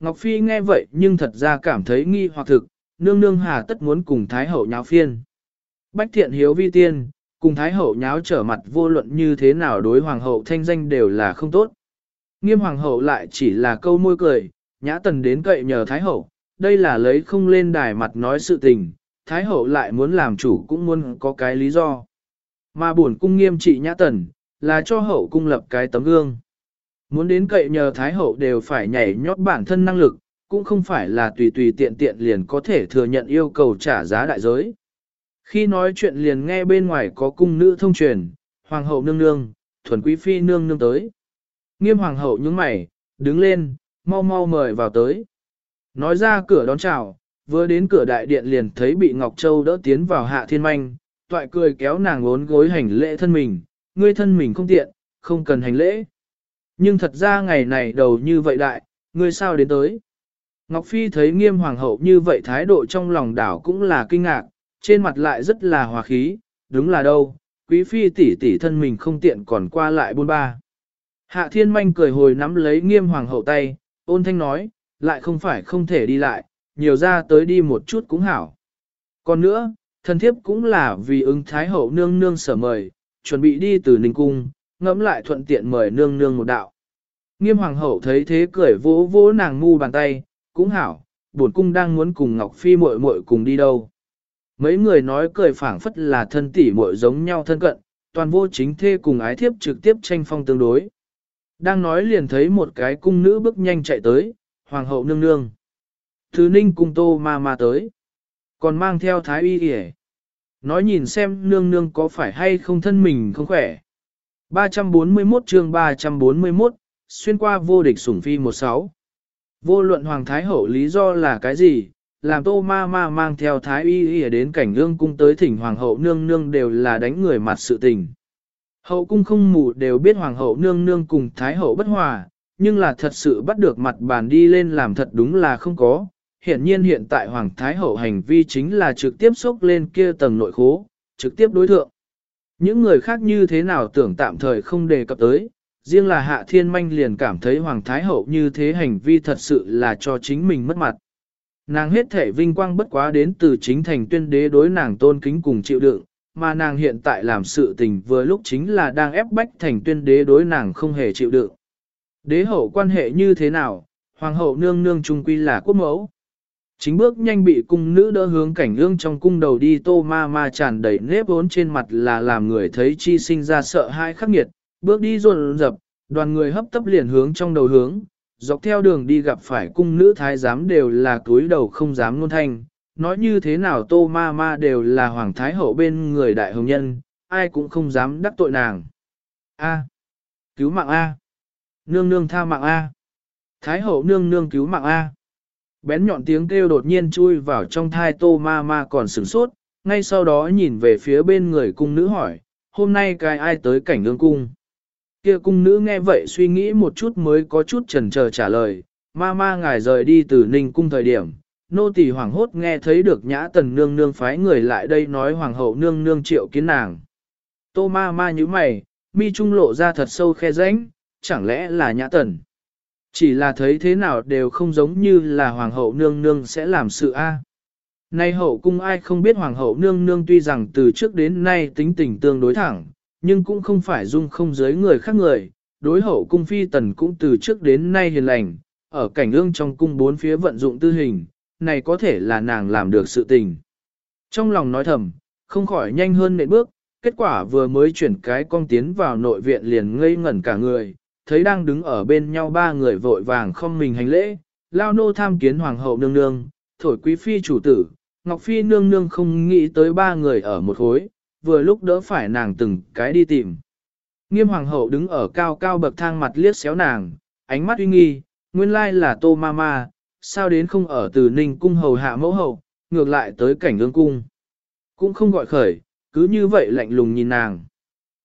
Ngọc Phi nghe vậy nhưng thật ra cảm thấy nghi hoặc thực, nương nương hà tất muốn cùng Thái Hậu nháo phiên. Bách thiện hiếu vi tiên, cùng Thái Hậu nháo trở mặt vô luận như thế nào đối Hoàng Hậu thanh danh đều là không tốt. Nghiêm Hoàng Hậu lại chỉ là câu môi cười, nhã tần đến cậy nhờ Thái Hậu, đây là lấy không lên đài mặt nói sự tình, Thái Hậu lại muốn làm chủ cũng muốn có cái lý do. Mà buồn cung nghiêm trị nhã tần, là cho Hậu cung lập cái tấm gương. Muốn đến cậy nhờ Thái Hậu đều phải nhảy nhót bản thân năng lực, cũng không phải là tùy tùy tiện tiện liền có thể thừa nhận yêu cầu trả giá đại giới. Khi nói chuyện liền nghe bên ngoài có cung nữ thông truyền, Hoàng hậu nương nương, thuần quý phi nương nương tới. Nghiêm Hoàng hậu nhướng mày, đứng lên, mau mau mời vào tới. Nói ra cửa đón chào, vừa đến cửa đại điện liền thấy bị Ngọc Châu đỡ tiến vào hạ thiên manh, toại cười kéo nàng ốn gối hành lễ thân mình, ngươi thân mình không tiện, không cần hành lễ. Nhưng thật ra ngày này đầu như vậy đại, ngươi sao đến tới? Ngọc Phi thấy nghiêm hoàng hậu như vậy thái độ trong lòng đảo cũng là kinh ngạc, trên mặt lại rất là hòa khí, đúng là đâu, quý phi tỷ tỷ thân mình không tiện còn qua lại buôn ba. Hạ thiên manh cười hồi nắm lấy nghiêm hoàng hậu tay, ôn thanh nói, lại không phải không thể đi lại, nhiều ra tới đi một chút cũng hảo. Còn nữa, thân thiếp cũng là vì ứng thái hậu nương nương sở mời, chuẩn bị đi từ Ninh Cung, ngẫm lại thuận tiện mời nương nương một đạo. Nghiêm hoàng hậu thấy thế cười vỗ vỗ nàng ngu bàn tay, cũng hảo, bổn cung đang muốn cùng Ngọc Phi muội muội cùng đi đâu. Mấy người nói cười phảng phất là thân tỷ muội giống nhau thân cận, toàn vô chính thê cùng ái thiếp trực tiếp tranh phong tương đối. Đang nói liền thấy một cái cung nữ bước nhanh chạy tới, hoàng hậu nương nương. Thứ ninh cung tô ma ma tới. Còn mang theo thái y yể. Nói nhìn xem nương nương có phải hay không thân mình không khỏe. 341 chương 341, xuyên qua vô địch sủng phi 16. Vô luận Hoàng Thái Hậu lý do là cái gì, làm tô ma ma mang theo Thái Y Y đến cảnh ương cung tới thỉnh Hoàng Hậu nương nương đều là đánh người mặt sự tình. Hậu cung không mù đều biết Hoàng Hậu nương nương cùng Thái Hậu bất hòa, nhưng là thật sự bắt được mặt bàn đi lên làm thật đúng là không có. Hiện nhiên hiện tại Hoàng Thái Hậu hành vi chính là trực tiếp xúc lên kia tầng nội khố, trực tiếp đối thượng. Những người khác như thế nào tưởng tạm thời không đề cập tới, riêng là Hạ Thiên Manh liền cảm thấy Hoàng Thái Hậu như thế hành vi thật sự là cho chính mình mất mặt. Nàng hết thể vinh quang bất quá đến từ chính thành tuyên đế đối nàng tôn kính cùng chịu đựng, mà nàng hiện tại làm sự tình vừa lúc chính là đang ép bách thành tuyên đế đối nàng không hề chịu đựng. Đế hậu quan hệ như thế nào, hoàng hậu nương nương trung quy là quốc mẫu. Chính bước nhanh bị cung nữ đỡ hướng cảnh ương trong cung đầu đi tô ma ma tràn đầy nếp vốn trên mặt là làm người thấy chi sinh ra sợ hãi khắc nghiệt, bước đi rộn rập, đoàn người hấp tấp liền hướng trong đầu hướng, dọc theo đường đi gặp phải cung nữ thái giám đều là túi đầu không dám ngôn thanh, nói như thế nào tô ma ma đều là hoàng thái hậu bên người đại hồng nhân, ai cũng không dám đắc tội nàng. A. Cứu mạng A. Nương nương tha mạng A. Thái hậu nương nương cứu mạng A. Bén nhọn tiếng kêu đột nhiên chui vào trong thai tô ma ma còn sửng sốt, ngay sau đó nhìn về phía bên người cung nữ hỏi, hôm nay cái ai tới cảnh ương cung. Kia cung nữ nghe vậy suy nghĩ một chút mới có chút chần chờ trả lời, ma ma ngài rời đi từ ninh cung thời điểm. Nô tỳ hoàng hốt nghe thấy được nhã tần nương nương phái người lại đây nói hoàng hậu nương nương triệu kiến nàng. Tô ma ma như mày, mi trung lộ ra thật sâu khe rãnh, chẳng lẽ là nhã tần. Chỉ là thấy thế nào đều không giống như là hoàng hậu nương nương sẽ làm sự a. Nay hậu cung ai không biết hoàng hậu nương nương tuy rằng từ trước đến nay tính tình tương đối thẳng, nhưng cũng không phải dung không giới người khác người, đối hậu cung phi tần cũng từ trước đến nay hiền lành, ở cảnh ương trong cung bốn phía vận dụng tư hình, này có thể là nàng làm được sự tình. Trong lòng nói thầm, không khỏi nhanh hơn nệm bước, kết quả vừa mới chuyển cái con tiến vào nội viện liền ngây ngẩn cả người, thấy đang đứng ở bên nhau ba người vội vàng không mình hành lễ, lao nô tham kiến hoàng hậu nương nương, thổi quý phi chủ tử, ngọc phi nương nương không nghĩ tới ba người ở một khối, vừa lúc đỡ phải nàng từng cái đi tìm. Nghiêm hoàng hậu đứng ở cao cao bậc thang mặt liếc xéo nàng, ánh mắt uy nghi, nguyên lai là tô ma ma, sao đến không ở từ ninh cung hầu hạ mẫu hậu, ngược lại tới cảnh ương cung. Cũng không gọi khởi, cứ như vậy lạnh lùng nhìn nàng.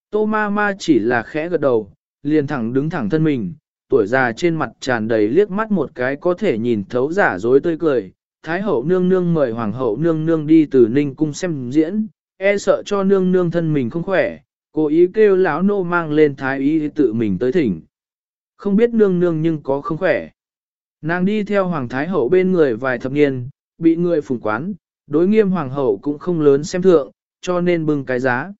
Tô ma ma chỉ là khẽ gật đầu, liền thẳng đứng thẳng thân mình, tuổi già trên mặt tràn đầy liếc mắt một cái có thể nhìn thấu giả dối tươi cười. Thái hậu nương nương mời hoàng hậu nương nương đi từ ninh cung xem diễn, e sợ cho nương nương thân mình không khỏe, cố ý kêu lão nô mang lên thái y tự mình tới thỉnh. Không biết nương nương nhưng có không khỏe. Nàng đi theo Hoàng Thái Hậu bên người vài thập niên, bị người phủng quán, đối nghiêm Hoàng Hậu cũng không lớn xem thượng, cho nên bưng cái giá.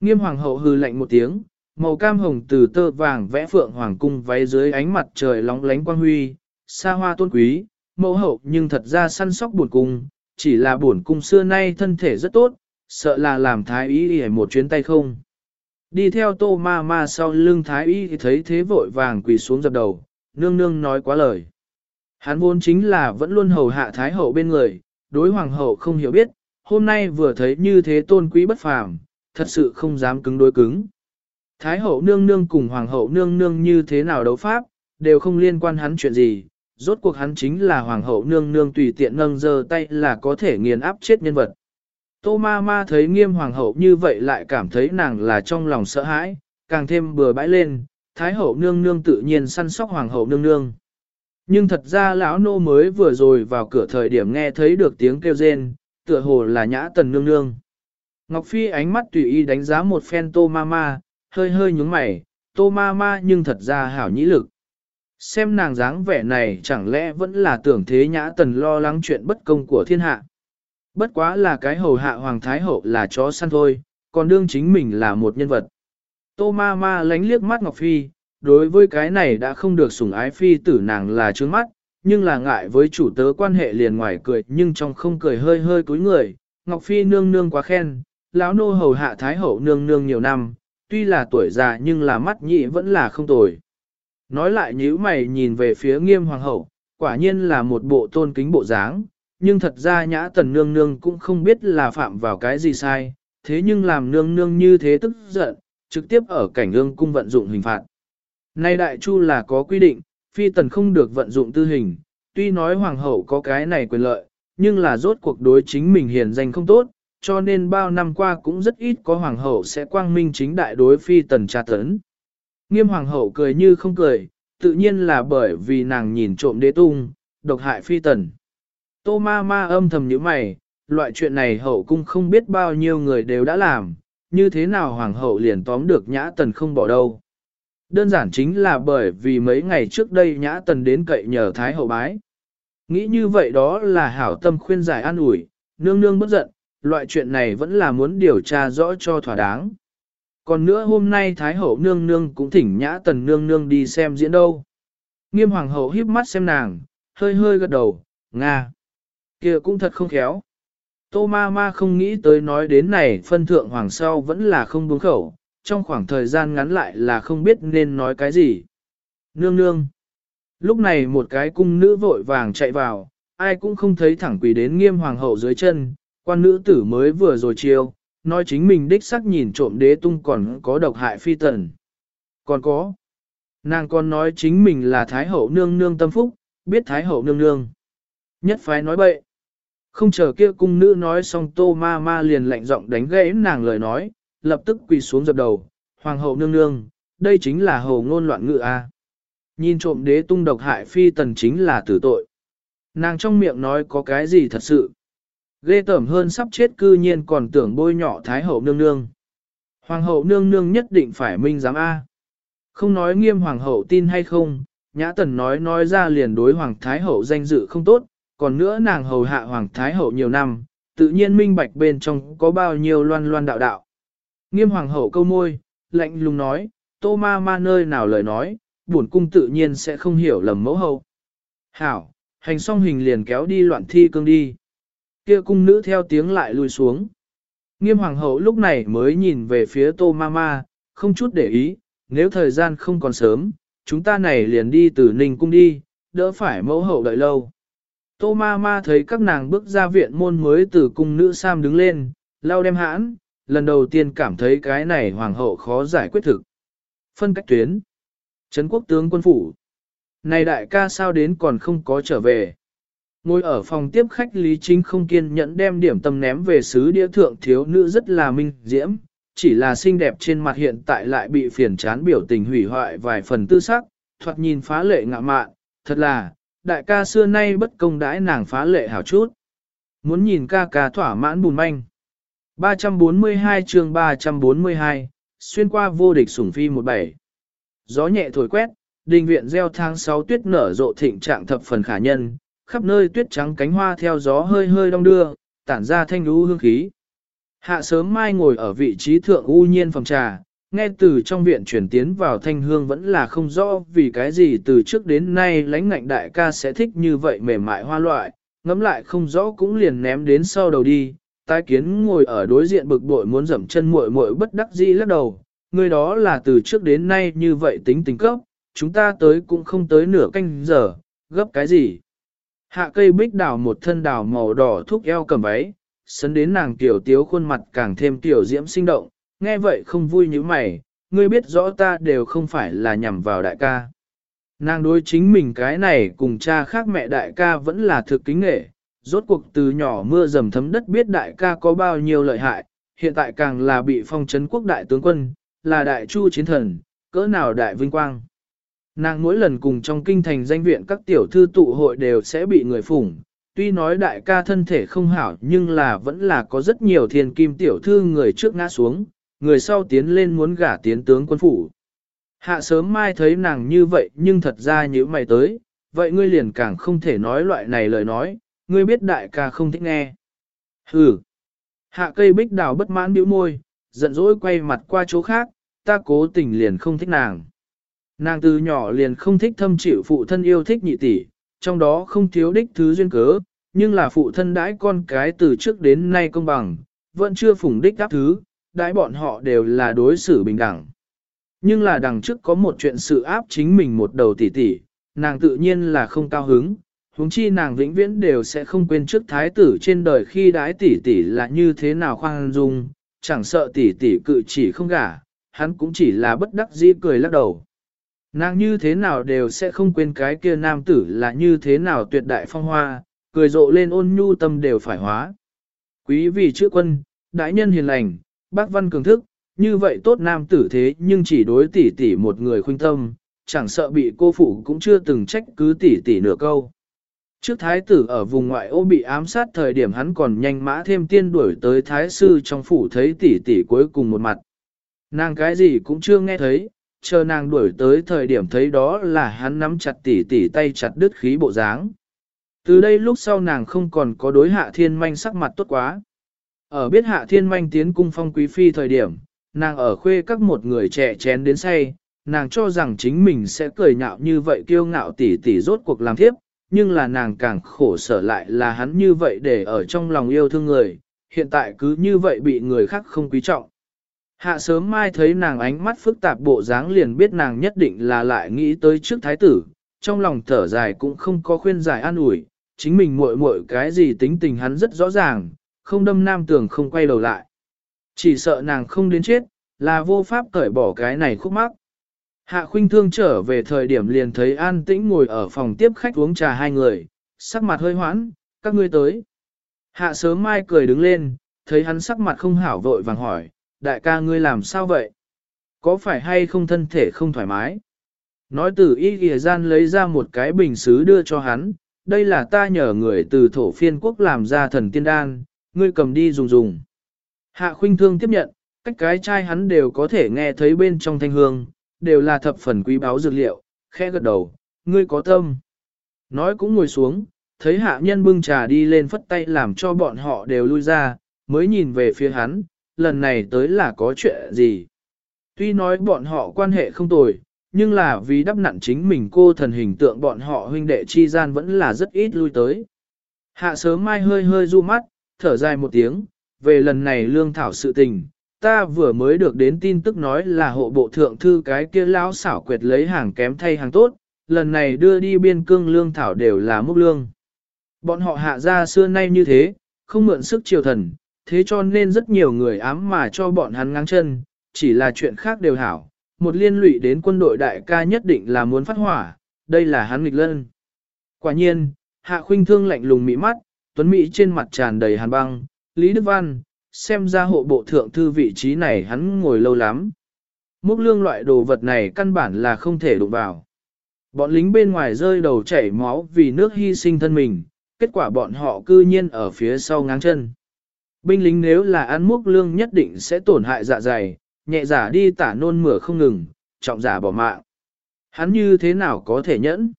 Nghiêm Hoàng Hậu hừ lạnh một tiếng, màu cam hồng từ tơ vàng vẽ phượng hoàng cung váy dưới ánh mặt trời lóng lánh quang huy, xa hoa tôn quý, mẫu hậu nhưng thật ra săn sóc buồn cung, chỉ là buồn cung xưa nay thân thể rất tốt, sợ là làm thái y đi một chuyến tay không. Đi theo tô ma ma sau lưng thái y thì thấy thế vội vàng quỳ xuống dập đầu, nương nương nói quá lời. Hắn vốn chính là vẫn luôn hầu hạ thái hậu bên người, đối hoàng hậu không hiểu biết, hôm nay vừa thấy như thế tôn quý bất phàm, thật sự không dám cứng đối cứng. Thái hậu nương nương cùng hoàng hậu nương nương như thế nào đấu pháp, đều không liên quan hắn chuyện gì, rốt cuộc hắn chính là hoàng hậu nương nương tùy tiện nâng giơ tay là có thể nghiền áp chết nhân vật. Tô ma ma thấy nghiêm hoàng hậu như vậy lại cảm thấy nàng là trong lòng sợ hãi, càng thêm bừa bãi lên, thái hậu nương nương tự nhiên săn sóc hoàng hậu nương nương. Nhưng thật ra lão nô mới vừa rồi vào cửa thời điểm nghe thấy được tiếng kêu rên, tựa hồ là nhã tần nương nương. Ngọc Phi ánh mắt tùy ý đánh giá một phen tô ma ma, hơi hơi nhúng mày, tô ma ma nhưng thật ra hảo nhĩ lực. Xem nàng dáng vẻ này chẳng lẽ vẫn là tưởng thế nhã tần lo lắng chuyện bất công của thiên hạ. Bất quá là cái hầu hạ hoàng thái hậu là chó săn thôi, còn đương chính mình là một nhân vật. Tô ma ma lánh liếc mắt Ngọc Phi, đối với cái này đã không được sủng ái phi tử nàng là trướng mắt, nhưng là ngại với chủ tớ quan hệ liền ngoài cười nhưng trong không cười hơi hơi cúi người. Ngọc Phi nương nương quá khen, lão nô hầu hạ thái hậu nương nương nhiều năm, tuy là tuổi già nhưng là mắt nhị vẫn là không tồi. Nói lại nhíu mày nhìn về phía nghiêm hoàng hậu, quả nhiên là một bộ tôn kính bộ dáng, nhưng thật ra nhã tần nương nương cũng không biết là phạm vào cái gì sai, thế nhưng làm nương nương như thế tức giận, trực tiếp ở cảnh ương cung vận dụng hình phạt. Nay đại chu là có quy định, phi tần không được vận dụng tư hình, tuy nói hoàng hậu có cái này quyền lợi, nhưng là rốt cuộc đối chính mình hiền danh không tốt, cho nên bao năm qua cũng rất ít có hoàng hậu sẽ quang minh chính đại đối phi tần tra tấn. Nghiêm hoàng hậu cười như không cười, tự nhiên là bởi vì nàng nhìn trộm đế tung, độc hại phi tần. Tô ma ma âm thầm như mày, loại chuyện này hậu cung không biết bao nhiêu người đều đã làm, như thế nào hoàng hậu liền tóm được nhã tần không bỏ đâu. Đơn giản chính là bởi vì mấy ngày trước đây nhã tần đến cậy nhờ thái hậu bái. Nghĩ như vậy đó là hảo tâm khuyên giải an ủi, nương nương bất giận, loại chuyện này vẫn là muốn điều tra rõ cho thỏa đáng. Còn nữa hôm nay Thái hậu nương nương cũng thỉnh nhã tần nương nương đi xem diễn đâu. Nghiêm hoàng hậu híp mắt xem nàng, hơi hơi gật đầu, Nga. kia cũng thật không khéo. Tô ma ma không nghĩ tới nói đến này phân thượng hoàng sau vẫn là không buông khẩu, trong khoảng thời gian ngắn lại là không biết nên nói cái gì. Nương nương. Lúc này một cái cung nữ vội vàng chạy vào, ai cũng không thấy thẳng quỳ đến nghiêm hoàng hậu dưới chân, quan nữ tử mới vừa rồi chiêu, nói chính mình đích sắc nhìn trộm đế tung còn có độc hại phi tần. Còn có. Nàng còn nói chính mình là Thái hậu nương nương tâm phúc, biết Thái hậu nương nương. Nhất phái nói bậy. Không chờ kia cung nữ nói xong tô ma ma liền lạnh giọng đánh gãy nàng lời nói, lập tức quỳ xuống dập đầu. Hoàng hậu nương nương, đây chính là hầu ngôn loạn ngự a. Nhìn trộm đế tung độc hại phi tần chính là tử tội. Nàng trong miệng nói có cái gì thật sự. Ghê tởm hơn sắp chết cư nhiên còn tưởng bôi nhỏ Thái hậu nương nương. Hoàng hậu nương nương nhất định phải minh giám A. Không nói nghiêm hoàng hậu tin hay không, nhã tần nói nói ra liền đối hoàng thái hậu danh dự không tốt, còn nữa nàng hầu hạ hoàng thái hậu nhiều năm, tự nhiên minh bạch bên trong có bao nhiêu loan loan đạo đạo. Nghiêm hoàng hậu câu môi, lạnh lùng nói, tô ma ma nơi nào lời nói, bổn cung tự nhiên sẽ không hiểu lầm mẫu hậu. Hảo, hành xong hình liền kéo đi loạn thi cương đi. Kia cung nữ theo tiếng lại lùi xuống. Nghiêm hoàng hậu lúc này mới nhìn về phía tô ma ma, không chút để ý, nếu thời gian không còn sớm, chúng ta này liền đi từ ninh cung đi, đỡ phải mẫu hậu đợi lâu. Tô ma ma thấy các nàng bước ra viện môn mới từ cung nữ Sam đứng lên, lau đem hãn, lần đầu tiên cảm thấy cái này hoàng hậu khó giải quyết thực. Phân cách tuyến. Trấn quốc tướng quân phủ. Này đại ca sao đến còn không có trở về. Ngồi ở phòng tiếp khách Lý Chính không kiên nhẫn đem điểm tâm ném về sứ đĩa thượng thiếu nữ rất là minh diễm, chỉ là xinh đẹp trên mặt hiện tại lại bị phiền chán biểu tình hủy hoại vài phần tư sắc, thoạt nhìn phá lệ ngạ mạn, thật là, đại ca xưa nay bất công đãi nàng phá lệ hảo chút. Muốn nhìn ca ca thỏa mãn bùn manh. 342 chương 342, xuyên qua vô địch sủng phi 17. Gió nhẹ thổi quét, đình viện gieo tháng 6 tuyết nở rộ thịnh trạng thập phần khả nhân, khắp nơi tuyết trắng cánh hoa theo gió hơi hơi đong đưa, tản ra thanh lũ hương khí. Hạ sớm mai ngồi ở vị trí thượng u nhiên phòng trà, nghe từ trong viện chuyển tiến vào thanh hương vẫn là không rõ vì cái gì từ trước đến nay lãnh ngạnh đại ca sẽ thích như vậy mềm mại hoa loại, ngấm lại không rõ cũng liền ném đến sau đầu đi, tái kiến ngồi ở đối diện bực bội muốn dậm chân muội muội bất đắc dĩ lắc đầu, người đó là từ trước đến nay như vậy tính tình cấp, chúng ta tới cũng không tới nửa canh giờ, gấp cái gì. Hạ cây bích đào một thân đào màu đỏ thúc eo cầm váy, sấn đến nàng tiểu tiếu khuôn mặt càng thêm tiểu diễm sinh động, nghe vậy không vui như mày, ngươi biết rõ ta đều không phải là nhằm vào đại ca. Nàng đối chính mình cái này cùng cha khác mẹ đại ca vẫn là thực kính nghệ, rốt cuộc từ nhỏ mưa dầm thấm đất biết đại ca có bao nhiêu lợi hại, hiện tại càng là bị phong trấn quốc đại tướng quân, là đại chu chiến thần, cỡ nào đại vinh quang. Nàng mỗi lần cùng trong kinh thành danh viện các tiểu thư tụ hội đều sẽ bị người phủng, tuy nói đại ca thân thể không hảo nhưng là vẫn là có rất nhiều thiên kim tiểu thư người trước ngã xuống, người sau tiến lên muốn gả tiến tướng quân phủ. Hạ sớm mai thấy nàng như vậy nhưng thật ra như mày tới, vậy ngươi liền càng không thể nói loại này lời nói, ngươi biết đại ca không thích nghe. Hừ. Hạ cây bích đào bất mãn bĩu môi, giận dỗi quay mặt qua chỗ khác, ta cố tình liền không thích nàng. Nàng từ nhỏ liền không thích thâm chịu phụ thân yêu thích nhị tỷ, trong đó không thiếu đích thứ duyên cớ, nhưng là phụ thân đãi con cái từ trước đến nay công bằng, vẫn chưa phủng đích đáp thứ, đãi bọn họ đều là đối xử bình đẳng. Nhưng là đằng trước có một chuyện sự áp chính mình một đầu tỷ tỷ, nàng tự nhiên là không cao hứng, huống chi nàng vĩnh viễn đều sẽ không quên trước thái tử trên đời khi đái tỷ tỷ là như thế nào khoan dung, chẳng sợ tỷ tỷ cự chỉ không gả, hắn cũng chỉ là bất đắc dĩ cười lắc đầu. Nàng như thế nào đều sẽ không quên cái kia nam tử là như thế nào tuyệt đại phong hoa, cười rộ lên ôn nhu tâm đều phải hóa. Quý vị chữ quân, đại nhân hiền lành, bác văn cường thức, như vậy tốt nam tử thế nhưng chỉ đối tỷ tỷ một người khuynh tâm, chẳng sợ bị cô phụ cũng chưa từng trách cứ tỷ tỷ nửa câu. Trước thái tử ở vùng ngoại ô bị ám sát thời điểm hắn còn nhanh mã thêm tiên đuổi tới thái sư trong phủ thấy tỷ tỷ cuối cùng một mặt. Nàng cái gì cũng chưa nghe thấy, chờ nàng đuổi tới thời điểm thấy đó là hắn nắm chặt tỉ tỉ tay chặt đứt khí bộ dáng. Từ đây lúc sau nàng không còn có đối hạ thiên manh sắc mặt tốt quá. Ở biết hạ thiên manh tiến cung phong quý phi thời điểm, nàng ở khuê các một người trẻ chén đến say, nàng cho rằng chính mình sẽ cười nhạo như vậy kiêu ngạo tỉ tỉ rốt cuộc làm thiếp, nhưng là nàng càng khổ sở lại là hắn như vậy để ở trong lòng yêu thương người, hiện tại cứ như vậy bị người khác không quý trọng. Hạ sớm mai thấy nàng ánh mắt phức tạp bộ dáng liền biết nàng nhất định là lại nghĩ tới trước thái tử, trong lòng thở dài cũng không có khuyên giải an ủi, chính mình muội muội cái gì tính tình hắn rất rõ ràng, không đâm nam tường không quay đầu lại. Chỉ sợ nàng không đến chết, là vô pháp cởi bỏ cái này khúc mắc. Hạ khuynh thương trở về thời điểm liền thấy an tĩnh ngồi ở phòng tiếp khách uống trà hai người, sắc mặt hơi hoãn, các ngươi tới. Hạ sớm mai cười đứng lên, thấy hắn sắc mặt không hảo vội vàng hỏi, đại ca ngươi làm sao vậy? Có phải hay không thân thể không thoải mái? Nói từ y ghìa gian lấy ra một cái bình xứ đưa cho hắn, đây là ta nhờ người từ thổ phiên quốc làm ra thần tiên đan, ngươi cầm đi dùng dùng. Hạ khuynh thương tiếp nhận, cách cái chai hắn đều có thể nghe thấy bên trong thanh hương, đều là thập phần quý báu dược liệu, khẽ gật đầu, ngươi có tâm. Nói cũng ngồi xuống, thấy hạ nhân bưng trà đi lên phất tay làm cho bọn họ đều lui ra, mới nhìn về phía hắn, lần này tới là có chuyện gì. Tuy nói bọn họ quan hệ không tồi, nhưng là vì đắp nặn chính mình cô thần hình tượng bọn họ huynh đệ chi gian vẫn là rất ít lui tới. Hạ sớm mai hơi hơi du mắt, thở dài một tiếng, về lần này lương thảo sự tình, ta vừa mới được đến tin tức nói là hộ bộ thượng thư cái kia lão xảo quyệt lấy hàng kém thay hàng tốt, lần này đưa đi biên cương lương thảo đều là mức lương. Bọn họ hạ ra xưa nay như thế, không mượn sức triều thần, thế cho nên rất nhiều người ám mà cho bọn hắn ngang chân, chỉ là chuyện khác đều hảo, một liên lụy đến quân đội đại ca nhất định là muốn phát hỏa, đây là hắn nghịch lân. Quả nhiên, hạ khuynh thương lạnh lùng mỹ mắt, tuấn mỹ trên mặt tràn đầy hàn băng, Lý Đức Văn, xem ra hộ bộ thượng thư vị trí này hắn ngồi lâu lắm. Múc lương loại đồ vật này căn bản là không thể đụng vào. Bọn lính bên ngoài rơi đầu chảy máu vì nước hy sinh thân mình, kết quả bọn họ cư nhiên ở phía sau ngáng chân. Binh lính nếu là ăn múc lương nhất định sẽ tổn hại dạ dày, nhẹ giả đi tả nôn mửa không ngừng, trọng giả bỏ mạng. Hắn như thế nào có thể nhẫn?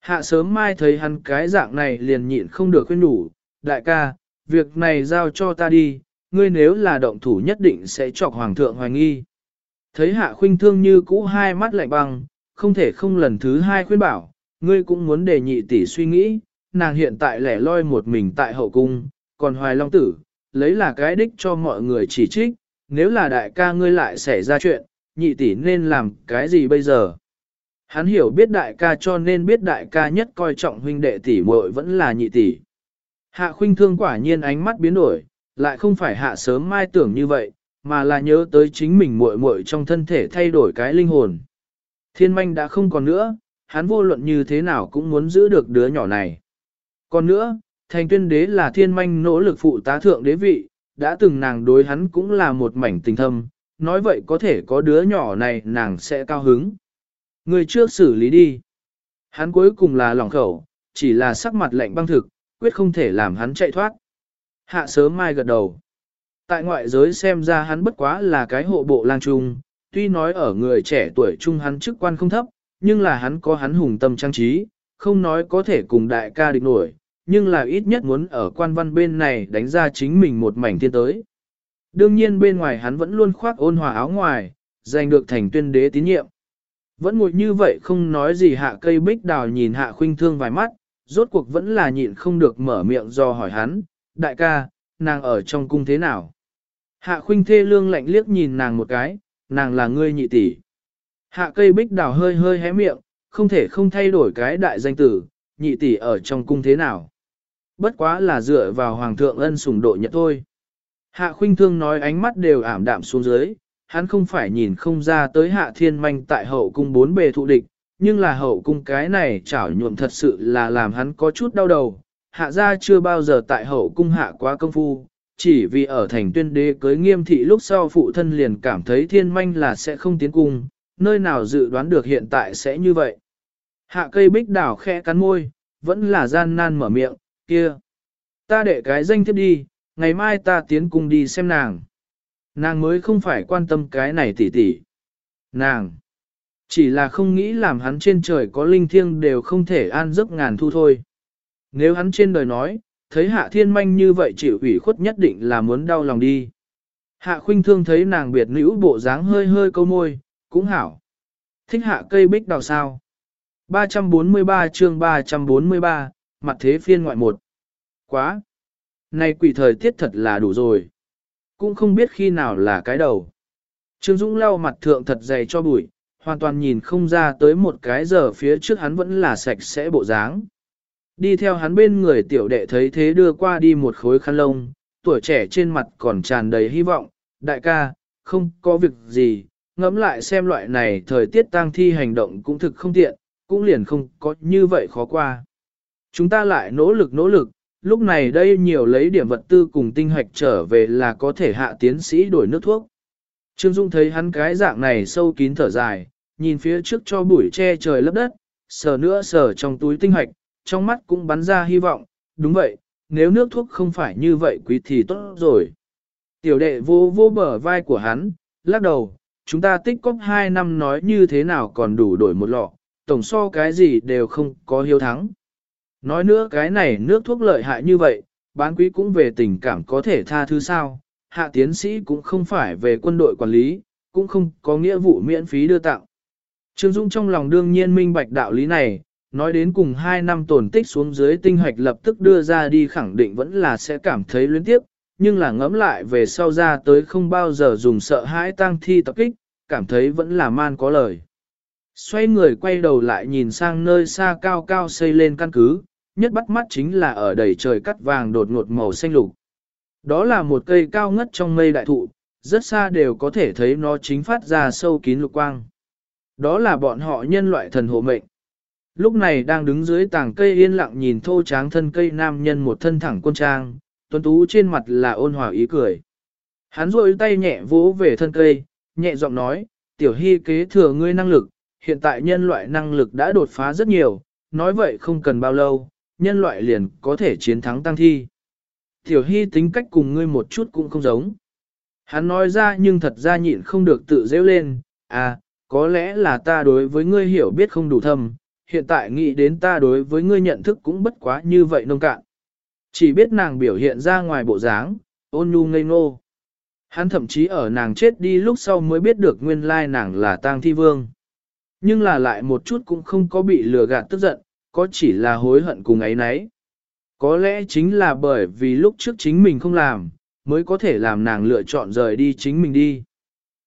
Hạ sớm mai thấy hắn cái dạng này liền nhịn không được khuyên đủ, đại ca, việc này giao cho ta đi, ngươi nếu là động thủ nhất định sẽ chọc hoàng thượng hoài nghi. Thấy hạ khuynh thương như cũ hai mắt lạnh băng, không thể không lần thứ hai khuyên bảo, ngươi cũng muốn đề nhị tỷ suy nghĩ, nàng hiện tại lẻ loi một mình tại hậu cung, còn hoài long tử, lấy là cái đích cho mọi người chỉ trích, nếu là đại ca ngươi lại xảy ra chuyện, nhị tỷ nên làm cái gì bây giờ? Hắn hiểu biết đại ca cho nên biết đại ca nhất coi trọng huynh đệ tỷ muội vẫn là nhị tỷ. Hạ khuynh thương quả nhiên ánh mắt biến đổi, lại không phải hạ sớm mai tưởng như vậy, mà là nhớ tới chính mình muội muội trong thân thể thay đổi cái linh hồn. Thiên manh đã không còn nữa, hắn vô luận như thế nào cũng muốn giữ được đứa nhỏ này. Còn nữa, thành tuyên đế là thiên manh nỗ lực phụ tá thượng đế vị, đã từng nàng đối hắn cũng là một mảnh tình thâm, nói vậy có thể có đứa nhỏ này nàng sẽ cao hứng. Người trước xử lý đi. Hắn cuối cùng là lỏng khẩu, chỉ là sắc mặt lạnh băng thực, quyết không thể làm hắn chạy thoát. Hạ sớm mai gật đầu. Tại ngoại giới xem ra hắn bất quá là cái hộ bộ lang trung, tuy nói ở người trẻ tuổi trung hắn chức quan không thấp, nhưng là hắn có hắn hùng tâm trang trí, không nói có thể cùng đại ca địch nổi, nhưng là ít nhất muốn ở quan văn bên này đánh ra chính mình một mảnh thiên tới. Đương nhiên bên ngoài hắn vẫn luôn khoác ôn hòa áo ngoài, giành được thành tuyên đế tín nhiệm. Vẫn ngồi như vậy không nói gì hạ cây bích đào nhìn hạ khuynh thương vài mắt, rốt cuộc vẫn là nhịn không được mở miệng do hỏi hắn, đại ca, nàng ở trong cung thế nào? Hạ khuynh thê lương lạnh liếc nhìn nàng một cái, nàng là ngươi nhị tỷ. Hạ cây bích đào hơi hơi hé miệng, không thể không thay đổi cái đại danh tử, nhị tỷ ở trong cung thế nào. Bất quá là dựa vào hoàng thượng ân sủng độ nhận thôi. Hạ khuynh thương nói ánh mắt đều ảm đạm xuống dưới, hắn không phải nhìn không ra tới hạ thiên manh tại hậu cung bốn bề thụ địch, nhưng là hậu cung cái này chảo nhuộm thật sự là làm hắn có chút đau đầu. Hạ gia chưa bao giờ tại hậu cung hạ quá công phu, chỉ vì ở thành tuyên đế cưới nghiêm thị lúc sau phụ thân liền cảm thấy thiên manh là sẽ không tiến cung, nơi nào dự đoán được hiện tại sẽ như vậy. Hạ cây bích đảo khẽ cắn môi, vẫn là gian nan mở miệng, kia. Ta để cái danh thiếp đi, ngày mai ta tiến cung đi xem nàng. Nàng mới không phải quan tâm cái này tỉ tỉ. Nàng. Chỉ là không nghĩ làm hắn trên trời có linh thiêng đều không thể an giấc ngàn thu thôi. Nếu hắn trên đời nói, thấy hạ thiên manh như vậy chịu ủy khuất nhất định là muốn đau lòng đi. Hạ khuynh thương thấy nàng biệt nữ bộ dáng hơi hơi câu môi, cũng hảo. Thích hạ cây bích đào sao. 343 chương 343, mặt thế phiên ngoại một. Quá! Này quỷ thời tiết thật là đủ rồi. Cũng không biết khi nào là cái đầu. Trương Dũng lau mặt thượng thật dày cho bụi, hoàn toàn nhìn không ra tới một cái giờ phía trước hắn vẫn là sạch sẽ bộ dáng. Đi theo hắn bên người tiểu đệ thấy thế đưa qua đi một khối khăn lông, tuổi trẻ trên mặt còn tràn đầy hy vọng, đại ca, không có việc gì, ngẫm lại xem loại này thời tiết tang thi hành động cũng thực không tiện, cũng liền không có như vậy khó qua. Chúng ta lại nỗ lực nỗ lực, lúc này đây nhiều lấy điểm vật tư cùng tinh hoạch trở về là có thể hạ tiến sĩ đổi nước thuốc. Trương Dung thấy hắn cái dạng này sâu kín thở dài, nhìn phía trước cho bụi che trời lấp đất, sờ nữa sờ trong túi tinh hoạch, trong mắt cũng bắn ra hy vọng, đúng vậy, nếu nước thuốc không phải như vậy quý thì tốt rồi. Tiểu đệ vô vô bờ vai của hắn, lắc đầu, chúng ta tích cóp 2 năm nói như thế nào còn đủ đổi một lọ, tổng so cái gì đều không có hiếu thắng. Nói nữa cái này nước thuốc lợi hại như vậy, bán quý cũng về tình cảm có thể tha thứ sao, hạ tiến sĩ cũng không phải về quân đội quản lý, cũng không có nghĩa vụ miễn phí đưa tặng. Trương Dung trong lòng đương nhiên minh bạch đạo lý này, nói đến cùng 2 năm tổn tích xuống dưới tinh hoạch lập tức đưa ra đi khẳng định vẫn là sẽ cảm thấy luyến tiếp, nhưng là ngẫm lại về sau ra tới không bao giờ dùng sợ hãi tang thi tập kích, cảm thấy vẫn là man có lời. Xoay người quay đầu lại nhìn sang nơi xa cao cao xây lên căn cứ, nhất bắt mắt chính là ở đầy trời cắt vàng đột ngột màu xanh lục. Đó là một cây cao ngất trong mây đại thụ, rất xa đều có thể thấy nó chính phát ra sâu kín lục quang. Đó là bọn họ nhân loại thần hộ mệnh. Lúc này đang đứng dưới tảng cây yên lặng nhìn thô tráng thân cây nam nhân một thân thẳng quân trang, tuấn tú trên mặt là ôn hòa ý cười. Hắn rôi tay nhẹ vỗ về thân cây, nhẹ giọng nói, tiểu hy kế thừa ngươi năng lực, hiện tại nhân loại năng lực đã đột phá rất nhiều, nói vậy không cần bao lâu, nhân loại liền có thể chiến thắng tăng thi. Tiểu hy tính cách cùng ngươi một chút cũng không giống. Hắn nói ra nhưng thật ra nhịn không được tự dễ lên, à, có lẽ là ta đối với ngươi hiểu biết không đủ thâm, hiện tại nghĩ đến ta đối với ngươi nhận thức cũng bất quá như vậy nông cạn. Chỉ biết nàng biểu hiện ra ngoài bộ dáng, ôn nhu ngây ngô. Hắn thậm chí ở nàng chết đi lúc sau mới biết được nguyên lai nàng là tang thi vương. Nhưng là lại một chút cũng không có bị lừa gạt tức giận, có chỉ là hối hận cùng ấy nấy. Có lẽ chính là bởi vì lúc trước chính mình không làm, mới có thể làm nàng lựa chọn rời đi chính mình đi.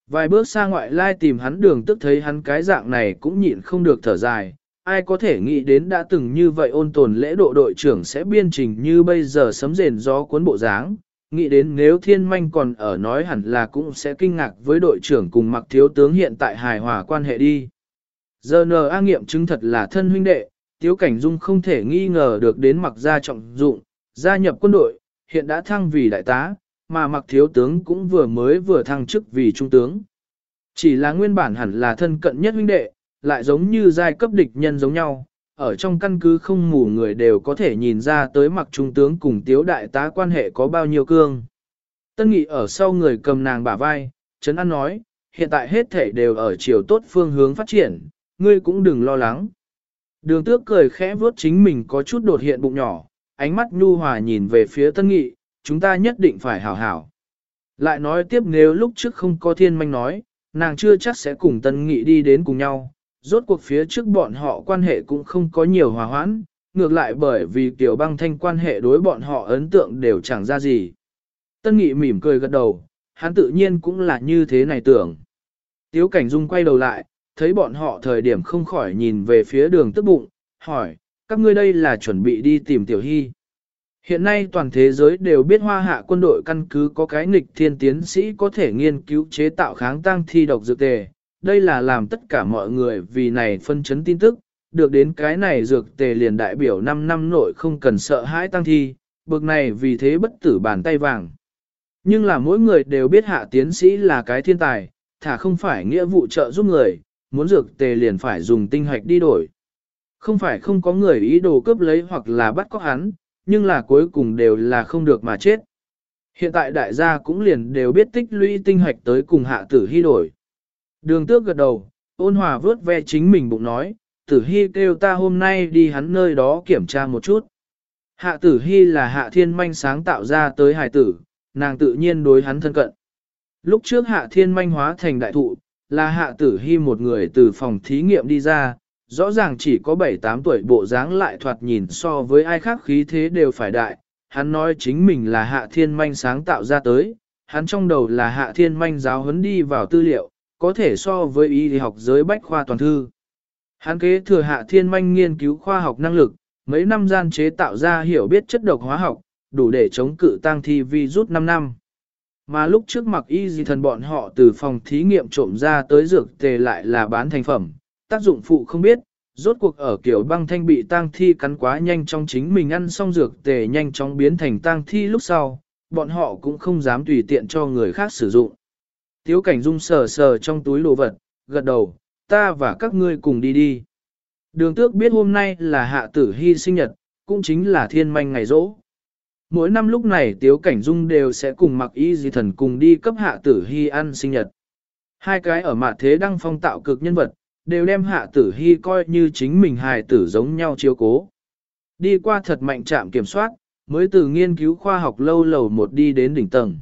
Vài bước xa ngoại lai tìm hắn đường tức thấy hắn cái dạng này cũng nhịn không được thở dài, ai có thể nghĩ đến đã từng như vậy ôn tồn lễ độ đội trưởng sẽ biên trình như bây giờ sấm rền gió cuốn bộ dáng, nghĩ đến nếu thiên manh còn ở nói hẳn là cũng sẽ kinh ngạc với đội trưởng cùng mặc thiếu tướng hiện tại hài hòa quan hệ đi. Giờ nờ A nghiệm chứng thật là thân huynh đệ, Tiếu Cảnh Dung không thể nghi ngờ được đến mặc gia trọng dụng, gia nhập quân đội, hiện đã thăng vì đại tá, mà mặc thiếu tướng cũng vừa mới vừa thăng chức vì trung tướng. Chỉ là nguyên bản hẳn là thân cận nhất huynh đệ, lại giống như giai cấp địch nhân giống nhau, ở trong căn cứ không mù người đều có thể nhìn ra tới mặc trung tướng cùng tiếu đại tá quan hệ có bao nhiêu cương. Tân nghị ở sau người cầm nàng bả vai, Trấn An nói, hiện tại hết thể đều ở chiều tốt phương hướng phát triển, ngươi cũng đừng lo lắng. Đường tước cười khẽ vuốt chính mình có chút đột hiện bụng nhỏ, ánh mắt nhu hòa nhìn về phía tân nghị, chúng ta nhất định phải hảo hảo. Lại nói tiếp nếu lúc trước không có thiên manh nói, nàng chưa chắc sẽ cùng tân nghị đi đến cùng nhau, rốt cuộc phía trước bọn họ quan hệ cũng không có nhiều hòa hoãn, ngược lại bởi vì tiểu băng thanh quan hệ đối bọn họ ấn tượng đều chẳng ra gì. Tân nghị mỉm cười gật đầu, hắn tự nhiên cũng là như thế này tưởng. Tiếu cảnh dung quay đầu lại, thấy bọn họ thời điểm không khỏi nhìn về phía đường tức bụng, hỏi, các ngươi đây là chuẩn bị đi tìm tiểu hy. Hiện nay toàn thế giới đều biết hoa hạ quân đội căn cứ có cái nghịch thiên tiến sĩ có thể nghiên cứu chế tạo kháng tăng thi độc dược tề. Đây là làm tất cả mọi người vì này phân chấn tin tức, được đến cái này dược tề liền đại biểu 5 năm nội không cần sợ hãi tăng thi, bực này vì thế bất tử bàn tay vàng. Nhưng là mỗi người đều biết hạ tiến sĩ là cái thiên tài, thả không phải nghĩa vụ trợ giúp người, muốn dược tề liền phải dùng tinh hoạch đi đổi. Không phải không có người ý đồ cướp lấy hoặc là bắt cóc hắn, nhưng là cuối cùng đều là không được mà chết. Hiện tại đại gia cũng liền đều biết tích lũy tinh hoạch tới cùng hạ tử hy đổi. Đường tước gật đầu, ôn hòa vớt ve chính mình bụng nói, tử hy kêu ta hôm nay đi hắn nơi đó kiểm tra một chút. Hạ tử hy là hạ thiên manh sáng tạo ra tới hài tử, nàng tự nhiên đối hắn thân cận. Lúc trước hạ thiên manh hóa thành đại thụ, là hạ tử hy một người từ phòng thí nghiệm đi ra, rõ ràng chỉ có 7-8 tuổi bộ dáng lại thoạt nhìn so với ai khác khí thế đều phải đại, hắn nói chính mình là hạ thiên manh sáng tạo ra tới, hắn trong đầu là hạ thiên manh giáo huấn đi vào tư liệu, có thể so với y học giới bách khoa toàn thư. Hắn kế thừa hạ thiên manh nghiên cứu khoa học năng lực, mấy năm gian chế tạo ra hiểu biết chất độc hóa học, đủ để chống cự tăng thi vi rút 5 năm. Mà lúc trước mặc y gì thần bọn họ từ phòng thí nghiệm trộm ra tới dược tề lại là bán thành phẩm, tác dụng phụ không biết, rốt cuộc ở kiểu băng thanh bị tang thi cắn quá nhanh trong chính mình ăn xong dược tề nhanh chóng biến thành tang thi lúc sau, bọn họ cũng không dám tùy tiện cho người khác sử dụng. Tiếu cảnh dung sờ sờ trong túi đồ vật, gật đầu, ta và các ngươi cùng đi đi. Đường tước biết hôm nay là hạ tử hy sinh nhật, cũng chính là thiên manh ngày rỗ. Mỗi năm lúc này Tiếu Cảnh Dung đều sẽ cùng mặc y di thần cùng đi cấp hạ tử hy ăn sinh nhật. Hai cái ở mặt thế đăng phong tạo cực nhân vật, đều đem hạ tử hy coi như chính mình hài tử giống nhau chiếu cố. Đi qua thật mạnh trạm kiểm soát, mới từ nghiên cứu khoa học lâu lầu một đi đến đỉnh tầng.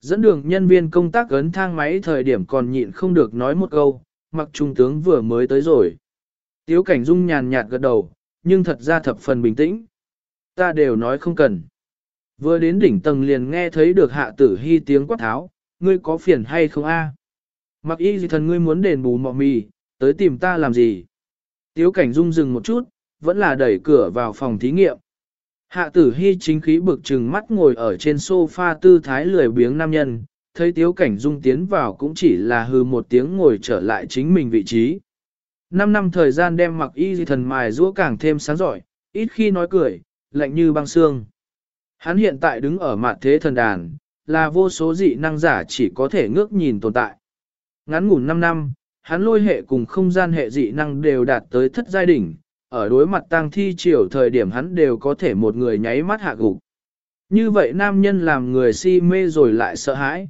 Dẫn đường nhân viên công tác ấn thang máy thời điểm còn nhịn không được nói một câu, mặc trung tướng vừa mới tới rồi. Tiếu cảnh dung nhàn nhạt gật đầu, nhưng thật ra thập phần bình tĩnh. Ta đều nói không cần. Vừa đến đỉnh tầng liền nghe thấy được hạ tử hy tiếng quát tháo, ngươi có phiền hay không a? Mặc y gì thần ngươi muốn đền bù mọ mì, tới tìm ta làm gì? Tiếu cảnh dung dừng một chút, vẫn là đẩy cửa vào phòng thí nghiệm. Hạ tử hy chính khí bực trừng mắt ngồi ở trên sofa tư thái lười biếng nam nhân, thấy tiếu cảnh dung tiến vào cũng chỉ là hư một tiếng ngồi trở lại chính mình vị trí. Năm năm thời gian đem mặc y di thần mài rũa càng thêm sáng giỏi, ít khi nói cười, lạnh như băng xương. Hắn hiện tại đứng ở mặt thế thần đàn, là vô số dị năng giả chỉ có thể ngước nhìn tồn tại. Ngắn ngủn 5 năm, hắn lôi hệ cùng không gian hệ dị năng đều đạt tới thất giai đỉnh, ở đối mặt tang thi chiều thời điểm hắn đều có thể một người nháy mắt hạ gục. Như vậy nam nhân làm người si mê rồi lại sợ hãi.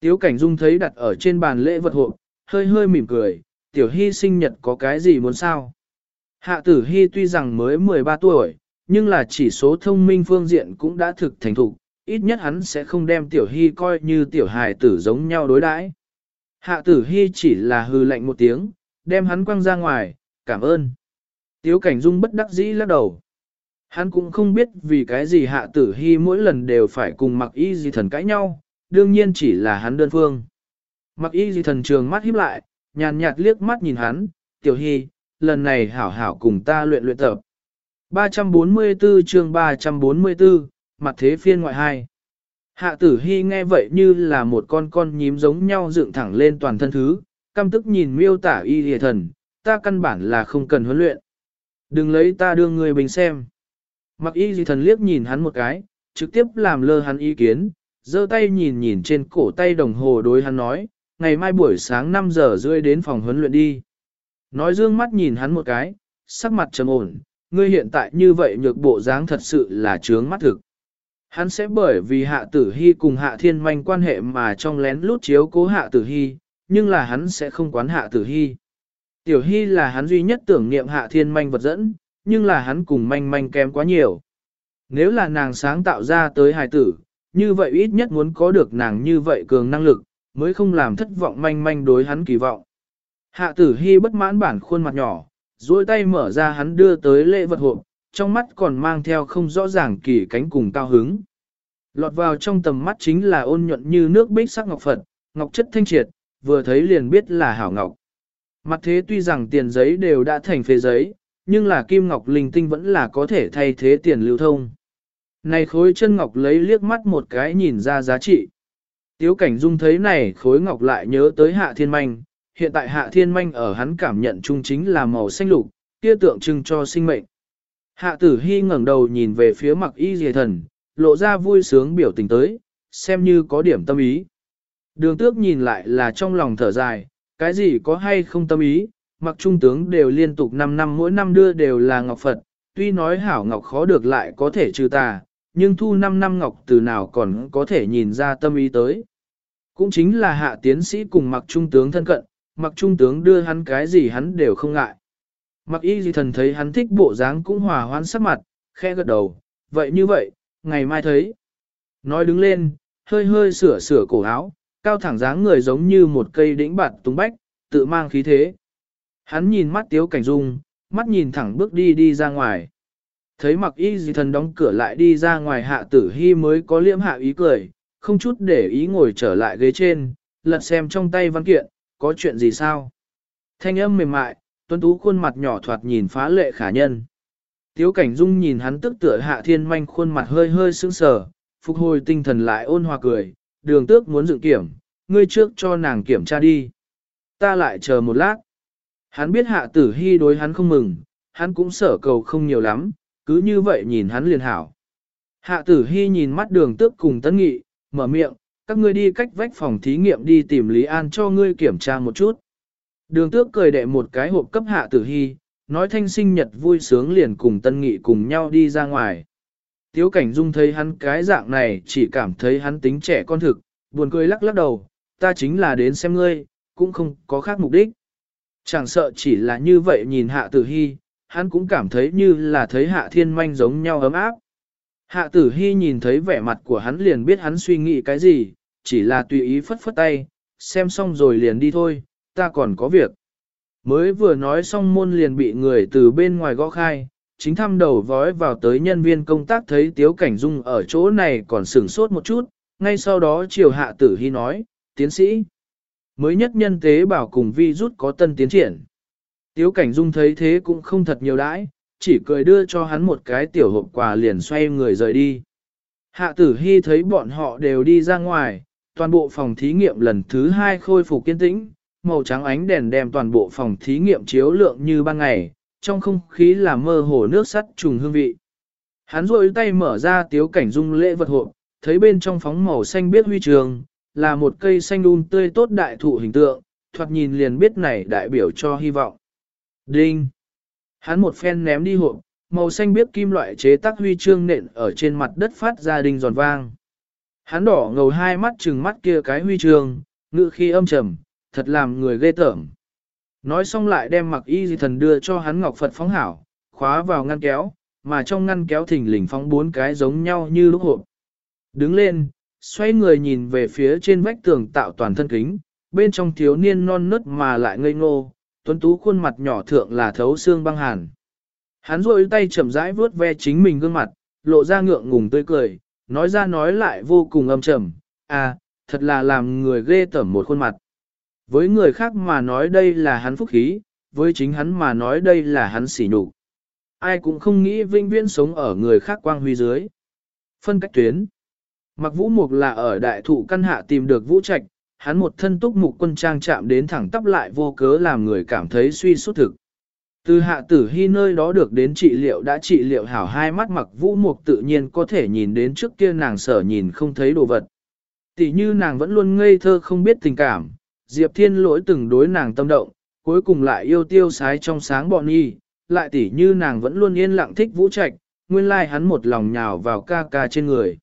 Tiếu cảnh dung thấy đặt ở trên bàn lễ vật hộp, hơi hơi mỉm cười, tiểu hy sinh nhật có cái gì muốn sao? Hạ tử hy tuy rằng mới 13 tuổi, nhưng là chỉ số thông minh phương diện cũng đã thực thành thục, ít nhất hắn sẽ không đem tiểu hy coi như tiểu hài tử giống nhau đối đãi. Hạ tử hy chỉ là hư lạnh một tiếng, đem hắn quăng ra ngoài, cảm ơn. Tiếu cảnh dung bất đắc dĩ lắc đầu. Hắn cũng không biết vì cái gì hạ tử hy mỗi lần đều phải cùng mặc y di thần cãi nhau, đương nhiên chỉ là hắn đơn phương. Mặc y di thần trường mắt híp lại, nhàn nhạt liếc mắt nhìn hắn, tiểu hy, lần này hảo hảo cùng ta luyện luyện tập. 344 chương 344, mặt thế phiên ngoại hai. Hạ tử hy nghe vậy như là một con con nhím giống nhau dựng thẳng lên toàn thân thứ, căm tức nhìn miêu tả y hề thần, ta căn bản là không cần huấn luyện. Đừng lấy ta đưa người bình xem. Mặc y gì thần liếc nhìn hắn một cái, trực tiếp làm lơ hắn ý kiến, giơ tay nhìn nhìn trên cổ tay đồng hồ đối hắn nói, ngày mai buổi sáng 5 giờ rưỡi đến phòng huấn luyện đi. Nói dương mắt nhìn hắn một cái, sắc mặt trầm ổn, ngươi hiện tại như vậy nhược bộ dáng thật sự là trướng mắt thực. Hắn sẽ bởi vì hạ tử hy cùng hạ thiên manh quan hệ mà trong lén lút chiếu cố hạ tử hy, nhưng là hắn sẽ không quán hạ tử hy. Tiểu hy là hắn duy nhất tưởng niệm hạ thiên manh vật dẫn, nhưng là hắn cùng manh manh kém quá nhiều. Nếu là nàng sáng tạo ra tới hài tử, như vậy ít nhất muốn có được nàng như vậy cường năng lực, mới không làm thất vọng manh manh đối hắn kỳ vọng. Hạ tử hy bất mãn bản khuôn mặt nhỏ, duỗi tay mở ra hắn đưa tới lễ vật hộp, trong mắt còn mang theo không rõ ràng kỳ cánh cùng cao hứng. Lọt vào trong tầm mắt chính là ôn nhuận như nước bích sắc ngọc Phật, ngọc chất thanh triệt, vừa thấy liền biết là hảo ngọc. Mặt thế tuy rằng tiền giấy đều đã thành phế giấy, nhưng là kim ngọc linh tinh vẫn là có thể thay thế tiền lưu thông. Này khối chân ngọc lấy liếc mắt một cái nhìn ra giá trị. Tiếu cảnh dung thấy này khối ngọc lại nhớ tới hạ thiên manh, hiện tại hạ thiên manh ở hắn cảm nhận chung chính là màu xanh lục, kia tượng trưng cho sinh mệnh. Hạ tử hy ngẩng đầu nhìn về phía mặc y dề thần, lộ ra vui sướng biểu tình tới, xem như có điểm tâm ý. Đường tước nhìn lại là trong lòng thở dài, cái gì có hay không tâm ý, mặc trung tướng đều liên tục 5 năm mỗi năm đưa đều là ngọc Phật, tuy nói hảo ngọc khó được lại có thể trừ tà, nhưng thu 5 năm ngọc từ nào còn có thể nhìn ra tâm ý tới. Cũng chính là hạ tiến sĩ cùng mặc trung tướng thân cận, mặc trung tướng đưa hắn cái gì hắn đều không ngại. Mặc y gì thần thấy hắn thích bộ dáng cũng hòa hoãn sắc mặt, khẽ gật đầu, vậy như vậy, ngày mai thấy. Nói đứng lên, hơi hơi sửa sửa cổ áo, cao thẳng dáng người giống như một cây đĩnh bạt tung bách, tự mang khí thế. Hắn nhìn mắt tiếu cảnh dung, mắt nhìn thẳng bước đi đi ra ngoài. Thấy mặc y gì thần đóng cửa lại đi ra ngoài hạ tử hy mới có liễm hạ ý cười, không chút để ý ngồi trở lại ghế trên, lật xem trong tay văn kiện, có chuyện gì sao? Thanh âm mềm mại, tuấn tú khuôn mặt nhỏ thoạt nhìn phá lệ khả nhân. Tiếu cảnh dung nhìn hắn tức tựa hạ thiên manh khuôn mặt hơi hơi sững sờ, phục hồi tinh thần lại ôn hòa cười, đường tước muốn dựng kiểm, ngươi trước cho nàng kiểm tra đi. Ta lại chờ một lát. Hắn biết hạ tử hy đối hắn không mừng, hắn cũng sở cầu không nhiều lắm, cứ như vậy nhìn hắn liền hảo. Hạ tử hy nhìn mắt đường tước cùng tấn nghị, mở miệng, các ngươi đi cách vách phòng thí nghiệm đi tìm Lý An cho ngươi kiểm tra một chút. Đường tước cười đệ một cái hộp cấp hạ tử hy, nói thanh sinh nhật vui sướng liền cùng tân nghị cùng nhau đi ra ngoài. Tiếu cảnh dung thấy hắn cái dạng này chỉ cảm thấy hắn tính trẻ con thực, buồn cười lắc lắc đầu, ta chính là đến xem ngươi, cũng không có khác mục đích. Chẳng sợ chỉ là như vậy nhìn hạ tử hy, hắn cũng cảm thấy như là thấy hạ thiên manh giống nhau ấm áp. Hạ tử hy nhìn thấy vẻ mặt của hắn liền biết hắn suy nghĩ cái gì, chỉ là tùy ý phất phất tay, xem xong rồi liền đi thôi, ta còn có việc. Mới vừa nói xong môn liền bị người từ bên ngoài gõ khai, chính thăm đầu vói vào tới nhân viên công tác thấy Tiếu Cảnh Dung ở chỗ này còn sửng sốt một chút, ngay sau đó chiều hạ tử hy nói, tiến sĩ. Mới nhất nhân tế bảo cùng vi rút có tân tiến triển. Tiếu Cảnh Dung thấy thế cũng không thật nhiều đãi, chỉ cười đưa cho hắn một cái tiểu hộp quà liền xoay người rời đi. Hạ tử hy thấy bọn họ đều đi ra ngoài, toàn bộ phòng thí nghiệm lần thứ hai khôi phục kiên tĩnh, màu trắng ánh đèn đem toàn bộ phòng thí nghiệm chiếu lượng như ban ngày, trong không khí là mơ hồ nước sắt trùng hương vị. Hắn rôi tay mở ra tiếu cảnh dung lễ vật hộp, thấy bên trong phóng màu xanh biết huy trường, là một cây xanh đun tươi tốt đại thụ hình tượng, thoạt nhìn liền biết này đại biểu cho hy vọng. Đinh! Hắn một phen ném đi hộp, màu xanh biết kim loại chế tác huy chương nện ở trên mặt đất phát ra đinh giòn vang. Hắn đỏ ngầu hai mắt trừng mắt kia cái huy trường, ngự khi âm trầm, thật làm người ghê tởm. Nói xong lại đem mặc y di thần đưa cho hắn ngọc Phật phóng hảo, khóa vào ngăn kéo, mà trong ngăn kéo thỉnh lình phóng bốn cái giống nhau như lúc hộp. Đứng lên, xoay người nhìn về phía trên vách tường tạo toàn thân kính, bên trong thiếu niên non nớt mà lại ngây ngô, tuấn tú khuôn mặt nhỏ thượng là thấu xương băng hàn. Hắn rôi tay chậm rãi vuốt ve chính mình gương mặt, lộ ra ngượng ngùng tươi cười, nói ra nói lại vô cùng âm trầm, à, thật là làm người ghê tởm một khuôn mặt. Với người khác mà nói đây là hắn phúc khí, với chính hắn mà nói đây là hắn sỉ nhục. Ai cũng không nghĩ vinh viễn sống ở người khác quang huy dưới. Phân cách tuyến. Mặc vũ mục là ở đại thụ căn hạ tìm được vũ trạch, hắn một thân túc mục quân trang chạm đến thẳng tắp lại vô cớ làm người cảm thấy suy sút thực. Từ hạ tử hy nơi đó được đến trị liệu đã trị liệu hảo hai mắt mặc vũ mục tự nhiên có thể nhìn đến trước kia nàng sở nhìn không thấy đồ vật. Tỷ như nàng vẫn luôn ngây thơ không biết tình cảm, Diệp Thiên lỗi từng đối nàng tâm động, cuối cùng lại yêu tiêu sái trong sáng bọn y, lại tỷ như nàng vẫn luôn yên lặng thích vũ trạch, nguyên lai hắn một lòng nhào vào ca ca trên người.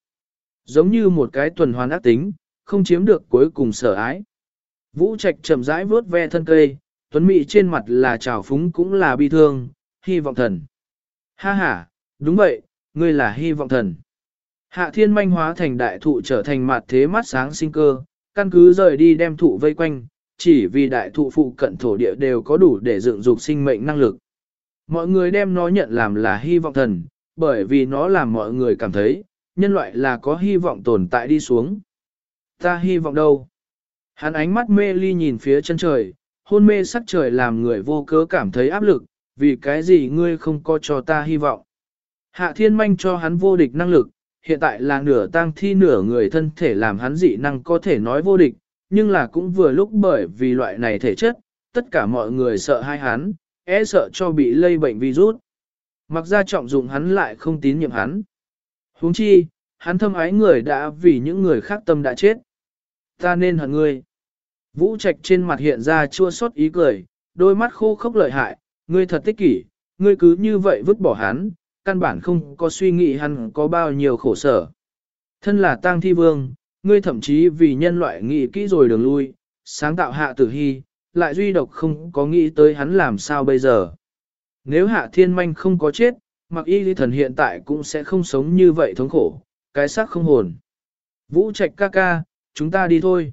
Giống như một cái tuần hoàn ác tính, không chiếm được cuối cùng sở ái. Vũ trạch chậm rãi vớt ve thân cây, tuấn mị trên mặt là trào phúng cũng là bi thương, hy vọng thần. Ha ha, đúng vậy, ngươi là hy vọng thần. Hạ thiên manh hóa thành đại thụ trở thành mặt thế mắt sáng sinh cơ, căn cứ rời đi đem thụ vây quanh, chỉ vì đại thụ phụ cận thổ địa đều có đủ để dựng dục sinh mệnh năng lực. Mọi người đem nó nhận làm là hy vọng thần, bởi vì nó làm mọi người cảm thấy, nhân loại là có hy vọng tồn tại đi xuống. Ta hy vọng đâu? Hắn ánh mắt mê ly nhìn phía chân trời, hôn mê sắc trời làm người vô cớ cảm thấy áp lực, vì cái gì ngươi không có cho ta hy vọng. Hạ thiên manh cho hắn vô địch năng lực, hiện tại là nửa tang thi nửa người thân thể làm hắn dị năng có thể nói vô địch, nhưng là cũng vừa lúc bởi vì loại này thể chất, tất cả mọi người sợ hai hắn, e sợ cho bị lây bệnh virus. Mặc ra trọng dụng hắn lại không tín nhiệm hắn. huống chi, hắn thâm ái người đã vì những người khác tâm đã chết. Ta nên hận ngươi. Vũ Trạch trên mặt hiện ra chua xót ý cười, đôi mắt khô khốc lợi hại, ngươi thật tích kỷ, ngươi cứ như vậy vứt bỏ hắn, căn bản không có suy nghĩ hắn có bao nhiêu khổ sở. Thân là tang thi vương, ngươi thậm chí vì nhân loại nghĩ kỹ rồi đường lui, sáng tạo hạ tử hy, lại duy độc không có nghĩ tới hắn làm sao bây giờ. Nếu hạ thiên manh không có chết, mặc y lý thần hiện tại cũng sẽ không sống như vậy thống khổ, cái xác không hồn. Vũ trạch ca ca, chúng ta đi thôi.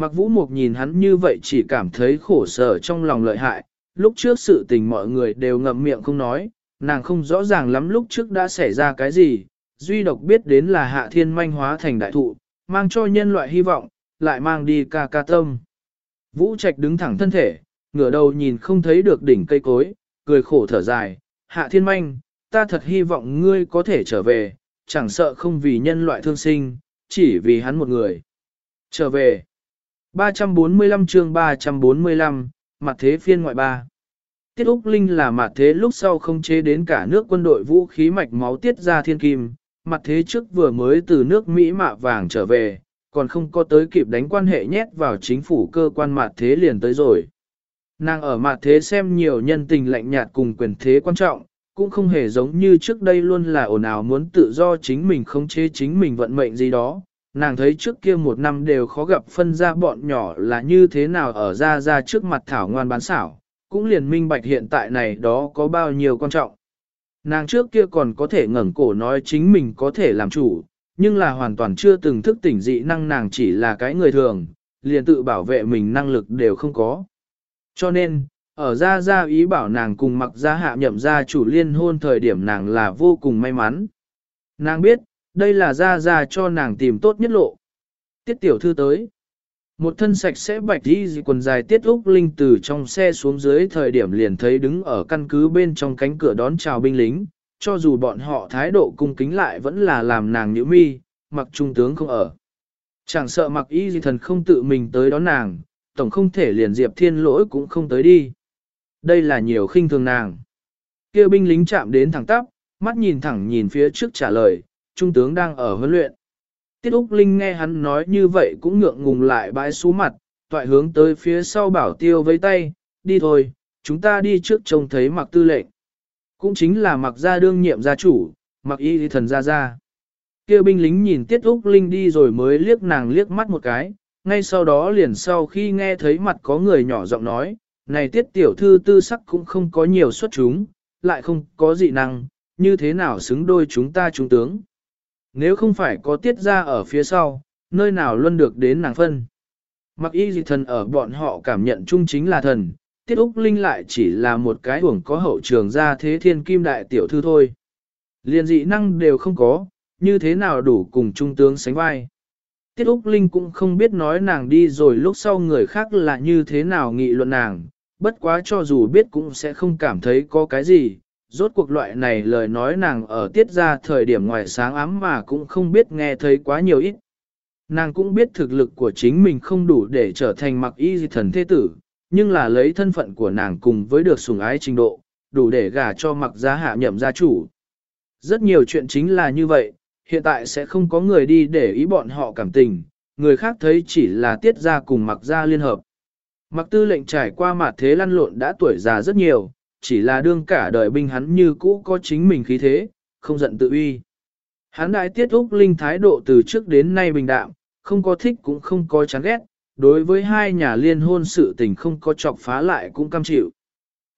Mặc vũ mục nhìn hắn như vậy chỉ cảm thấy khổ sở trong lòng lợi hại, lúc trước sự tình mọi người đều ngậm miệng không nói, nàng không rõ ràng lắm lúc trước đã xảy ra cái gì, duy độc biết đến là hạ thiên manh hóa thành đại thụ, mang cho nhân loại hy vọng, lại mang đi ca ca tâm. Vũ Trạch đứng thẳng thân thể, ngửa đầu nhìn không thấy được đỉnh cây cối, cười khổ thở dài, hạ thiên manh, ta thật hy vọng ngươi có thể trở về, chẳng sợ không vì nhân loại thương sinh, chỉ vì hắn một người. Trở về. 345 chương 345, mặt thế phiên ngoại ba. Tiết Úc Linh là mặt thế lúc sau không chế đến cả nước quân đội vũ khí mạch máu tiết ra thiên kim, mặt thế trước vừa mới từ nước Mỹ mạ vàng trở về, còn không có tới kịp đánh quan hệ nhét vào chính phủ cơ quan mặt thế liền tới rồi. Nàng ở mặt thế xem nhiều nhân tình lạnh nhạt cùng quyền thế quan trọng, cũng không hề giống như trước đây luôn là ồn ào muốn tự do chính mình không chế chính mình vận mệnh gì đó. Nàng thấy trước kia một năm đều khó gặp phân ra bọn nhỏ là như thế nào ở ra ra trước mặt thảo ngoan bán xảo, cũng liền minh bạch hiện tại này đó có bao nhiêu quan trọng. Nàng trước kia còn có thể ngẩng cổ nói chính mình có thể làm chủ, nhưng là hoàn toàn chưa từng thức tỉnh dị năng nàng chỉ là cái người thường, liền tự bảo vệ mình năng lực đều không có. Cho nên, ở ra ra ý bảo nàng cùng mặc ra hạ nhậm gia chủ liên hôn thời điểm nàng là vô cùng may mắn. Nàng biết, đây là ra ra cho nàng tìm tốt nhất lộ. Tiết tiểu thư tới. Một thân sạch sẽ bạch đi quần dài tiết úc linh từ trong xe xuống dưới thời điểm liền thấy đứng ở căn cứ bên trong cánh cửa đón chào binh lính, cho dù bọn họ thái độ cung kính lại vẫn là làm nàng nhữ mi, mặc trung tướng không ở. Chẳng sợ mặc y gì thần không tự mình tới đón nàng, tổng không thể liền diệp thiên lỗi cũng không tới đi. Đây là nhiều khinh thường nàng. kia binh lính chạm đến thẳng tắp, mắt nhìn thẳng nhìn phía trước trả lời, trung tướng đang ở huấn luyện. Tiết Úc Linh nghe hắn nói như vậy cũng ngượng ngùng lại bãi xuống mặt, toại hướng tới phía sau bảo tiêu với tay, đi thôi, chúng ta đi trước trông thấy mặc tư lệnh. Cũng chính là mặc gia đương nhiệm gia chủ, mặc y thần gia gia. Kêu binh lính nhìn Tiết Úc Linh đi rồi mới liếc nàng liếc mắt một cái, ngay sau đó liền sau khi nghe thấy mặt có người nhỏ giọng nói, này tiết tiểu thư tư sắc cũng không có nhiều xuất chúng, lại không có dị năng, như thế nào xứng đôi chúng ta trung tướng. Nếu không phải có tiết ra ở phía sau, nơi nào luôn được đến nàng phân. Mặc y dị thần ở bọn họ cảm nhận chung chính là thần, tiết Úc Linh lại chỉ là một cái uổng có hậu trường ra thế thiên kim đại tiểu thư thôi. Liên dị năng đều không có, như thế nào đủ cùng trung tướng sánh vai. Tiết Úc Linh cũng không biết nói nàng đi rồi lúc sau người khác là như thế nào nghị luận nàng, bất quá cho dù biết cũng sẽ không cảm thấy có cái gì. Rốt cuộc loại này lời nói nàng ở tiết ra thời điểm ngoài sáng ám mà cũng không biết nghe thấy quá nhiều ít. Nàng cũng biết thực lực của chính mình không đủ để trở thành mặc y di thần thế tử, nhưng là lấy thân phận của nàng cùng với được sủng ái trình độ, đủ để gả cho mặc gia hạ nhậm gia chủ. Rất nhiều chuyện chính là như vậy, hiện tại sẽ không có người đi để ý bọn họ cảm tình, người khác thấy chỉ là tiết ra cùng mặc gia liên hợp. Mặc tư lệnh trải qua mặt thế lăn lộn đã tuổi già rất nhiều, chỉ là đương cả đời binh hắn như cũ có chính mình khí thế, không giận tự uy. Hắn đại tiết Úc Linh thái độ từ trước đến nay bình đạm, không có thích cũng không có chán ghét, đối với hai nhà liên hôn sự tình không có chọc phá lại cũng cam chịu.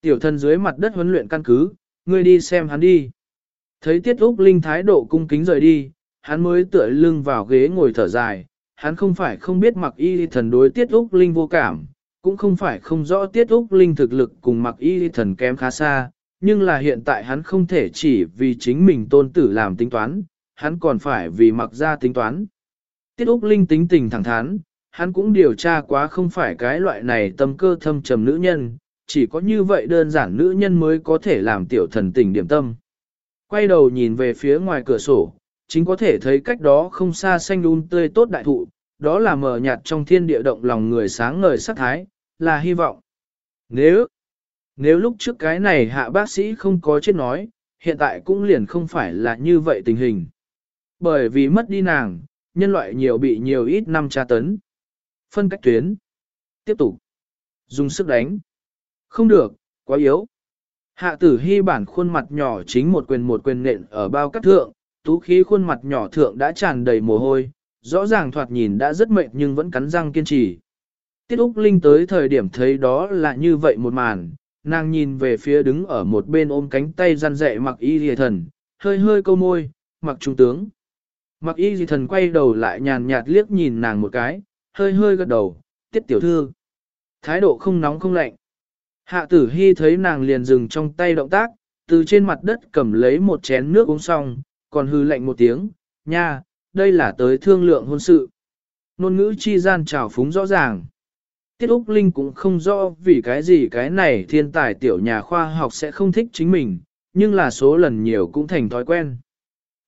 Tiểu thân dưới mặt đất huấn luyện căn cứ, ngươi đi xem hắn đi. Thấy Tiết Úc Linh thái độ cung kính rời đi, hắn mới tựa lưng vào ghế ngồi thở dài, hắn không phải không biết mặc y thần đối Tiết Úc Linh vô cảm, cũng không phải không rõ Tiết Úc Linh thực lực cùng mặc y thần kém khá xa, nhưng là hiện tại hắn không thể chỉ vì chính mình tôn tử làm tính toán, hắn còn phải vì mặc ra tính toán. Tiết Úc Linh tính tình thẳng thắn, hắn cũng điều tra quá không phải cái loại này tâm cơ thâm trầm nữ nhân, chỉ có như vậy đơn giản nữ nhân mới có thể làm tiểu thần tình điểm tâm. Quay đầu nhìn về phía ngoài cửa sổ, chính có thể thấy cách đó không xa xanh un tươi tốt đại thụ, đó là mờ nhạt trong thiên địa động lòng người sáng ngời sắc thái, là hy vọng. Nếu, nếu lúc trước cái này hạ bác sĩ không có chết nói, hiện tại cũng liền không phải là như vậy tình hình. Bởi vì mất đi nàng, nhân loại nhiều bị nhiều ít năm tra tấn. Phân cách tuyến. Tiếp tục. Dùng sức đánh. Không được, quá yếu. Hạ tử hy bản khuôn mặt nhỏ chính một quyền một quyền nện ở bao cắt thượng, tú khí khuôn mặt nhỏ thượng đã tràn đầy mồ hôi, rõ ràng thoạt nhìn đã rất mệt nhưng vẫn cắn răng kiên trì. Tiết Úc Linh tới thời điểm thấy đó là như vậy một màn, nàng nhìn về phía đứng ở một bên ôm cánh tay răn rẹ mặc y dì thần, hơi hơi câu môi, mặc trung tướng. Mặc y dì thần quay đầu lại nhàn nhạt liếc nhìn nàng một cái, hơi hơi gật đầu, tiết tiểu thư. Thái độ không nóng không lạnh. Hạ tử hy thấy nàng liền dừng trong tay động tác, từ trên mặt đất cầm lấy một chén nước uống xong, còn hư lạnh một tiếng, nha, đây là tới thương lượng hôn sự. Nôn ngữ chi gian trào phúng rõ ràng. Tiết Úc Linh cũng không rõ vì cái gì cái này thiên tài tiểu nhà khoa học sẽ không thích chính mình, nhưng là số lần nhiều cũng thành thói quen.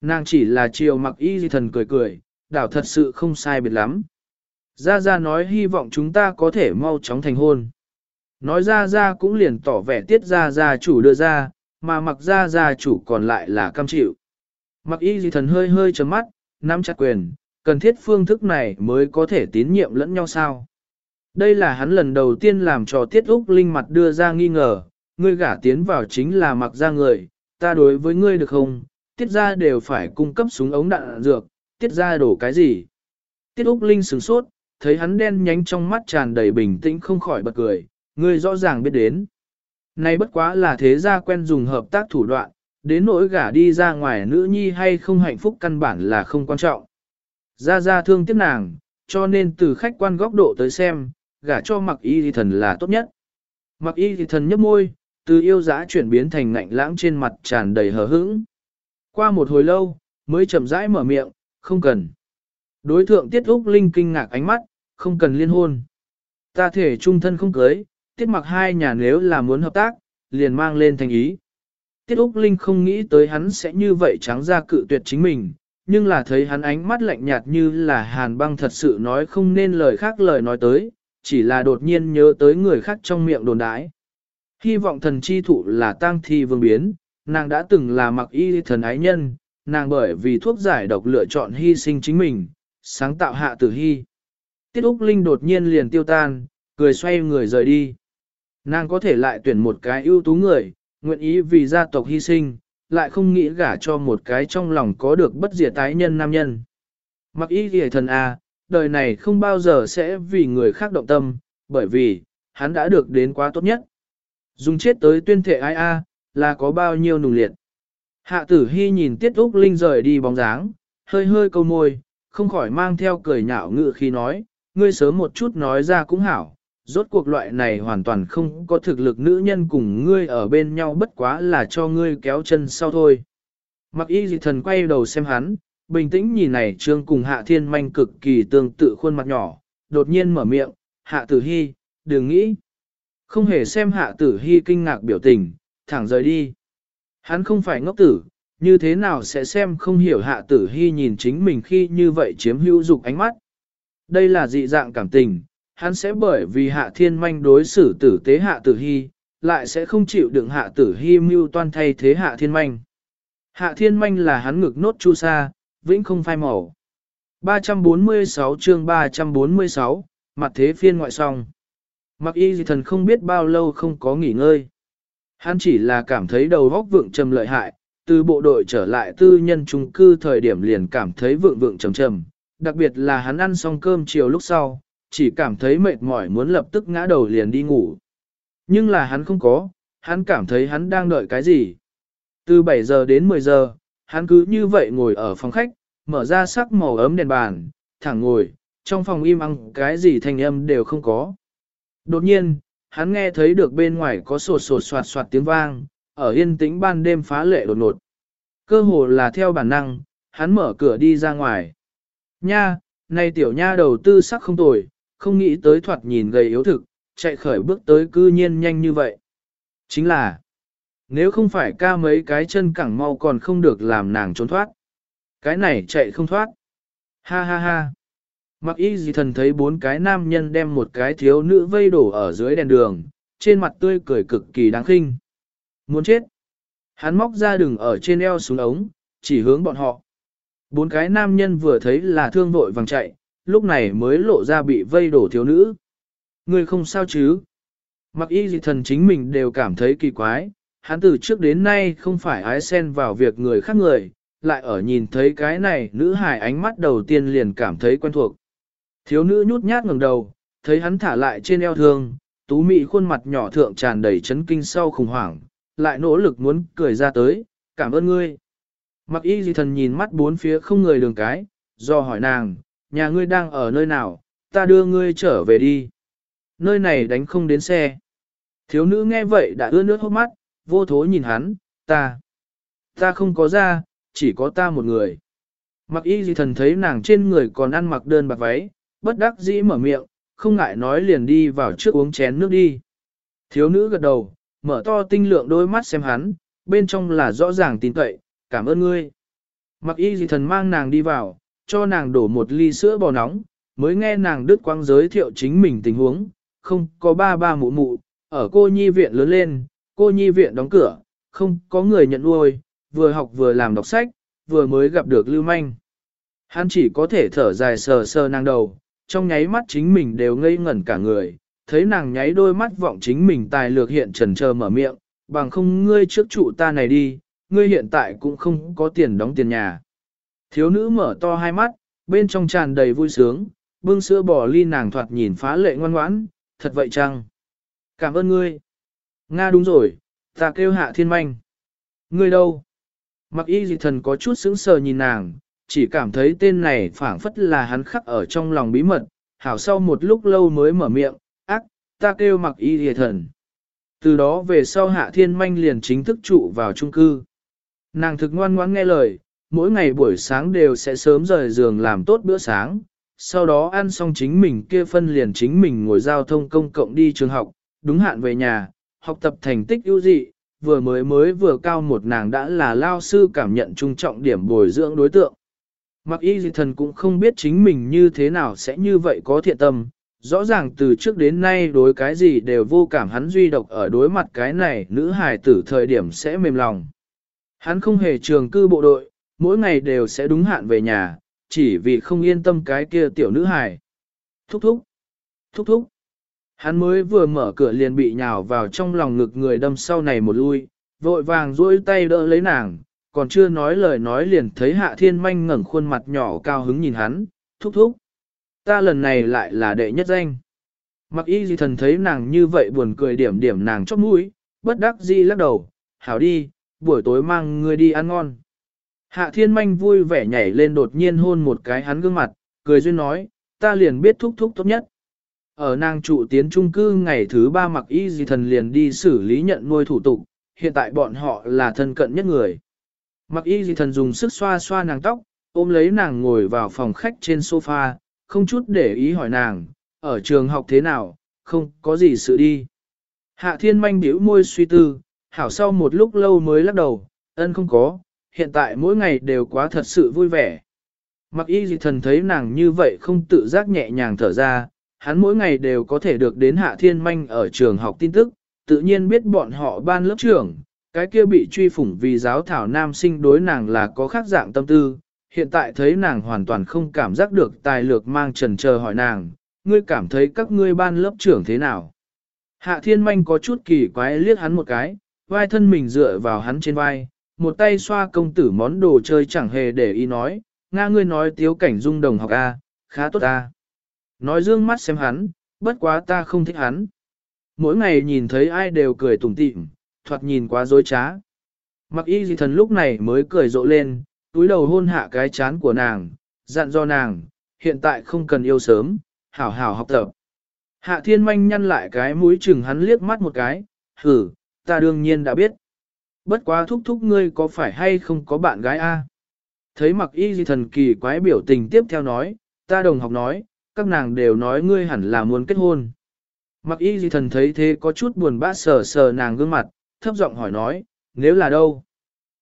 Nàng chỉ là chiều mặc y di thần cười cười, đảo thật sự không sai biệt lắm. Gia Gia nói hy vọng chúng ta có thể mau chóng thành hôn. Nói Gia Gia cũng liền tỏ vẻ tiết Gia Gia chủ đưa ra, mà mặc Gia Gia chủ còn lại là cam chịu. Mặc y Di thần hơi hơi chấm mắt, nắm chặt quyền, cần thiết phương thức này mới có thể tín nhiệm lẫn nhau sao. Đây là hắn lần đầu tiên làm cho tiết Úc Linh mặt đưa ra nghi ngờ, ngươi gả tiến vào chính là mặc ra người, ta đối với ngươi được không, tiết ra đều phải cung cấp súng ống đạn dược, tiết ra đổ cái gì. Tiết Úc Linh sửng sốt, thấy hắn đen nhánh trong mắt tràn đầy bình tĩnh không khỏi bật cười, ngươi rõ ràng biết đến. Này bất quá là thế gia quen dùng hợp tác thủ đoạn, đến nỗi gả đi ra ngoài nữ nhi hay không hạnh phúc căn bản là không quan trọng. Gia Gia thương tiếc nàng, cho nên từ khách quan góc độ tới xem, gả cho mặc y thì thần là tốt nhất. Mặc y thì thần nhấp môi, từ yêu dã chuyển biến thành ngạnh lãng trên mặt tràn đầy hờ hững. Qua một hồi lâu, mới chậm rãi mở miệng, không cần. Đối thượng Tiết Úc Linh kinh ngạc ánh mắt, không cần liên hôn. Ta thể trung thân không cưới, Tiết mặc hai nhà nếu là muốn hợp tác, liền mang lên thành ý. Tiết Úc Linh không nghĩ tới hắn sẽ như vậy trắng ra cự tuyệt chính mình, nhưng là thấy hắn ánh mắt lạnh nhạt như là hàn băng thật sự nói không nên lời khác lời nói tới, chỉ là đột nhiên nhớ tới người khác trong miệng đồn đái. Hy vọng thần chi thụ là tang thi vương biến, nàng đã từng là mặc y thần ái nhân, nàng bởi vì thuốc giải độc lựa chọn hy sinh chính mình, sáng tạo hạ tử hy. Tiết Úc Linh đột nhiên liền tiêu tan, cười xoay người rời đi. Nàng có thể lại tuyển một cái ưu tú người, nguyện ý vì gia tộc hy sinh, lại không nghĩ gả cho một cái trong lòng có được bất diệt tái nhân nam nhân. Mặc y ghề thần à? Đời này không bao giờ sẽ vì người khác động tâm, bởi vì, hắn đã được đến quá tốt nhất. Dùng chết tới tuyên thể ai a, là có bao nhiêu nùng liệt. Hạ tử hy nhìn tiết úc linh rời đi bóng dáng, hơi hơi câu môi, không khỏi mang theo cười nhạo ngự khi nói, ngươi sớm một chút nói ra cũng hảo, rốt cuộc loại này hoàn toàn không có thực lực nữ nhân cùng ngươi ở bên nhau bất quá là cho ngươi kéo chân sau thôi. Mặc y dị thần quay đầu xem hắn, bình tĩnh nhìn này trương cùng hạ thiên manh cực kỳ tương tự khuôn mặt nhỏ, đột nhiên mở miệng, hạ tử hy, đừng nghĩ. Không hề xem hạ tử hy kinh ngạc biểu tình, thẳng rời đi. Hắn không phải ngốc tử, như thế nào sẽ xem không hiểu hạ tử hy nhìn chính mình khi như vậy chiếm hữu dục ánh mắt. Đây là dị dạng cảm tình, hắn sẽ bởi vì hạ thiên manh đối xử tử tế hạ tử hy, lại sẽ không chịu đựng hạ tử hy mưu toan thay thế hạ thiên manh. Hạ thiên manh là hắn ngực nốt chu sa, vĩnh không phai màu. 346 chương 346, mặt thế phiên ngoại song. Mặc y dị thần không biết bao lâu không có nghỉ ngơi. Hắn chỉ là cảm thấy đầu góc vượng trầm lợi hại, từ bộ đội trở lại tư nhân trung cư thời điểm liền cảm thấy vượng vượng trầm trầm, đặc biệt là hắn ăn xong cơm chiều lúc sau, chỉ cảm thấy mệt mỏi muốn lập tức ngã đầu liền đi ngủ. Nhưng là hắn không có, hắn cảm thấy hắn đang đợi cái gì. Từ 7 giờ đến 10 giờ, hắn cứ như vậy ngồi ở phòng khách, mở ra sắc màu ấm đèn bàn, thẳng ngồi, trong phòng im ăng cái gì thanh âm đều không có. Đột nhiên, hắn nghe thấy được bên ngoài có sột sột soạt soạt tiếng vang, ở yên tĩnh ban đêm phá lệ đột ngột. Cơ hồ là theo bản năng, hắn mở cửa đi ra ngoài. Nha, này tiểu nha đầu tư sắc không tồi, không nghĩ tới thoạt nhìn gầy yếu thực, chạy khởi bước tới cư nhiên nhanh như vậy. Chính là, nếu không phải ca mấy cái chân cẳng mau còn không được làm nàng trốn thoát. Cái này chạy không thoát. Ha ha ha. Mặc y gì thần thấy bốn cái nam nhân đem một cái thiếu nữ vây đổ ở dưới đèn đường, trên mặt tươi cười cực kỳ đáng khinh. Muốn chết. Hắn móc ra đường ở trên eo xuống ống, chỉ hướng bọn họ. Bốn cái nam nhân vừa thấy là thương vội vàng chạy, lúc này mới lộ ra bị vây đổ thiếu nữ. Người không sao chứ? Mặc y gì thần chính mình đều cảm thấy kỳ quái, hắn từ trước đến nay không phải ái xen vào việc người khác người, lại ở nhìn thấy cái này nữ hài ánh mắt đầu tiên liền cảm thấy quen thuộc. Thiếu nữ nhút nhát ngẩng đầu, thấy hắn thả lại trên eo thương, tú mị khuôn mặt nhỏ thượng tràn đầy chấn kinh sau khủng hoảng, lại nỗ lực muốn cười ra tới, cảm ơn ngươi. Mặc y di thần nhìn mắt bốn phía không người đường cái, do hỏi nàng, nhà ngươi đang ở nơi nào, ta đưa ngươi trở về đi. Nơi này đánh không đến xe. Thiếu nữ nghe vậy đã ưa nước hốc mắt, vô thố nhìn hắn, ta. Ta không có ra, chỉ có ta một người. Mặc y gì thần thấy nàng trên người còn ăn mặc đơn bạc váy, bất đắc dĩ mở miệng, không ngại nói liền đi vào trước uống chén nước đi. Thiếu nữ gật đầu, mở to tinh lượng đôi mắt xem hắn, bên trong là rõ ràng tin cậy, cảm ơn ngươi. Mặc y gì thần mang nàng đi vào, cho nàng đổ một ly sữa bò nóng, mới nghe nàng đứt quang giới thiệu chính mình tình huống, không có ba ba mụ mụ, ở cô nhi viện lớn lên, cô nhi viện đóng cửa, không có người nhận nuôi, vừa học vừa làm đọc sách, vừa mới gặp được lưu manh. Hắn chỉ có thể thở dài sờ sờ nàng đầu, trong nháy mắt chính mình đều ngây ngẩn cả người, thấy nàng nháy đôi mắt vọng chính mình tài lược hiện trần chờ mở miệng, bằng không ngươi trước trụ ta này đi, ngươi hiện tại cũng không có tiền đóng tiền nhà. Thiếu nữ mở to hai mắt, bên trong tràn đầy vui sướng, bưng sữa bò ly nàng thoạt nhìn phá lệ ngoan ngoãn, thật vậy chăng? Cảm ơn ngươi. Nga đúng rồi, ta kêu hạ thiên manh. Ngươi đâu? Mặc y dị thần có chút sững sờ nhìn nàng, chỉ cảm thấy tên này phảng phất là hắn khắc ở trong lòng bí mật, hảo sau một lúc lâu mới mở miệng, ác, ta kêu mặc y dị thần. Từ đó về sau hạ thiên manh liền chính thức trụ vào trung cư. Nàng thực ngoan ngoãn nghe lời, mỗi ngày buổi sáng đều sẽ sớm rời giường làm tốt bữa sáng, sau đó ăn xong chính mình kia phân liền chính mình ngồi giao thông công cộng đi trường học, đúng hạn về nhà, học tập thành tích ưu dị, vừa mới mới vừa cao một nàng đã là lao sư cảm nhận trung trọng điểm bồi dưỡng đối tượng. Mặc y dị thần cũng không biết chính mình như thế nào sẽ như vậy có thiện tâm, rõ ràng từ trước đến nay đối cái gì đều vô cảm hắn duy độc ở đối mặt cái này nữ hài tử thời điểm sẽ mềm lòng. Hắn không hề trường cư bộ đội, mỗi ngày đều sẽ đúng hạn về nhà, chỉ vì không yên tâm cái kia tiểu nữ hài. Thúc thúc, thúc thúc. Hắn mới vừa mở cửa liền bị nhào vào trong lòng ngực người đâm sau này một lui, vội vàng duỗi tay đỡ lấy nàng, còn chưa nói lời nói liền thấy hạ thiên manh ngẩng khuôn mặt nhỏ cao hứng nhìn hắn, thúc thúc. Ta lần này lại là đệ nhất danh. Mặc y gì thần thấy nàng như vậy buồn cười điểm điểm nàng chót mũi, bất đắc dĩ lắc đầu, hảo đi, buổi tối mang ngươi đi ăn ngon. Hạ thiên manh vui vẻ nhảy lên đột nhiên hôn một cái hắn gương mặt, cười duyên nói, ta liền biết thúc thúc tốt nhất. Ở nàng trụ tiến trung cư ngày thứ ba mặc y gì thần liền đi xử lý nhận nuôi thủ tục, hiện tại bọn họ là thân cận nhất người. Mặc y gì thần dùng sức xoa xoa nàng tóc, ôm lấy nàng ngồi vào phòng khách trên sofa, không chút để ý hỏi nàng, ở trường học thế nào, không có gì sự đi. Hạ thiên manh biểu môi suy tư, hảo sau một lúc lâu mới lắc đầu, ân không có, hiện tại mỗi ngày đều quá thật sự vui vẻ. Mặc y gì thần thấy nàng như vậy không tự giác nhẹ nhàng thở ra, hắn mỗi ngày đều có thể được đến hạ thiên manh ở trường học tin tức, tự nhiên biết bọn họ ban lớp trưởng, cái kia bị truy phủng vì giáo thảo nam sinh đối nàng là có khác dạng tâm tư, hiện tại thấy nàng hoàn toàn không cảm giác được tài lược mang trần chờ hỏi nàng, ngươi cảm thấy các ngươi ban lớp trưởng thế nào? Hạ thiên manh có chút kỳ quái liếc hắn một cái, vai thân mình dựa vào hắn trên vai, một tay xoa công tử món đồ chơi chẳng hề để ý nói, Nga ngươi nói tiếu cảnh dung đồng học A, khá tốt A. Nói dương mắt xem hắn, bất quá ta không thích hắn. Mỗi ngày nhìn thấy ai đều cười tủm tỉm, thoạt nhìn quá dối trá. Mặc y gì thần lúc này mới cười rộ lên, túi đầu hôn hạ cái chán của nàng, dặn do nàng, hiện tại không cần yêu sớm, hảo hảo học tập. Hạ thiên manh nhăn lại cái mũi chừng hắn liếc mắt một cái, hử, ta đương nhiên đã biết. Bất quá thúc thúc ngươi có phải hay không có bạn gái a? Thấy mặc y gì thần kỳ quái biểu tình tiếp theo nói, ta đồng học nói, các nàng đều nói ngươi hẳn là muốn kết hôn. Mặc y di thần thấy thế có chút buồn bã sờ sờ nàng gương mặt, thấp giọng hỏi nói, nếu là đâu?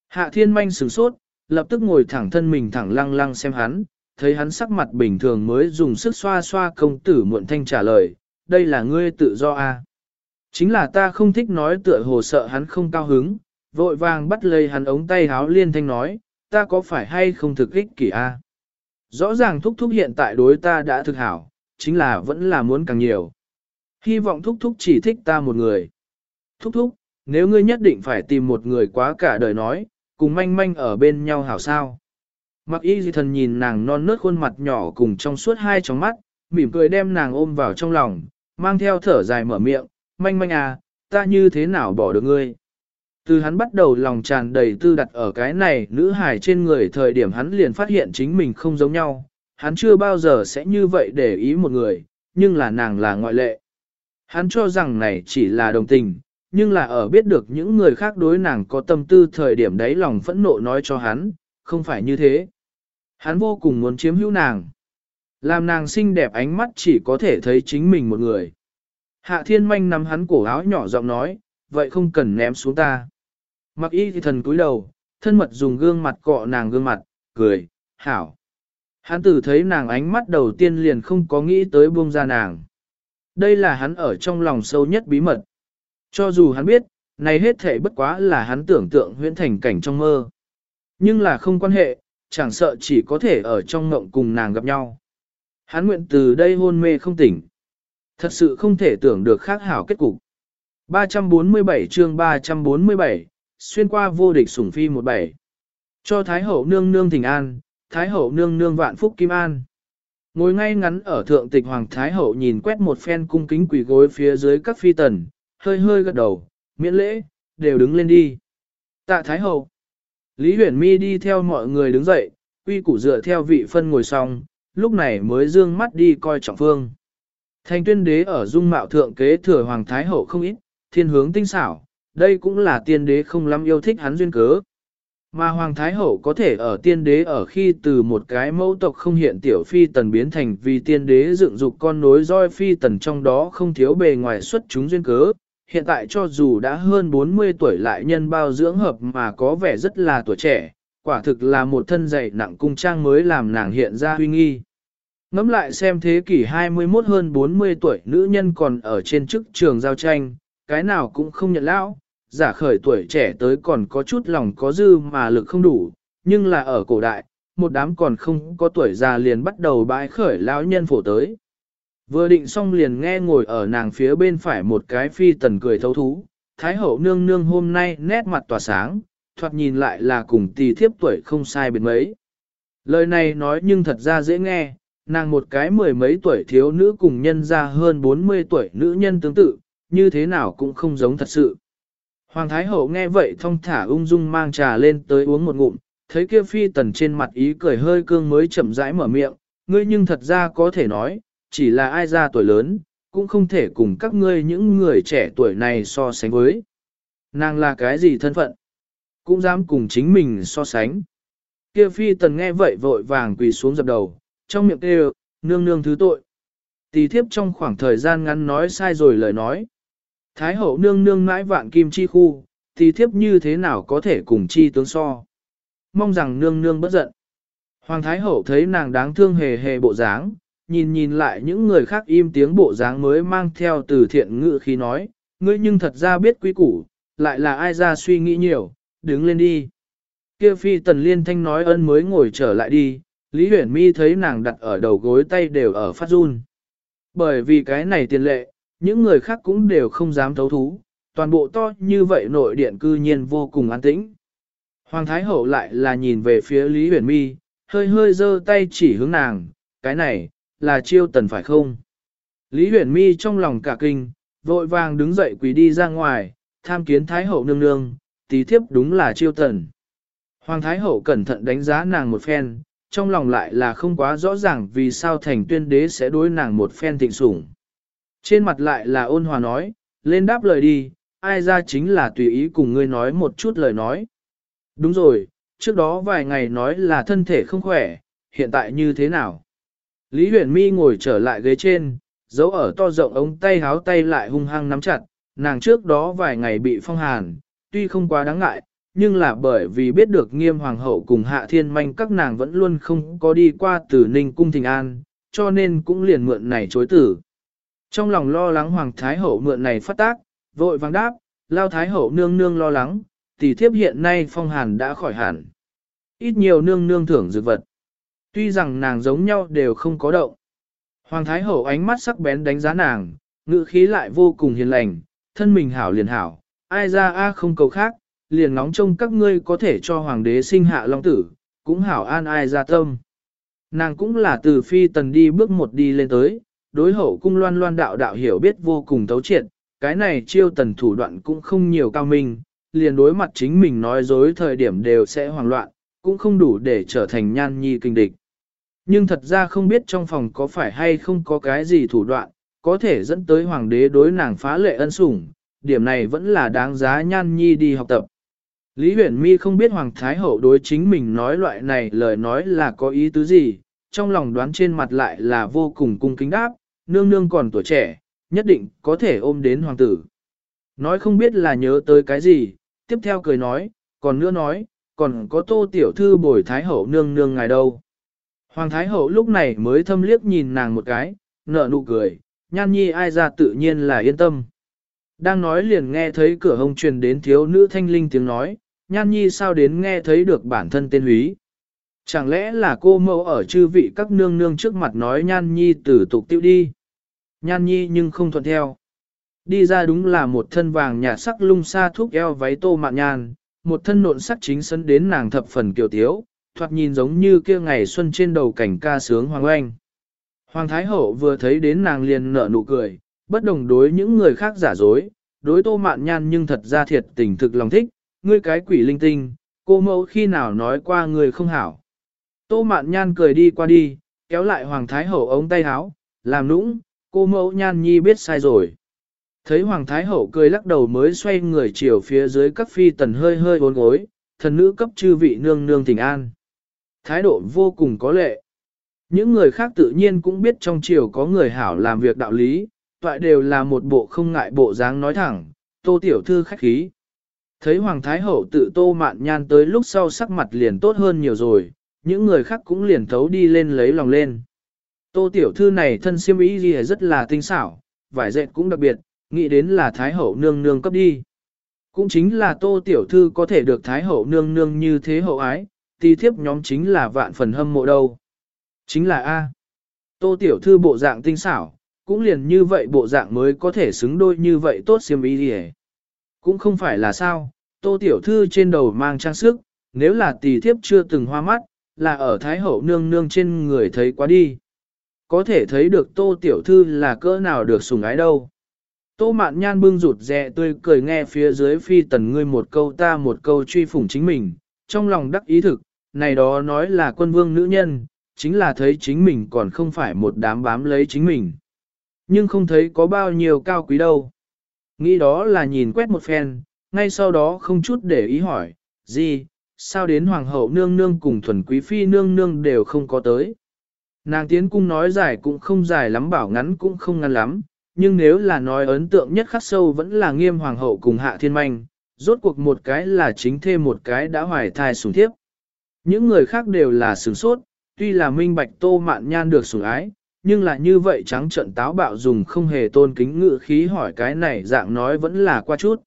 Hạ thiên manh sửng sốt, lập tức ngồi thẳng thân mình thẳng lăng lăng xem hắn, thấy hắn sắc mặt bình thường mới dùng sức xoa xoa công tử muộn thanh trả lời, đây là ngươi tự do a. Chính là ta không thích nói tựa hồ sợ hắn không cao hứng, vội vàng bắt lấy hắn ống tay háo liên thanh nói, ta có phải hay không thực ích kỷ a? Rõ ràng thúc thúc hiện tại đối ta đã thực hảo, chính là vẫn là muốn càng nhiều. Hy vọng thúc thúc chỉ thích ta một người. Thúc thúc, nếu ngươi nhất định phải tìm một người quá cả đời nói, cùng manh manh ở bên nhau hảo sao. Mặc y Dị thần nhìn nàng non nớt khuôn mặt nhỏ cùng trong suốt hai tròng mắt, mỉm cười đem nàng ôm vào trong lòng, mang theo thở dài mở miệng, manh manh à, ta như thế nào bỏ được ngươi. Từ hắn bắt đầu lòng tràn đầy tư đặt ở cái này nữ hài trên người thời điểm hắn liền phát hiện chính mình không giống nhau, hắn chưa bao giờ sẽ như vậy để ý một người, nhưng là nàng là ngoại lệ. Hắn cho rằng này chỉ là đồng tình, nhưng là ở biết được những người khác đối nàng có tâm tư thời điểm đấy lòng phẫn nộ nói cho hắn, không phải như thế. Hắn vô cùng muốn chiếm hữu nàng. Làm nàng xinh đẹp ánh mắt chỉ có thể thấy chính mình một người. Hạ thiên manh nắm hắn cổ áo nhỏ giọng nói, vậy không cần ném xuống ta. Mặc y thì thần cúi đầu, thân mật dùng gương mặt cọ nàng gương mặt, cười, hảo. Hắn tử thấy nàng ánh mắt đầu tiên liền không có nghĩ tới buông ra nàng. Đây là hắn ở trong lòng sâu nhất bí mật. Cho dù hắn biết, này hết thể bất quá là hắn tưởng tượng huyễn thành cảnh trong mơ. Nhưng là không quan hệ, chẳng sợ chỉ có thể ở trong ngộng cùng nàng gặp nhau. Hắn nguyện từ đây hôn mê không tỉnh. Thật sự không thể tưởng được khác hảo kết cục. 347 chương 347, xuyên qua vô địch sủng phi 17. Cho Thái Hậu nương nương thịnh an, Thái Hậu nương nương vạn phúc kim an. Ngồi ngay ngắn ở thượng tịch Hoàng Thái Hậu nhìn quét một phen cung kính quỷ gối phía dưới các phi tần, hơi hơi gật đầu, miễn lễ, đều đứng lên đi. Tạ Thái Hậu. Lý Huyền Mi đi theo mọi người đứng dậy, quy củ dựa theo vị phân ngồi xong, lúc này mới dương mắt đi coi trọng phương. Thành tuyên đế ở dung mạo thượng kế thừa Hoàng Thái Hậu không ít, thiên hướng tinh xảo, đây cũng là tiên đế không lắm yêu thích hắn duyên cớ. Mà Hoàng Thái Hậu có thể ở tiên đế ở khi từ một cái mẫu tộc không hiện tiểu phi tần biến thành vì tiên đế dựng dục con nối roi phi tần trong đó không thiếu bề ngoài xuất chúng duyên cớ. Hiện tại cho dù đã hơn 40 tuổi lại nhân bao dưỡng hợp mà có vẻ rất là tuổi trẻ, quả thực là một thân dày nặng cung trang mới làm nàng hiện ra huy nghi. Ngắm lại xem thế kỷ 21 hơn 40 tuổi nữ nhân còn ở trên chức trường giao tranh, cái nào cũng không nhận lão, giả khởi tuổi trẻ tới còn có chút lòng có dư mà lực không đủ, nhưng là ở cổ đại, một đám còn không có tuổi già liền bắt đầu bãi khởi lão nhân phổ tới. Vừa định xong liền nghe ngồi ở nàng phía bên phải một cái phi tần cười thấu thú, Thái hậu nương nương hôm nay nét mặt tỏa sáng, thoạt nhìn lại là cùng tỳ thiếp tuổi không sai biệt mấy. Lời này nói nhưng thật ra dễ nghe, nàng một cái mười mấy tuổi thiếu nữ cùng nhân ra hơn 40 tuổi nữ nhân tương tự, như thế nào cũng không giống thật sự. Hoàng Thái Hậu nghe vậy thong thả ung dung mang trà lên tới uống một ngụm, thấy kia phi tần trên mặt ý cười hơi cương mới chậm rãi mở miệng, ngươi nhưng thật ra có thể nói, chỉ là ai ra tuổi lớn, cũng không thể cùng các ngươi những người trẻ tuổi này so sánh với. Nàng là cái gì thân phận? Cũng dám cùng chính mình so sánh. Kia phi tần nghe vậy vội vàng quỳ xuống dập đầu, trong miệng kêu, nương nương thứ tội. Tỳ thiếp trong khoảng thời gian ngắn nói sai rồi lời nói. Thái hậu nương nương mãi vạn kim chi khu, thì thiếp như thế nào có thể cùng chi tướng so. Mong rằng nương nương bất giận. Hoàng Thái hậu thấy nàng đáng thương hề hề bộ dáng, nhìn nhìn lại những người khác im tiếng bộ dáng mới mang theo từ thiện ngự khi nói, ngươi nhưng thật ra biết quý củ, lại là ai ra suy nghĩ nhiều, đứng lên đi. Kia phi tần liên thanh nói ân mới ngồi trở lại đi, Lý Huyển Mi thấy nàng đặt ở đầu gối tay đều ở phát run. Bởi vì cái này tiền lệ, những người khác cũng đều không dám thấu thú, toàn bộ to như vậy nội điện cư nhiên vô cùng an tĩnh. Hoàng Thái Hậu lại là nhìn về phía Lý Huyền Mi, hơi hơi giơ tay chỉ hướng nàng, cái này, là chiêu tần phải không? Lý Huyền Mi trong lòng cả kinh, vội vàng đứng dậy quỳ đi ra ngoài, tham kiến Thái Hậu nương nương, tí thiếp đúng là chiêu tần. Hoàng Thái Hậu cẩn thận đánh giá nàng một phen, trong lòng lại là không quá rõ ràng vì sao thành tuyên đế sẽ đối nàng một phen thịnh sủng. Trên mặt lại là ôn hòa nói, lên đáp lời đi, ai ra chính là tùy ý cùng ngươi nói một chút lời nói. Đúng rồi, trước đó vài ngày nói là thân thể không khỏe, hiện tại như thế nào? Lý huyền mi ngồi trở lại ghế trên, giấu ở to rộng ống tay háo tay lại hung hăng nắm chặt, nàng trước đó vài ngày bị phong hàn, tuy không quá đáng ngại, nhưng là bởi vì biết được nghiêm hoàng hậu cùng hạ thiên manh các nàng vẫn luôn không có đi qua từ ninh cung thình an, cho nên cũng liền mượn này chối tử. Trong lòng lo lắng hoàng thái hậu mượn này phát tác, vội vàng đáp, lao thái hậu nương nương lo lắng, tỷ thiếp hiện nay phong hàn đã khỏi hẳn. Ít nhiều nương nương thưởng dược vật. Tuy rằng nàng giống nhau đều không có động. Hoàng thái hậu ánh mắt sắc bén đánh giá nàng, ngữ khí lại vô cùng hiền lành, thân mình hảo liền hảo, ai ra a không cầu khác, liền nóng trông các ngươi có thể cho hoàng đế sinh hạ long tử, cũng hảo an ai ra tâm. Nàng cũng là từ phi tần đi bước một đi lên tới, đối hậu cung loan loan đạo đạo hiểu biết vô cùng tấu triệt, cái này chiêu tần thủ đoạn cũng không nhiều cao minh, liền đối mặt chính mình nói dối thời điểm đều sẽ hoảng loạn, cũng không đủ để trở thành nhan nhi kinh địch. Nhưng thật ra không biết trong phòng có phải hay không có cái gì thủ đoạn, có thể dẫn tới hoàng đế đối nàng phá lệ ân sủng, điểm này vẫn là đáng giá nhan nhi đi học tập. Lý huyền mi không biết Hoàng Thái Hậu đối chính mình nói loại này lời nói là có ý tứ gì, trong lòng đoán trên mặt lại là vô cùng cung kính đáp, nương nương còn tuổi trẻ, nhất định có thể ôm đến hoàng tử. Nói không biết là nhớ tới cái gì, tiếp theo cười nói, còn nữa nói, còn có tô tiểu thư bồi Thái Hậu nương nương ngài đâu. Hoàng Thái Hậu lúc này mới thâm liếc nhìn nàng một cái, nở nụ cười, nhan nhi ai ra tự nhiên là yên tâm. Đang nói liền nghe thấy cửa hông truyền đến thiếu nữ thanh linh tiếng nói, nhan nhi sao đến nghe thấy được bản thân tên húy. Chẳng lẽ là cô mẫu ở chư vị các nương nương trước mặt nói nhan nhi tử tục tiêu đi. Nhan nhi nhưng không thuận theo. Đi ra đúng là một thân vàng nhạt sắc lung xa thuốc eo váy tô mạn nhan, một thân nộn sắc chính sân đến nàng thập phần kiều tiếu, thoạt nhìn giống như kia ngày xuân trên đầu cảnh ca sướng hoàng oanh. Hoàng Thái Hậu vừa thấy đến nàng liền nở nụ cười, bất đồng đối những người khác giả dối, đối tô mạn nhan nhưng thật ra thiệt tình thực lòng thích, ngươi cái quỷ linh tinh, cô mẫu khi nào nói qua người không hảo. Tô mạn nhan cười đi qua đi, kéo lại Hoàng Thái Hậu ống tay háo, làm nũng, cô mẫu nhan nhi biết sai rồi. Thấy Hoàng Thái Hậu cười lắc đầu mới xoay người chiều phía dưới các phi tần hơi hơi bốn gối, thần nữ cấp chư vị nương nương tình an. Thái độ vô cùng có lệ. Những người khác tự nhiên cũng biết trong triều có người hảo làm việc đạo lý, toại đều là một bộ không ngại bộ dáng nói thẳng, tô tiểu thư khách khí. Thấy Hoàng Thái Hậu tự tô mạn nhan tới lúc sau sắc mặt liền tốt hơn nhiều rồi, những người khác cũng liền thấu đi lên lấy lòng lên. Tô tiểu thư này thân siêm ý gì rất là tinh xảo, vải dệt cũng đặc biệt, nghĩ đến là Thái Hậu nương nương cấp đi. Cũng chính là tô tiểu thư có thể được Thái Hậu nương nương như thế hậu ái, ti thiếp nhóm chính là vạn phần hâm mộ đâu. Chính là A. Tô tiểu thư bộ dạng tinh xảo, cũng liền như vậy bộ dạng mới có thể xứng đôi như vậy tốt siêm ý gì Cũng không phải là sao, tô tiểu thư trên đầu mang trang sức, nếu là tỷ thiếp chưa từng hoa mắt, là ở Thái Hậu nương nương trên người thấy quá đi. có thể thấy được tô tiểu thư là cỡ nào được sủng ái đâu. Tô mạn nhan bưng rụt rè tươi cười nghe phía dưới phi tần ngươi một câu ta một câu truy phủng chính mình, trong lòng đắc ý thực, này đó nói là quân vương nữ nhân, chính là thấy chính mình còn không phải một đám bám lấy chính mình. Nhưng không thấy có bao nhiêu cao quý đâu. Nghĩ đó là nhìn quét một phen, ngay sau đó không chút để ý hỏi, gì, sao đến hoàng hậu nương nương cùng thuần quý phi nương nương đều không có tới. Nàng tiến cung nói dài cũng không dài lắm bảo ngắn cũng không ngắn lắm, nhưng nếu là nói ấn tượng nhất khắc sâu vẫn là nghiêm hoàng hậu cùng hạ thiên manh, rốt cuộc một cái là chính thêm một cái đã hoài thai sủng thiếp. Những người khác đều là sửng sốt, tuy là minh bạch tô mạn nhan được sủng ái, nhưng là như vậy trắng trận táo bạo dùng không hề tôn kính ngự khí hỏi cái này dạng nói vẫn là qua chút.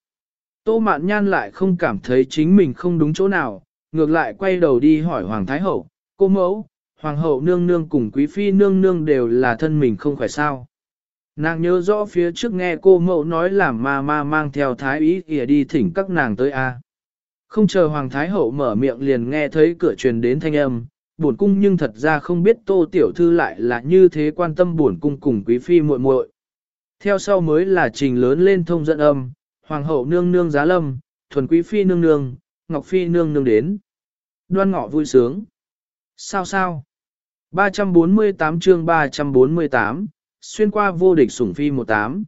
Tô mạn nhan lại không cảm thấy chính mình không đúng chỗ nào, ngược lại quay đầu đi hỏi Hoàng Thái Hậu, cô mẫu, Hoàng hậu nương nương cùng quý phi nương nương đều là thân mình không khỏe sao. Nàng nhớ rõ phía trước nghe cô mẫu nói là ma ma mang theo thái ý kìa đi thỉnh các nàng tới a. Không chờ Hoàng Thái Hậu mở miệng liền nghe thấy cửa truyền đến thanh âm, buồn cung nhưng thật ra không biết tô tiểu thư lại là như thế quan tâm buồn cung cùng quý phi muội muội. Theo sau mới là trình lớn lên thông dẫn âm, Hoàng hậu nương nương giá lâm, thuần quý phi nương nương, ngọc phi nương nương đến. Đoan ngọ vui sướng. Sao sao? 348 chương 348, xuyên qua vô địch sủng phi 18.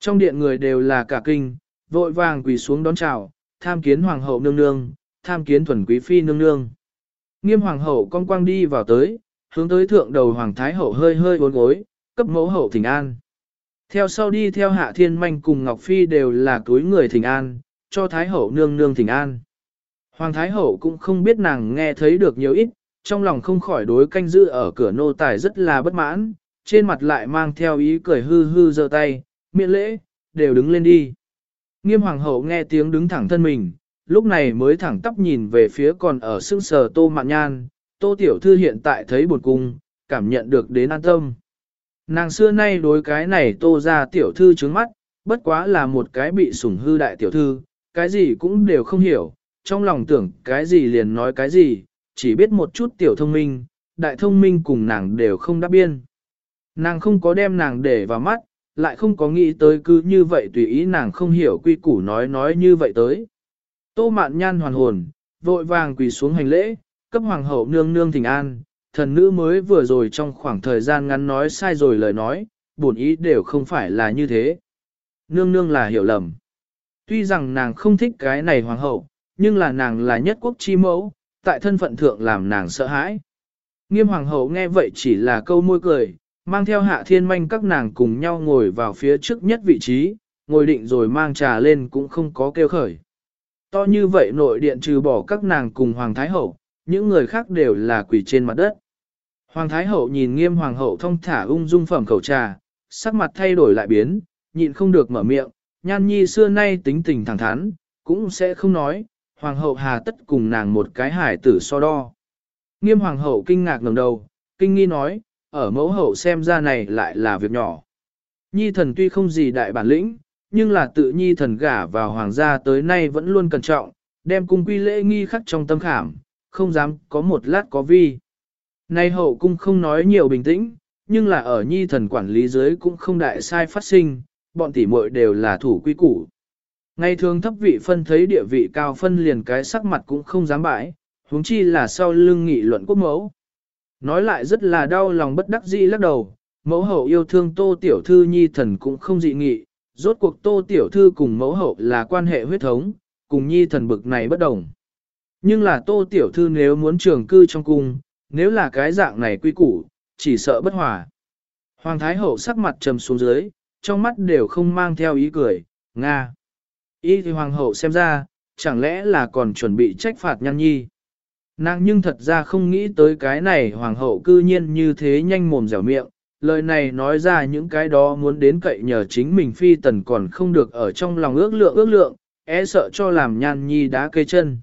Trong điện người đều là cả kinh, vội vàng quỳ xuống đón chào, tham kiến hoàng hậu nương nương, tham kiến thuần quý phi nương nương. Nghiêm hoàng hậu cong quang đi vào tới, hướng tới thượng đầu hoàng thái hậu hơi hơi uốn gối, cấp mẫu hậu thỉnh an. Theo sau đi theo hạ thiên manh cùng Ngọc Phi đều là túi người thỉnh an, cho thái hậu nương nương thỉnh an. Hoàng thái hậu cũng không biết nàng nghe thấy được nhiều ít, trong lòng không khỏi đối canh giữ ở cửa nô tài rất là bất mãn, trên mặt lại mang theo ý cười hư hư giơ tay, miễn lễ, đều đứng lên đi. Nghiêm hoàng hậu nghe tiếng đứng thẳng thân mình, lúc này mới thẳng tắp nhìn về phía còn ở sưng sờ tô mạn nhan, tô tiểu thư hiện tại thấy buồn cung, cảm nhận được đến an tâm. Nàng xưa nay đối cái này tô ra tiểu thư trướng mắt, bất quá là một cái bị sủng hư đại tiểu thư, cái gì cũng đều không hiểu, trong lòng tưởng cái gì liền nói cái gì, chỉ biết một chút tiểu thông minh, đại thông minh cùng nàng đều không đáp biên. Nàng không có đem nàng để vào mắt, lại không có nghĩ tới cứ như vậy tùy ý nàng không hiểu quy củ nói nói như vậy tới. Tô mạn nhan hoàn hồn, vội vàng quỳ xuống hành lễ, cấp hoàng hậu nương nương thỉnh an, thần nữ mới vừa rồi trong khoảng thời gian ngắn nói sai rồi lời nói, bổn ý đều không phải là như thế. Nương nương là hiểu lầm. Tuy rằng nàng không thích cái này hoàng hậu, nhưng là nàng là nhất quốc chi mẫu, tại thân phận thượng làm nàng sợ hãi. Nghiêm hoàng hậu nghe vậy chỉ là câu môi cười, mang theo hạ thiên manh các nàng cùng nhau ngồi vào phía trước nhất vị trí, ngồi định rồi mang trà lên cũng không có kêu khởi. To như vậy nội điện trừ bỏ các nàng cùng hoàng thái hậu, những người khác đều là quỷ trên mặt đất. Hoàng thái hậu nhìn nghiêm hoàng hậu thông thả ung dung phẩm khẩu trà, sắc mặt thay đổi lại biến, nhịn không được mở miệng, nhan nhi xưa nay tính tình thẳng thắn, cũng sẽ không nói, hoàng hậu hà tất cùng nàng một cái hải tử so đo. Nghiêm hoàng hậu kinh ngạc ngẩng đầu, kinh nghi nói, ở mẫu hậu xem ra này lại là việc nhỏ. Nhi thần tuy không gì đại bản lĩnh, nhưng là tự nhi thần gả vào hoàng gia tới nay vẫn luôn cẩn trọng, đem cung quy lễ nghi khắc trong tâm khảm, không dám có một lát có vi. Nay hậu cung không nói nhiều bình tĩnh, nhưng là ở nhi thần quản lý dưới cũng không đại sai phát sinh, bọn tỷ muội đều là thủ quy củ. Ngày thường thấp vị phân thấy địa vị cao phân liền cái sắc mặt cũng không dám bãi, huống chi là sau lưng nghị luận quốc mẫu. Nói lại rất là đau lòng bất đắc dĩ lắc đầu, mẫu hậu yêu thương tô tiểu thư nhi thần cũng không dị nghị, rốt cuộc tô tiểu thư cùng mẫu hậu là quan hệ huyết thống, cùng nhi thần bực này bất đồng. Nhưng là tô tiểu thư nếu muốn trường cư trong cung, nếu là cái dạng này quy củ, chỉ sợ bất hòa. Hoàng Thái Hậu sắc mặt trầm xuống dưới, trong mắt đều không mang theo ý cười, Nga. Ý thì Hoàng Hậu xem ra, chẳng lẽ là còn chuẩn bị trách phạt nhan nhi. Nàng nhưng thật ra không nghĩ tới cái này Hoàng Hậu cư nhiên như thế nhanh mồm dẻo miệng, lời này nói ra những cái đó muốn đến cậy nhờ chính mình phi tần còn không được ở trong lòng ước lượng ước lượng, e sợ cho làm nhan nhi đá cây chân.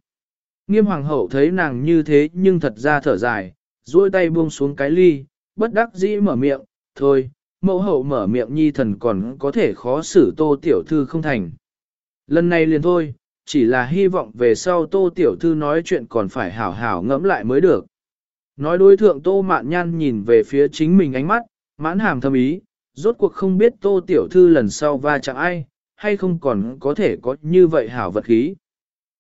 Nghiêm hoàng hậu thấy nàng như thế nhưng thật ra thở dài, duỗi tay buông xuống cái ly, bất đắc dĩ mở miệng, thôi, mẫu hậu mở miệng nhi thần còn có thể khó xử tô tiểu thư không thành. Lần này liền thôi, chỉ là hy vọng về sau tô tiểu thư nói chuyện còn phải hảo hảo ngẫm lại mới được. Nói đối thượng tô mạn nhan nhìn về phía chính mình ánh mắt, mãn hàm thâm ý, rốt cuộc không biết tô tiểu thư lần sau va chạm ai, hay không còn có thể có như vậy hảo vật khí.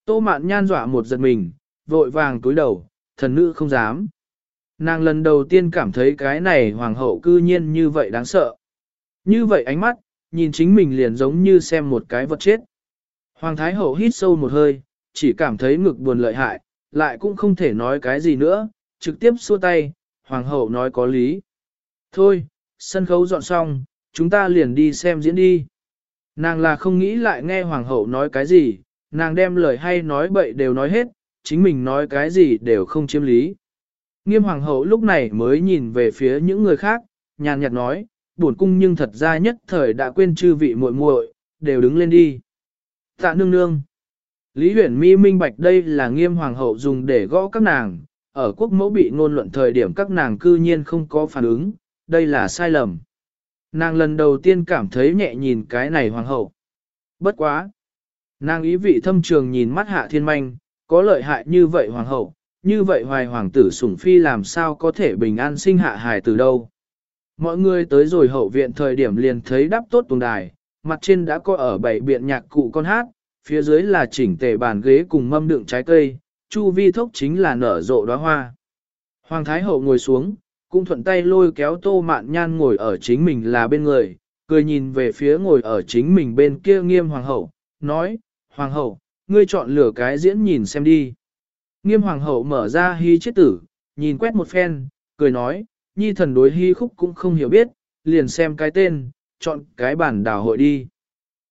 Tô mạn nhan dọa một giật mình, vội vàng cúi đầu, thần nữ không dám. Nàng lần đầu tiên cảm thấy cái này hoàng hậu cư nhiên như vậy đáng sợ. Như vậy ánh mắt, nhìn chính mình liền giống như xem một cái vật chết. Hoàng thái hậu hít sâu một hơi, chỉ cảm thấy ngực buồn lợi hại, lại cũng không thể nói cái gì nữa, trực tiếp xua tay, hoàng hậu nói có lý. Thôi, sân khấu dọn xong, chúng ta liền đi xem diễn đi. Nàng là không nghĩ lại nghe hoàng hậu nói cái gì, nàng đem lời hay nói bậy đều nói hết, chính mình nói cái gì đều không chiếm lý. Nghiêm hoàng hậu lúc này mới nhìn về phía những người khác, nhàn nhạt nói, buồn cung nhưng thật ra nhất thời đã quên chư vị muội muội, đều đứng lên đi. Tạ nương nương. Lý huyền mi minh bạch đây là nghiêm hoàng hậu dùng để gõ các nàng, ở quốc mẫu bị ngôn luận thời điểm các nàng cư nhiên không có phản ứng, đây là sai lầm. Nàng lần đầu tiên cảm thấy nhẹ nhìn cái này hoàng hậu. Bất quá. Nàng ý vị thâm trường nhìn mắt hạ thiên manh, có lợi hại như vậy hoàng hậu, như vậy hoài hoàng tử sủng phi làm sao có thể bình an sinh hạ hài từ đâu. Mọi người tới rồi hậu viện thời điểm liền thấy đắp tốt tuồng đài, mặt trên đã có ở bảy biện nhạc cụ con hát, phía dưới là chỉnh tề bàn ghế cùng mâm đựng trái cây, chu vi thốc chính là nở rộ đóa hoa. Hoàng Thái Hậu ngồi xuống, cũng thuận tay lôi kéo tô mạn nhan ngồi ở chính mình là bên người, cười nhìn về phía ngồi ở chính mình bên kia nghiêm Hoàng Hậu, nói, Hoàng Hậu, ngươi chọn lửa cái diễn nhìn xem đi. Nghiêm Hoàng Hậu mở ra hy chết tử, nhìn quét một phen, cười nói, nhi thần đối hy khúc cũng không hiểu biết, liền xem cái tên, chọn cái bản đảo hội đi.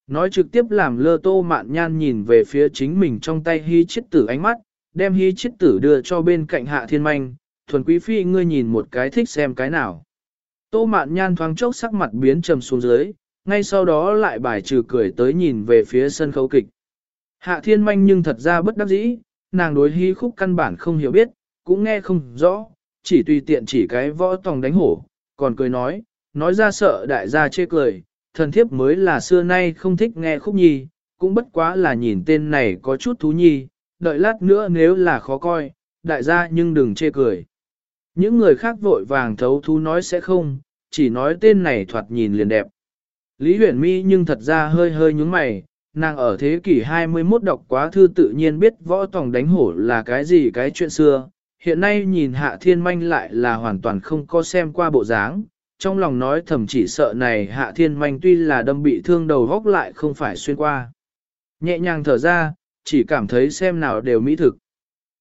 Nói trực tiếp làm lơ tô mạn nhan nhìn về phía chính mình trong tay hy chết tử ánh mắt, đem hy chết tử đưa cho bên cạnh hạ thiên manh, thuần quý phi ngươi nhìn một cái thích xem cái nào. Tô mạn nhan thoáng chốc sắc mặt biến trầm xuống dưới, ngay sau đó lại bài trừ cười tới nhìn về phía sân khấu kịch. Hạ thiên manh nhưng thật ra bất đắc dĩ, nàng đối hy khúc căn bản không hiểu biết, cũng nghe không rõ, chỉ tùy tiện chỉ cái võ tòng đánh hổ, còn cười nói, nói ra sợ đại gia chê cười, thần thiếp mới là xưa nay không thích nghe khúc nhi, cũng bất quá là nhìn tên này có chút thú nhi, đợi lát nữa nếu là khó coi, đại gia nhưng đừng chê cười. Những người khác vội vàng thấu thú nói sẽ không, chỉ nói tên này thoạt nhìn liền đẹp. Lý huyền mi nhưng thật ra hơi hơi nhúng mày, nàng ở thế kỷ 21 đọc quá thư tự nhiên biết võ tòng đánh hổ là cái gì cái chuyện xưa, hiện nay nhìn hạ thiên manh lại là hoàn toàn không có xem qua bộ dáng, trong lòng nói thầm chỉ sợ này hạ thiên manh tuy là đâm bị thương đầu góc lại không phải xuyên qua. Nhẹ nhàng thở ra, chỉ cảm thấy xem nào đều mỹ thực.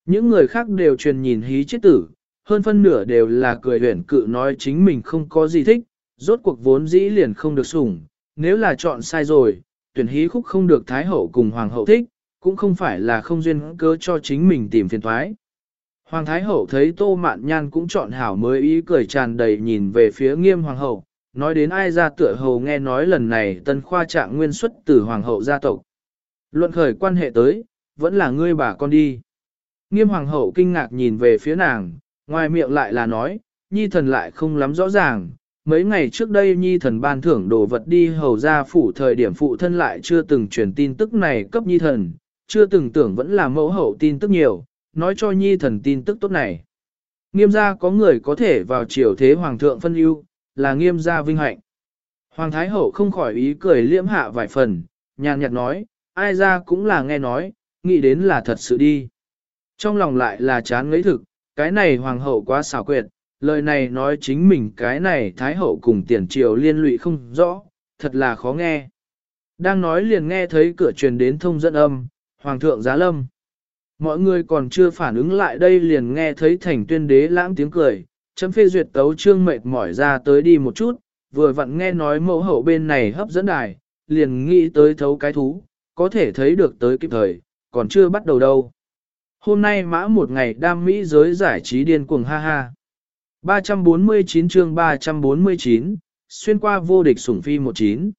Những người khác đều truyền nhìn hí chết tử, hơn phân nửa đều là cười huyển cự nói chính mình không có gì thích, rốt cuộc vốn dĩ liền không được sủng, nếu là chọn sai rồi, tuyển hí khúc không được thái hậu cùng hoàng hậu thích, cũng không phải là không duyên cớ cho chính mình tìm phiền thoái. Hoàng Thái Hậu thấy Tô Mạn Nhan cũng chọn hảo mới ý cười tràn đầy nhìn về phía nghiêm Hoàng Hậu, nói đến ai ra tựa hầu nghe nói lần này tân khoa trạng nguyên xuất từ Hoàng Hậu gia tộc. Luận khởi quan hệ tới, vẫn là ngươi bà con đi. Nghiêm Hoàng Hậu kinh ngạc nhìn về phía nàng, ngoài miệng lại là nói, nhi thần lại không lắm rõ ràng. Mấy ngày trước đây nhi thần ban thưởng đồ vật đi hầu ra phủ thời điểm phụ thân lại chưa từng truyền tin tức này cấp nhi thần, chưa từng tưởng vẫn là mẫu hậu tin tức nhiều, nói cho nhi thần tin tức tốt này. Nghiêm gia có người có thể vào triều thế hoàng thượng phân ưu, là nghiêm gia vinh hạnh. Hoàng Thái Hậu không khỏi ý cười liễm hạ vài phần, nhàn nhạt nói, ai ra cũng là nghe nói, nghĩ đến là thật sự đi. Trong lòng lại là chán ngấy thực, cái này hoàng hậu quá xảo quyệt, lời này nói chính mình cái này thái hậu cùng tiền triều liên lụy không rõ, thật là khó nghe. Đang nói liền nghe thấy cửa truyền đến thông dẫn âm, hoàng thượng giá lâm. Mọi người còn chưa phản ứng lại đây liền nghe thấy thành tuyên đế lãng tiếng cười, chấm phê duyệt tấu trương mệt mỏi ra tới đi một chút, vừa vặn nghe nói mẫu hậu bên này hấp dẫn đài, liền nghĩ tới thấu cái thú, có thể thấy được tới kịp thời, còn chưa bắt đầu đâu. Hôm nay mã một ngày đam mỹ giới giải trí điên cuồng ha ha. 349 chương 349, xuyên qua vô địch sủng phi 19.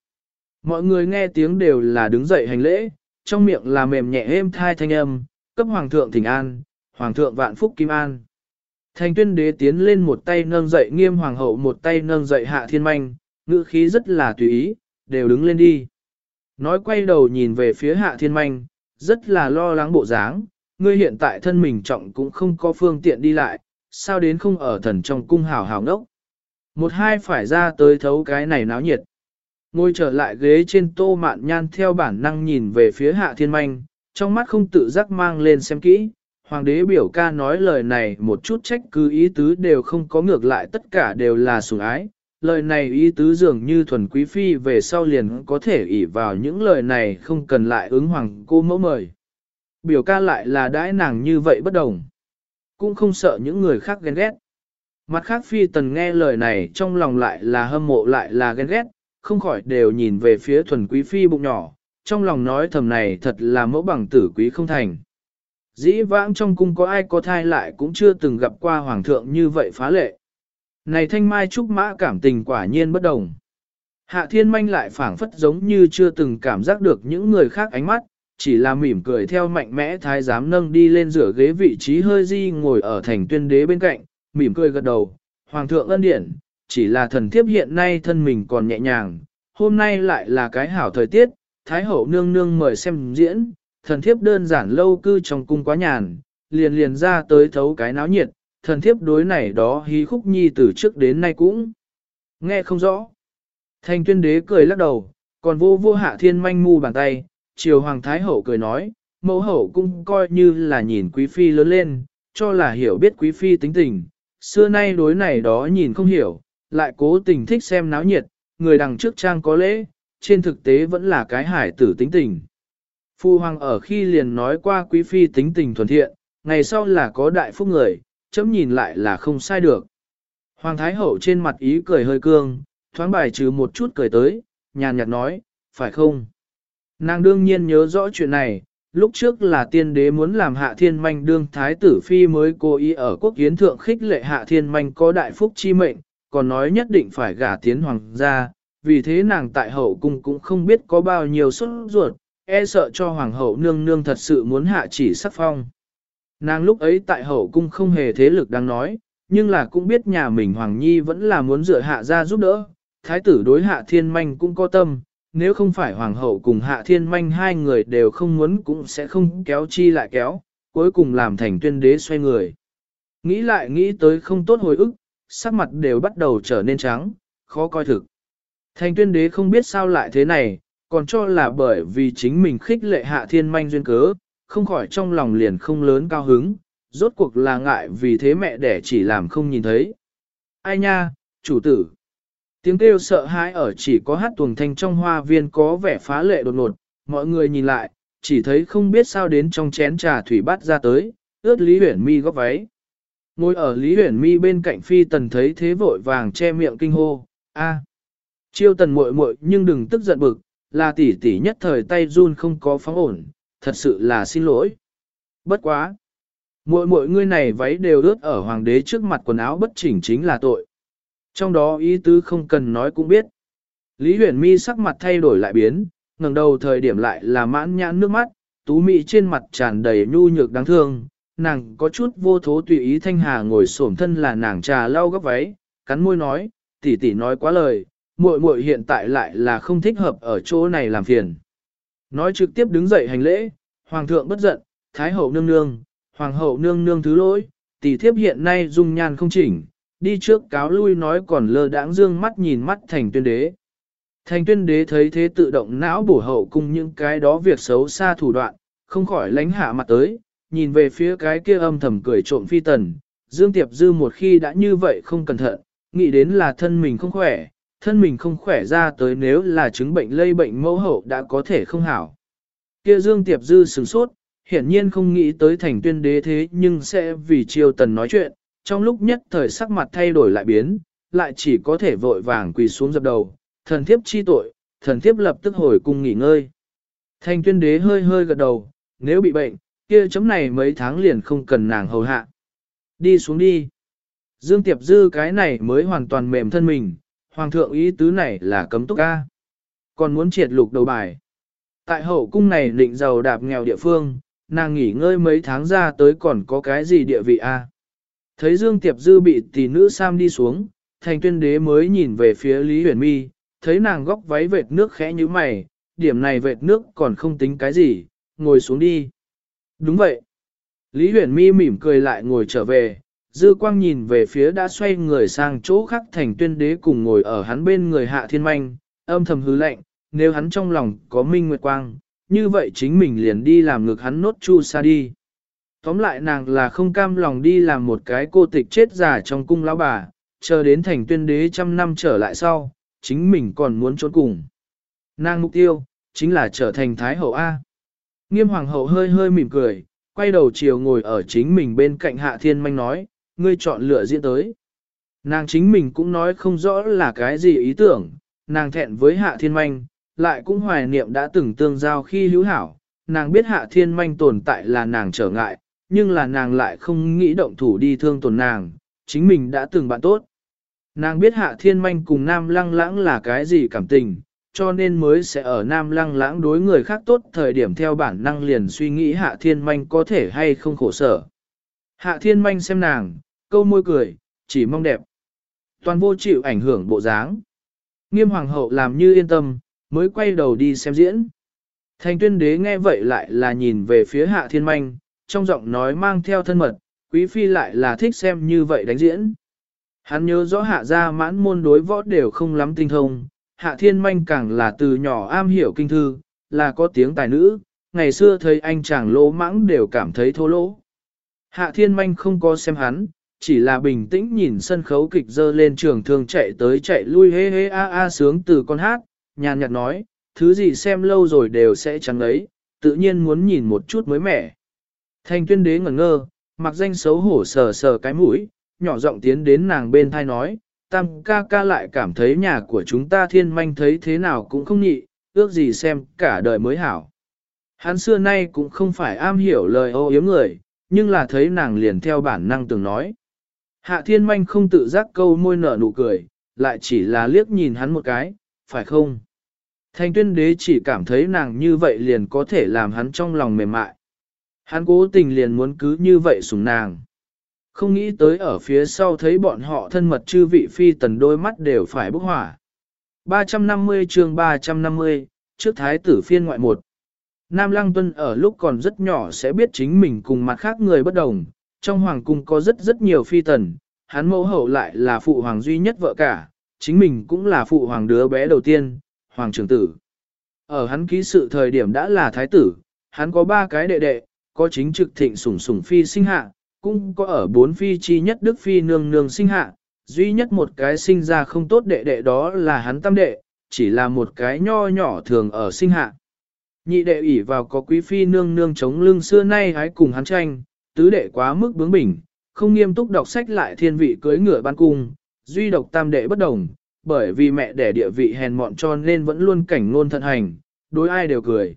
Mọi người nghe tiếng đều là đứng dậy hành lễ, trong miệng là mềm nhẹ êm thai thanh âm, cấp hoàng thượng thỉnh an, hoàng thượng vạn phúc kim an. Thành tuyên đế tiến lên một tay nâng dậy nghiêm hoàng hậu một tay nâng dậy hạ thiên manh, ngữ khí rất là tùy ý, đều đứng lên đi. Nói quay đầu nhìn về phía hạ thiên manh, rất là lo lắng bộ dáng, ngươi hiện tại thân mình trọng cũng không có phương tiện đi lại, sao đến không ở thần trong cung hào hào ngốc. Một hai phải ra tới thấu cái này náo nhiệt. Ngồi trở lại ghế trên tô mạn nhan theo bản năng nhìn về phía hạ thiên manh, trong mắt không tự giác mang lên xem kỹ. Hoàng đế biểu ca nói lời này một chút trách cứ ý tứ đều không có ngược lại tất cả đều là sủng ái. Lời này ý tứ dường như thuần quý phi về sau liền có thể ỷ vào những lời này không cần lại ứng hoàng cô mẫu mời. Biểu ca lại là đãi nàng như vậy bất đồng. Cũng không sợ những người khác ghen ghét. Mặt khác phi tần nghe lời này trong lòng lại là hâm mộ lại là ghen ghét, không khỏi đều nhìn về phía thuần quý phi bụng nhỏ, trong lòng nói thầm này thật là mẫu bằng tử quý không thành. Dĩ vãng trong cung có ai có thai lại cũng chưa từng gặp qua hoàng thượng như vậy phá lệ. Này thanh mai trúc mã cảm tình quả nhiên bất đồng. Hạ thiên manh lại phảng phất giống như chưa từng cảm giác được những người khác ánh mắt, chỉ là mỉm cười theo mạnh mẽ thái giám nâng đi lên rửa ghế vị trí hơi di ngồi ở thành tuyên đế bên cạnh, mỉm cười gật đầu, hoàng thượng ân điển, chỉ là thần thiếp hiện nay thân mình còn nhẹ nhàng, hôm nay lại là cái hảo thời tiết, thái hậu nương nương mời xem diễn, thần thiếp đơn giản lâu cư trong cung quá nhàn, liền liền ra tới thấu cái náo nhiệt, thần thiếp đối này đó hí khúc nhi từ trước đến nay cũng nghe không rõ. Thành tuyên đế cười lắc đầu, còn vô vô hạ thiên manh mu bàn tay, triều hoàng thái hậu cười nói, mẫu hậu cũng coi như là nhìn quý phi lớn lên, cho là hiểu biết quý phi tính tình, xưa nay đối này đó nhìn không hiểu, lại cố tình thích xem náo nhiệt, người đằng trước trang có lễ, trên thực tế vẫn là cái hải tử tính tình. Phu hoàng ở khi liền nói qua quý phi tính tình thuần thiện, ngày sau là có đại phúc người, chấm nhìn lại là không sai được. Hoàng thái hậu trên mặt ý cười hơi cương, thoáng bài trừ một chút cười tới, nhàn nhạt nói, phải không? Nàng đương nhiên nhớ rõ chuyện này, lúc trước là tiên đế muốn làm hạ thiên manh đương thái tử phi mới cố ý ở quốc kiến thượng khích lệ hạ thiên manh có đại phúc chi mệnh, còn nói nhất định phải gả tiến hoàng gia, vì thế nàng tại hậu cung cũng không biết có bao nhiêu xuất ruột, e sợ cho hoàng hậu nương nương thật sự muốn hạ chỉ sắc phong. Nàng lúc ấy tại hậu cung không hề thế lực đang nói, nhưng là cũng biết nhà mình hoàng nhi vẫn là muốn dựa hạ ra giúp đỡ, thái tử đối hạ thiên manh cũng có tâm, nếu không phải hoàng hậu cùng hạ thiên manh hai người đều không muốn cũng sẽ không kéo chi lại kéo, cuối cùng làm thành tuyên đế xoay người. Nghĩ lại nghĩ tới không tốt hồi ức, sắc mặt đều bắt đầu trở nên trắng, khó coi thực. Thành tuyên đế không biết sao lại thế này, còn cho là bởi vì chính mình khích lệ hạ thiên manh duyên cớ, không khỏi trong lòng liền không lớn cao hứng, rốt cuộc là ngại vì thế mẹ đẻ chỉ làm không nhìn thấy. Ai nha, chủ tử. Tiếng kêu sợ hãi ở chỉ có hát tuồng thanh trong hoa viên có vẻ phá lệ đột ngột, mọi người nhìn lại, chỉ thấy không biết sao đến trong chén trà thủy bát ra tới, ướt Lý Huyển Mi góp váy. Ngồi ở Lý Huyển Mi bên cạnh phi tần thấy thế vội vàng che miệng kinh hô, a, chiêu tần muội muội nhưng đừng tức giận bực, là tỷ tỷ nhất thời tay run không có phóng ổn, thật sự là xin lỗi. Bất quá. Muội muội ngươi này váy đều ướt ở hoàng đế trước mặt quần áo bất chỉnh chính là tội. Trong đó ý tứ không cần nói cũng biết. Lý huyền mi sắc mặt thay đổi lại biến, ngẩng đầu thời điểm lại là mãn nhãn nước mắt, tú mị trên mặt tràn đầy nhu nhược đáng thương. Nàng có chút vô thố tùy ý thanh hà ngồi xổm thân là nàng trà lau gấp váy, cắn môi nói, tỷ tỷ nói quá lời, muội muội hiện tại lại là không thích hợp ở chỗ này làm phiền. Nói trực tiếp đứng dậy hành lễ, hoàng thượng bất giận, thái hậu nương nương, hoàng hậu nương nương thứ lỗi, tỷ thiếp hiện nay dung nhan không chỉnh, đi trước cáo lui nói còn lơ đãng dương mắt nhìn mắt thành tuyên đế. Thành tuyên đế thấy thế tự động não bổ hậu cùng những cái đó việc xấu xa thủ đoạn, không khỏi lánh hạ mặt tới, nhìn về phía cái kia âm thầm cười trộm phi tần. Dương Tiệp Dư một khi đã như vậy không cẩn thận, nghĩ đến là thân mình không khỏe, thân mình không khỏe ra tới nếu là chứng bệnh lây bệnh mẫu hậu đã có thể không hảo. Kia Dương Tiệp Dư sửng sốt, hiển nhiên không nghĩ tới thành tuyên đế thế nhưng sẽ vì triều tần nói chuyện, trong lúc nhất thời sắc mặt thay đổi lại biến, lại chỉ có thể vội vàng quỳ xuống dập đầu, thần thiếp chi tội, thần thiếp lập tức hồi cung nghỉ ngơi. thanh tuyên đế hơi hơi gật đầu, nếu bị bệnh, kia chấm này mấy tháng liền không cần nàng hầu hạ. Đi xuống đi. Dương Tiệp Dư cái này mới hoàn toàn mềm thân mình, hoàng thượng ý tứ này là cấm túc ca. Còn muốn triệt lục đầu bài. Tại hậu cung này định giàu đạp nghèo địa phương, nàng nghỉ ngơi mấy tháng ra tới còn có cái gì địa vị a? Thấy Dương Tiệp Dư bị tỷ nữ Sam đi xuống, thành tuyên đế mới nhìn về phía Lý Huyền Mi, thấy nàng góc váy vệt nước khẽ như mày, điểm này vệt nước còn không tính cái gì, ngồi xuống đi. Đúng vậy. Lý Huyền Mi mỉm cười lại ngồi trở về, dư quang nhìn về phía đã xoay người sang chỗ khác thành tuyên đế cùng ngồi ở hắn bên người hạ thiên manh, âm thầm hứ lệnh, nếu hắn trong lòng có minh nguyệt quang, như vậy chính mình liền đi làm ngược hắn nốt chu sa đi. Tóm lại nàng là không cam lòng đi làm một cái cô tịch chết già trong cung lão bà, chờ đến thành tuyên đế trăm năm trở lại sau, chính mình còn muốn trốn cùng. Nàng mục tiêu, chính là trở thành Thái hậu A. Nghiêm hoàng hậu hơi hơi mỉm cười, quay đầu chiều ngồi ở chính mình bên cạnh hạ thiên manh nói, ngươi chọn lựa diễn tới. Nàng chính mình cũng nói không rõ là cái gì ý tưởng, nàng thẹn với hạ thiên manh, lại cũng hoài niệm đã từng tương giao khi hữu hảo, nàng biết hạ thiên manh tồn tại là nàng trở ngại, nhưng là nàng lại không nghĩ động thủ đi thương tổn nàng, chính mình đã từng bạn tốt. Nàng biết hạ thiên manh cùng nam lăng lãng là cái gì cảm tình, cho nên mới sẽ ở nam lăng lãng đối người khác tốt thời điểm theo bản năng liền suy nghĩ hạ thiên manh có thể hay không khổ sở. Hạ thiên manh xem nàng, câu môi cười, chỉ mong đẹp. Toàn vô chịu ảnh hưởng bộ dáng. Nghiêm hoàng hậu làm như yên tâm, mới quay đầu đi xem diễn. Thành tuyên đế nghe vậy lại là nhìn về phía hạ thiên manh, trong giọng nói mang theo thân mật, quý phi lại là thích xem như vậy đánh diễn. Hắn nhớ rõ hạ gia mãn môn đối võ đều không lắm tinh thông, hạ thiên manh càng là từ nhỏ am hiểu kinh thư, là có tiếng tài nữ, ngày xưa thấy anh chàng lỗ mãng đều cảm thấy thô lỗ. Hạ thiên manh không có xem hắn, chỉ là bình tĩnh nhìn sân khấu kịch dơ lên trường thường chạy tới chạy lui hê hê a a sướng từ con hát, nhàn nhạt nói, thứ gì xem lâu rồi đều sẽ chẳng lấy, tự nhiên muốn nhìn một chút mới mẻ. Thanh tuyên đế ngẩn ngơ, mặc danh xấu hổ sờ sờ cái mũi, nhỏ giọng tiến đến nàng bên thai nói, tam ca ca lại cảm thấy nhà của chúng ta thiên manh thấy thế nào cũng không nhị, ước gì xem cả đời mới hảo. Hắn xưa nay cũng không phải am hiểu lời ô yếm người, nhưng là thấy nàng liền theo bản năng từng nói. Hạ thiên manh không tự giác câu môi nở nụ cười, lại chỉ là liếc nhìn hắn một cái, phải không? Thanh tuyên đế chỉ cảm thấy nàng như vậy liền có thể làm hắn trong lòng mềm mại. Hắn cố tình liền muốn cứ như vậy sủng nàng. Không nghĩ tới ở phía sau thấy bọn họ thân mật chư vị phi tần đôi mắt đều phải bốc hỏa. 350 chương 350, trước thái tử phiên ngoại một. Nam Lăng Tuân ở lúc còn rất nhỏ sẽ biết chính mình cùng mặt khác người bất đồng, trong hoàng cung có rất rất nhiều phi tần, hắn mẫu hậu lại là phụ hoàng duy nhất vợ cả, chính mình cũng là phụ hoàng đứa bé đầu tiên, hoàng trưởng tử. Ở hắn ký sự thời điểm đã là thái tử, hắn có ba cái đệ đệ, có chính trực thịnh sủng sủng phi sinh hạ, cũng có ở bốn phi chi nhất đức phi nương nương sinh hạ, duy nhất một cái sinh ra không tốt đệ đệ đó là hắn tam đệ, chỉ là một cái nho nhỏ thường ở sinh hạ. Nhị đệ ủy vào có quý phi nương nương chống lưng xưa nay hái cùng hắn tranh, tứ đệ quá mức bướng bỉnh, không nghiêm túc đọc sách lại thiên vị cưới ngựa ban cung, duy độc tam đệ bất đồng, bởi vì mẹ đẻ địa vị hèn mọn cho nên vẫn luôn cảnh ngôn thận hành, đối ai đều cười.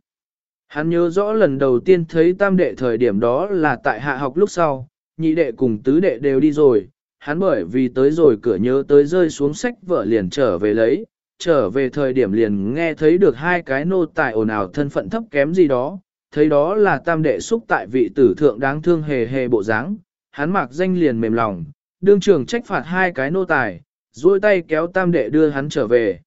Hắn nhớ rõ lần đầu tiên thấy tam đệ thời điểm đó là tại hạ học lúc sau, nhị đệ cùng tứ đệ đều đi rồi, hắn bởi vì tới rồi cửa nhớ tới rơi xuống sách vợ liền trở về lấy, trở về thời điểm liền nghe thấy được hai cái nô tài ồn ào thân phận thấp kém gì đó, thấy đó là tam đệ xúc tại vị tử thượng đáng thương hề hề bộ dáng, hắn mặc danh liền mềm lòng, đương trường trách phạt hai cái nô tài, duỗi tay kéo tam đệ đưa hắn trở về.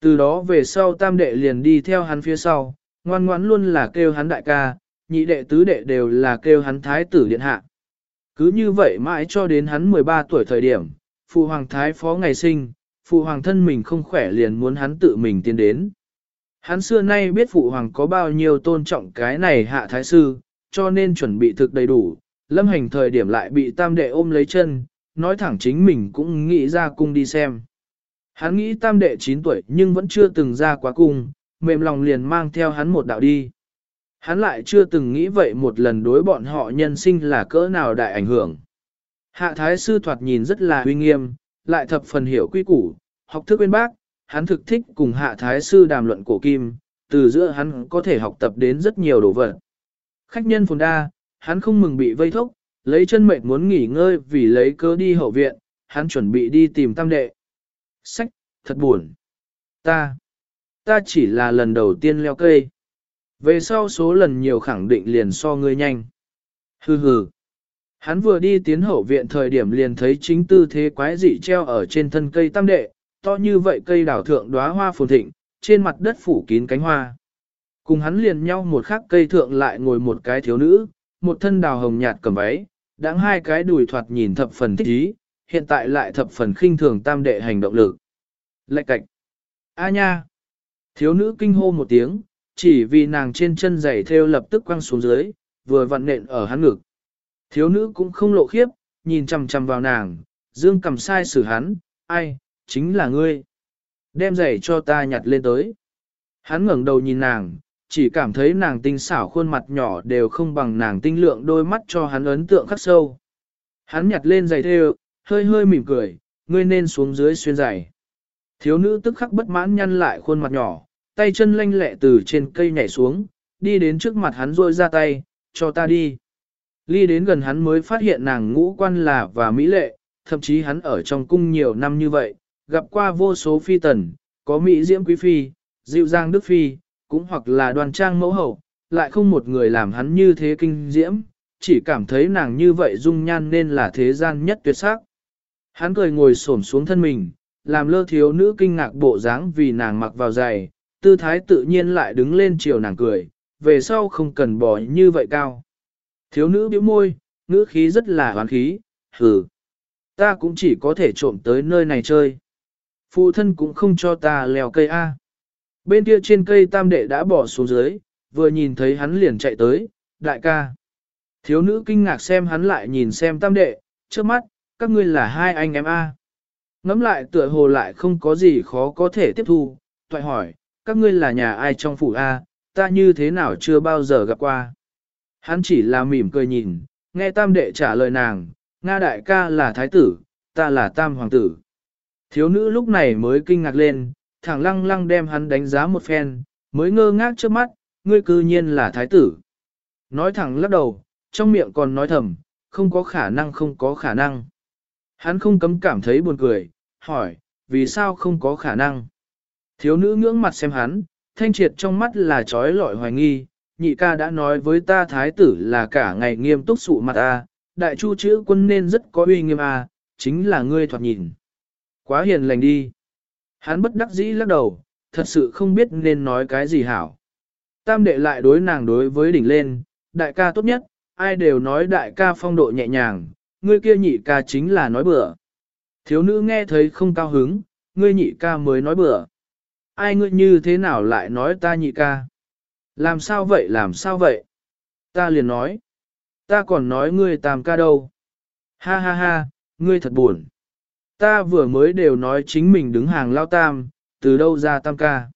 Từ đó về sau tam đệ liền đi theo hắn phía sau, ngoan ngoãn luôn là kêu hắn đại ca, nhị đệ tứ đệ đều là kêu hắn thái tử điện hạ. Cứ như vậy mãi cho đến hắn 13 tuổi thời điểm, phụ hoàng thái phó ngày sinh, phụ hoàng thân mình không khỏe liền muốn hắn tự mình tiến đến. Hắn xưa nay biết phụ hoàng có bao nhiêu tôn trọng cái này hạ thái sư, cho nên chuẩn bị thực đầy đủ, lâm hành thời điểm lại bị tam đệ ôm lấy chân, nói thẳng chính mình cũng nghĩ ra cung đi xem. Hắn nghĩ tam đệ 9 tuổi nhưng vẫn chưa từng ra quá cung, mềm lòng liền mang theo hắn một đạo đi. Hắn lại chưa từng nghĩ vậy một lần đối bọn họ nhân sinh là cỡ nào đại ảnh hưởng. Hạ thái sư thoạt nhìn rất là uy nghiêm, lại thập phần hiểu quy củ, học thức bên bác, hắn thực thích cùng hạ thái sư đàm luận cổ kim, từ giữa hắn có thể học tập đến rất nhiều đồ vật. Khách nhân phồn đa, hắn không mừng bị vây thốc, lấy chân mệt muốn nghỉ ngơi vì lấy cớ đi hậu viện, hắn chuẩn bị đi tìm tam đệ. Sách, thật buồn. Ta, ta chỉ là lần đầu tiên leo cây. Về sau số lần nhiều khẳng định liền so ngươi nhanh. Hừ hừ. Hắn vừa đi tiến hậu viện thời điểm liền thấy chính tư thế quái dị treo ở trên thân cây tam đệ, to như vậy cây đảo thượng đóa hoa phồn thịnh, trên mặt đất phủ kín cánh hoa. Cùng hắn liền nhau một khắc cây thượng lại ngồi một cái thiếu nữ, một thân đào hồng nhạt cầm váy, đáng hai cái đùi thoạt nhìn thập phần thích ý, hiện tại lại thập phần khinh thường tam đệ hành động lực. Lạch cạch. A nha. Thiếu nữ kinh hô một tiếng, chỉ vì nàng trên chân giày theo lập tức quăng xuống dưới, vừa vặn nện ở hắn ngực. Thiếu nữ cũng không lộ khiếp, nhìn chằm chằm vào nàng, dương cầm sai xử hắn, ai, chính là ngươi. Đem giày cho ta nhặt lên tới. Hắn ngẩng đầu nhìn nàng, chỉ cảm thấy nàng tinh xảo khuôn mặt nhỏ đều không bằng nàng tinh lượng đôi mắt cho hắn ấn tượng khắc sâu. Hắn nhặt lên giày theo, hơi hơi mỉm cười, ngươi nên xuống dưới xuyên giày. Thiếu nữ tức khắc bất mãn nhăn lại khuôn mặt nhỏ, tay chân lanh lẹ từ trên cây nhảy xuống, đi đến trước mặt hắn rôi ra tay, cho ta đi. Ly đến gần hắn mới phát hiện nàng ngũ quan là và mỹ lệ, thậm chí hắn ở trong cung nhiều năm như vậy, gặp qua vô số phi tần, có mỹ diễm quý phi, dịu dàng đức phi, cũng hoặc là đoàn trang mẫu hậu, lại không một người làm hắn như thế kinh diễm, chỉ cảm thấy nàng như vậy dung nhan nên là thế gian nhất tuyệt sắc. Hắn cười ngồi xổm xuống thân mình, làm lơ thiếu nữ kinh ngạc bộ dáng vì nàng mặc vào giày, tư thái tự nhiên lại đứng lên chiều nàng cười, về sau không cần bỏ như vậy cao. Thiếu nữ bĩu môi, ngữ khí rất là hoán khí, hừ. Ta cũng chỉ có thể trộm tới nơi này chơi. Phụ thân cũng không cho ta leo cây A. Bên kia trên cây tam đệ đã bỏ xuống dưới, vừa nhìn thấy hắn liền chạy tới, đại ca. Thiếu nữ kinh ngạc xem hắn lại nhìn xem tam đệ, trước mắt, các ngươi là hai anh em A. Ngắm lại tựa hồ lại không có gì khó có thể tiếp thu, toại hỏi, các ngươi là nhà ai trong phủ A, ta như thế nào chưa bao giờ gặp qua. Hắn chỉ là mỉm cười nhìn, nghe tam đệ trả lời nàng, Nga đại ca là thái tử, ta là tam hoàng tử. Thiếu nữ lúc này mới kinh ngạc lên, thẳng lăng lăng đem hắn đánh giá một phen, mới ngơ ngác trước mắt, ngươi cư nhiên là thái tử. Nói thẳng lắc đầu, trong miệng còn nói thầm, không có khả năng không có khả năng. Hắn không cấm cảm thấy buồn cười, hỏi, vì sao không có khả năng? Thiếu nữ ngưỡng mặt xem hắn, thanh triệt trong mắt là trói lọi hoài nghi, nhị ca đã nói với ta thái tử là cả ngày nghiêm túc sụ mặt a, đại chu chữ quân nên rất có uy nghiêm a, chính là ngươi thoạt nhìn. Quá hiền lành đi. Hắn bất đắc dĩ lắc đầu, thật sự không biết nên nói cái gì hảo. Tam đệ lại đối nàng đối với đỉnh lên, đại ca tốt nhất, ai đều nói đại ca phong độ nhẹ nhàng, ngươi kia nhị ca chính là nói bừa. Thiếu nữ nghe thấy không cao hứng, ngươi nhị ca mới nói bừa. Ai ngươi như thế nào lại nói ta nhị ca? Làm sao vậy làm sao vậy? Ta liền nói. Ta còn nói ngươi tam ca đâu. Ha ha ha, ngươi thật buồn. Ta vừa mới đều nói chính mình đứng hàng lao tam, từ đâu ra tam ca.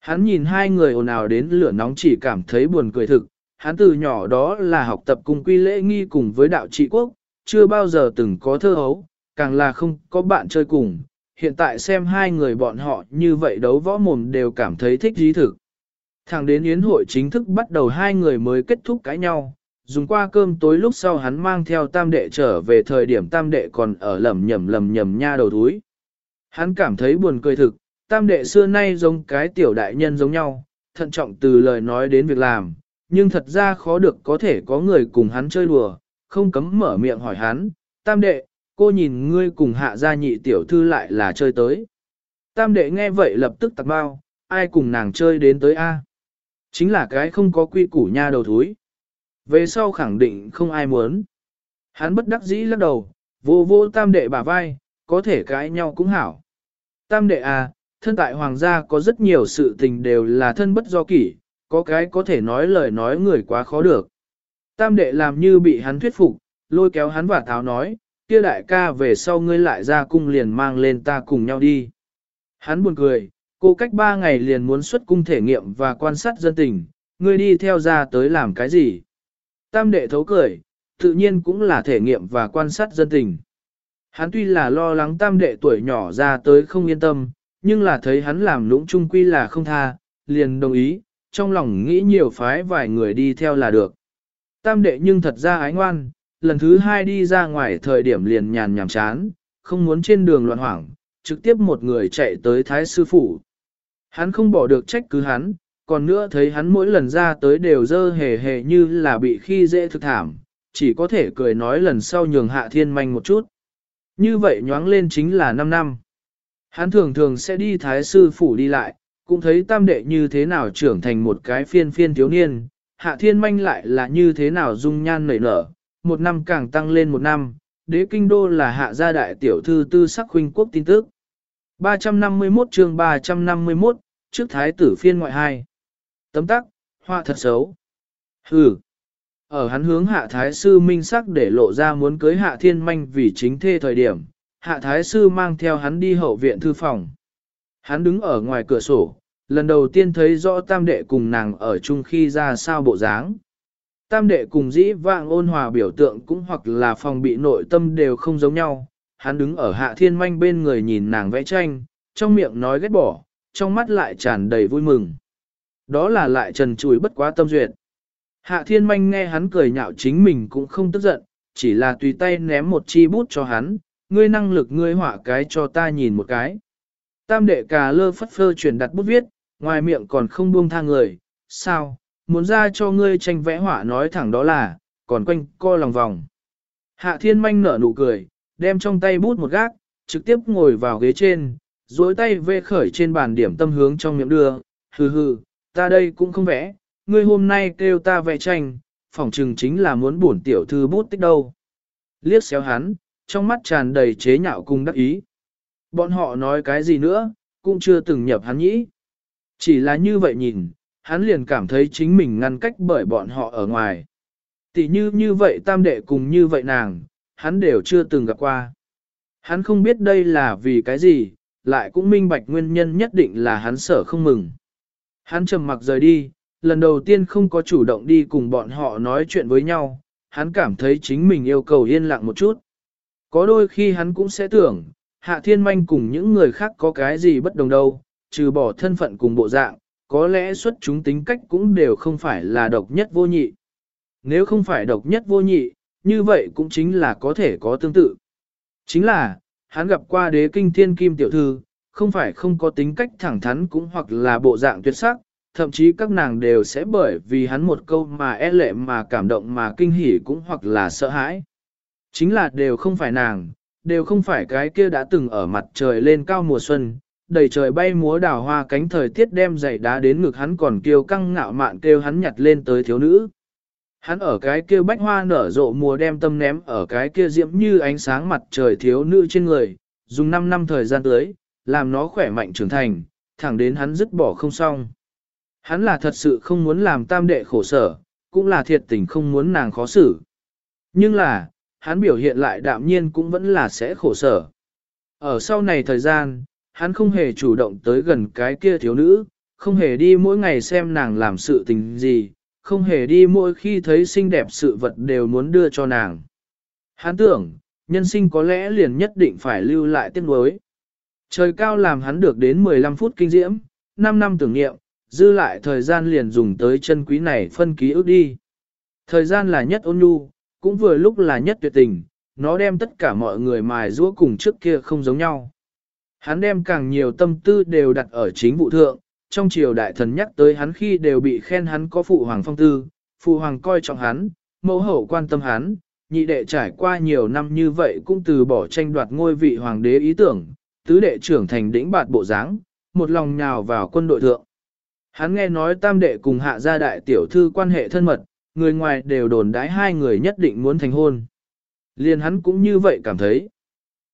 Hắn nhìn hai người ồn ào đến lửa nóng chỉ cảm thấy buồn cười thực. Hắn từ nhỏ đó là học tập cùng quy lễ nghi cùng với đạo trị quốc, chưa bao giờ từng có thơ hấu, càng là không có bạn chơi cùng. Hiện tại xem hai người bọn họ như vậy đấu võ mồm đều cảm thấy thích dí thực. Thẳng đến yến hội chính thức bắt đầu hai người mới kết thúc cãi nhau, dùng qua cơm tối lúc sau hắn mang theo tam đệ trở về thời điểm tam đệ còn ở lầm nhầm lầm nhầm nha đầu túi. Hắn cảm thấy buồn cười thực, tam đệ xưa nay giống cái tiểu đại nhân giống nhau, thận trọng từ lời nói đến việc làm, nhưng thật ra khó được có thể có người cùng hắn chơi đùa, không cấm mở miệng hỏi hắn, tam đệ, cô nhìn ngươi cùng hạ gia nhị tiểu thư lại là chơi tới. Tam đệ nghe vậy lập tức tặc bao, ai cùng nàng chơi đến tới A. Chính là cái không có quy củ nha đầu thúi. Về sau khẳng định không ai muốn. Hắn bất đắc dĩ lắc đầu, vô vô tam đệ bả vai, có thể cãi nhau cũng hảo. Tam đệ à, thân tại hoàng gia có rất nhiều sự tình đều là thân bất do kỷ, có cái có thể nói lời nói người quá khó được. Tam đệ làm như bị hắn thuyết phục, lôi kéo hắn và tháo nói, kia đại ca về sau ngươi lại ra cung liền mang lên ta cùng nhau đi. Hắn buồn cười, cô cách ba ngày liền muốn xuất cung thể nghiệm và quan sát dân tình, ngươi đi theo ra tới làm cái gì? Tam đệ thấu cười, tự nhiên cũng là thể nghiệm và quan sát dân tình. Hắn tuy là lo lắng tam đệ tuổi nhỏ ra tới không yên tâm, nhưng là thấy hắn làm lũng trung quy là không tha, liền đồng ý, trong lòng nghĩ nhiều phái vài người đi theo là được. Tam đệ nhưng thật ra ái ngoan, lần thứ hai đi ra ngoài thời điểm liền nhàn nhảm chán, không muốn trên đường loạn hoảng, trực tiếp một người chạy tới thái sư phủ. Hắn không bỏ được trách cứ hắn, còn nữa thấy hắn mỗi lần ra tới đều dơ hề hề như là bị khi dễ thực thảm, chỉ có thể cười nói lần sau nhường hạ thiên manh một chút. Như vậy nhoáng lên chính là 5 năm. Hắn thường thường sẽ đi thái sư phủ đi lại, cũng thấy tam đệ như thế nào trưởng thành một cái phiên phiên thiếu niên, hạ thiên manh lại là như thế nào dung nhan nảy nở, một năm càng tăng lên một năm, đế kinh đô là hạ gia đại tiểu thư tư sắc huynh quốc tin tức. 351 chương 351, trước thái tử phiên ngoại hai. Tấm tắc, họa thật xấu. Hừ. Ở hắn hướng hạ thái sư minh sắc để lộ ra muốn cưới hạ thiên manh vì chính thê thời điểm, hạ thái sư mang theo hắn đi hậu viện thư phòng. Hắn đứng ở ngoài cửa sổ, lần đầu tiên thấy rõ tam đệ cùng nàng ở chung khi ra sao bộ dáng. Tam đệ cùng dĩ vạng ôn hòa biểu tượng cũng hoặc là phòng bị nội tâm đều không giống nhau. Hắn đứng ở hạ thiên manh bên người nhìn nàng vẽ tranh, trong miệng nói ghét bỏ, trong mắt lại tràn đầy vui mừng. Đó là lại trần chùi bất quá tâm duyệt. Hạ thiên manh nghe hắn cười nhạo chính mình cũng không tức giận, chỉ là tùy tay ném một chi bút cho hắn, ngươi năng lực ngươi họa cái cho ta nhìn một cái. Tam đệ cà lơ phất phơ chuyển đặt bút viết, ngoài miệng còn không buông tha người, sao, muốn ra cho ngươi tranh vẽ họa nói thẳng đó là, còn quanh co lòng vòng. Hạ thiên manh nở nụ cười, đem trong tay bút một gác, trực tiếp ngồi vào ghế trên, duỗi tay vê khởi trên bàn điểm tâm hướng trong miệng đưa, hừ hừ, ta đây cũng không vẽ, ngươi hôm nay kêu ta vẽ tranh, phỏng chừng chính là muốn bổn tiểu thư bút tích đâu. Liếc xéo hắn, trong mắt tràn đầy chế nhạo cùng đắc ý. Bọn họ nói cái gì nữa, cũng chưa từng nhập hắn nhĩ. Chỉ là như vậy nhìn, hắn liền cảm thấy chính mình ngăn cách bởi bọn họ ở ngoài. Tỷ như như vậy tam đệ cùng như vậy nàng, hắn đều chưa từng gặp qua. Hắn không biết đây là vì cái gì, lại cũng minh bạch nguyên nhân nhất định là hắn sợ không mừng. Hắn trầm mặc rời đi, lần đầu tiên không có chủ động đi cùng bọn họ nói chuyện với nhau, hắn cảm thấy chính mình yêu cầu yên lặng một chút. Có đôi khi hắn cũng sẽ tưởng, Hạ Thiên Manh cùng những người khác có cái gì bất đồng đâu, trừ bỏ thân phận cùng bộ dạng, có lẽ xuất chúng tính cách cũng đều không phải là độc nhất vô nhị. Nếu không phải độc nhất vô nhị, như vậy cũng chính là có thể có tương tự. Chính là, hắn gặp qua đế kinh thiên kim tiểu thư, không phải không có tính cách thẳng thắn cũng hoặc là bộ dạng tuyệt sắc, thậm chí các nàng đều sẽ bởi vì hắn một câu mà e lệ mà cảm động mà kinh hỉ cũng hoặc là sợ hãi. Chính là đều không phải nàng, đều không phải cái kia đã từng ở mặt trời lên cao mùa xuân, đầy trời bay múa đào hoa cánh thời tiết đem dày đá đến ngực hắn còn kêu căng ngạo mạn kêu hắn nhặt lên tới thiếu nữ. Hắn ở cái kia bách hoa nở rộ mùa đem tâm ném ở cái kia diễm như ánh sáng mặt trời thiếu nữ trên người, dùng 5 năm thời gian tới, làm nó khỏe mạnh trưởng thành, thẳng đến hắn dứt bỏ không xong. Hắn là thật sự không muốn làm tam đệ khổ sở, cũng là thiệt tình không muốn nàng khó xử. Nhưng là, hắn biểu hiện lại đạm nhiên cũng vẫn là sẽ khổ sở. Ở sau này thời gian, hắn không hề chủ động tới gần cái kia thiếu nữ, không hề đi mỗi ngày xem nàng làm sự tình gì, không hề đi mỗi khi thấy xinh đẹp sự vật đều muốn đưa cho nàng. Hắn tưởng, nhân sinh có lẽ liền nhất định phải lưu lại tiếc nuối. Trời cao làm hắn được đến 15 phút kinh diễm, 5 năm tưởng nghiệm, dư lại thời gian liền dùng tới chân quý này phân ký ức đi. Thời gian là nhất ôn nhu, cũng vừa lúc là nhất tuyệt tình, nó đem tất cả mọi người mài rũa cùng trước kia không giống nhau. Hắn đem càng nhiều tâm tư đều đặt ở chính vụ thượng, trong triều đại thần nhắc tới hắn khi đều bị khen hắn có phụ hoàng phong tư, phụ hoàng coi trọng hắn, mẫu hậu quan tâm hắn, nhị đệ trải qua nhiều năm như vậy cũng từ bỏ tranh đoạt ngôi vị hoàng đế ý tưởng, tứ đệ trưởng thành đỉnh bạt bộ dáng, một lòng nhào vào quân đội thượng. Hắn nghe nói tam đệ cùng hạ gia đại tiểu thư quan hệ thân mật, người ngoài đều đồn đái hai người nhất định muốn thành hôn. Liền hắn cũng như vậy cảm thấy.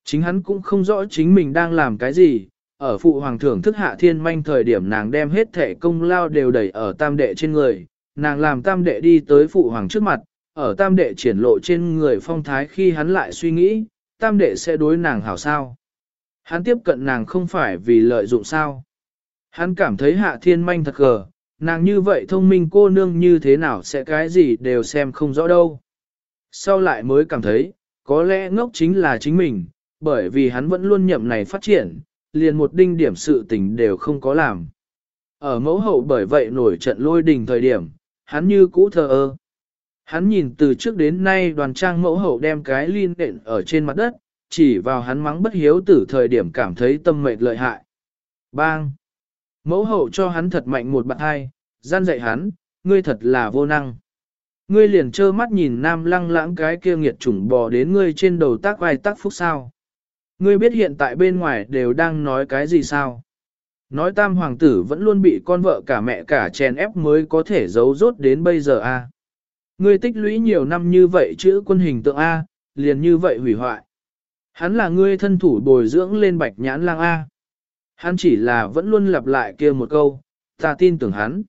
Chính hắn cũng không rõ chính mình đang làm cái gì, ở phụ hoàng thưởng thức hạ thiên manh thời điểm nàng đem hết thể công lao đều đẩy ở tam đệ trên người, nàng làm tam đệ đi tới phụ hoàng trước mặt, ở tam đệ triển lộ trên người phong thái khi hắn lại suy nghĩ, tam đệ sẽ đối nàng hảo sao. Hắn tiếp cận nàng không phải vì lợi dụng sao. Hắn cảm thấy hạ thiên manh thật gờ, nàng như vậy thông minh cô nương như thế nào sẽ cái gì đều xem không rõ đâu. Sau lại mới cảm thấy, có lẽ ngốc chính là chính mình, bởi vì hắn vẫn luôn nhậm này phát triển, liền một đinh điểm sự tình đều không có làm. Ở mẫu hậu bởi vậy nổi trận lôi đình thời điểm, hắn như cũ thờ ơ. Hắn nhìn từ trước đến nay đoàn trang mẫu hậu đem cái liên nện ở trên mặt đất, chỉ vào hắn mắng bất hiếu từ thời điểm cảm thấy tâm mệt lợi hại. Bang! Mẫu hậu cho hắn thật mạnh một bạn hai, gian dạy hắn, ngươi thật là vô năng. Ngươi liền trơ mắt nhìn nam lăng lãng cái kia nghiệt chủng bò đến ngươi trên đầu tác vai tác phúc sao. Ngươi biết hiện tại bên ngoài đều đang nói cái gì sao? Nói tam hoàng tử vẫn luôn bị con vợ cả mẹ cả chèn ép mới có thể giấu rốt đến bây giờ a. À? Ngươi tích lũy nhiều năm như vậy chữ quân hình tượng A, liền như vậy hủy hoại. Hắn là ngươi thân thủ bồi dưỡng lên bạch nhãn lang A. Hắn chỉ là vẫn luôn lặp lại kia một câu, ta tin tưởng hắn.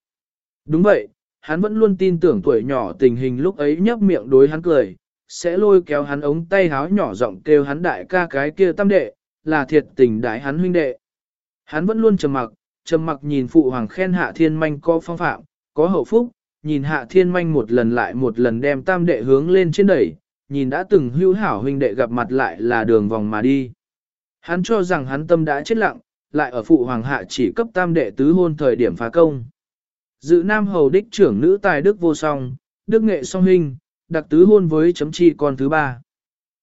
Đúng vậy, hắn vẫn luôn tin tưởng tuổi nhỏ tình hình lúc ấy nhấp miệng đối hắn cười, sẽ lôi kéo hắn ống tay háo nhỏ giọng kêu hắn đại ca cái kia tam đệ, là thiệt tình đại hắn huynh đệ. Hắn vẫn luôn trầm mặc, trầm mặc nhìn phụ hoàng khen hạ thiên manh có phong phạm, có hậu phúc, nhìn hạ thiên manh một lần lại một lần đem tam đệ hướng lên trên đẩy, nhìn đã từng hưu hảo huynh đệ gặp mặt lại là đường vòng mà đi. Hắn cho rằng hắn tâm đã chết lặng, lại ở phụ hoàng hạ chỉ cấp tam đệ tứ hôn thời điểm phá công. Dự nam hầu đích trưởng nữ tài đức vô song, đức nghệ song hình, đặc tứ hôn với chấm chi con thứ ba.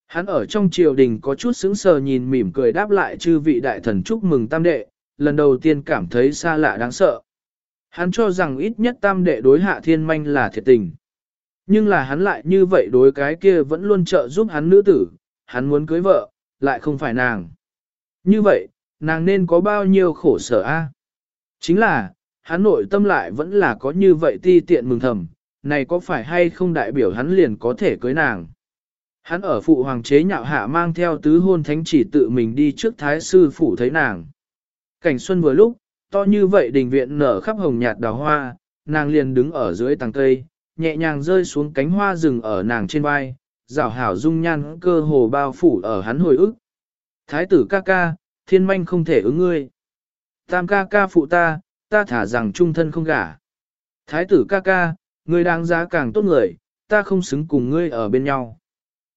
Hắn ở trong triều đình có chút sững sờ nhìn mỉm cười đáp lại chư vị đại thần chúc mừng tam đệ, lần đầu tiên cảm thấy xa lạ đáng sợ. Hắn cho rằng ít nhất tam đệ đối hạ thiên manh là thiệt tình. Nhưng là hắn lại như vậy đối cái kia vẫn luôn trợ giúp hắn nữ tử, hắn muốn cưới vợ, lại không phải nàng. Như vậy, nàng nên có bao nhiêu khổ sở a? Chính là, hắn nội tâm lại vẫn là có như vậy ti tiện mừng thầm, này có phải hay không đại biểu hắn liền có thể cưới nàng. Hắn ở phụ hoàng chế nhạo hạ mang theo tứ hôn thánh chỉ tự mình đi trước thái sư phủ thấy nàng. Cảnh xuân vừa lúc, to như vậy đình viện nở khắp hồng nhạt đào hoa, nàng liền đứng ở dưới tàng cây, nhẹ nhàng rơi xuống cánh hoa rừng ở nàng trên vai, rào hảo dung nhan cơ hồ bao phủ ở hắn hồi ức. Thái tử ca ca, thiên manh không thể ứng ngươi. Tam ca ca phụ ta, ta thả rằng trung thân không gả. Thái tử ca ca, ngươi đáng giá càng tốt người, ta không xứng cùng ngươi ở bên nhau.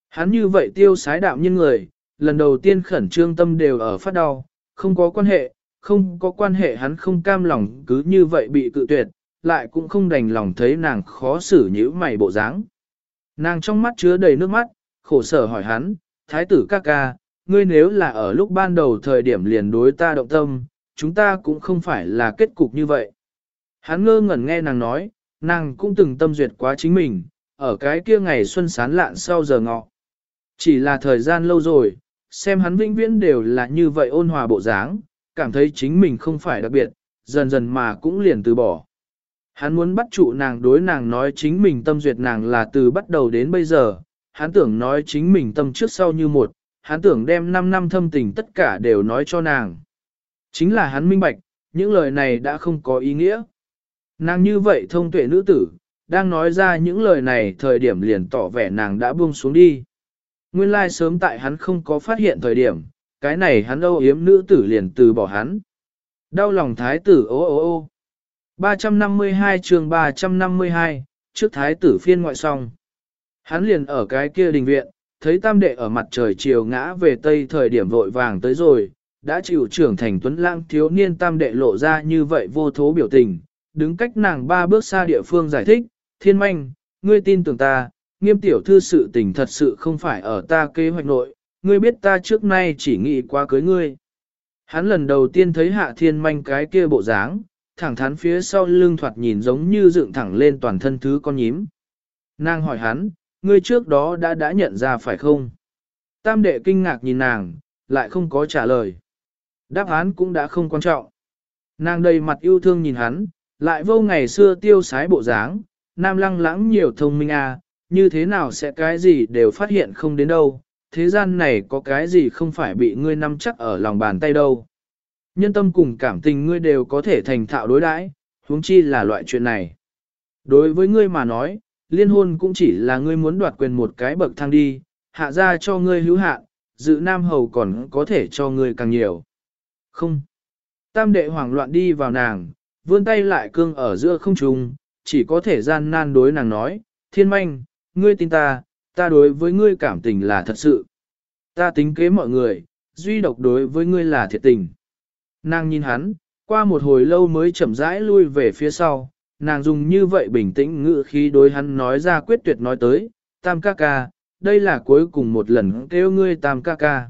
Hắn như vậy tiêu sái đạo nhân người, lần đầu tiên khẩn trương tâm đều ở phát đau, không có quan hệ, không có quan hệ hắn không cam lòng cứ như vậy bị cự tuyệt, lại cũng không đành lòng thấy nàng khó xử như mày bộ dáng. Nàng trong mắt chứa đầy nước mắt, khổ sở hỏi hắn, thái tử ca ca, ngươi nếu là ở lúc ban đầu thời điểm liền đối ta động tâm, chúng ta cũng không phải là kết cục như vậy. Hắn ngơ ngẩn nghe nàng nói, nàng cũng từng tâm duyệt quá chính mình, ở cái kia ngày xuân sán lạn sau giờ ngọ. Chỉ là thời gian lâu rồi, xem hắn vĩnh viễn đều là như vậy ôn hòa bộ dáng, cảm thấy chính mình không phải đặc biệt, dần dần mà cũng liền từ bỏ. Hắn muốn bắt trụ nàng đối nàng nói chính mình tâm duyệt nàng là từ bắt đầu đến bây giờ, hắn tưởng nói chính mình tâm trước sau như một, hắn tưởng đem 5 năm thâm tình tất cả đều nói cho nàng. Chính là hắn minh bạch, những lời này đã không có ý nghĩa. Nàng như vậy thông tuệ nữ tử, đang nói ra những lời này thời điểm liền tỏ vẻ nàng đã buông xuống đi. Nguyên lai sớm tại hắn không có phát hiện thời điểm, cái này hắn âu yếm nữ tử liền từ bỏ hắn. Đau lòng thái tử ô ô ô. 352 chương 352, trước thái tử phiên ngoại song. Hắn liền ở cái kia đình viện, thấy tam đệ ở mặt trời chiều ngã về tây thời điểm vội vàng tới rồi, đã chịu trưởng thành tuấn lãng thiếu niên tam đệ lộ ra như vậy vô thố biểu tình, đứng cách nàng ba bước xa địa phương giải thích, thiên manh, ngươi tin tưởng ta, nghiêm tiểu thư sự tình thật sự không phải ở ta kế hoạch nội, ngươi biết ta trước nay chỉ nghĩ qua cưới ngươi. Hắn lần đầu tiên thấy hạ thiên manh cái kia bộ dáng, thẳng thắn phía sau lưng thoạt nhìn giống như dựng thẳng lên toàn thân thứ con nhím. Nàng hỏi hắn, ngươi trước đó đã đã nhận ra phải không? Tam đệ kinh ngạc nhìn nàng, lại không có trả lời. Đáp án cũng đã không quan trọng. Nàng đầy mặt yêu thương nhìn hắn, lại vô ngày xưa tiêu sái bộ dáng, nam lăng lãng nhiều thông minh à, như thế nào sẽ cái gì đều phát hiện không đến đâu, thế gian này có cái gì không phải bị ngươi nắm chắc ở lòng bàn tay đâu. Nhân tâm cùng cảm tình ngươi đều có thể thành thạo đối đãi, huống chi là loại chuyện này. Đối với ngươi mà nói, liên hôn cũng chỉ là ngươi muốn đoạt quyền một cái bậc thang đi, hạ ra cho ngươi hữu hạn, dự nam hầu còn có thể cho ngươi càng nhiều. Không. Tam đệ hoảng loạn đi vào nàng, vươn tay lại cương ở giữa không trung, chỉ có thể gian nan đối nàng nói, thiên manh, ngươi tin ta, ta đối với ngươi cảm tình là thật sự. Ta tính kế mọi người, duy độc đối với ngươi là thiệt tình. Nàng nhìn hắn, qua một hồi lâu mới chậm rãi lui về phía sau, nàng dùng như vậy bình tĩnh ngự khi đối hắn nói ra quyết tuyệt nói tới, tam ca ca, đây là cuối cùng một lần kêu ngươi tam ca ca.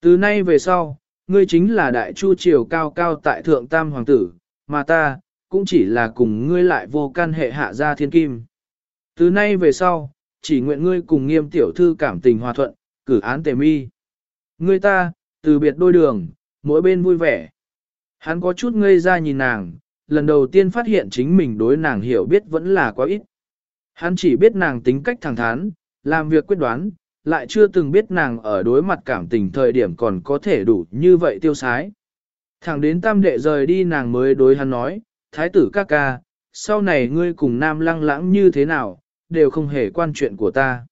Từ nay về sau, ngươi chính là đại chu triều cao cao tại thượng tam hoàng tử, mà ta, cũng chỉ là cùng ngươi lại vô can hệ hạ gia thiên kim. Từ nay về sau, chỉ nguyện ngươi cùng nghiêm tiểu thư cảm tình hòa thuận, cử án tề mi. Ngươi ta, từ biệt đôi đường, mỗi bên vui vẻ. Hắn có chút ngây ra nhìn nàng, lần đầu tiên phát hiện chính mình đối nàng hiểu biết vẫn là quá ít. Hắn chỉ biết nàng tính cách thẳng thắn, làm việc quyết đoán, lại chưa từng biết nàng ở đối mặt cảm tình thời điểm còn có thể đủ như vậy tiêu sái. Thẳng đến tam đệ rời đi nàng mới đối hắn nói, thái tử ca ca, sau này ngươi cùng nam lăng lãng như thế nào, đều không hề quan chuyện của ta.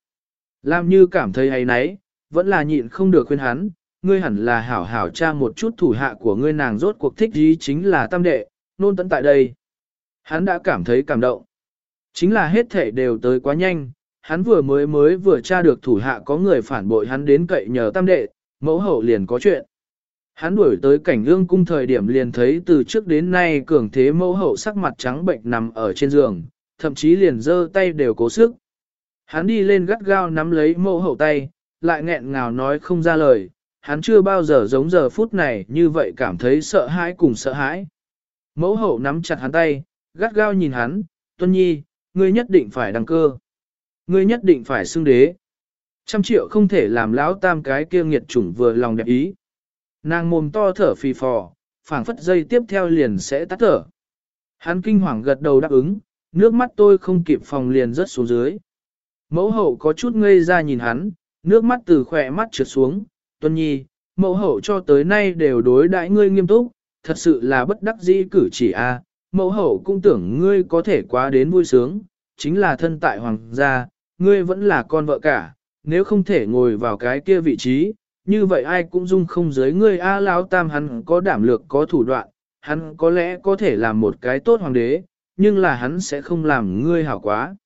Làm như cảm thấy hay nấy, vẫn là nhịn không được khuyên hắn, ngươi hẳn là hảo hảo cha một chút thủ hạ của ngươi nàng rốt cuộc thích gì chính là tam đệ, nôn tận tại đây. Hắn đã cảm thấy cảm động. Chính là hết thể đều tới quá nhanh, hắn vừa mới mới vừa tra được thủ hạ có người phản bội hắn đến cậy nhờ tam đệ, mẫu hậu liền có chuyện. Hắn đuổi tới cảnh ương cung thời điểm liền thấy từ trước đến nay cường thế mẫu hậu sắc mặt trắng bệnh nằm ở trên giường, thậm chí liền giơ tay đều cố sức. Hắn đi lên gắt gao nắm lấy mẫu hậu tay, lại nghẹn ngào nói không ra lời, hắn chưa bao giờ giống giờ phút này như vậy cảm thấy sợ hãi cùng sợ hãi. Mẫu hậu nắm chặt hắn tay, gắt gao nhìn hắn, tuân nhi, ngươi nhất định phải đăng cơ. Ngươi nhất định phải xưng đế. Trăm triệu không thể làm lão tam cái kia nghiệt chủng vừa lòng đẹp ý. Nàng mồm to thở phì phò, phảng phất dây tiếp theo liền sẽ tắt thở. Hắn kinh hoàng gật đầu đáp ứng, nước mắt tôi không kịp phòng liền rớt xuống dưới. Mẫu hậu có chút ngây ra nhìn hắn, nước mắt từ khỏe mắt trượt xuống, tuân nhi, mẫu hậu cho tới nay đều đối đãi ngươi nghiêm túc, thật sự là bất đắc dĩ cử chỉ a. mẫu hậu cũng tưởng ngươi có thể quá đến vui sướng, chính là thân tại hoàng gia, ngươi vẫn là con vợ cả, nếu không thể ngồi vào cái kia vị trí, như vậy ai cũng dung không dưới ngươi A Lão Tam hắn có đảm lược có thủ đoạn, hắn có lẽ có thể làm một cái tốt hoàng đế, nhưng là hắn sẽ không làm ngươi hảo quá.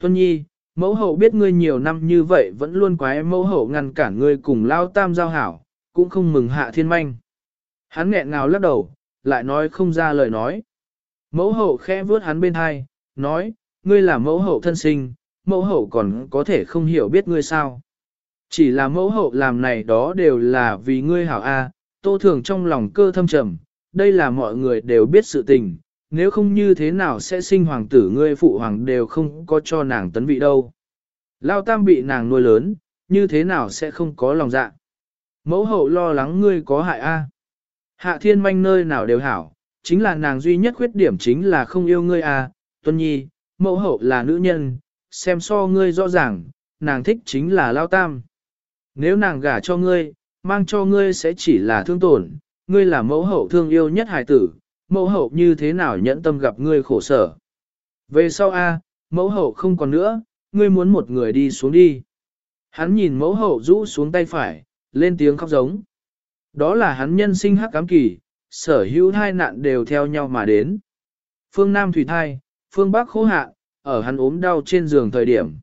Tuân Nhi, mẫu hậu biết ngươi nhiều năm như vậy vẫn luôn quái mẫu hậu ngăn cản ngươi cùng Lão Tam giao hảo, cũng không mừng hạ thiên manh. Hắn nghẹn ngào lắc đầu, lại nói không ra lời nói. Mẫu hậu khẽ vướt hắn bên hai, nói, ngươi là mẫu hậu thân sinh, mẫu hậu còn có thể không hiểu biết ngươi sao. Chỉ là mẫu hậu làm này đó đều là vì ngươi hảo A, tô thường trong lòng cơ thâm trầm, đây là mọi người đều biết sự tình, nếu không như thế nào sẽ sinh hoàng tử ngươi phụ hoàng đều không có cho nàng tấn vị đâu. Lao tam bị nàng nuôi lớn, như thế nào sẽ không có lòng dạ. Mẫu hậu lo lắng ngươi có hại A. Hạ thiên manh nơi nào đều hảo, chính là nàng duy nhất khuyết điểm chính là không yêu ngươi A, tuân nhi, mẫu hậu là nữ nhân, xem so ngươi rõ ràng, nàng thích chính là Lao tam. Nếu nàng gả cho ngươi, mang cho ngươi sẽ chỉ là thương tổn, ngươi là mẫu hậu thương yêu nhất hài tử, mẫu hậu như thế nào nhẫn tâm gặp ngươi khổ sở. Về sau A, mẫu hậu không còn nữa, ngươi muốn một người đi xuống đi. Hắn nhìn mẫu hậu rũ xuống tay phải, lên tiếng khóc giống. Đó là hắn nhân sinh hắc cám kỳ, sở hữu hai nạn đều theo nhau mà đến. Phương Nam thủy thai, phương Bắc khô hạ, ở hắn ốm đau trên giường thời điểm.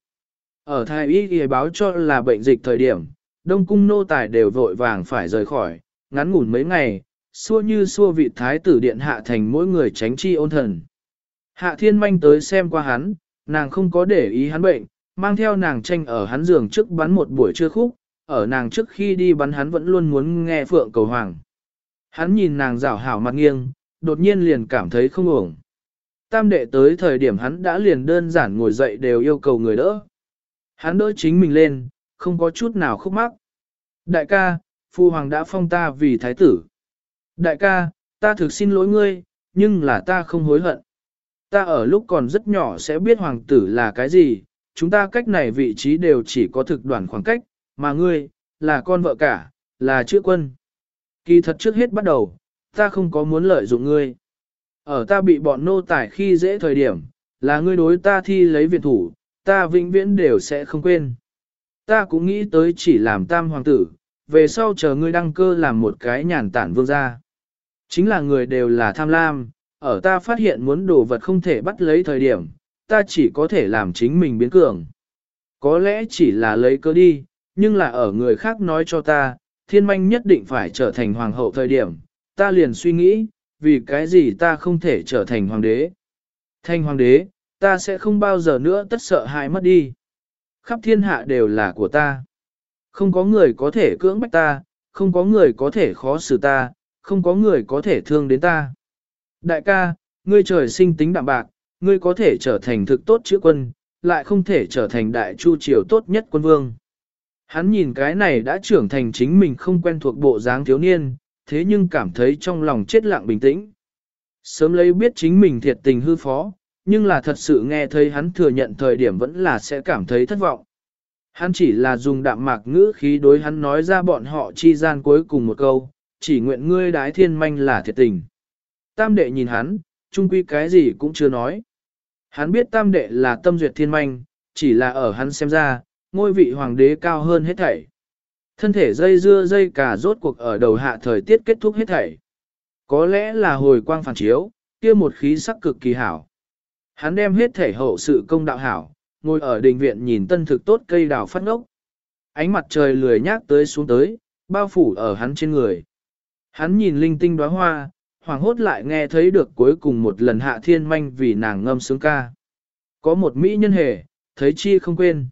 Ở thái y y báo cho là bệnh dịch thời điểm, đông cung nô tài đều vội vàng phải rời khỏi, ngắn ngủn mấy ngày, xua như xua vị thái tử điện hạ thành mỗi người tránh chi ôn thần. Hạ thiên manh tới xem qua hắn, nàng không có để ý hắn bệnh, mang theo nàng tranh ở hắn giường trước bắn một buổi trưa khúc, ở nàng trước khi đi bắn hắn vẫn luôn muốn nghe phượng cầu hoàng. Hắn nhìn nàng rảo hảo mặt nghiêng, đột nhiên liền cảm thấy không ổn. Tam đệ tới thời điểm hắn đã liền đơn giản ngồi dậy đều yêu cầu người đỡ. Hắn đỡ chính mình lên, không có chút nào khúc mắc. Đại ca, phu hoàng đã phong ta vì thái tử. Đại ca, ta thực xin lỗi ngươi, nhưng là ta không hối hận. Ta ở lúc còn rất nhỏ sẽ biết hoàng tử là cái gì, chúng ta cách này vị trí đều chỉ có thực đoàn khoảng cách, mà ngươi, là con vợ cả, là chữ quân. Kỳ thật trước hết bắt đầu, ta không có muốn lợi dụng ngươi. Ở ta bị bọn nô tải khi dễ thời điểm, là ngươi đối ta thi lấy viện thủ, ta vĩnh viễn đều sẽ không quên. Ta cũng nghĩ tới chỉ làm tam hoàng tử, về sau chờ ngươi đăng cơ làm một cái nhàn tản vương gia. Chính là người đều là tham lam, ở ta phát hiện muốn đồ vật không thể bắt lấy thời điểm, ta chỉ có thể làm chính mình biến cường. Có lẽ chỉ là lấy cơ đi, nhưng là ở người khác nói cho ta, thiên manh nhất định phải trở thành hoàng hậu thời điểm, ta liền suy nghĩ, vì cái gì ta không thể trở thành hoàng đế. Thành hoàng đế, ta sẽ không bao giờ nữa tất sợ hãi mất đi. Khắp thiên hạ đều là của ta. Không có người có thể cưỡng bách ta, không có người có thể khó xử ta, không có người có thể thương đến ta. Đại ca, ngươi trời sinh tính đạm bạc, ngươi có thể trở thành thực tốt chữ quân, lại không thể trở thành đại chu triều tốt nhất quân vương. Hắn nhìn cái này đã trưởng thành chính mình không quen thuộc bộ dáng thiếu niên, thế nhưng cảm thấy trong lòng chết lặng bình tĩnh. Sớm lấy biết chính mình thiệt tình hư phó, nhưng là thật sự nghe thấy hắn thừa nhận thời điểm vẫn là sẽ cảm thấy thất vọng. Hắn chỉ là dùng đạm mạc ngữ khí đối hắn nói ra bọn họ chi gian cuối cùng một câu, chỉ nguyện ngươi đái thiên manh là thiệt tình. Tam đệ nhìn hắn, chung quy cái gì cũng chưa nói. Hắn biết tam đệ là tâm duyệt thiên manh, chỉ là ở hắn xem ra, ngôi vị hoàng đế cao hơn hết thảy. Thân thể dây dưa dây cả rốt cuộc ở đầu hạ thời tiết kết thúc hết thảy. Có lẽ là hồi quang phản chiếu, kia một khí sắc cực kỳ hảo. Hắn đem hết thể hậu sự công đạo hảo, ngồi ở đình viện nhìn tân thực tốt cây đào phát ngốc. Ánh mặt trời lười nhác tới xuống tới, bao phủ ở hắn trên người. Hắn nhìn linh tinh đóa hoa, hoàng hốt lại nghe thấy được cuối cùng một lần hạ thiên manh vì nàng ngâm sướng ca. Có một mỹ nhân hề, thấy chi không quên.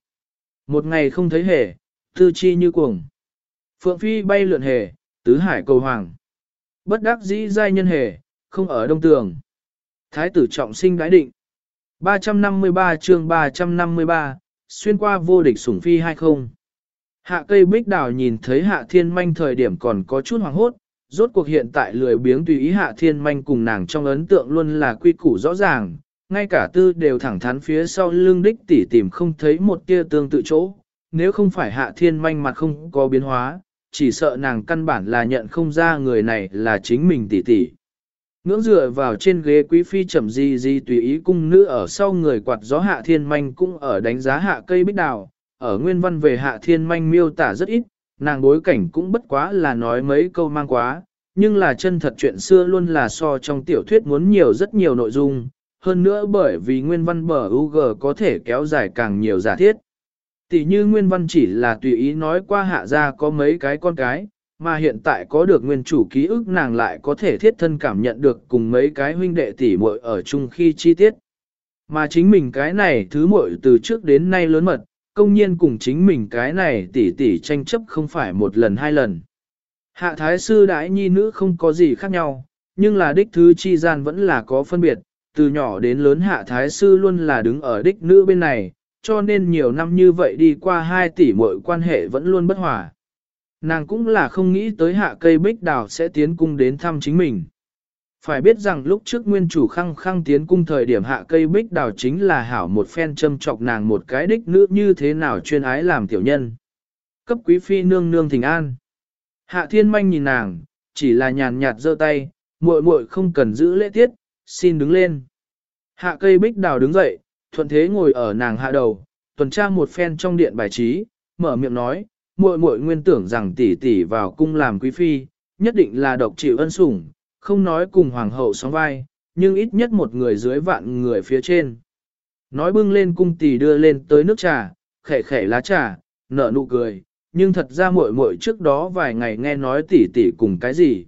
Một ngày không thấy hề, tư chi như cuồng. Phượng phi bay lượn hề, tứ hải cầu hoàng. Bất đắc dĩ giai nhân hề, không ở đông tường. Thái tử trọng sinh đái định. 353 chương 353, xuyên qua vô địch sủng phi hay không? Hạ cây bích đào nhìn thấy hạ thiên manh thời điểm còn có chút hoàng hốt, rốt cuộc hiện tại lười biếng tùy ý hạ thiên manh cùng nàng trong ấn tượng luôn là quy củ rõ ràng, ngay cả tư đều thẳng thắn phía sau lưng đích tỉ tìm không thấy một tia tương tự chỗ, nếu không phải hạ thiên manh mặt không có biến hóa, chỉ sợ nàng căn bản là nhận không ra người này là chính mình tỷ tỷ. Ngưỡng dựa vào trên ghế quý phi chậm di di tùy ý cung nữ ở sau người quạt gió hạ thiên manh cũng ở đánh giá hạ cây bích đào, ở nguyên văn về hạ thiên manh miêu tả rất ít, nàng bối cảnh cũng bất quá là nói mấy câu mang quá, nhưng là chân thật chuyện xưa luôn là so trong tiểu thuyết muốn nhiều rất nhiều nội dung, hơn nữa bởi vì nguyên văn bờ UG có thể kéo dài càng nhiều giả thiết. Tỷ như nguyên văn chỉ là tùy ý nói qua hạ ra có mấy cái con cái, mà hiện tại có được nguyên chủ ký ức nàng lại có thể thiết thân cảm nhận được cùng mấy cái huynh đệ tỷ muội ở chung khi chi tiết. Mà chính mình cái này thứ muội từ trước đến nay lớn mật, công nhiên cùng chính mình cái này tỷ tỷ tranh chấp không phải một lần hai lần. Hạ thái sư đãi nhi nữ không có gì khác nhau, nhưng là đích thứ chi gian vẫn là có phân biệt, từ nhỏ đến lớn hạ thái sư luôn là đứng ở đích nữ bên này, cho nên nhiều năm như vậy đi qua hai tỷ muội quan hệ vẫn luôn bất hòa. Nàng cũng là không nghĩ tới hạ cây bích đào sẽ tiến cung đến thăm chính mình. Phải biết rằng lúc trước nguyên chủ khăng khăng tiến cung thời điểm hạ cây bích đào chính là hảo một phen châm chọc nàng một cái đích nữ như thế nào chuyên ái làm tiểu nhân. Cấp quý phi nương nương thỉnh an. Hạ thiên manh nhìn nàng, chỉ là nhàn nhạt giơ tay, muội muội không cần giữ lễ tiết, xin đứng lên. Hạ cây bích đào đứng dậy, thuận thế ngồi ở nàng hạ đầu, tuần tra một phen trong điện bài trí, mở miệng nói, muội muội nguyên tưởng rằng tỷ tỷ vào cung làm quý phi, nhất định là độc chịu ân sủng, không nói cùng hoàng hậu sóng vai, nhưng ít nhất một người dưới vạn người phía trên. Nói bưng lên cung tỷ đưa lên tới nước trà, khẻ khẻ lá trà, nở nụ cười, nhưng thật ra muội muội trước đó vài ngày nghe nói tỷ tỷ cùng cái gì.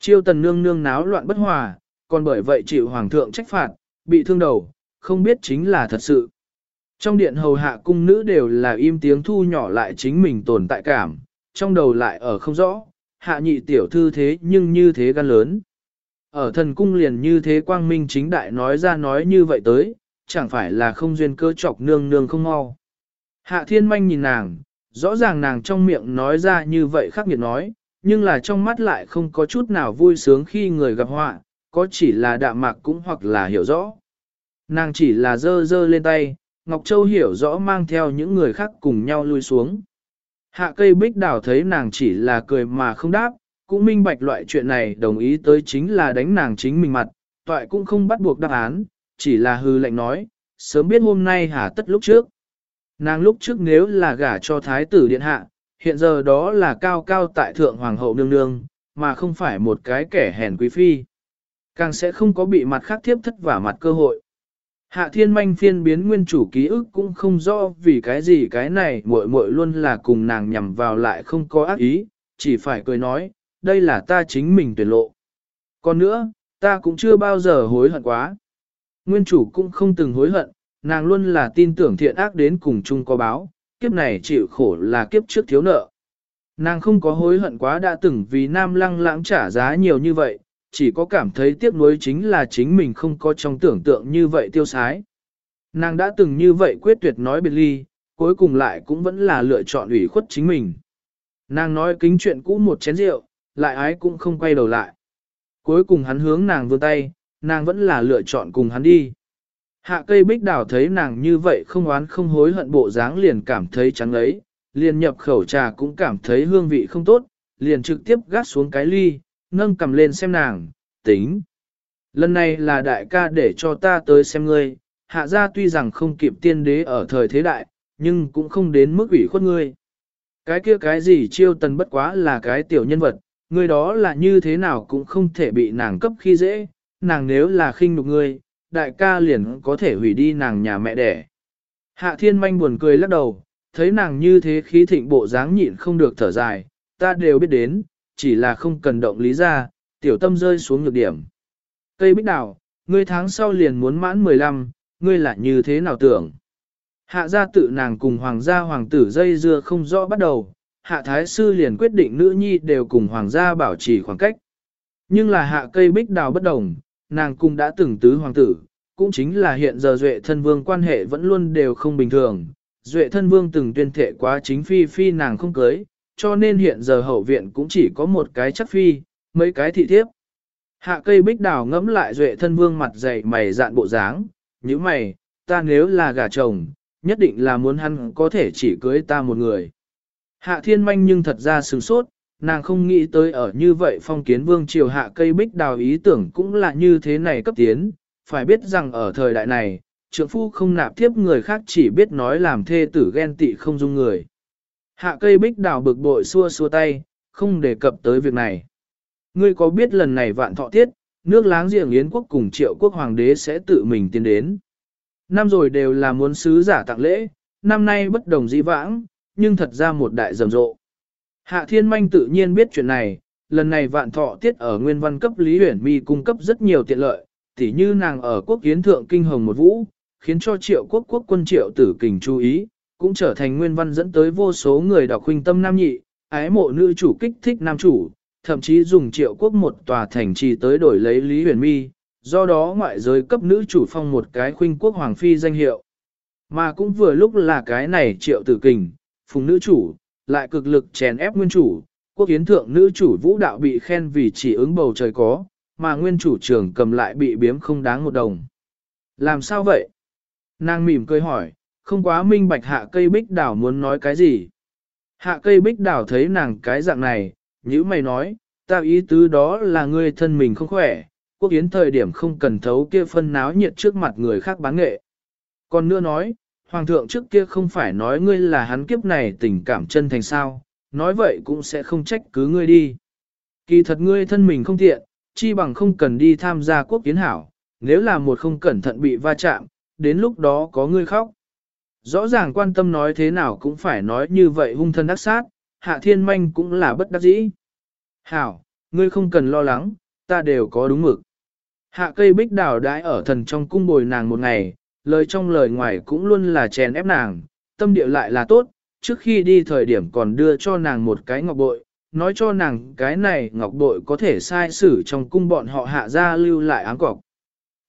Chiêu tần nương nương náo loạn bất hòa, còn bởi vậy chịu hoàng thượng trách phạt, bị thương đầu, không biết chính là thật sự. Trong điện hầu hạ cung nữ đều là im tiếng thu nhỏ lại chính mình tồn tại cảm, trong đầu lại ở không rõ, hạ nhị tiểu thư thế nhưng như thế gan lớn. Ở thần cung liền như thế quang minh chính đại nói ra nói như vậy tới, chẳng phải là không duyên cơ chọc nương nương không mau. Hạ thiên manh nhìn nàng, rõ ràng nàng trong miệng nói ra như vậy khắc nghiệt nói, nhưng là trong mắt lại không có chút nào vui sướng khi người gặp họa, có chỉ là đạm mạc cũng hoặc là hiểu rõ. Nàng chỉ là dơ dơ lên tay, Ngọc Châu hiểu rõ mang theo những người khác cùng nhau lui xuống. Hạ cây bích đảo thấy nàng chỉ là cười mà không đáp, cũng minh bạch loại chuyện này đồng ý tới chính là đánh nàng chính mình mặt, toại cũng không bắt buộc đáp án, chỉ là hư lệnh nói, sớm biết hôm nay hả tất lúc trước. Nàng lúc trước nếu là gả cho thái tử điện hạ, hiện giờ đó là cao cao tại thượng hoàng hậu nương nương, mà không phải một cái kẻ hèn quý phi. Càng sẽ không có bị mặt khác thiếp thất vả mặt cơ hội. Hạ thiên manh phiên biến nguyên chủ ký ức cũng không rõ vì cái gì cái này muội muội luôn là cùng nàng nhằm vào lại không có ác ý, chỉ phải cười nói, đây là ta chính mình tuyển lộ. Còn nữa, ta cũng chưa bao giờ hối hận quá. Nguyên chủ cũng không từng hối hận, nàng luôn là tin tưởng thiện ác đến cùng chung có báo, kiếp này chịu khổ là kiếp trước thiếu nợ. Nàng không có hối hận quá đã từng vì nam lăng lãng trả giá nhiều như vậy, chỉ có cảm thấy tiếc nuối chính là chính mình không có trong tưởng tượng như vậy tiêu sái. Nàng đã từng như vậy quyết tuyệt nói biệt ly, cuối cùng lại cũng vẫn là lựa chọn ủy khuất chính mình. Nàng nói kính chuyện cũ một chén rượu, lại ái cũng không quay đầu lại. Cuối cùng hắn hướng nàng vươn tay, nàng vẫn là lựa chọn cùng hắn đi. Hạ cây bích đào thấy nàng như vậy không oán không hối hận bộ dáng liền cảm thấy trắng ấy, liền nhập khẩu trà cũng cảm thấy hương vị không tốt, liền trực tiếp gắt xuống cái ly, nâng cầm lên xem nàng, tính. Lần này là đại ca để cho ta tới xem ngươi, hạ gia tuy rằng không kịp tiên đế ở thời thế đại, nhưng cũng không đến mức ủy khuất ngươi. Cái kia cái gì chiêu tần bất quá là cái tiểu nhân vật, ngươi đó là như thế nào cũng không thể bị nàng cấp khi dễ, nàng nếu là khinh nhục ngươi, đại ca liền có thể hủy đi nàng nhà mẹ đẻ. Hạ thiên manh buồn cười lắc đầu, thấy nàng như thế khí thịnh bộ dáng nhịn không được thở dài, ta đều biết đến, chỉ là không cần động lý ra, tiểu tâm rơi xuống nhược điểm. Cây bích đào, ngươi tháng sau liền muốn mãn 15, ngươi lại như thế nào tưởng? Hạ gia tự nàng cùng hoàng gia hoàng tử dây dưa không rõ bắt đầu, hạ thái sư liền quyết định nữ nhi đều cùng hoàng gia bảo trì khoảng cách. Nhưng là hạ cây bích đào bất đồng, nàng cũng đã từng tứ hoàng tử, cũng chính là hiện giờ duệ thân vương quan hệ vẫn luôn đều không bình thường. Duệ thân vương từng tuyên thệ quá chính phi phi nàng không cưới, cho nên hiện giờ hậu viện cũng chỉ có một cái chắc phi, mấy cái thị thiếp. Hạ cây bích đào ngẫm lại duệ thân vương mặt dày mày dạn bộ dáng, như mày, ta nếu là gà chồng, nhất định là muốn hắn có thể chỉ cưới ta một người. Hạ thiên manh nhưng thật ra sửng sốt, nàng không nghĩ tới ở như vậy phong kiến vương triều hạ cây bích đào ý tưởng cũng là như thế này cấp tiến, phải biết rằng ở thời đại này, trượng phu không nạp tiếp người khác chỉ biết nói làm thê tử ghen tị không dung người. Hạ cây bích đào bực bội xua xua tay, không đề cập tới việc này. Ngươi có biết lần này vạn thọ tiết, nước láng giềng Yến quốc cùng triệu quốc hoàng đế sẽ tự mình tiến đến. Năm rồi đều là muốn sứ giả tặng lễ, năm nay bất đồng dĩ vãng, nhưng thật ra một đại rầm rộ. Hạ Thiên Manh tự nhiên biết chuyện này, lần này vạn thọ tiết ở nguyên văn cấp Lý Huyển Mi cung cấp rất nhiều tiện lợi, tỉ như nàng ở quốc kiến thượng kinh hồng một vũ, khiến cho triệu quốc quốc quân triệu tử kình chú ý, cũng trở thành nguyên văn dẫn tới vô số người đọc huynh tâm nam nhị, ái mộ nữ chủ kích thích nam chủ, thậm chí dùng triệu quốc một tòa thành trì tới đổi lấy Lý Huyền Mi, do đó ngoại giới cấp nữ chủ phong một cái khuynh quốc hoàng phi danh hiệu. Mà cũng vừa lúc là cái này triệu tử kình, phùng nữ chủ, lại cực lực chèn ép nguyên chủ, quốc kiến thượng nữ chủ vũ đạo bị khen vì chỉ ứng bầu trời có, mà nguyên chủ trưởng cầm lại bị biếm không đáng một đồng. Làm sao vậy? Nàng mỉm cười hỏi, không quá minh bạch hạ cây bích đảo muốn nói cái gì. Hạ cây bích đảo thấy nàng cái dạng này, như mày nói, ta ý tứ đó là ngươi thân mình không khỏe, quốc yến thời điểm không cần thấu kia phân náo nhiệt trước mặt người khác bán nghệ. Còn nữa nói, Hoàng thượng trước kia không phải nói ngươi là hắn kiếp này tình cảm chân thành sao, nói vậy cũng sẽ không trách cứ ngươi đi. Kỳ thật ngươi thân mình không tiện, chi bằng không cần đi tham gia quốc kiến hảo, nếu là một không cẩn thận bị va chạm, đến lúc đó có ngươi khóc. Rõ ràng quan tâm nói thế nào cũng phải nói như vậy hung thân đắc sát, hạ thiên manh cũng là bất đắc dĩ. Hảo, ngươi không cần lo lắng, ta đều có đúng mực. Hạ cây bích đào đãi ở thần trong cung bồi nàng một ngày, lời trong lời ngoài cũng luôn là chèn ép nàng, tâm địa lại là tốt, trước khi đi thời điểm còn đưa cho nàng một cái ngọc bội, nói cho nàng cái này ngọc bội có thể sai sử trong cung bọn họ hạ ra lưu lại áng cọc.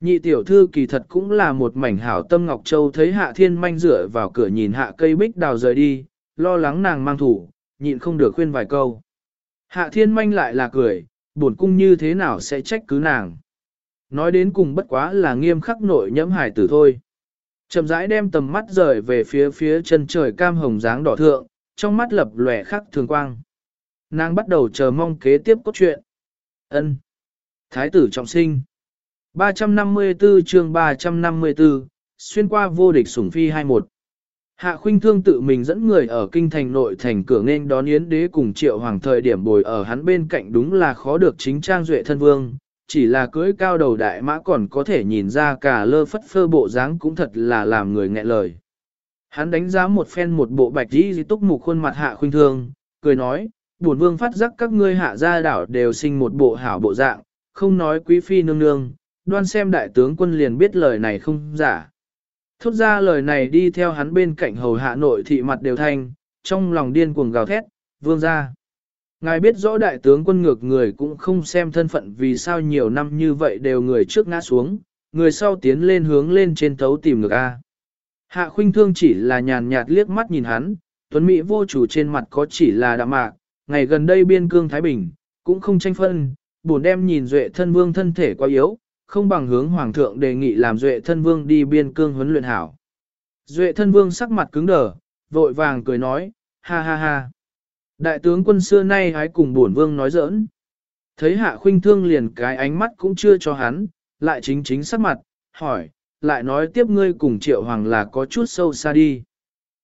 Nhị tiểu thư kỳ thật cũng là một mảnh hảo tâm Ngọc Châu thấy hạ thiên manh rửa vào cửa nhìn hạ cây bích đào rời đi, lo lắng nàng mang thủ, nhịn không được khuyên vài câu. Hạ thiên manh lại là cười, buồn cung như thế nào sẽ trách cứ nàng. Nói đến cùng bất quá là nghiêm khắc nội nhẫm hải tử thôi. Chậm rãi đem tầm mắt rời về phía phía chân trời cam hồng dáng đỏ thượng, trong mắt lập lòe khắc thường quang. Nàng bắt đầu chờ mong kế tiếp cốt truyện. Ân. Thái tử trọng sinh. 354 chương 354, xuyên qua vô địch sủng phi 21. Hạ khuynh thương tự mình dẫn người ở kinh thành nội thành cửa nên đón yến đế cùng triệu hoàng thời điểm bồi ở hắn bên cạnh đúng là khó được chính trang duệ thân vương, chỉ là cưỡi cao đầu đại mã còn có thể nhìn ra cả lơ phất phơ bộ dáng cũng thật là làm người nghẹn lời. Hắn đánh giá một phen một bộ bạch đi di túc mục khuôn mặt hạ khuynh thương, cười nói, buồn vương phát giác các ngươi hạ gia đảo đều sinh một bộ hảo bộ dạng, không nói quý phi nương nương, đoan xem đại tướng quân liền biết lời này không giả. Thốt ra lời này đi theo hắn bên cạnh hầu hạ nội thị mặt đều thanh, trong lòng điên cuồng gào thét, vương ra. Ngài biết rõ đại tướng quân ngược người cũng không xem thân phận vì sao nhiều năm như vậy đều người trước ngã xuống, người sau tiến lên hướng lên trên thấu tìm ngược A. Hạ khuynh thương chỉ là nhàn nhạt liếc mắt nhìn hắn, tuấn Mỹ vô chủ trên mặt có chỉ là đạm mạc, ngày gần đây biên cương Thái Bình, cũng không tranh phân, buồn đem nhìn duệ thân vương thân thể quá yếu, không bằng hướng hoàng thượng đề nghị làm duệ thân vương đi biên cương huấn luyện hảo. Duệ thân vương sắc mặt cứng đờ, vội vàng cười nói, ha ha ha. Đại tướng quân xưa nay hái cùng bổn vương nói giỡn. Thấy hạ khuynh thương liền cái ánh mắt cũng chưa cho hắn, lại chính chính sắc mặt, hỏi, lại nói tiếp ngươi cùng triệu hoàng là có chút sâu xa đi.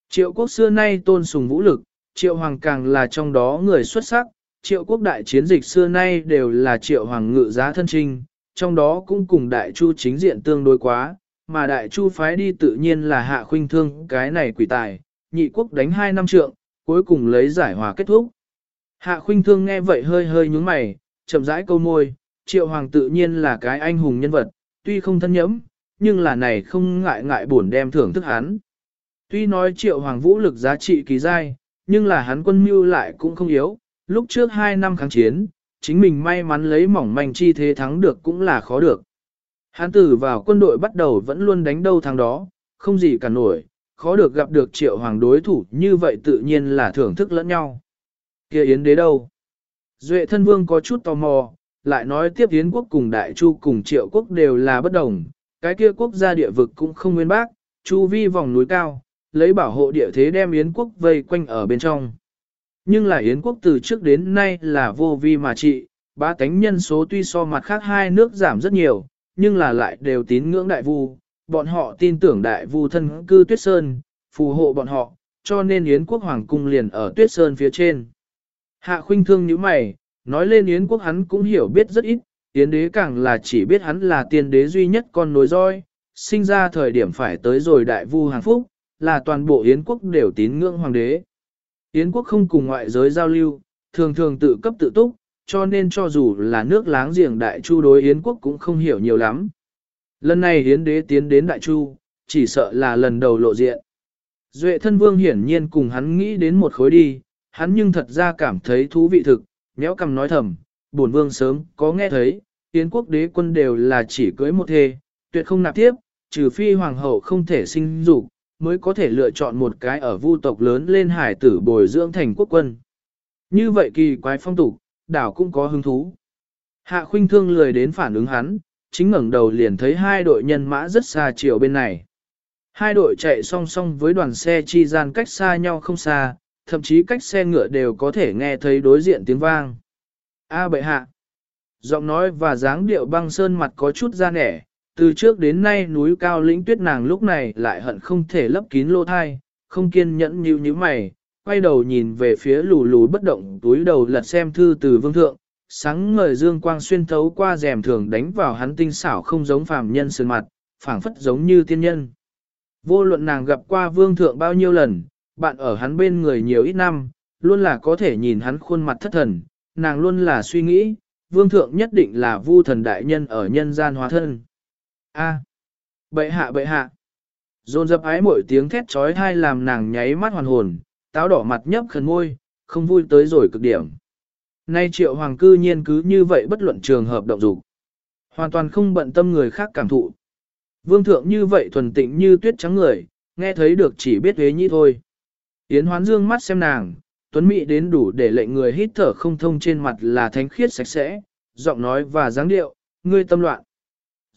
Triệu quốc xưa nay tôn sùng vũ lực, triệu hoàng càng là trong đó người xuất sắc, triệu quốc đại chiến dịch xưa nay đều là triệu hoàng ngự giá thân trinh, trong đó cũng cùng đại chu chính diện tương đối quá, mà đại chu phái đi tự nhiên là hạ khuynh thương cái này quỷ tài, nhị quốc đánh hai năm trượng, cuối cùng lấy giải hòa kết thúc. Hạ khuynh thương nghe vậy hơi hơi nhúng mày, chậm rãi câu môi, triệu hoàng tự nhiên là cái anh hùng nhân vật, tuy không thân nhẫm, nhưng là này không ngại ngại buồn đem thưởng thức hắn. Tuy nói triệu hoàng vũ lực giá trị kỳ dai, nhưng là hắn quân mưu lại cũng không yếu, lúc trước hai năm kháng chiến, chính mình may mắn lấy mỏng manh chi thế thắng được cũng là khó được. Hán tử vào quân đội bắt đầu vẫn luôn đánh đâu thắng đó, không gì cả nổi, khó được gặp được triệu hoàng đối thủ như vậy tự nhiên là thưởng thức lẫn nhau. kia Yến đế đâu? Duệ thân vương có chút tò mò, lại nói tiếp Yến quốc cùng Đại Chu cùng triệu quốc đều là bất đồng, cái kia quốc gia địa vực cũng không nguyên bác, chu vi vòng núi cao, lấy bảo hộ địa thế đem Yến quốc vây quanh ở bên trong. Nhưng là Yến quốc từ trước đến nay là vô vi mà trị, ba tánh nhân số tuy so mặt khác hai nước giảm rất nhiều, nhưng là lại đều tín ngưỡng đại vu, bọn họ tin tưởng đại vu thân cư tuyết sơn, phù hộ bọn họ, cho nên Yến quốc hoàng cung liền ở tuyết sơn phía trên. Hạ khuynh thương như mày, nói lên Yến quốc hắn cũng hiểu biết rất ít, Yến đế càng là chỉ biết hắn là tiên đế duy nhất con nối roi, sinh ra thời điểm phải tới rồi đại vu hàng phúc, là toàn bộ Yến quốc đều tín ngưỡng hoàng đế. Yến quốc không cùng ngoại giới giao lưu, thường thường tự cấp tự túc, cho nên cho dù là nước láng giềng đại chu đối Yến quốc cũng không hiểu nhiều lắm. Lần này Yến đế tiến đến đại chu, chỉ sợ là lần đầu lộ diện. Duệ thân vương hiển nhiên cùng hắn nghĩ đến một khối đi, hắn nhưng thật ra cảm thấy thú vị thực, méo cầm nói thầm, bổn vương sớm có nghe thấy, Yến quốc đế quân đều là chỉ cưới một thê, tuyệt không nạp tiếp, trừ phi hoàng hậu không thể sinh dục, mới có thể lựa chọn một cái ở vu tộc lớn lên hải tử bồi dưỡng thành quốc quân. Như vậy kỳ quái phong tục, đảo cũng có hứng thú. Hạ khuynh thương lười đến phản ứng hắn, chính ngẩng đầu liền thấy hai đội nhân mã rất xa chiều bên này. Hai đội chạy song song với đoàn xe chi gian cách xa nhau không xa, thậm chí cách xe ngựa đều có thể nghe thấy đối diện tiếng vang. A bệ hạ. Giọng nói và dáng điệu băng sơn mặt có chút ra nẻ, từ trước đến nay núi cao lĩnh tuyết nàng lúc này lại hận không thể lấp kín lỗ thai, không kiên nhẫn như như mày, quay đầu nhìn về phía lù lù bất động túi đầu lật xem thư từ vương thượng, sáng ngời dương quang xuyên thấu qua rèm thường đánh vào hắn tinh xảo không giống phàm nhân sơn mặt, phảng phất giống như tiên nhân. Vô luận nàng gặp qua vương thượng bao nhiêu lần, bạn ở hắn bên người nhiều ít năm, luôn là có thể nhìn hắn khuôn mặt thất thần, nàng luôn là suy nghĩ, vương thượng nhất định là vu thần đại nhân ở nhân gian hóa thân. A. Bệ hạ bệ hạ. Dồn dập ái mỗi tiếng thét trói thai làm nàng nháy mắt hoàn hồn, táo đỏ mặt nhấp khẩn môi, không vui tới rồi cực điểm. Nay triệu hoàng cư nhiên cứ như vậy bất luận trường hợp động dục Hoàn toàn không bận tâm người khác cảm thụ. Vương thượng như vậy thuần tịnh như tuyết trắng người, nghe thấy được chỉ biết huế nhi thôi. Yến hoán dương mắt xem nàng, tuấn mỹ đến đủ để lệnh người hít thở không thông trên mặt là thánh khiết sạch sẽ, giọng nói và dáng điệu, ngươi tâm loạn.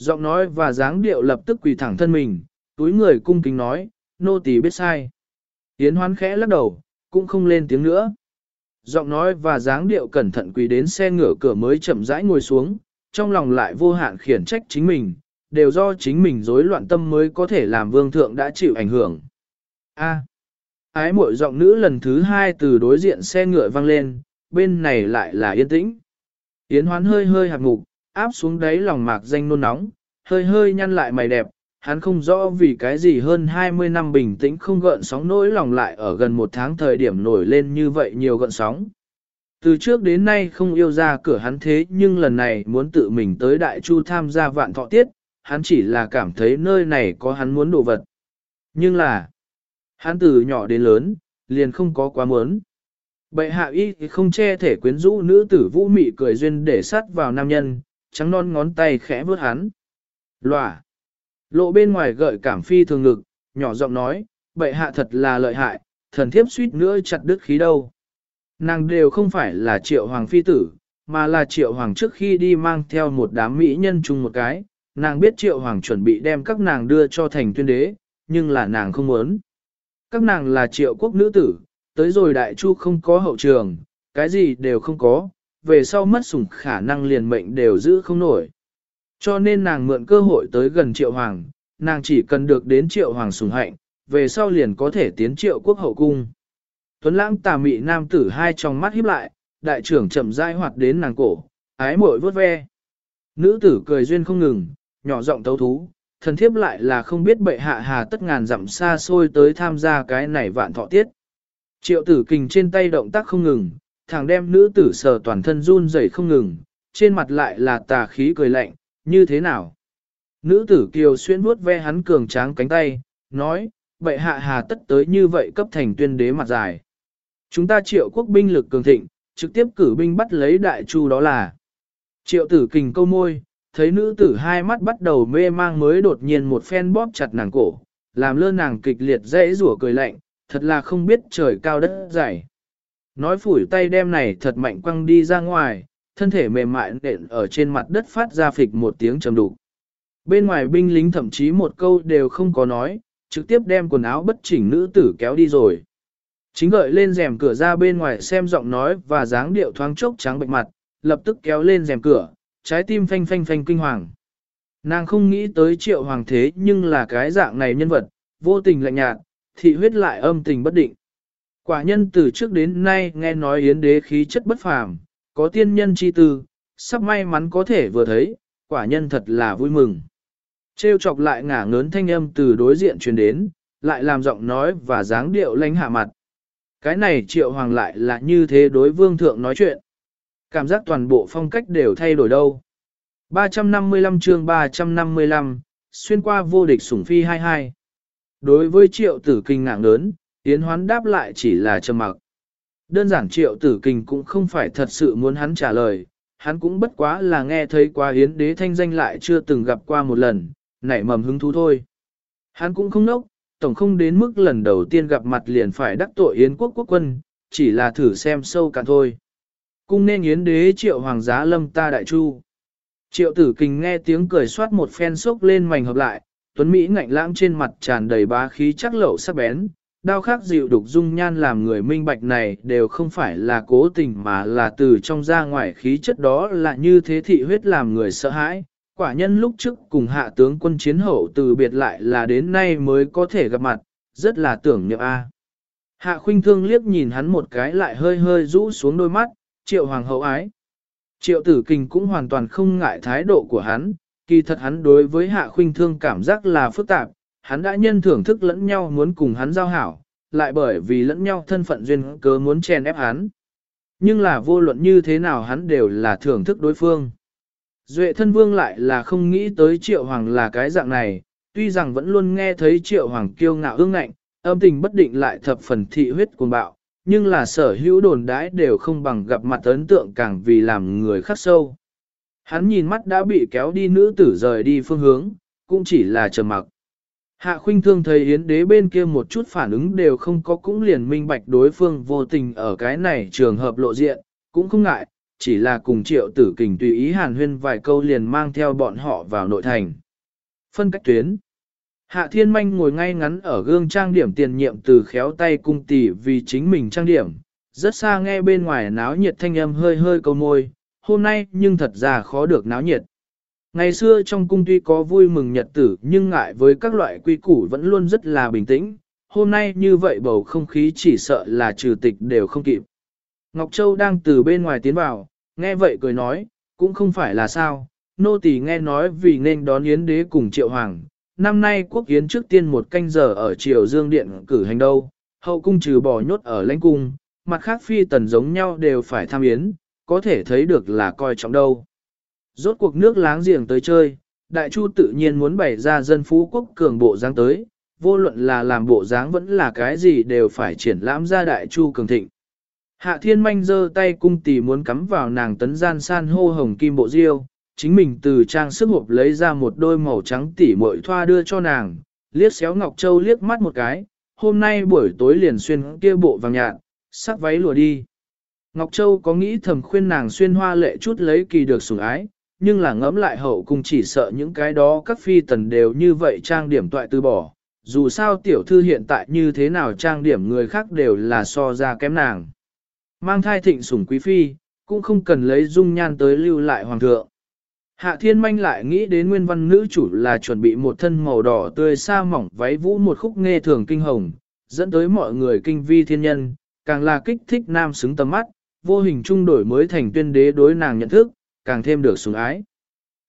Giọng nói và dáng điệu lập tức quỳ thẳng thân mình, túi người cung kính nói, nô tỳ biết sai. Yến hoán khẽ lắc đầu, cũng không lên tiếng nữa. Giọng nói và dáng điệu cẩn thận quỳ đến xe ngửa cửa mới chậm rãi ngồi xuống, trong lòng lại vô hạn khiển trách chính mình, đều do chính mình rối loạn tâm mới có thể làm vương thượng đã chịu ảnh hưởng. A. ái muội giọng nữ lần thứ hai từ đối diện xe ngựa vang lên, bên này lại là yên tĩnh. Yến hoán hơi hơi hạt ngục, áp xuống đáy lòng mạc danh nôn nóng, hơi hơi nhăn lại mày đẹp, hắn không rõ vì cái gì hơn 20 năm bình tĩnh không gợn sóng nỗi lòng lại ở gần một tháng thời điểm nổi lên như vậy nhiều gợn sóng. Từ trước đến nay không yêu ra cửa hắn thế nhưng lần này muốn tự mình tới Đại Chu tham gia vạn thọ tiết, hắn chỉ là cảm thấy nơi này có hắn muốn đồ vật. Nhưng là, hắn từ nhỏ đến lớn, liền không có quá muốn. Bệ hạ y không che thể quyến rũ nữ tử vũ mị cười duyên để sát vào nam nhân, trắng non ngón tay khẽ vướt hắn. Lòa. Lộ bên ngoài gợi cảm phi thường ngực, nhỏ giọng nói, bệ hạ thật là lợi hại, thần thiếp suýt nữa chặt đứt khí đâu. Nàng đều không phải là triệu hoàng phi tử, mà là triệu hoàng trước khi đi mang theo một đám mỹ nhân chung một cái, nàng biết triệu hoàng chuẩn bị đem các nàng đưa cho thành tuyên đế, nhưng là nàng không muốn. Các nàng là triệu quốc nữ tử, tới rồi đại chu không có hậu trường, cái gì đều không có, về sau mất sủng khả năng liền mệnh đều giữ không nổi. Cho nên nàng mượn cơ hội tới gần triệu hoàng, nàng chỉ cần được đến triệu hoàng sủng hạnh, về sau liền có thể tiến triệu quốc hậu cung. Tuấn lãng tà mị nam tử hai trong mắt híp lại, đại trưởng chậm rãi hoạt đến nàng cổ, ái mội vớt ve. Nữ tử cười duyên không ngừng, nhỏ giọng tấu thú, thần thiếp lại là không biết bệ hạ hà tất ngàn dặm xa xôi tới tham gia cái này vạn thọ tiết. Triệu tử kình trên tay động tác không ngừng, thằng đem nữ tử sờ toàn thân run rẩy không ngừng, trên mặt lại là tà khí cười lạnh, như thế nào? Nữ tử kiều xuyên vuốt ve hắn cường tráng cánh tay, nói, bệ hạ hà tất tới như vậy cấp thành tuyên đế mặt dài. Chúng ta triệu quốc binh lực cường thịnh, trực tiếp cử binh bắt lấy đại chu đó là. Triệu tử kình câu môi, thấy nữ tử hai mắt bắt đầu mê mang mới đột nhiên một phen bóp chặt nàng cổ, làm lơ nàng kịch liệt dễ rủa cười lạnh, thật là không biết trời cao đất dày. Nói phủi tay đem này thật mạnh quăng đi ra ngoài, thân thể mềm mại nện ở trên mặt đất phát ra phịch một tiếng trầm đục. Bên ngoài binh lính thậm chí một câu đều không có nói, trực tiếp đem quần áo bất chỉnh nữ tử kéo đi rồi. Chính gợi lên rèm cửa ra bên ngoài xem giọng nói và dáng điệu thoáng chốc trắng bệnh mặt, lập tức kéo lên rèm cửa, trái tim phanh phanh phanh kinh hoàng. Nàng không nghĩ tới triệu hoàng thế nhưng là cái dạng này nhân vật, vô tình lạnh nhạt, thị huyết lại âm tình bất định. Quả nhân từ trước đến nay nghe nói yến đế khí chất bất phàm, có tiên nhân chi tư, sắp may mắn có thể vừa thấy, quả nhân thật là vui mừng. Trêu chọc lại ngả ngớn thanh âm từ đối diện truyền đến, lại làm giọng nói và dáng điệu lanh hạ mặt. Cái này triệu hoàng lại là như thế đối vương thượng nói chuyện. Cảm giác toàn bộ phong cách đều thay đổi đâu. 355 chương 355, xuyên qua vô địch sủng phi 22. Đối với triệu tử kinh ngạng lớn, Yến hoán đáp lại chỉ là trầm mặc. Đơn giản triệu tử kình cũng không phải thật sự muốn hắn trả lời, hắn cũng bất quá là nghe thấy qua Yến đế thanh danh lại chưa từng gặp qua một lần, nảy mầm hứng thú thôi. Hắn cũng không nốc, tổng không đến mức lần đầu tiên gặp mặt liền phải đắc tội Yến quốc quốc quân, chỉ là thử xem sâu cả thôi. Cung nên Yến đế triệu hoàng giá lâm ta đại chu. Triệu tử kình nghe tiếng cười soát một phen sốc lên mảnh hợp lại, tuấn Mỹ ngạnh lãng trên mặt tràn đầy bá khí chắc lậu sắc bén, đao khắc dịu đục dung nhan làm người minh bạch này đều không phải là cố tình mà là từ trong ra ngoài khí chất đó là như thế thị huyết làm người sợ hãi. Quả nhân lúc trước cùng hạ tướng quân chiến hậu từ biệt lại là đến nay mới có thể gặp mặt, rất là tưởng niệm a. Hạ khuynh thương liếc nhìn hắn một cái lại hơi hơi rũ xuống đôi mắt, triệu hoàng hậu ái. Triệu tử kình cũng hoàn toàn không ngại thái độ của hắn, kỳ thật hắn đối với hạ khuynh thương cảm giác là phức tạp, hắn đã nhân thưởng thức lẫn nhau muốn cùng hắn giao hảo, lại bởi vì lẫn nhau thân phận duyên cớ muốn chèn ép hắn. Nhưng là vô luận như thế nào hắn đều là thưởng thức đối phương. Duệ thân vương lại là không nghĩ tới triệu hoàng là cái dạng này, tuy rằng vẫn luôn nghe thấy triệu hoàng kiêu ngạo ương ngạnh, âm tình bất định lại thập phần thị huyết cuồng bạo, nhưng là sở hữu đồn đãi đều không bằng gặp mặt ấn tượng càng vì làm người khắc sâu. Hắn nhìn mắt đã bị kéo đi nữ tử rời đi phương hướng, cũng chỉ là trầm mặc. Hạ khuynh thương thấy yến đế bên kia một chút phản ứng đều không có cũng liền minh bạch đối phương vô tình ở cái này trường hợp lộ diện, cũng không ngại, chỉ là cùng triệu tử kình tùy ý hàn huyên vài câu liền mang theo bọn họ vào nội thành. Phân cách tuyến Hạ thiên manh ngồi ngay ngắn ở gương trang điểm tiền nhiệm từ khéo tay cung tỷ vì chính mình trang điểm, rất xa nghe bên ngoài náo nhiệt thanh âm hơi hơi câu môi, hôm nay nhưng thật ra khó được náo nhiệt. Ngày xưa trong cung tuy có vui mừng nhật tử nhưng ngại với các loại quy củ vẫn luôn rất là bình tĩnh, hôm nay như vậy bầu không khí chỉ sợ là trừ tịch đều không kịp. Ngọc Châu đang từ bên ngoài tiến vào, nghe vậy cười nói, cũng không phải là sao, nô tỳ nghe nói vì nên đón yến đế cùng triệu hoàng, năm nay quốc yến trước tiên một canh giờ ở triều dương điện cử hành đâu, hậu cung trừ bỏ nhốt ở lãnh cung, mặt khác phi tần giống nhau đều phải tham yến, có thể thấy được là coi trọng đâu. Rốt cuộc nước láng giềng tới chơi, đại chu tự nhiên muốn bày ra dân phú quốc cường bộ dáng tới, vô luận là làm bộ dáng vẫn là cái gì đều phải triển lãm ra đại chu cường thịnh. Hạ thiên manh giơ tay cung tỷ muốn cắm vào nàng tấn gian san hô hồng kim bộ diêu, chính mình từ trang sức hộp lấy ra một đôi màu trắng tỉ mội thoa đưa cho nàng, liếc xéo Ngọc Châu liếc mắt một cái, hôm nay buổi tối liền xuyên kia bộ vàng nhạt, sắc váy lùa đi. Ngọc Châu có nghĩ thầm khuyên nàng xuyên hoa lệ chút lấy kỳ được sủng ái, nhưng là ngẫm lại hậu cung chỉ sợ những cái đó các phi tần đều như vậy trang điểm toại từ bỏ, dù sao tiểu thư hiện tại như thế nào trang điểm người khác đều là so ra kém nàng. Mang thai thịnh sủng quý phi, cũng không cần lấy dung nhan tới lưu lại hoàng thượng. Hạ thiên manh lại nghĩ đến nguyên văn nữ chủ là chuẩn bị một thân màu đỏ tươi sa mỏng váy vũ một khúc nghe thường kinh hồng, dẫn tới mọi người kinh vi thiên nhân, càng là kích thích nam xứng tầm mắt, vô hình trung đổi mới thành tuyên đế đối nàng nhận thức, càng thêm được sủng ái.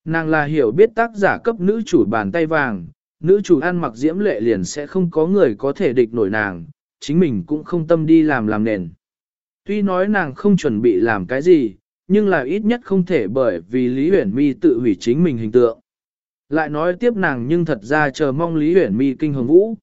Nàng là hiểu biết tác giả cấp nữ chủ bàn tay vàng, nữ chủ ăn mặc diễm lệ liền sẽ không có người có thể địch nổi nàng, chính mình cũng không tâm đi làm làm nền. Tuy nói nàng không chuẩn bị làm cái gì, nhưng là ít nhất không thể bởi vì Lý Huyển Mi tự hủy chính mình hình tượng. Lại nói tiếp nàng nhưng thật ra chờ mong Lý Huyển Mi kinh hồng vũ.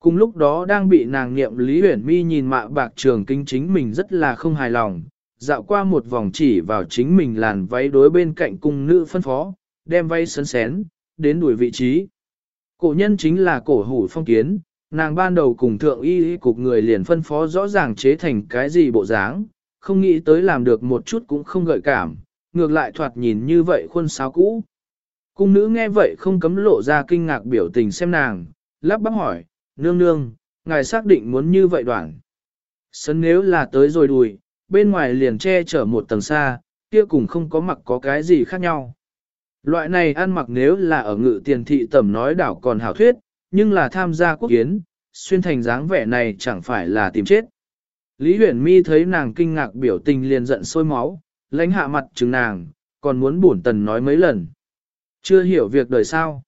Cùng lúc đó đang bị nàng niệm Lý Huyển Mi nhìn mạ bạc trường kinh chính mình rất là không hài lòng, dạo qua một vòng chỉ vào chính mình làn váy đối bên cạnh cung nữ phân phó, đem váy sấn xén, đến đuổi vị trí. Cổ nhân chính là cổ hủ phong kiến, nàng ban đầu cùng thượng y cục người liền phân phó rõ ràng chế thành cái gì bộ dáng, không nghĩ tới làm được một chút cũng không gợi cảm, ngược lại thoạt nhìn như vậy khuôn sáo cũ. Cung nữ nghe vậy không cấm lộ ra kinh ngạc biểu tình xem nàng, lắp bắp hỏi, nương nương, ngài xác định muốn như vậy đoạn. Sấn nếu là tới rồi đùi, bên ngoài liền che chở một tầng xa, kia cùng không có mặc có cái gì khác nhau. Loại này ăn mặc nếu là ở ngự tiền thị tẩm nói đảo còn hảo thuyết, nhưng là tham gia quốc kiến, xuyên thành dáng vẻ này chẳng phải là tìm chết. Lý huyền mi thấy nàng kinh ngạc biểu tình liền giận sôi máu, lãnh hạ mặt chừng nàng, còn muốn bổn tần nói mấy lần. Chưa hiểu việc đời sao.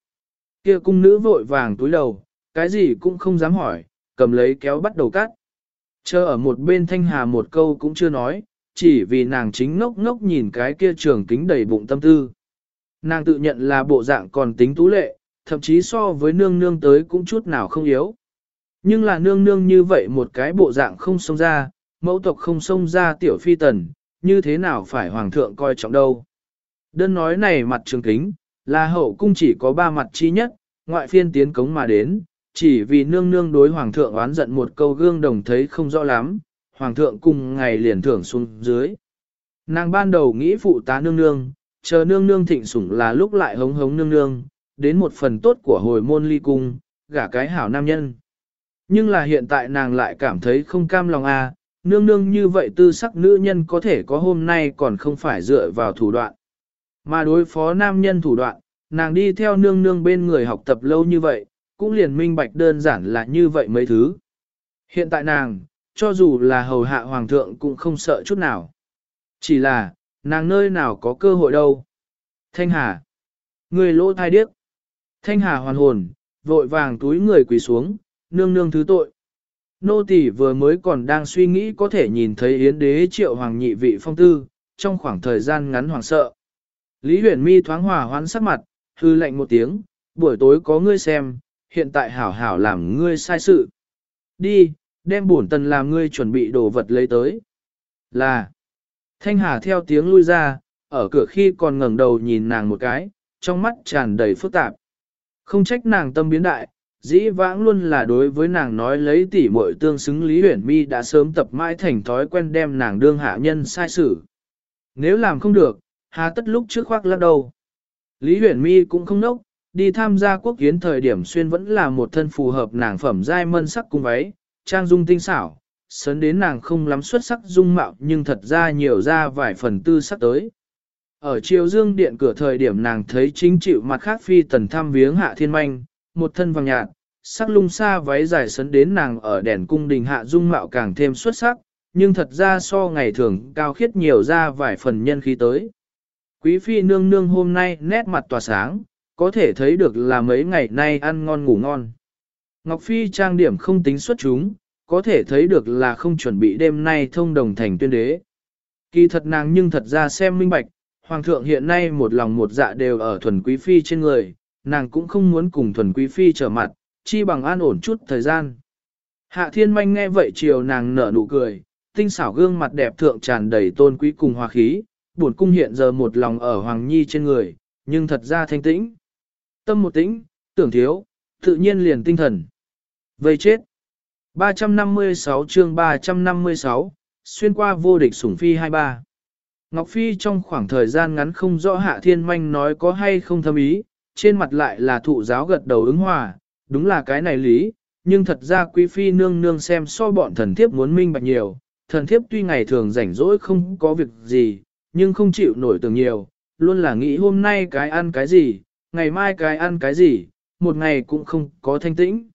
Kia cung nữ vội vàng túi đầu, cái gì cũng không dám hỏi, cầm lấy kéo bắt đầu cắt. Chờ ở một bên thanh hà một câu cũng chưa nói, chỉ vì nàng chính ngốc ngốc nhìn cái kia trường kính đầy bụng tâm tư. Nàng tự nhận là bộ dạng còn tính tú lệ, thậm chí so với nương nương tới cũng chút nào không yếu. Nhưng là nương nương như vậy một cái bộ dạng không xông ra, mẫu tộc không xông ra tiểu phi tần, như thế nào phải hoàng thượng coi trọng đâu. Đơn nói này mặt trường kính, là hậu cung chỉ có ba mặt chi nhất, ngoại phiên tiến cống mà đến, chỉ vì nương nương đối hoàng thượng oán giận một câu gương đồng thấy không rõ lắm, hoàng thượng cùng ngày liền thưởng xuống dưới. Nàng ban đầu nghĩ phụ tá nương nương, chờ nương nương thịnh sủng là lúc lại hống hống nương nương, đến một phần tốt của hồi môn ly cung, gả cái hảo nam nhân. Nhưng là hiện tại nàng lại cảm thấy không cam lòng a, à, nương nương như vậy tư sắc nữ nhân có thể có hôm nay còn không phải dựa vào thủ đoạn. Mà đối phó nam nhân thủ đoạn, nàng đi theo nương nương bên người học tập lâu như vậy, cũng liền minh bạch đơn giản là như vậy mấy thứ. Hiện tại nàng, cho dù là hầu hạ hoàng thượng cũng không sợ chút nào. Chỉ là, nàng nơi nào có cơ hội đâu. Thanh Hà. Người lỗ thai điếc. Thanh Hà hoàn hồn, vội vàng túi người quỳ xuống, nương nương thứ tội. Nô tỳ vừa mới còn đang suy nghĩ có thể nhìn thấy yến đế triệu hoàng nhị vị phong tư, trong khoảng thời gian ngắn hoàng sợ. Lý huyền mi thoáng hòa hoãn sắc mặt, hư lệnh một tiếng, buổi tối có ngươi xem, hiện tại hảo hảo làm ngươi sai sự. Đi, đem bổn tần làm ngươi chuẩn bị đồ vật lấy tới. Là, Thanh Hà theo tiếng lui ra, ở cửa khi còn ngẩng đầu nhìn nàng một cái, trong mắt tràn đầy phức tạp. Không trách nàng tâm biến đại, dĩ vãng luôn là đối với nàng nói lấy tỉ muội tương xứng Lý Huyển Mi đã sớm tập mãi thành thói quen đem nàng đương hạ nhân sai xử. Nếu làm không được, hà tất lúc trước khoác lắc đầu. Lý Huyển Mi cũng không nốc, đi tham gia quốc kiến thời điểm xuyên vẫn là một thân phù hợp nàng phẩm giai mân sắc cung váy, trang dung tinh xảo, sớn đến nàng không lắm xuất sắc dung mạo nhưng thật ra nhiều ra vài phần tư sắc tới. Ở triều dương điện cửa thời điểm nàng thấy chính chịu mặt khác phi tần thăm viếng hạ thiên manh, một thân vàng nhạt, sắc lung xa váy dài sấn đến nàng ở đèn cung đình hạ dung mạo càng thêm xuất sắc, nhưng thật ra so ngày thường cao khiết nhiều ra vài phần nhân khí tới. Quý phi nương nương hôm nay nét mặt tỏa sáng, có thể thấy được là mấy ngày nay ăn ngon ngủ ngon. Ngọc Phi trang điểm không tính xuất chúng, có thể thấy được là không chuẩn bị đêm nay thông đồng thành tuyên đế. Kỳ thật nàng nhưng thật ra xem minh bạch, Hoàng thượng hiện nay một lòng một dạ đều ở thuần quý phi trên người, nàng cũng không muốn cùng thuần quý phi trở mặt, chi bằng an ổn chút thời gian. Hạ thiên manh nghe vậy chiều nàng nở nụ cười, tinh xảo gương mặt đẹp thượng tràn đầy tôn quý cùng hòa khí, buồn cung hiện giờ một lòng ở Hoàng Nhi trên người, nhưng thật ra thanh tĩnh. Tâm một tĩnh, tưởng thiếu, tự nhiên liền tinh thần. Vây chết. 356 chương 356, xuyên qua vô địch sủng phi 23. Ngọc Phi trong khoảng thời gian ngắn không rõ Hạ Thiên Manh nói có hay không thâm ý, trên mặt lại là thụ giáo gật đầu ứng hòa, đúng là cái này lý, nhưng thật ra Quý Phi nương nương xem so bọn thần thiếp muốn minh bạch nhiều, thần thiếp tuy ngày thường rảnh rỗi không có việc gì, nhưng không chịu nổi tưởng nhiều, luôn là nghĩ hôm nay cái ăn cái gì, ngày mai cái ăn cái gì, một ngày cũng không có thanh tĩnh.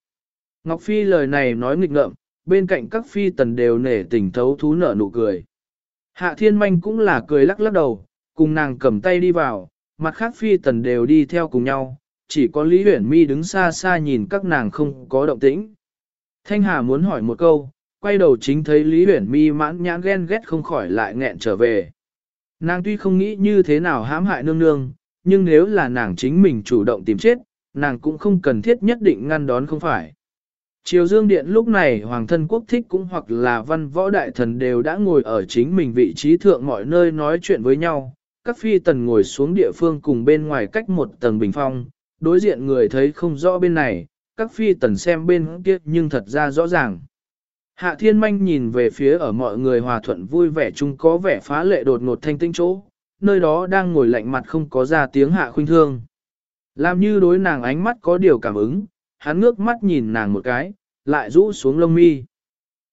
Ngọc Phi lời này nói nghịch ngợm, bên cạnh các phi tần đều nể tình thấu thú nở nụ cười. Hạ thiên manh cũng là cười lắc lắc đầu, cùng nàng cầm tay đi vào, mặt khác phi tần đều đi theo cùng nhau, chỉ có Lý Huyển Mi đứng xa xa nhìn các nàng không có động tĩnh. Thanh Hà muốn hỏi một câu, quay đầu chính thấy Lý Huyển Mi mãn nhãn ghen ghét không khỏi lại nghẹn trở về. Nàng tuy không nghĩ như thế nào hãm hại nương nương, nhưng nếu là nàng chính mình chủ động tìm chết, nàng cũng không cần thiết nhất định ngăn đón không phải. Triều Dương Điện lúc này Hoàng thân quốc thích cũng hoặc là văn võ đại thần đều đã ngồi ở chính mình vị trí thượng mọi nơi nói chuyện với nhau. Các phi tần ngồi xuống địa phương cùng bên ngoài cách một tầng bình phong, đối diện người thấy không rõ bên này, các phi tần xem bên kia nhưng thật ra rõ ràng. Hạ thiên manh nhìn về phía ở mọi người hòa thuận vui vẻ chung có vẻ phá lệ đột ngột thanh tinh chỗ, nơi đó đang ngồi lạnh mặt không có ra tiếng hạ khuynh thương. Làm như đối nàng ánh mắt có điều cảm ứng, hắn ngước mắt nhìn nàng một cái, lại rũ xuống lông mi.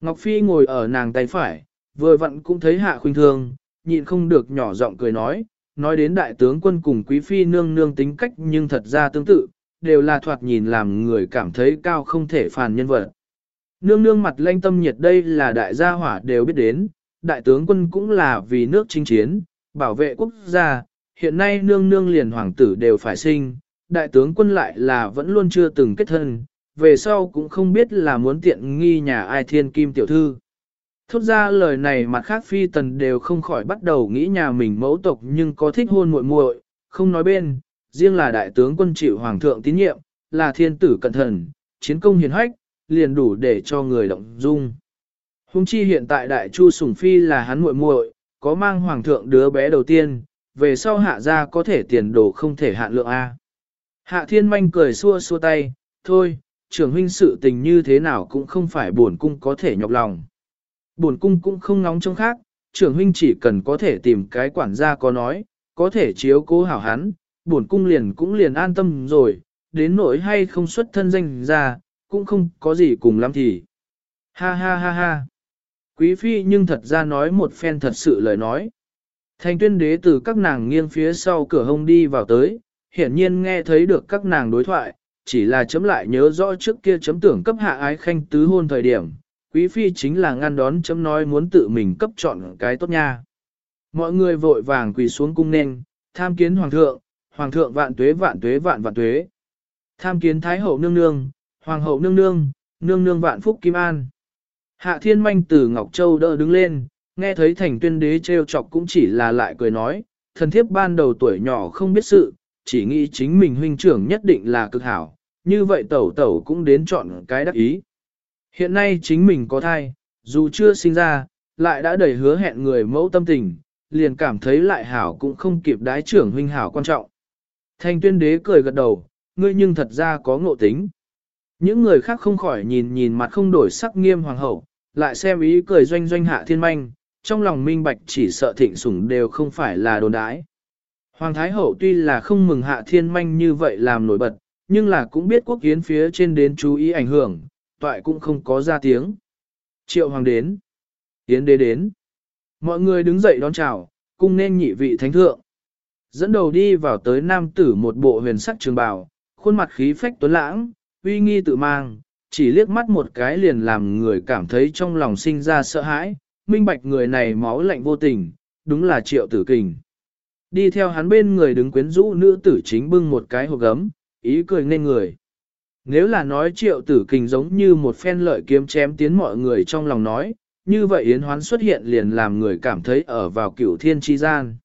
Ngọc Phi ngồi ở nàng tay phải, vừa vặn cũng thấy hạ khuynh thương, nhịn không được nhỏ giọng cười nói, nói đến đại tướng quân cùng quý phi nương nương tính cách nhưng thật ra tương tự, đều là thoạt nhìn làm người cảm thấy cao không thể phàn nhân vật. Nương nương mặt lanh tâm nhiệt đây là đại gia hỏa đều biết đến, đại tướng quân cũng là vì nước chinh chiến, bảo vệ quốc gia, hiện nay nương nương liền hoàng tử đều phải sinh, đại tướng quân lại là vẫn luôn chưa từng kết thân, về sau cũng không biết là muốn tiện nghi nhà ai thiên kim tiểu thư. Thốt ra lời này mặt khác phi tần đều không khỏi bắt đầu nghĩ nhà mình mẫu tộc nhưng có thích hôn muội muội, không nói bên, riêng là đại tướng quân chịu hoàng thượng tín nhiệm, là thiên tử cẩn thận, chiến công hiền hách, liền đủ để cho người động dung. Hùng chi hiện tại đại chu sủng phi là hắn muội muội, có mang hoàng thượng đứa bé đầu tiên, về sau hạ ra có thể tiền đồ không thể hạn lượng A. Hạ thiên manh cười xua xua tay, thôi, trưởng huynh sự tình như thế nào cũng không phải buồn cung có thể nhọc lòng. Buồn cung cũng không nóng trong khác, trưởng huynh chỉ cần có thể tìm cái quản gia có nói, có thể chiếu cố hảo hắn, buồn cung liền cũng liền an tâm rồi, đến nỗi hay không xuất thân danh ra, cũng không có gì cùng lắm thì. Ha ha ha ha. Quý phi nhưng thật ra nói một phen thật sự lời nói. Thành tuyên đế từ các nàng nghiêng phía sau cửa hông đi vào tới, hiển nhiên nghe thấy được các nàng đối thoại, chỉ là chấm lại nhớ rõ trước kia chấm tưởng cấp hạ ái khanh tứ hôn thời điểm, quý phi chính là ngăn đón chấm nói muốn tự mình cấp chọn cái tốt nha. Mọi người vội vàng quỳ xuống cung nên, tham kiến hoàng thượng, hoàng thượng vạn tuế vạn tuế vạn vạn tuế. Tham kiến thái hậu nương nương, hoàng hậu nương nương, nương nương vạn phúc kim an. Hạ thiên manh từ Ngọc Châu đỡ đứng lên, nghe thấy thành tuyên đế trêu chọc cũng chỉ là lại cười nói, thần thiếp ban đầu tuổi nhỏ không biết sự, chỉ nghĩ chính mình huynh trưởng nhất định là cực hảo, như vậy tẩu tẩu cũng đến chọn cái đắc ý. Hiện nay chính mình có thai, dù chưa sinh ra, lại đã đầy hứa hẹn người mẫu tâm tình, liền cảm thấy lại hảo cũng không kịp đái trưởng huynh hảo quan trọng. Thanh tuyên đế cười gật đầu, ngươi nhưng thật ra có ngộ tính. Những người khác không khỏi nhìn nhìn mặt không đổi sắc nghiêm hoàng hậu, lại xem ý cười doanh doanh hạ thiên manh, trong lòng minh bạch chỉ sợ thịnh sủng đều không phải là đồn đãi. Hoàng Thái Hậu tuy là không mừng hạ thiên manh như vậy làm nổi bật, nhưng là cũng biết quốc kiến phía trên đến chú ý ảnh hưởng, toại cũng không có ra tiếng. Triệu Hoàng đến. Yến đế đến. Mọi người đứng dậy đón chào, cung nên nhị vị thánh thượng. Dẫn đầu đi vào tới nam tử một bộ huyền sắc trường bào, khuôn mặt khí phách tuấn lãng, uy nghi tự mang, chỉ liếc mắt một cái liền làm người cảm thấy trong lòng sinh ra sợ hãi, minh bạch người này máu lạnh vô tình, đúng là triệu tử kình. Đi theo hắn bên người đứng quyến rũ nữ tử chính bưng một cái hộp gấm, ý cười nên người. Nếu là nói triệu tử kình giống như một phen lợi kiếm chém tiến mọi người trong lòng nói, như vậy Yến Hoán xuất hiện liền làm người cảm thấy ở vào cửu thiên chi gian.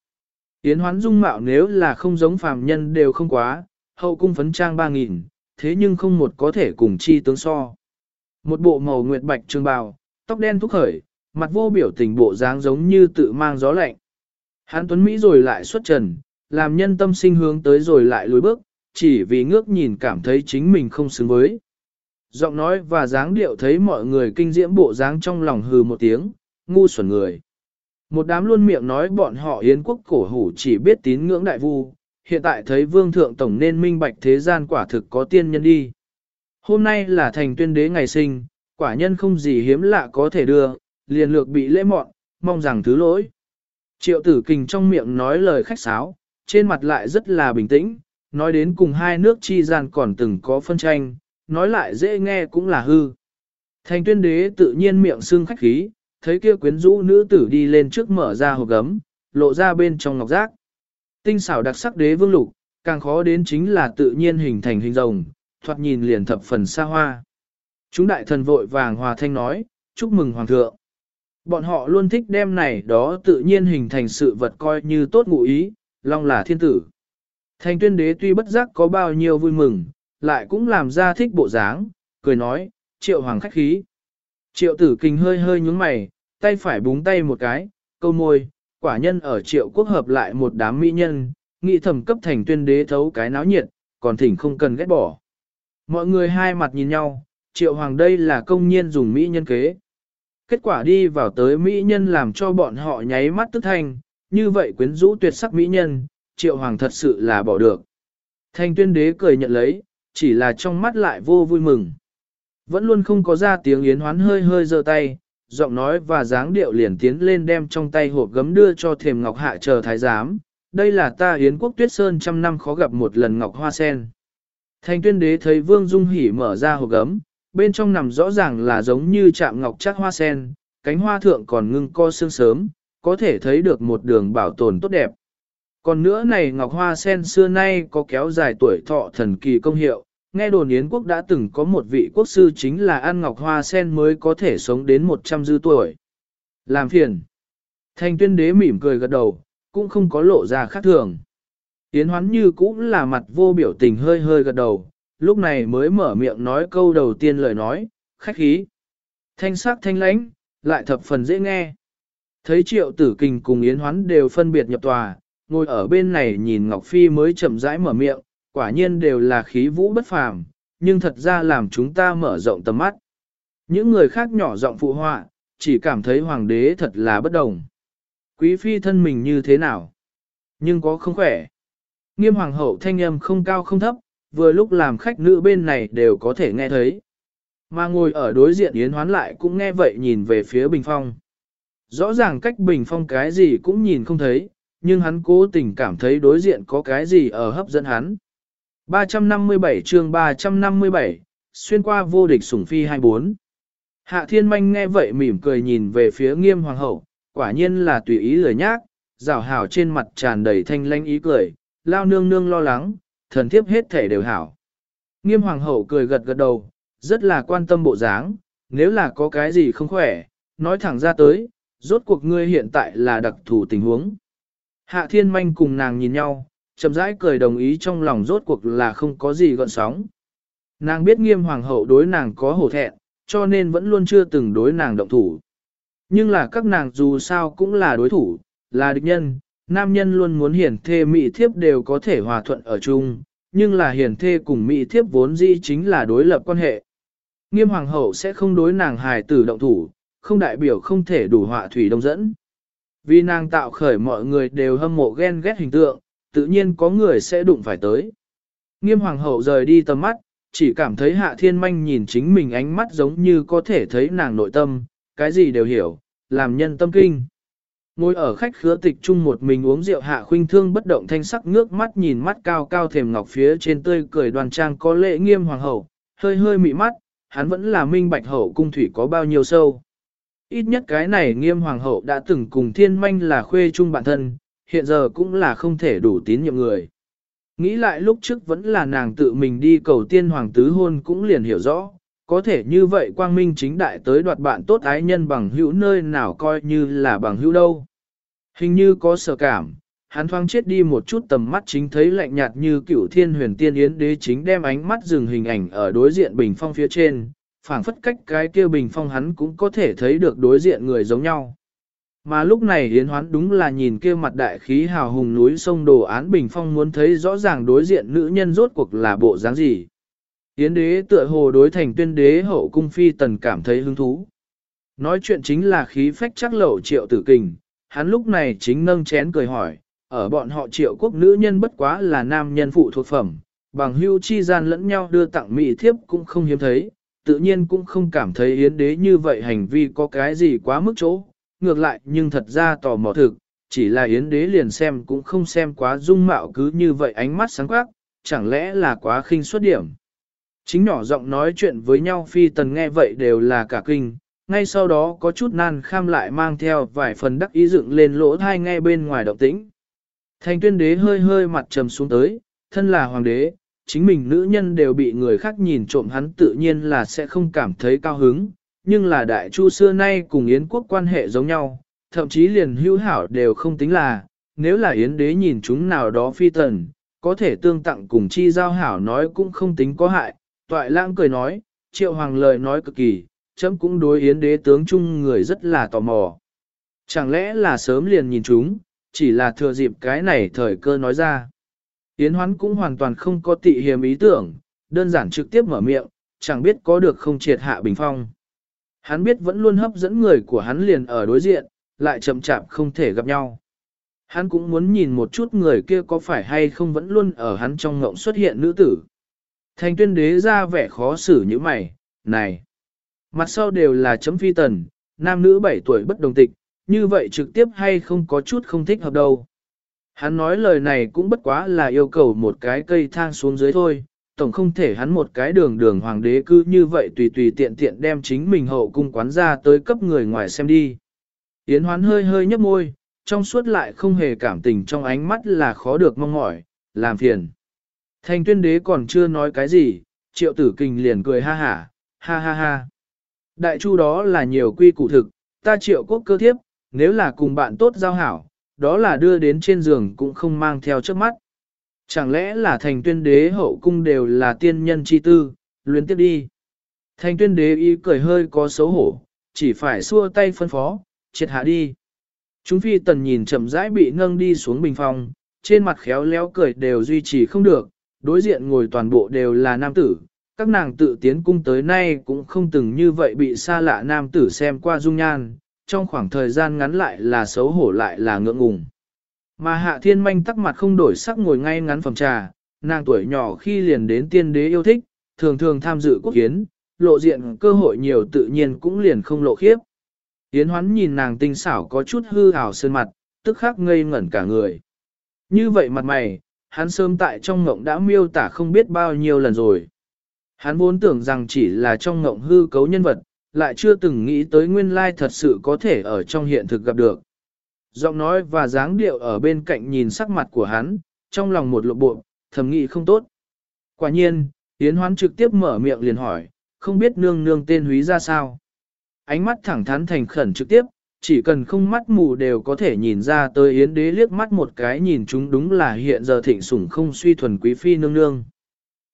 Yến Hoán dung mạo nếu là không giống phàm nhân đều không quá, hậu cung phấn trang ba nghìn, thế nhưng không một có thể cùng chi tướng so. Một bộ màu nguyệt bạch trường bào, tóc đen thúc khởi, mặt vô biểu tình bộ dáng giống như tự mang gió lạnh. Hán Tuấn Mỹ rồi lại xuất trần, làm nhân tâm sinh hướng tới rồi lại lùi bước, chỉ vì ngước nhìn cảm thấy chính mình không xứng với. Giọng nói và dáng điệu thấy mọi người kinh diễm bộ dáng trong lòng hừ một tiếng, ngu xuẩn người. Một đám luôn miệng nói bọn họ Yến quốc cổ hủ chỉ biết tín ngưỡng đại vu, hiện tại thấy vương thượng tổng nên minh bạch thế gian quả thực có tiên nhân đi. Hôm nay là thành tuyên đế ngày sinh, quả nhân không gì hiếm lạ có thể đưa, liền lược bị lễ mọn, mong rằng thứ lỗi. Triệu tử kình trong miệng nói lời khách sáo, trên mặt lại rất là bình tĩnh, nói đến cùng hai nước chi gian còn từng có phân tranh, nói lại dễ nghe cũng là hư. Thành tuyên đế tự nhiên miệng xương khách khí, thấy kia quyến rũ nữ tử đi lên trước mở ra hộp gấm, lộ ra bên trong ngọc giác. Tinh xảo đặc sắc đế vương lục, càng khó đến chính là tự nhiên hình thành hình rồng, thoạt nhìn liền thập phần xa hoa. Chúng đại thần vội vàng hòa thanh nói, chúc mừng hoàng thượng. Bọn họ luôn thích đem này đó tự nhiên hình thành sự vật coi như tốt ngụ ý, long là thiên tử. Thành tuyên đế tuy bất giác có bao nhiêu vui mừng, lại cũng làm ra thích bộ dáng, cười nói, triệu hoàng khách khí. Triệu tử kinh hơi hơi nhúng mày, tay phải búng tay một cái, câu môi, quả nhân ở triệu quốc hợp lại một đám mỹ nhân, nghị thẩm cấp thành tuyên đế thấu cái náo nhiệt, còn thỉnh không cần ghét bỏ. Mọi người hai mặt nhìn nhau, triệu hoàng đây là công nhiên dùng mỹ nhân kế. Kết quả đi vào tới mỹ nhân làm cho bọn họ nháy mắt tức thanh, như vậy quyến rũ tuyệt sắc mỹ nhân, triệu hoàng thật sự là bỏ được. Thanh tuyên đế cười nhận lấy, chỉ là trong mắt lại vô vui mừng. Vẫn luôn không có ra tiếng yến hoán hơi hơi giơ tay, giọng nói và dáng điệu liền tiến lên đem trong tay hộp gấm đưa cho thềm ngọc hạ chờ thái giám. Đây là ta yến quốc tuyết sơn trăm năm khó gặp một lần ngọc hoa sen. Thanh tuyên đế thấy vương dung hỉ mở ra hộp gấm, bên trong nằm rõ ràng là giống như chạm ngọc chắc hoa sen, cánh hoa thượng còn ngưng co sương sớm, có thể thấy được một đường bảo tồn tốt đẹp. Còn nữa này ngọc hoa sen xưa nay có kéo dài tuổi thọ thần kỳ công hiệu, nghe đồn Yến quốc đã từng có một vị quốc sư chính là An ngọc hoa sen mới có thể sống đến 100 dư tuổi. Làm phiền. Thanh tuyên đế mỉm cười gật đầu, cũng không có lộ ra khác thường. Yến hoán như cũng là mặt vô biểu tình hơi hơi gật đầu, lúc này mới mở miệng nói câu đầu tiên lời nói, khách khí. Thanh sắc thanh lãnh, lại thập phần dễ nghe. Thấy triệu tử kình cùng Yến hoán đều phân biệt nhập tòa, ngồi ở bên này nhìn Ngọc Phi mới chậm rãi mở miệng, quả nhiên đều là khí vũ bất phàm, nhưng thật ra làm chúng ta mở rộng tầm mắt. Những người khác nhỏ giọng phụ họa, chỉ cảm thấy hoàng đế thật là bất đồng. Quý phi thân mình như thế nào? Nhưng có không khỏe. Nghiêm hoàng hậu thanh âm không cao không thấp, vừa lúc làm khách nữ bên này đều có thể nghe thấy. Mà ngồi ở đối diện Yến Hoán lại cũng nghe vậy nhìn về phía Bình Phong. Rõ ràng cách Bình Phong cái gì cũng nhìn không thấy, nhưng hắn cố tình cảm thấy đối diện có cái gì ở hấp dẫn hắn. 357 chương 357, xuyên qua vô địch sủng phi 24. Hạ thiên manh nghe vậy mỉm cười nhìn về phía nghiêm hoàng hậu, quả nhiên là tùy ý lời nhác, rào hào trên mặt tràn đầy thanh lanh ý cười, lao nương nương lo lắng, thần thiếp hết thể đều hảo. Nghiêm hoàng hậu cười gật gật đầu, rất là quan tâm bộ dáng, nếu là có cái gì không khỏe, nói thẳng ra tới, rốt cuộc ngươi hiện tại là đặc thù tình huống. Hạ thiên manh cùng nàng nhìn nhau, chậm rãi cười đồng ý trong lòng rốt cuộc là không có gì gợn sóng. Nàng biết nghiêm hoàng hậu đối nàng có hổ thẹn, cho nên vẫn luôn chưa từng đối nàng động thủ. Nhưng là các nàng dù sao cũng là đối thủ, là địch nhân, nam nhân luôn muốn hiển thê mỹ thiếp đều có thể hòa thuận ở chung, nhưng là hiển thê cùng mỹ thiếp vốn dĩ chính là đối lập quan hệ. Nghiêm hoàng hậu sẽ không đối nàng hài tử động thủ, không đại biểu không thể đủ họa thủy đông dẫn. Vì nàng tạo khởi mọi người đều hâm mộ ghen ghét hình tượng, tự nhiên có người sẽ đụng phải tới. Nghiêm hoàng hậu rời đi tầm mắt, chỉ cảm thấy hạ thiên manh nhìn chính mình ánh mắt giống như có thể thấy nàng nội tâm, cái gì đều hiểu, làm nhân tâm kinh. Ngồi ở khách khứa tịch chung một mình uống rượu hạ khuynh thương bất động thanh sắc ngước mắt nhìn mắt cao cao thềm ngọc phía trên tươi cười đoàn trang có lệ nghiêm hoàng hậu, hơi hơi mị mắt, hắn vẫn là minh bạch hậu cung thủy có bao nhiêu sâu. Ít nhất cái này nghiêm hoàng hậu đã từng cùng thiên manh là khuê chung bản thân, hiện giờ cũng là không thể đủ tín nhiệm người. Nghĩ lại lúc trước vẫn là nàng tự mình đi cầu tiên hoàng tứ hôn cũng liền hiểu rõ, có thể như vậy quang minh chính đại tới đoạt bạn tốt ái nhân bằng hữu nơi nào coi như là bằng hữu đâu. Hình như có sở cảm, hắn thoáng chết đi một chút tầm mắt chính thấy lạnh nhạt như cựu thiên huyền tiên yến đế chính đem ánh mắt dừng hình ảnh ở đối diện bình phong phía trên, phảng phất cách cái kia bình phong hắn cũng có thể thấy được đối diện người giống nhau. Mà lúc này Yến Hoán đúng là nhìn kia mặt đại khí hào hùng núi sông đồ án bình phong muốn thấy rõ ràng đối diện nữ nhân rốt cuộc là bộ dáng gì. Yến đế tựa hồ đối thành tuyên đế hậu cung phi tần cảm thấy hứng thú. Nói chuyện chính là khí phách chắc lậu triệu tử kình, hắn lúc này chính nâng chén cười hỏi, ở bọn họ triệu quốc nữ nhân bất quá là nam nhân phụ thuộc phẩm, bằng hưu chi gian lẫn nhau đưa tặng mỹ thiếp cũng không hiếm thấy, tự nhiên cũng không cảm thấy yến đế như vậy hành vi có cái gì quá mức chỗ, ngược lại nhưng thật ra tò mò thực, chỉ là yến đế liền xem cũng không xem quá dung mạo cứ như vậy ánh mắt sáng quắc, chẳng lẽ là quá khinh xuất điểm. Chính nhỏ giọng nói chuyện với nhau phi tần nghe vậy đều là cả kinh, ngay sau đó có chút nan kham lại mang theo vài phần đắc ý dựng lên lỗ thai nghe bên ngoài động tĩnh. Thành tuyên đế hơi hơi mặt trầm xuống tới, thân là hoàng đế, chính mình nữ nhân đều bị người khác nhìn trộm hắn tự nhiên là sẽ không cảm thấy cao hứng, nhưng là đại chu xưa nay cùng Yến quốc quan hệ giống nhau, thậm chí liền hữu hảo đều không tính là, nếu là Yến đế nhìn chúng nào đó phi tần, có thể tương tặng cùng chi giao hảo nói cũng không tính có hại, toại lãng cười nói, triệu hoàng lời nói cực kỳ, chấm cũng đối Yến đế tướng chung người rất là tò mò. Chẳng lẽ là sớm liền nhìn chúng, chỉ là thừa dịp cái này thời cơ nói ra. Yến hoán cũng hoàn toàn không có tị hiềm ý tưởng, đơn giản trực tiếp mở miệng, chẳng biết có được không triệt hạ bình phong. Hắn biết vẫn luôn hấp dẫn người của hắn liền ở đối diện, lại chậm chạp không thể gặp nhau. Hắn cũng muốn nhìn một chút người kia có phải hay không vẫn luôn ở hắn trong ngộng xuất hiện nữ tử. Thành tuyên đế ra vẻ khó xử như mày, này. Mặt sau đều là chấm phi tần, nam nữ 7 tuổi bất đồng tịch, như vậy trực tiếp hay không có chút không thích hợp đâu. Hắn nói lời này cũng bất quá là yêu cầu một cái cây thang xuống dưới thôi, tổng không thể hắn một cái đường đường hoàng đế cứ như vậy tùy tùy tiện tiện đem chính mình hậu cung quán ra tới cấp người ngoài xem đi. Yến hoán hơi hơi nhấp môi, trong suốt lại không hề cảm tình trong ánh mắt là khó được mong mỏi, làm phiền. Thành tuyên đế còn chưa nói cái gì, triệu tử kinh liền cười ha hả, ha ha ha. Đại chu đó là nhiều quy củ thực, ta triệu quốc cơ thiếp, nếu là cùng bạn tốt giao hảo, đó là đưa đến trên giường cũng không mang theo trước mắt. Chẳng lẽ là thành tuyên đế hậu cung đều là tiên nhân chi tư, luyến tiếp đi. Thành tuyên đế ý cười hơi có xấu hổ, chỉ phải xua tay phân phó, triệt hạ đi. Chúng phi tần nhìn chậm rãi bị nâng đi xuống bình phòng, trên mặt khéo léo cười đều duy trì không được, đối diện ngồi toàn bộ đều là nam tử. Các nàng tự tiến cung tới nay cũng không từng như vậy bị xa lạ nam tử xem qua dung nhan, trong khoảng thời gian ngắn lại là xấu hổ lại là ngượng ngùng. Mà hạ thiên manh tắc mặt không đổi sắc ngồi ngay ngắn phòng trà, nàng tuổi nhỏ khi liền đến tiên đế yêu thích, thường thường tham dự quốc kiến, lộ diện cơ hội nhiều tự nhiên cũng liền không lộ khiếp. Yến hoán nhìn nàng tinh xảo có chút hư ảo sơn mặt, tức khắc ngây ngẩn cả người. Như vậy mặt mày, hắn sớm tại trong ngộng đã miêu tả không biết bao nhiêu lần rồi. Hắn vốn tưởng rằng chỉ là trong ngộng hư cấu nhân vật, lại chưa từng nghĩ tới nguyên lai thật sự có thể ở trong hiện thực gặp được. Giọng nói và dáng điệu ở bên cạnh nhìn sắc mặt của hắn, trong lòng một lộ bộ, thầm nghĩ không tốt. Quả nhiên, Yến Hoán trực tiếp mở miệng liền hỏi, không biết nương nương tên húy ra sao. Ánh mắt thẳng thắn thành khẩn trực tiếp, chỉ cần không mắt mù đều có thể nhìn ra tới Yến đế liếc mắt một cái nhìn chúng đúng là hiện giờ thịnh sủng không suy thuần quý phi nương nương.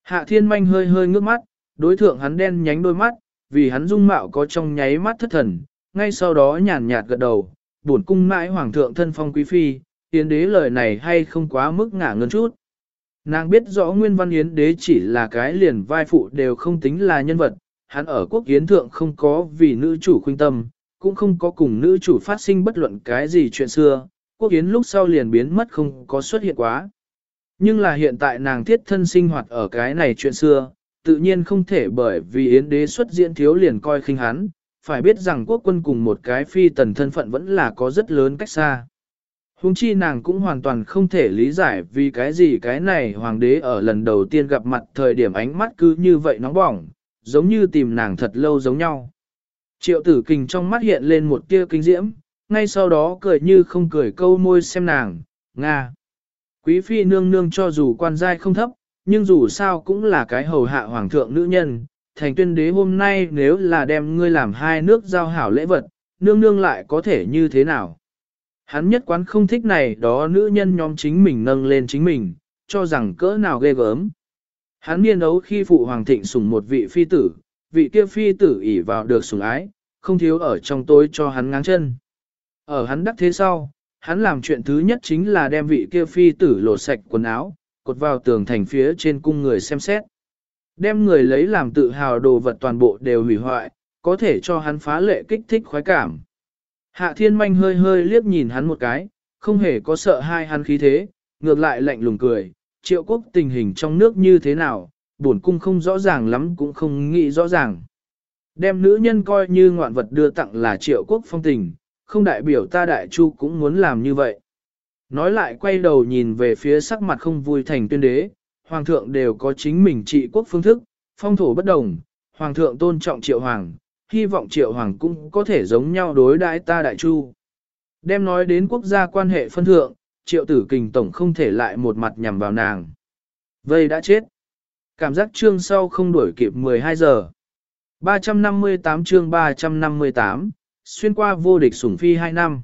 Hạ thiên manh hơi hơi ngước mắt, đối thượng hắn đen nhánh đôi mắt, vì hắn dung mạo có trong nháy mắt thất thần, ngay sau đó nhàn nhạt gật đầu, buồn cung mãi hoàng thượng thân phong quý phi, yến đế lời này hay không quá mức ngả ngân chút. Nàng biết rõ nguyên văn yến đế chỉ là cái liền vai phụ đều không tính là nhân vật, hắn ở quốc yến thượng không có vì nữ chủ khuyên tâm, cũng không có cùng nữ chủ phát sinh bất luận cái gì chuyện xưa, quốc yến lúc sau liền biến mất không có xuất hiện quá. Nhưng là hiện tại nàng thiết thân sinh hoạt ở cái này chuyện xưa, tự nhiên không thể bởi vì Yến đế xuất diễn thiếu liền coi khinh hắn, phải biết rằng quốc quân cùng một cái phi tần thân phận vẫn là có rất lớn cách xa. Hùng chi nàng cũng hoàn toàn không thể lý giải vì cái gì cái này hoàng đế ở lần đầu tiên gặp mặt thời điểm ánh mắt cứ như vậy nóng bỏng, giống như tìm nàng thật lâu giống nhau. Triệu tử kình trong mắt hiện lên một tia kinh diễm, ngay sau đó cười như không cười câu môi xem nàng, Nga. Quý phi nương nương cho dù quan giai không thấp, nhưng dù sao cũng là cái hầu hạ hoàng thượng nữ nhân, thành tuyên đế hôm nay nếu là đem ngươi làm hai nước giao hảo lễ vật, nương nương lại có thể như thế nào? Hắn nhất quán không thích này đó nữ nhân nhóm chính mình nâng lên chính mình, cho rằng cỡ nào ghê gớm. Hắn miên đấu khi phụ hoàng thịnh sủng một vị phi tử, vị kia phi tử ỷ vào được sủng ái, không thiếu ở trong tối cho hắn ngáng chân. Ở hắn đắc thế sau, hắn làm chuyện thứ nhất chính là đem vị kia phi tử lột sạch quần áo, cột vào tường thành phía trên cung người xem xét. Đem người lấy làm tự hào đồ vật toàn bộ đều hủy hoại, có thể cho hắn phá lệ kích thích khoái cảm. Hạ thiên manh hơi hơi liếc nhìn hắn một cái, không hề có sợ hai hắn khí thế, ngược lại lạnh lùng cười, triệu quốc tình hình trong nước như thế nào, bổn cung không rõ ràng lắm cũng không nghĩ rõ ràng. Đem nữ nhân coi như ngoạn vật đưa tặng là triệu quốc phong tình, không đại biểu ta đại chu cũng muốn làm như vậy. Nói lại quay đầu nhìn về phía sắc mặt không vui thành tuyên đế, hoàng thượng đều có chính mình trị quốc phương thức, phong thổ bất đồng, hoàng thượng tôn trọng triệu hoàng, hy vọng triệu hoàng cũng có thể giống nhau đối đãi ta đại chu. Đem nói đến quốc gia quan hệ phân thượng, triệu tử kình tổng không thể lại một mặt nhằm vào nàng. Vây đã chết. Cảm giác chương sau không đuổi kịp 12 giờ. 358 chương 358, xuyên qua vô địch sủng phi 2 năm.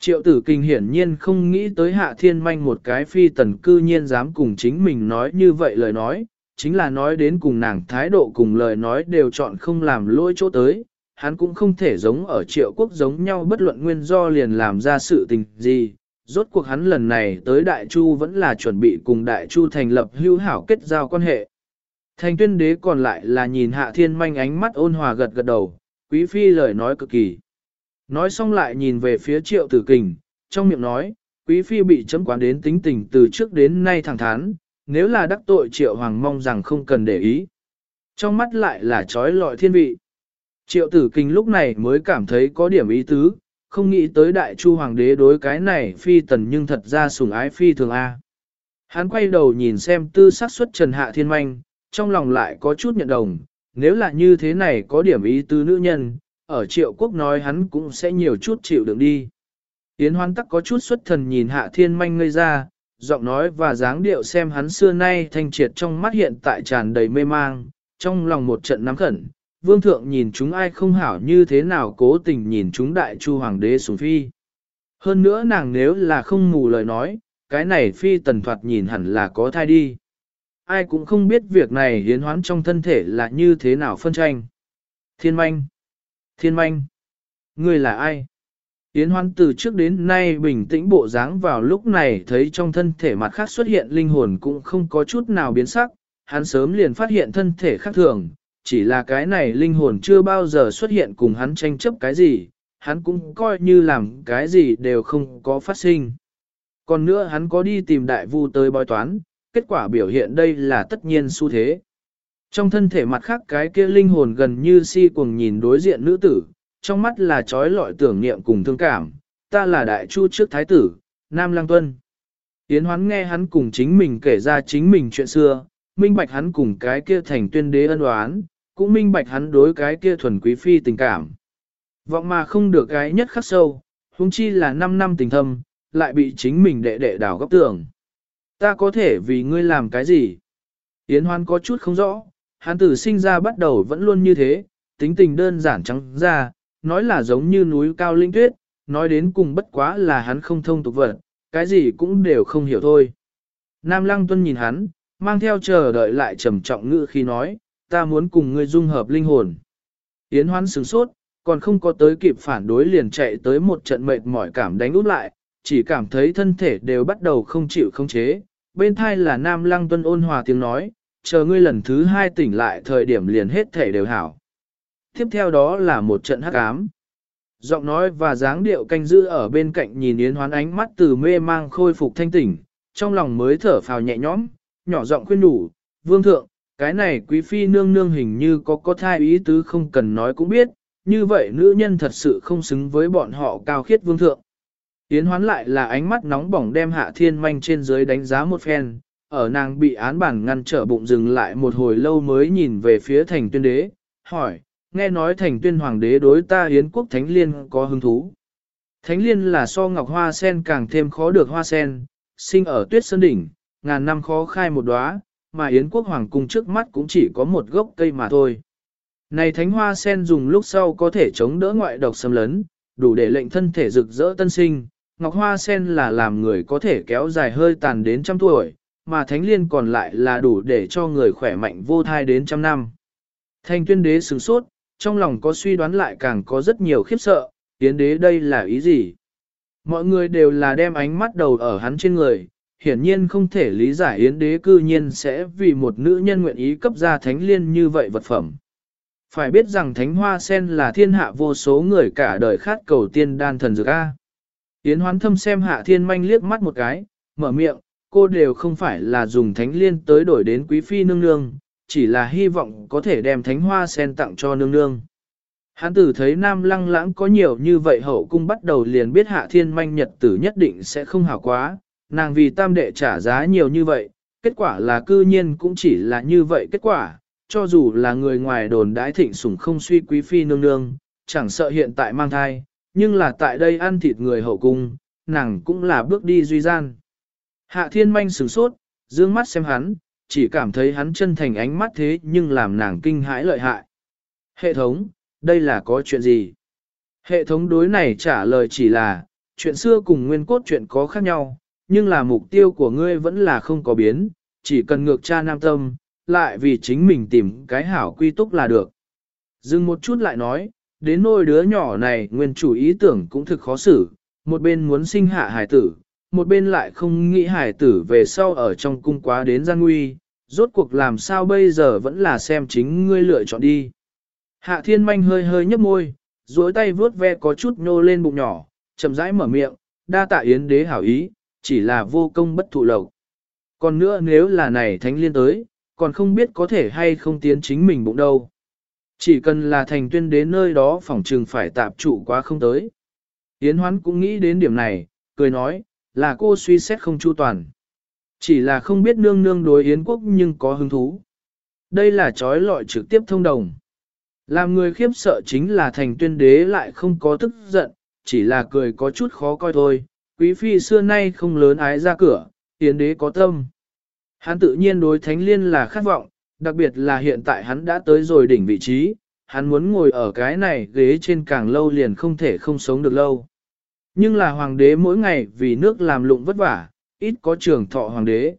Triệu tử kinh hiển nhiên không nghĩ tới hạ thiên manh một cái phi tần cư nhiên dám cùng chính mình nói như vậy lời nói, chính là nói đến cùng nàng thái độ cùng lời nói đều chọn không làm lỗi chỗ tới, hắn cũng không thể giống ở triệu quốc giống nhau bất luận nguyên do liền làm ra sự tình gì. Rốt cuộc hắn lần này tới Đại Chu vẫn là chuẩn bị cùng Đại Chu thành lập hữu hảo kết giao quan hệ. Thành tuyên đế còn lại là nhìn hạ thiên manh ánh mắt ôn hòa gật gật đầu, quý phi lời nói cực kỳ. Nói xong lại nhìn về phía triệu tử kình, trong miệng nói, quý phi bị chấm quán đến tính tình từ trước đến nay thẳng thắn, nếu là đắc tội triệu hoàng mong rằng không cần để ý. Trong mắt lại là trói lọi thiên vị. Triệu tử kinh lúc này mới cảm thấy có điểm ý tứ, không nghĩ tới đại chu hoàng đế đối cái này phi tần nhưng thật ra sùng ái phi thường A. Hắn quay đầu nhìn xem tư sắc xuất trần hạ thiên manh, trong lòng lại có chút nhận đồng, nếu là như thế này có điểm ý tứ nữ nhân, ở triệu quốc nói hắn cũng sẽ nhiều chút chịu đựng đi. Yến hoan tắc có chút xuất thần nhìn hạ thiên manh ngây ra, giọng nói và dáng điệu xem hắn xưa nay thanh triệt trong mắt hiện tại tràn đầy mê mang, trong lòng một trận nắm khẩn. Vương thượng nhìn chúng ai không hảo như thế nào cố tình nhìn chúng đại chu hoàng đế sủng phi. Hơn nữa nàng nếu là không mù lời nói, cái này phi tần thoạt nhìn hẳn là có thai đi. Ai cũng không biết việc này hiến hoán trong thân thể là như thế nào phân tranh. Thiên manh! Thiên manh! Ngươi là ai? Yến Hoan từ trước đến nay bình tĩnh bộ dáng vào lúc này thấy trong thân thể mặt khác xuất hiện linh hồn cũng không có chút nào biến sắc, hắn sớm liền phát hiện thân thể khác thường, chỉ là cái này linh hồn chưa bao giờ xuất hiện cùng hắn tranh chấp cái gì, hắn cũng coi như làm cái gì đều không có phát sinh. Còn nữa hắn có đi tìm đại vu tới bói toán, kết quả biểu hiện đây là tất nhiên xu thế. Trong thân thể mặt khác cái kia linh hồn gần như si cuồng nhìn đối diện nữ tử, trong mắt là trói lọi tưởng niệm cùng thương cảm, ta là đại chu trước thái tử, Nam Lăng Tuân. Yến hoán nghe hắn cùng chính mình kể ra chính mình chuyện xưa, minh bạch hắn cùng cái kia thành tuyên đế ân oán, cũng minh bạch hắn đối cái kia thuần quý phi tình cảm. Vọng mà không được cái nhất khắc sâu, huống chi là 5 năm tình thâm, lại bị chính mình đệ đệ đào góc tường. Ta có thể vì ngươi làm cái gì? Yến hoan có chút không rõ, hắn tử sinh ra bắt đầu vẫn luôn như thế, tính tình đơn giản trắng ra, nói là giống như núi cao linh tuyết, nói đến cùng bất quá là hắn không thông tục vật, cái gì cũng đều không hiểu thôi. Nam Lăng Tuân nhìn hắn, mang theo chờ đợi lại trầm trọng ngữ khi nói, ta muốn cùng ngươi dung hợp linh hồn. Yến hoan sửng sốt, còn không có tới kịp phản đối liền chạy tới một trận mệt mỏi cảm đánh út lại, chỉ cảm thấy thân thể đều bắt đầu không chịu không chế. Bên thai là Nam Lăng Tuân ôn hòa tiếng nói, chờ ngươi lần thứ hai tỉnh lại thời điểm liền hết thể đều hảo tiếp theo đó là một trận hắc ám. Giọng nói và dáng điệu canh giữ ở bên cạnh nhìn Yến Hoán ánh mắt từ mê mang khôi phục thanh tỉnh, trong lòng mới thở phào nhẹ nhõm, nhỏ giọng khuyên đủ, vương thượng, cái này quý phi nương nương hình như có có thai ý tứ không cần nói cũng biết, như vậy nữ nhân thật sự không xứng với bọn họ cao khiết vương thượng. Yến hoán lại là ánh mắt nóng bỏng đem hạ thiên manh trên dưới đánh giá một phen, ở nàng bị án bản ngăn trở bụng dừng lại một hồi lâu mới nhìn về phía thành tuyên đế, hỏi, nghe nói thành tuyên hoàng đế đối ta hiến quốc thánh liên có hứng thú. Thánh liên là so ngọc hoa sen càng thêm khó được hoa sen, sinh ở tuyết sơn đỉnh, ngàn năm khó khai một đóa, mà yến quốc hoàng cung trước mắt cũng chỉ có một gốc cây mà thôi. Này thánh hoa sen dùng lúc sau có thể chống đỡ ngoại độc xâm lấn, đủ để lệnh thân thể rực rỡ tân sinh. Ngọc hoa sen là làm người có thể kéo dài hơi tàn đến trăm tuổi, mà thánh liên còn lại là đủ để cho người khỏe mạnh vô thai đến trăm năm. Thanh tuyên đế sửng sốt, trong lòng có suy đoán lại càng có rất nhiều khiếp sợ, tiến đế đây là ý gì? Mọi người đều là đem ánh mắt đầu ở hắn trên người, hiển nhiên không thể lý giải yến đế cư nhiên sẽ vì một nữ nhân nguyện ý cấp ra thánh liên như vậy vật phẩm. Phải biết rằng thánh hoa sen là thiên hạ vô số người cả đời khát cầu tiên đan thần dược A. Yến hoán thâm xem hạ thiên manh liếc mắt một cái, mở miệng, cô đều không phải là dùng thánh liên tới đổi đến quý phi nương nương, chỉ là hy vọng có thể đem thánh hoa sen tặng cho nương nương. Hán tử thấy nam lăng lãng có nhiều như vậy hậu cung bắt đầu liền biết hạ thiên manh nhật tử nhất định sẽ không hảo quá, nàng vì tam đệ trả giá nhiều như vậy, kết quả là cư nhiên cũng chỉ là như vậy kết quả, cho dù là người ngoài đồn đãi thịnh sủng không suy quý phi nương nương, chẳng sợ hiện tại mang thai, nhưng là tại đây ăn thịt người hậu cung, nàng cũng là bước đi duy gian. Hạ thiên manh sửng sốt, dương mắt xem hắn, chỉ cảm thấy hắn chân thành ánh mắt thế nhưng làm nàng kinh hãi lợi hại. Hệ thống, đây là có chuyện gì? Hệ thống đối này trả lời chỉ là, chuyện xưa cùng nguyên cốt chuyện có khác nhau, nhưng là mục tiêu của ngươi vẫn là không có biến, chỉ cần ngược cha nam tâm, lại vì chính mình tìm cái hảo quy túc là được. Dừng một chút lại nói, đến nôi đứa nhỏ này nguyên chủ ý tưởng cũng thực khó xử, một bên muốn sinh hạ hải tử, một bên lại không nghĩ hải tử về sau ở trong cung quá đến gian nguy, rốt cuộc làm sao bây giờ vẫn là xem chính ngươi lựa chọn đi. Hạ thiên manh hơi hơi nhấp môi, duỗi tay vuốt ve có chút nhô lên bụng nhỏ, chậm rãi mở miệng, đa tạ yến đế hảo ý, chỉ là vô công bất thụ lộc. Còn nữa nếu là này thánh liên tới, còn không biết có thể hay không tiến chính mình bụng đâu. Chỉ cần là thành tuyên đến nơi đó phỏng trừng phải tạp trụ quá không tới. Yến hoán cũng nghĩ đến điểm này, cười nói, là cô suy xét không chu toàn. Chỉ là không biết nương nương đối Yến quốc nhưng có hứng thú. Đây là trói lọi trực tiếp thông đồng. Làm người khiếp sợ chính là thành tuyên đế lại không có tức giận, chỉ là cười có chút khó coi thôi. Quý phi xưa nay không lớn ái ra cửa, Yến đế có tâm. Hắn tự nhiên đối thánh liên là khát vọng, đặc biệt là hiện tại hắn đã tới rồi đỉnh vị trí, hắn muốn ngồi ở cái này ghế trên càng lâu liền không thể không sống được lâu. Nhưng là hoàng đế mỗi ngày vì nước làm lụng vất vả, ít có trường thọ hoàng đế.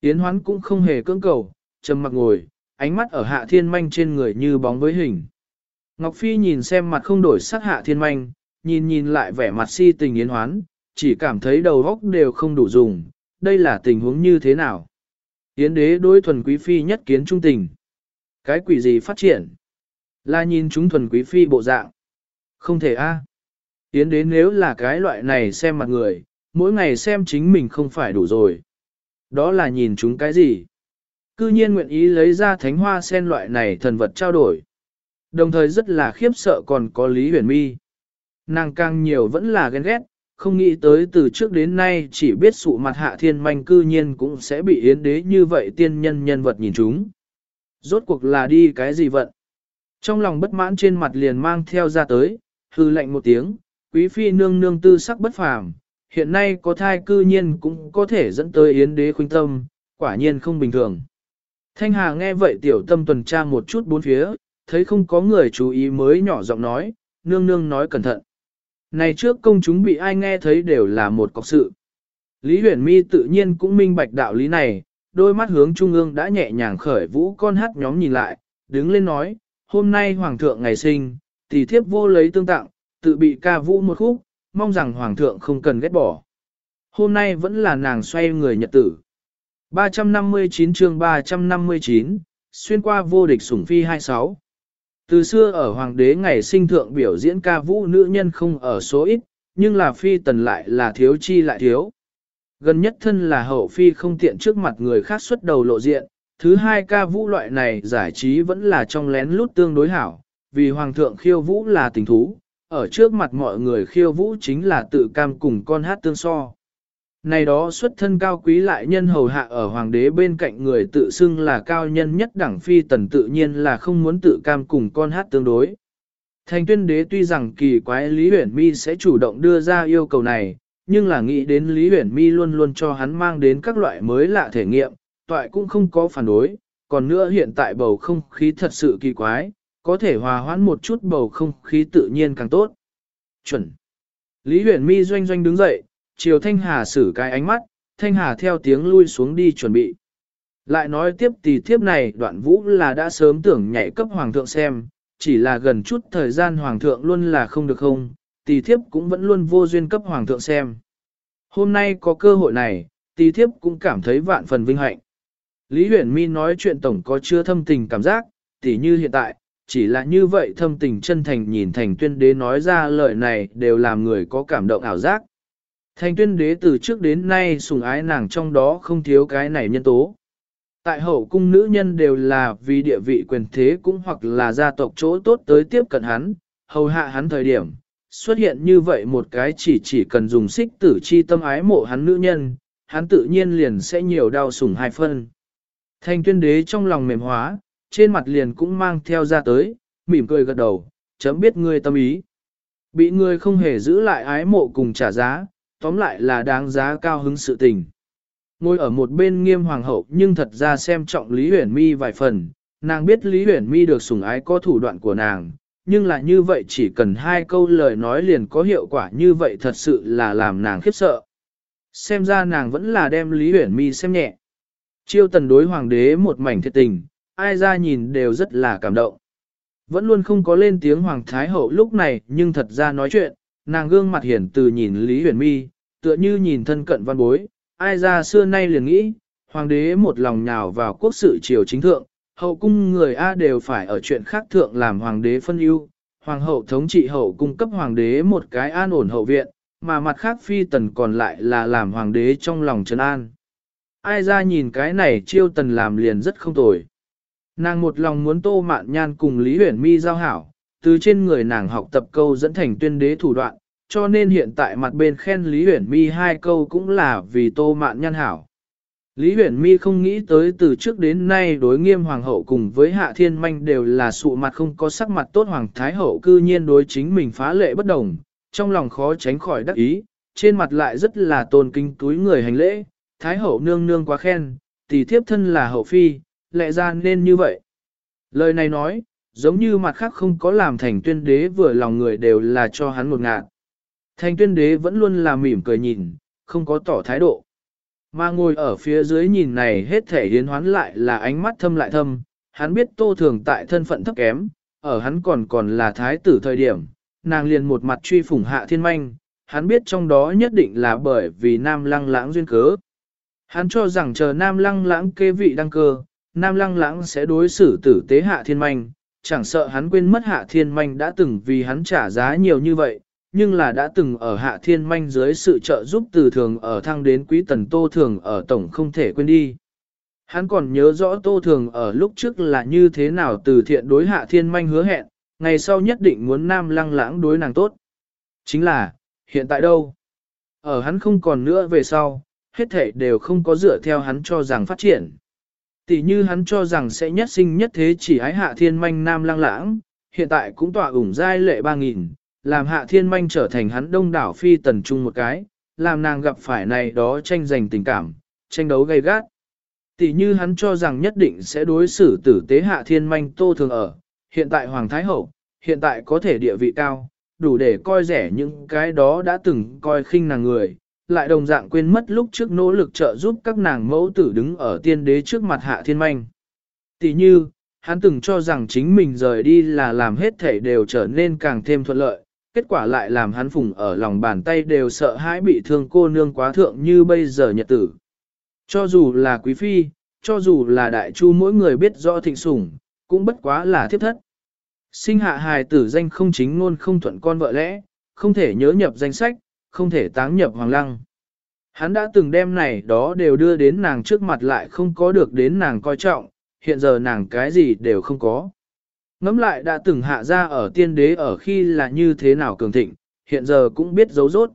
Yến hoán cũng không hề cưỡng cầu, trầm mặc ngồi, ánh mắt ở hạ thiên manh trên người như bóng với hình. Ngọc Phi nhìn xem mặt không đổi sắc hạ thiên manh, nhìn nhìn lại vẻ mặt si tình yến hoán, chỉ cảm thấy đầu óc đều không đủ dùng, đây là tình huống như thế nào. Yến đế đối thuần quý phi nhất kiến trung tình. Cái quỷ gì phát triển? Là nhìn chúng thuần quý phi bộ dạng. Không thể a. Yến đế nếu là cái loại này xem mặt người, mỗi ngày xem chính mình không phải đủ rồi. Đó là nhìn chúng cái gì? Cư nhiên nguyện ý lấy ra thánh hoa sen loại này thần vật trao đổi. Đồng thời rất là khiếp sợ còn có Lý Huyền Mi. Nàng càng nhiều vẫn là ghen ghét, không nghĩ tới từ trước đến nay chỉ biết sụ mặt hạ thiên manh cư nhiên cũng sẽ bị yến đế như vậy tiên nhân nhân vật nhìn chúng. Rốt cuộc là đi cái gì vận? Trong lòng bất mãn trên mặt liền mang theo ra tới, hư lạnh một tiếng, quý phi nương nương tư sắc bất phàm, hiện nay có thai cư nhiên cũng có thể dẫn tới yến đế khuynh tâm, quả nhiên không bình thường. Thanh Hà nghe vậy tiểu tâm tuần tra một chút bốn phía, thấy không có người chú ý mới nhỏ giọng nói, nương nương nói cẩn thận. Này trước công chúng bị ai nghe thấy đều là một cọc sự. Lý huyền mi tự nhiên cũng minh bạch đạo lý này, đôi mắt hướng trung ương đã nhẹ nhàng khởi vũ con hát nhóm nhìn lại, đứng lên nói, hôm nay hoàng thượng ngày sinh, tỷ thiếp vô lấy tương tặng, tự bị ca vũ một khúc, mong rằng hoàng thượng không cần ghét bỏ. Hôm nay vẫn là nàng xoay người nhật tử. 359 chương 359, xuyên qua vô địch sủng phi 26. Từ xưa ở hoàng đế ngày sinh thượng biểu diễn ca vũ nữ nhân không ở số ít, nhưng là phi tần lại là thiếu chi lại thiếu. Gần nhất thân là hậu phi không tiện trước mặt người khác xuất đầu lộ diện, thứ hai ca vũ loại này giải trí vẫn là trong lén lút tương đối hảo, vì hoàng thượng khiêu vũ là tình thú, ở trước mặt mọi người khiêu vũ chính là tự cam cùng con hát tương so. Này đó xuất thân cao quý lại nhân hầu hạ ở hoàng đế bên cạnh người tự xưng là cao nhân nhất đẳng phi tần tự nhiên là không muốn tự cam cùng con hát tương đối. Thành tuyên đế tuy rằng kỳ quái Lý Huyển Mi sẽ chủ động đưa ra yêu cầu này, nhưng là nghĩ đến Lý Huyển Mi luôn luôn cho hắn mang đến các loại mới lạ thể nghiệm, toại cũng không có phản đối, còn nữa hiện tại bầu không khí thật sự kỳ quái, có thể hòa hoãn một chút bầu không khí tự nhiên càng tốt. Chuẩn. Lý Huyển Mi doanh doanh đứng dậy, chiều Thanh Hà xử cái ánh mắt, Thanh Hà theo tiếng lui xuống đi chuẩn bị. Lại nói tiếp tỷ thiếp này đoạn vũ là đã sớm tưởng nhảy cấp hoàng thượng xem, chỉ là gần chút thời gian hoàng thượng luôn là không được không, tỷ thiếp cũng vẫn luôn vô duyên cấp hoàng thượng xem. Hôm nay có cơ hội này, tỷ thiếp cũng cảm thấy vạn phần vinh hạnh. Lý Huyền Mi nói chuyện tổng có chưa thâm tình cảm giác, tỷ như hiện tại, chỉ là như vậy thâm tình chân thành nhìn thành tuyên đế nói ra lời này đều làm người có cảm động ảo giác. Thành tuyên đế từ trước đến nay sùng ái nàng trong đó không thiếu cái này nhân tố. Tại hậu cung nữ nhân đều là vì địa vị quyền thế cũng hoặc là gia tộc chỗ tốt tới tiếp cận hắn, hầu hạ hắn thời điểm. Xuất hiện như vậy một cái chỉ chỉ cần dùng xích tử chi tâm ái mộ hắn nữ nhân, hắn tự nhiên liền sẽ nhiều đau sủng hai phân. Thành tuyên đế trong lòng mềm hóa, trên mặt liền cũng mang theo ra tới, mỉm cười gật đầu, chấm biết ngươi tâm ý. Bị ngươi không hề giữ lại ái mộ cùng trả giá, tóm lại là đáng giá cao hứng sự tình. Ngồi ở một bên nghiêm hoàng hậu nhưng thật ra xem trọng Lý Huyền Mi vài phần, nàng biết Lý Huyền Mi được sủng ái có thủ đoạn của nàng, nhưng là như vậy chỉ cần hai câu lời nói liền có hiệu quả như vậy thật sự là làm nàng khiếp sợ. Xem ra nàng vẫn là đem Lý Huyền Mi xem nhẹ. Chiêu tần đối hoàng đế một mảnh thiệt tình, ai ra nhìn đều rất là cảm động. Vẫn luôn không có lên tiếng hoàng thái hậu lúc này nhưng thật ra nói chuyện, nàng gương mặt hiển từ nhìn Lý Huyền Mi, tựa như nhìn thân cận văn bối, ai ra xưa nay liền nghĩ, hoàng đế một lòng nhào vào quốc sự triều chính thượng, hậu cung người A đều phải ở chuyện khác thượng làm hoàng đế phân ưu, hoàng hậu thống trị hậu cung cấp hoàng đế một cái an ổn hậu viện, mà mặt khác phi tần còn lại là làm hoàng đế trong lòng trấn an. Ai ra nhìn cái này chiêu tần làm liền rất không tồi. Nàng một lòng muốn tô mạn nhan cùng Lý Huyền Mi giao hảo, từ trên người nàng học tập câu dẫn thành tuyên đế thủ đoạn, cho nên hiện tại mặt bên khen Lý Huyền Mi hai câu cũng là vì tô mạn nhan hảo. Lý Huyền Mi không nghĩ tới từ trước đến nay đối nghiêm hoàng hậu cùng với hạ thiên manh đều là sụ mặt không có sắc mặt tốt hoàng thái hậu cư nhiên đối chính mình phá lệ bất đồng, trong lòng khó tránh khỏi đắc ý, trên mặt lại rất là tôn kính túi người hành lễ, thái hậu nương nương quá khen, tỷ thiếp thân là hậu phi, lẽ ra nên như vậy. Lời này nói, giống như mặt khác không có làm thành tuyên đế vừa lòng người đều là cho hắn một ngạn. Thành tuyên đế vẫn luôn là mỉm cười nhìn, không có tỏ thái độ. Mà ngồi ở phía dưới nhìn này hết thể hiến hoán lại là ánh mắt thâm lại thâm, hắn biết tô thường tại thân phận thấp kém, ở hắn còn còn là thái tử thời điểm, nàng liền một mặt truy phủng hạ thiên manh, hắn biết trong đó nhất định là bởi vì nam lăng lãng duyên cớ. Hắn cho rằng chờ nam lăng lãng kê vị đăng cơ, nam lăng lãng sẽ đối xử tử tế hạ thiên manh, chẳng sợ hắn quên mất hạ thiên manh đã từng vì hắn trả giá nhiều như vậy, nhưng là đã từng ở hạ thiên manh dưới sự trợ giúp từ thường ở thăng đến quý tần tô thường ở tổng không thể quên đi. Hắn còn nhớ rõ tô thường ở lúc trước là như thế nào từ thiện đối hạ thiên manh hứa hẹn, ngày sau nhất định muốn nam lăng lãng đối nàng tốt. Chính là, hiện tại đâu? Ở hắn không còn nữa về sau, hết thể đều không có dựa theo hắn cho rằng phát triển. Tỷ như hắn cho rằng sẽ nhất sinh nhất thế chỉ ái hạ thiên manh nam lang lãng, hiện tại cũng tỏa ủng giai lệ 3.000, làm hạ thiên manh trở thành hắn đông đảo phi tần trung một cái, làm nàng gặp phải này đó tranh giành tình cảm, tranh đấu gay gắt. Tỷ như hắn cho rằng nhất định sẽ đối xử tử tế hạ thiên manh tô thường ở, hiện tại Hoàng Thái Hậu, hiện tại có thể địa vị cao, đủ để coi rẻ những cái đó đã từng coi khinh nàng người, lại đồng dạng quên mất lúc trước nỗ lực trợ giúp các nàng mẫu tử đứng ở tiên đế trước mặt hạ thiên manh. Tỷ như, hắn từng cho rằng chính mình rời đi là làm hết thể đều trở nên càng thêm thuận lợi, kết quả lại làm hắn phùng ở lòng bàn tay đều sợ hãi bị thương cô nương quá thượng như bây giờ nhật tử. Cho dù là quý phi, cho dù là đại chu mỗi người biết rõ thịnh sủng, cũng bất quá là thiếp thất. Sinh hạ hài tử danh không chính ngôn không thuận con vợ lẽ, không thể nhớ nhập danh sách, không thể táng nhập hoàng lăng. Hắn đã từng đem này đó đều đưa đến nàng trước mặt lại không có được đến nàng coi trọng, hiện giờ nàng cái gì đều không có. Ngắm lại đã từng hạ ra ở tiên đế ở khi là như thế nào cường thịnh, hiện giờ cũng biết giấu rốt.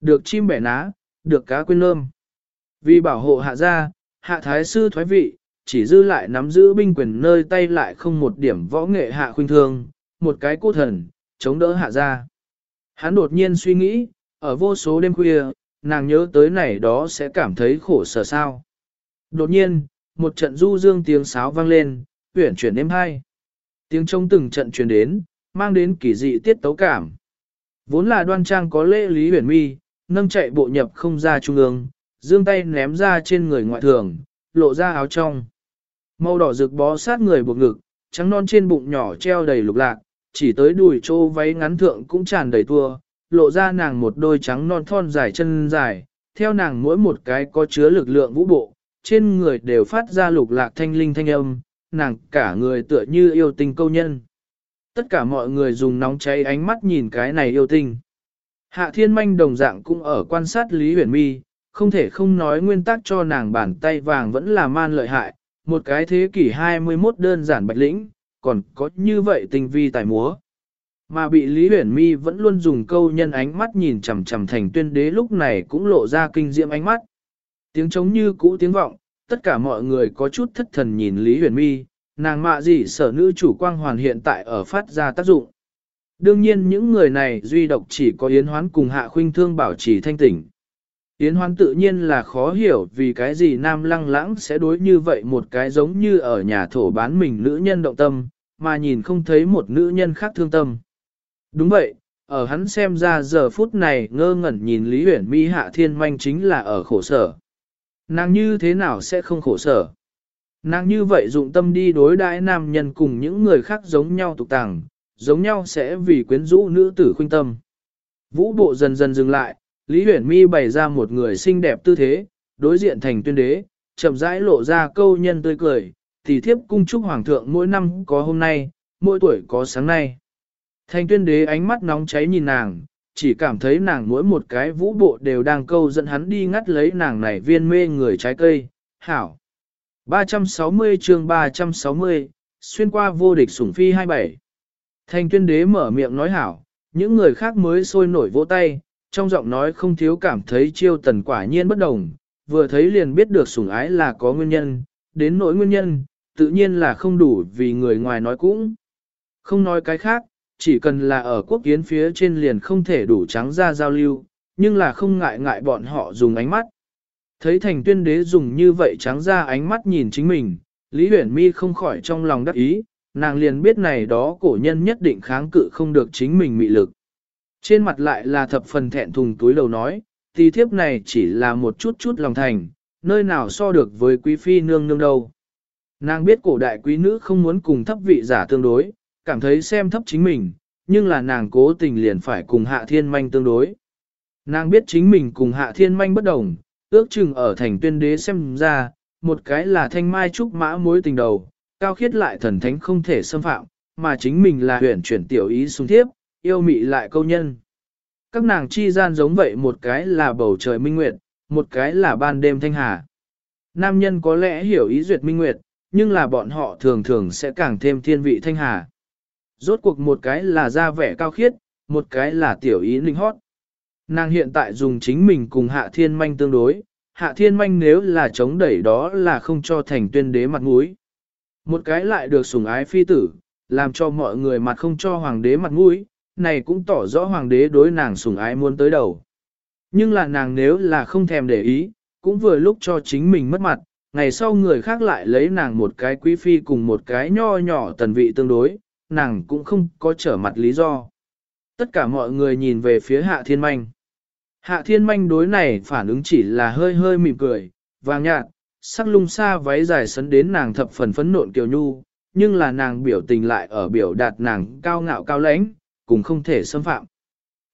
Được chim bẻ ná, được cá quên lơm. Vì bảo hộ hạ gia, hạ thái sư thoái vị, chỉ dư lại nắm giữ binh quyền nơi tay lại không một điểm võ nghệ hạ khuynh thương, một cái cô thần, chống đỡ hạ gia. Hắn đột nhiên suy nghĩ, ở vô số đêm khuya, nàng nhớ tới này đó sẽ cảm thấy khổ sở sao. Đột nhiên, một trận du dương tiếng sáo vang lên, huyển chuyển đêm hai. Tiếng trông từng trận truyền đến, mang đến kỳ dị tiết tấu cảm. Vốn là đoan trang có lễ lý huyền mi, nâng chạy bộ nhập không ra trung ương, dương tay ném ra trên người ngoại thường, lộ ra áo trong. Màu đỏ rực bó sát người buộc ngực, trắng non trên bụng nhỏ treo đầy lục lạc, chỉ tới đùi trô váy ngắn thượng cũng tràn đầy tua, lộ ra nàng một đôi trắng non thon dài chân dài, theo nàng mỗi một cái có chứa lực lượng vũ bộ, trên người đều phát ra lục lạc thanh linh thanh âm, nàng cả người tựa như yêu tình câu nhân. Tất cả mọi người dùng nóng cháy ánh mắt nhìn cái này yêu tinh. Hạ thiên manh đồng dạng cũng ở quan sát Lý Huyền Mi, không thể không nói nguyên tắc cho nàng bàn tay vàng vẫn là man lợi hại, một cái thế kỷ 21 đơn giản bạch lĩnh, còn có như vậy tình vi tài múa. Mà bị Lý Huyền Mi vẫn luôn dùng câu nhân ánh mắt nhìn chằm chằm thành tuyên đế lúc này cũng lộ ra kinh diệm ánh mắt. Tiếng trống như cũ tiếng vọng, tất cả mọi người có chút thất thần nhìn Lý Huyền Mi, nàng mạ gì sở nữ chủ quang hoàn hiện tại ở phát ra tác dụng. Đương nhiên những người này duy độc chỉ có Yến Hoán cùng Hạ Khuynh Thương bảo trì thanh tỉnh. Yến Hoán tự nhiên là khó hiểu vì cái gì Nam Lăng Lãng sẽ đối như vậy một cái giống như ở nhà thổ bán mình nữ nhân động tâm, mà nhìn không thấy một nữ nhân khác thương tâm. Đúng vậy, ở hắn xem ra giờ phút này ngơ ngẩn nhìn Lý Huyển Mi Hạ Thiên Manh chính là ở khổ sở. Nàng như thế nào sẽ không khổ sở? Nàng như vậy dụng tâm đi đối đãi nam nhân cùng những người khác giống nhau tục tàng, giống nhau sẽ vì quyến rũ nữ tử khuynh tâm. Vũ bộ dần dần dừng lại, Lý Huyển Mi bày ra một người xinh đẹp tư thế, đối diện thành tuyên đế, chậm rãi lộ ra câu nhân tươi cười, tỷ thiếp cung chúc hoàng thượng mỗi năm có hôm nay, mỗi tuổi có sáng nay. Thành tuyên đế ánh mắt nóng cháy nhìn nàng, chỉ cảm thấy nàng mỗi một cái vũ bộ đều đang câu dẫn hắn đi ngắt lấy nàng này viên mê người trái cây, hảo. 360 chương 360, xuyên qua vô địch sủng phi 27. Thành tuyên đế mở miệng nói hảo, những người khác mới sôi nổi vỗ tay, trong giọng nói không thiếu cảm thấy chiêu tần quả nhiên bất đồng, vừa thấy liền biết được sủng ái là có nguyên nhân, đến nỗi nguyên nhân, tự nhiên là không đủ vì người ngoài nói cũng. Không nói cái khác, chỉ cần là ở quốc kiến phía trên liền không thể đủ trắng ra giao lưu, nhưng là không ngại ngại bọn họ dùng ánh mắt. Thấy thành tuyên đế dùng như vậy trắng ra ánh mắt nhìn chính mình, Lý Huyển Mi không khỏi trong lòng đắc ý, nàng liền biết này đó cổ nhân nhất định kháng cự không được chính mình mị lực. Trên mặt lại là thập phần thẹn thùng túi đầu nói, tì thiếp này chỉ là một chút chút lòng thành, nơi nào so được với quý phi nương nương đâu. Nàng biết cổ đại quý nữ không muốn cùng thấp vị giả tương đối, cảm thấy xem thấp chính mình, nhưng là nàng cố tình liền phải cùng hạ thiên manh tương đối. Nàng biết chính mình cùng hạ thiên manh bất đồng, ước chừng ở thành tuyên đế xem ra, một cái là thanh mai trúc mã mối tình đầu, cao khiết lại thần thánh không thể xâm phạm, mà chính mình là huyền chuyển tiểu ý xuống thiếp, yêu mị lại câu nhân. Các nàng chi gian giống vậy một cái là bầu trời minh nguyệt, một cái là ban đêm thanh hà. Nam nhân có lẽ hiểu ý duyệt minh nguyệt, nhưng là bọn họ thường thường sẽ càng thêm thiên vị thanh hà. Rốt cuộc một cái là da vẻ cao khiết, một cái là tiểu ý linh hót. Nàng hiện tại dùng chính mình cùng hạ thiên manh tương đối, hạ thiên manh nếu là chống đẩy đó là không cho thành tuyên đế mặt mũi. Một cái lại được sủng ái phi tử, làm cho mọi người mặt không cho hoàng đế mặt mũi, này cũng tỏ rõ hoàng đế đối nàng sủng ái muốn tới đầu. Nhưng là nàng nếu là không thèm để ý, cũng vừa lúc cho chính mình mất mặt, ngày sau người khác lại lấy nàng một cái quý phi cùng một cái nho nhỏ tần vị tương đối, nàng cũng không có trở mặt lý do. Tất cả mọi người nhìn về phía hạ thiên manh. Hạ thiên manh đối này phản ứng chỉ là hơi hơi mỉm cười, vàng nhạt, sắc lung xa váy dài sấn đến nàng thập phần phấn nộn kiều nhu, nhưng là nàng biểu tình lại ở biểu đạt nàng cao ngạo cao lãnh, cũng không thể xâm phạm.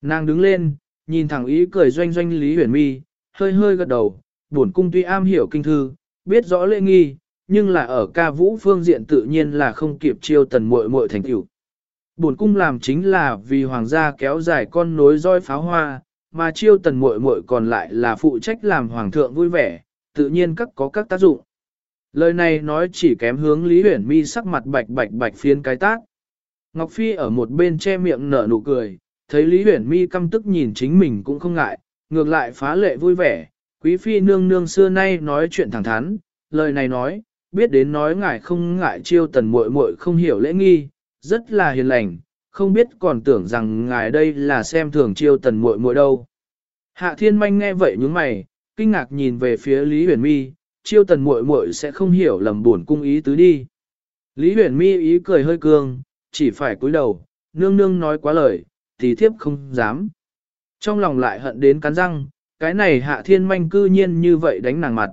Nàng đứng lên, nhìn thẳng ý cười doanh doanh Lý Huyền Mi, hơi hơi gật đầu, buồn cung tuy am hiểu kinh thư, biết rõ lễ nghi, nhưng là ở ca vũ phương diện tự nhiên là không kịp chiêu tần muội muội thành tựu. Buồn cung làm chính là vì hoàng gia kéo dài con nối roi pháo hoa, mà chiêu tần muội muội còn lại là phụ trách làm hoàng thượng vui vẻ, tự nhiên các có các tác dụng. Lời này nói chỉ kém hướng Lý Huyền Mi sắc mặt bạch bạch bạch phiến cái tác. Ngọc Phi ở một bên che miệng nở nụ cười, thấy Lý Huyền Mi căm tức nhìn chính mình cũng không ngại, ngược lại phá lệ vui vẻ. Quý Phi nương nương xưa nay nói chuyện thẳng thắn, lời này nói, biết đến nói ngài không ngại chiêu tần muội muội không hiểu lễ nghi, rất là hiền lành, không biết còn tưởng rằng ngài đây là xem thường chiêu tần muội muội đâu. Hạ Thiên Manh nghe vậy nhướng mày, kinh ngạc nhìn về phía Lý Huyền Mi, chiêu tần muội muội sẽ không hiểu lầm buồn cung ý tứ đi. Lý Huyền Mi ý cười hơi cương, chỉ phải cúi đầu, nương nương nói quá lời, tỷ thiếp không dám. Trong lòng lại hận đến cắn răng, cái này hạ thiên manh cư nhiên như vậy đánh nàng mặt.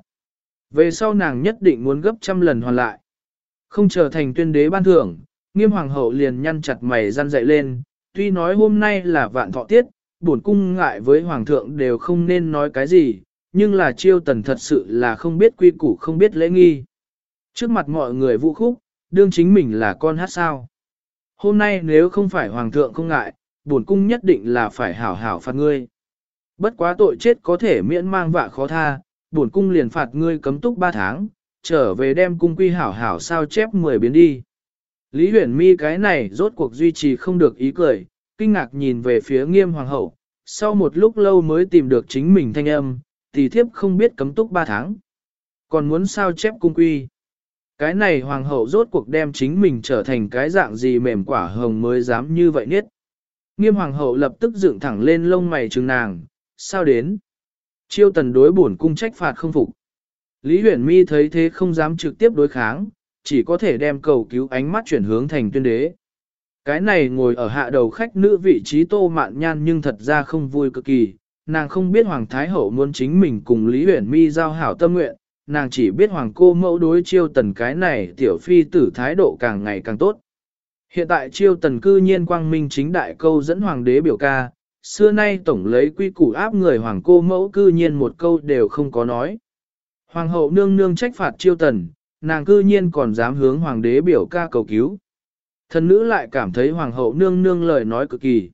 Về sau nàng nhất định muốn gấp trăm lần hoàn lại. Không trở thành tuyên đế ban thưởng, nghiêm hoàng hậu liền nhăn chặt mày răn dậy lên, tuy nói hôm nay là vạn thọ tiết, bổn cung ngại với hoàng thượng đều không nên nói cái gì, nhưng là chiêu tần thật sự là không biết quy củ không biết lễ nghi. Trước mặt mọi người vũ khúc, đương chính mình là con hát sao. Hôm nay nếu không phải hoàng thượng không ngại, bổn cung nhất định là phải hảo hảo phạt ngươi. Bất quá tội chết có thể miễn mang vạ khó tha, bổn cung liền phạt ngươi cấm túc 3 tháng, trở về đem cung quy hảo hảo sao chép 10 biến đi. Lý huyền mi cái này rốt cuộc duy trì không được ý cười, kinh ngạc nhìn về phía nghiêm hoàng hậu, sau một lúc lâu mới tìm được chính mình thanh âm, tỷ thiếp không biết cấm túc 3 tháng. Còn muốn sao chép cung quy. Cái này hoàng hậu rốt cuộc đem chính mình trở thành cái dạng gì mềm quả hồng mới dám như vậy niết. Nghiêm hoàng hậu lập tức dựng thẳng lên lông mày trừng nàng, sao đến? Chiêu tần đối bổn cung trách phạt không phục. Lý huyền mi thấy thế không dám trực tiếp đối kháng, chỉ có thể đem cầu cứu ánh mắt chuyển hướng thành tuyên đế. Cái này ngồi ở hạ đầu khách nữ vị trí tô mạn nhan nhưng thật ra không vui cực kỳ, nàng không biết Hoàng Thái Hậu muốn chính mình cùng Lý Huyền Mi giao hảo tâm nguyện, nàng chỉ biết Hoàng cô mẫu đối chiêu tần cái này tiểu phi tử thái độ càng ngày càng tốt. Hiện tại chiêu tần cư nhiên quang minh chính đại câu dẫn Hoàng đế biểu ca, xưa nay tổng lấy quy củ áp người Hoàng cô mẫu cư nhiên một câu đều không có nói. Hoàng hậu nương nương trách phạt chiêu tần, nàng cư nhiên còn dám hướng Hoàng đế biểu ca cầu cứu. Thần nữ lại cảm thấy Hoàng hậu nương nương lời nói cực kỳ.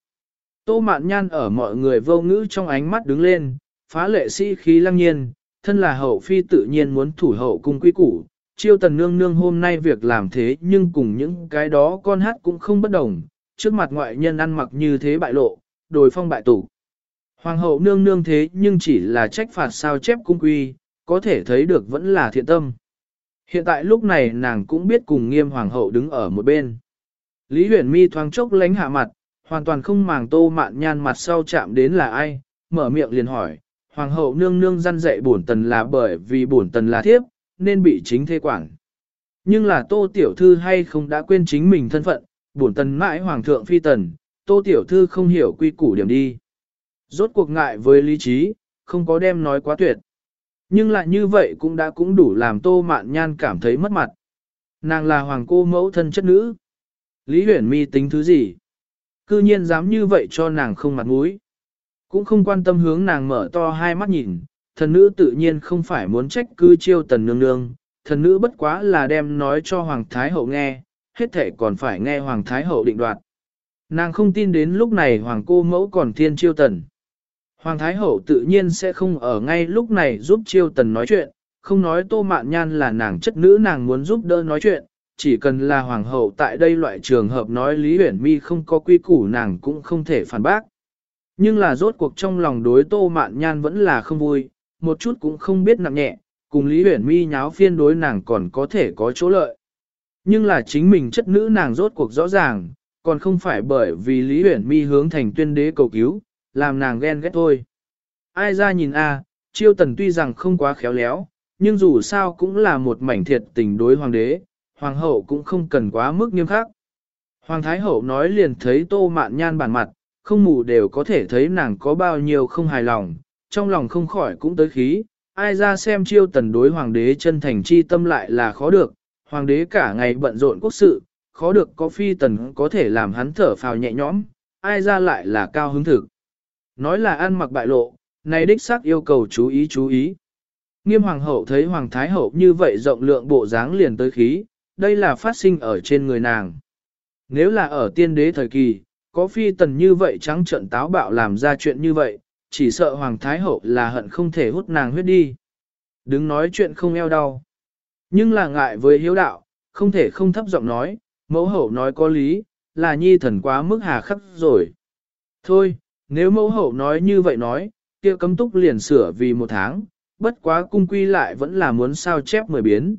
Tô mạn nhan ở mọi người vô ngữ trong ánh mắt đứng lên, phá lệ sĩ khí lăng nhiên, thân là hậu phi tự nhiên muốn thủ hậu cung quy củ. Chiêu tần nương nương hôm nay việc làm thế nhưng cùng những cái đó con hát cũng không bất đồng, trước mặt ngoại nhân ăn mặc như thế bại lộ, đồi phong bại tủ. Hoàng hậu nương nương thế nhưng chỉ là trách phạt sao chép cung quy, có thể thấy được vẫn là thiện tâm. Hiện tại lúc này nàng cũng biết cùng nghiêm hoàng hậu đứng ở một bên. Lý huyền mi thoáng chốc lánh hạ mặt, hoàn toàn không màng tô mạn nhan mặt sau chạm đến là ai, mở miệng liền hỏi, hoàng hậu nương nương răn dạy bổn tần là bởi vì bổn tần là thiếp, nên bị chính thế quản. Nhưng là tô tiểu thư hay không đã quên chính mình thân phận, bổn tần mãi hoàng thượng phi tần, tô tiểu thư không hiểu quy củ điểm đi. Rốt cuộc ngại với lý trí, không có đem nói quá tuyệt. Nhưng lại như vậy cũng đã cũng đủ làm tô mạn nhan cảm thấy mất mặt. Nàng là hoàng cô mẫu thân chất nữ. Lý huyền mi tính thứ gì? Cư nhiên dám như vậy cho nàng không mặt mũi. Cũng không quan tâm hướng nàng mở to hai mắt nhìn, thần nữ tự nhiên không phải muốn trách cư chiêu tần nương nương, thần nữ bất quá là đem nói cho Hoàng Thái Hậu nghe, hết thể còn phải nghe Hoàng Thái Hậu định đoạt. Nàng không tin đến lúc này Hoàng cô mẫu còn thiên chiêu tần. Hoàng Thái Hậu tự nhiên sẽ không ở ngay lúc này giúp chiêu tần nói chuyện, không nói tô mạn nhan là nàng chất nữ nàng muốn giúp đỡ nói chuyện, chỉ cần là hoàng hậu tại đây loại trường hợp nói Lý Huyển Mi không có quy củ nàng cũng không thể phản bác. Nhưng là rốt cuộc trong lòng đối tô mạn nhan vẫn là không vui, một chút cũng không biết nặng nhẹ, cùng Lý Huyển Mi nháo phiên đối nàng còn có thể có chỗ lợi. Nhưng là chính mình chất nữ nàng rốt cuộc rõ ràng, còn không phải bởi vì Lý Uyển Mi hướng thành tuyên đế cầu cứu, làm nàng ghen ghét thôi. Ai ra nhìn a, chiêu tần tuy rằng không quá khéo léo, nhưng dù sao cũng là một mảnh thiệt tình đối hoàng đế, hoàng hậu cũng không cần quá mức nghiêm khắc. Hoàng thái hậu nói liền thấy tô mạn nhan bản mặt, không mù đều có thể thấy nàng có bao nhiêu không hài lòng, trong lòng không khỏi cũng tới khí, ai ra xem chiêu tần đối hoàng đế chân thành chi tâm lại là khó được, hoàng đế cả ngày bận rộn quốc sự, khó được có phi tần có thể làm hắn thở phào nhẹ nhõm, ai ra lại là cao hứng thực. Nói là ăn mặc bại lộ, này đích xác yêu cầu chú ý chú ý. Nghiêm hoàng hậu thấy hoàng thái hậu như vậy rộng lượng bộ dáng liền tới khí, đây là phát sinh ở trên người nàng. Nếu là ở tiên đế thời kỳ, có phi tần như vậy trắng trận táo bạo làm ra chuyện như vậy, chỉ sợ Hoàng Thái Hậu là hận không thể hút nàng huyết đi. Đứng nói chuyện không eo đau. Nhưng là ngại với hiếu đạo, không thể không thấp giọng nói, mẫu hậu nói có lý, là nhi thần quá mức hà khắc rồi. Thôi, nếu mẫu hậu nói như vậy nói, kia cấm túc liền sửa vì một tháng, bất quá cung quy lại vẫn là muốn sao chép mười biến.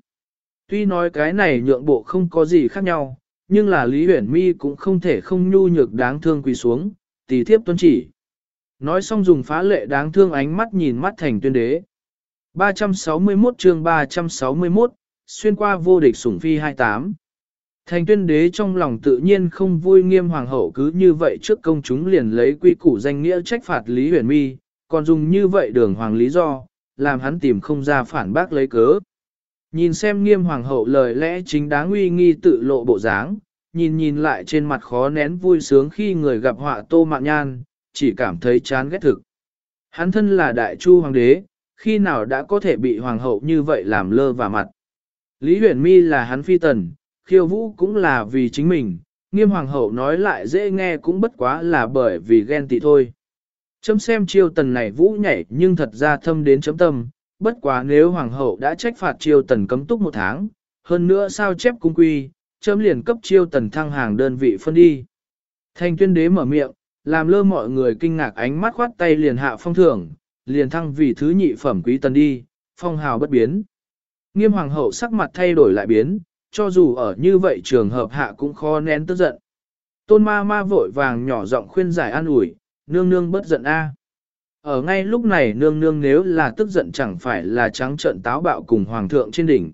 Tuy nói cái này nhượng bộ không có gì khác nhau, nhưng là Lý Huyển Mi cũng không thể không nhu nhược đáng thương quỳ xuống, tỷ thiếp tuân chỉ. Nói xong dùng phá lệ đáng thương ánh mắt nhìn mắt thành tuyên đế. 361 chương 361, xuyên qua vô địch sủng phi 28. Thành tuyên đế trong lòng tự nhiên không vui nghiêm hoàng hậu cứ như vậy trước công chúng liền lấy quy củ danh nghĩa trách phạt Lý Huyền Mi, còn dùng như vậy đường hoàng lý do, làm hắn tìm không ra phản bác lấy cớ. Nhìn xem nghiêm hoàng hậu lời lẽ chính đáng uy nghi tự lộ bộ dáng, nhìn nhìn lại trên mặt khó nén vui sướng khi người gặp họa tô mạn nhan, chỉ cảm thấy chán ghét thực. Hắn thân là đại chu hoàng đế, khi nào đã có thể bị hoàng hậu như vậy làm lơ và mặt. Lý huyền mi là hắn phi tần, khiêu vũ cũng là vì chính mình, nghiêm hoàng hậu nói lại dễ nghe cũng bất quá là bởi vì ghen tị thôi. Chấm xem chiêu tần này vũ nhảy nhưng thật ra thâm đến chấm tâm, bất quá nếu hoàng hậu đã trách phạt chiêu tần cấm túc một tháng, hơn nữa sao chép cung quy, chấm liền cấp chiêu tần thăng hàng đơn vị phân đi. Thanh tuyên đế mở miệng, làm lơ mọi người kinh ngạc ánh mắt khoát tay liền hạ phong thưởng, liền thăng vì thứ nhị phẩm quý tần đi, phong hào bất biến. Nghiêm hoàng hậu sắc mặt thay đổi lại biến, cho dù ở như vậy trường hợp hạ cũng khó nén tức giận. Tôn ma ma vội vàng nhỏ giọng khuyên giải an ủi, nương nương bất giận a. Ở ngay lúc này nương nương nếu là tức giận chẳng phải là trắng trợn táo bạo cùng hoàng thượng trên đỉnh.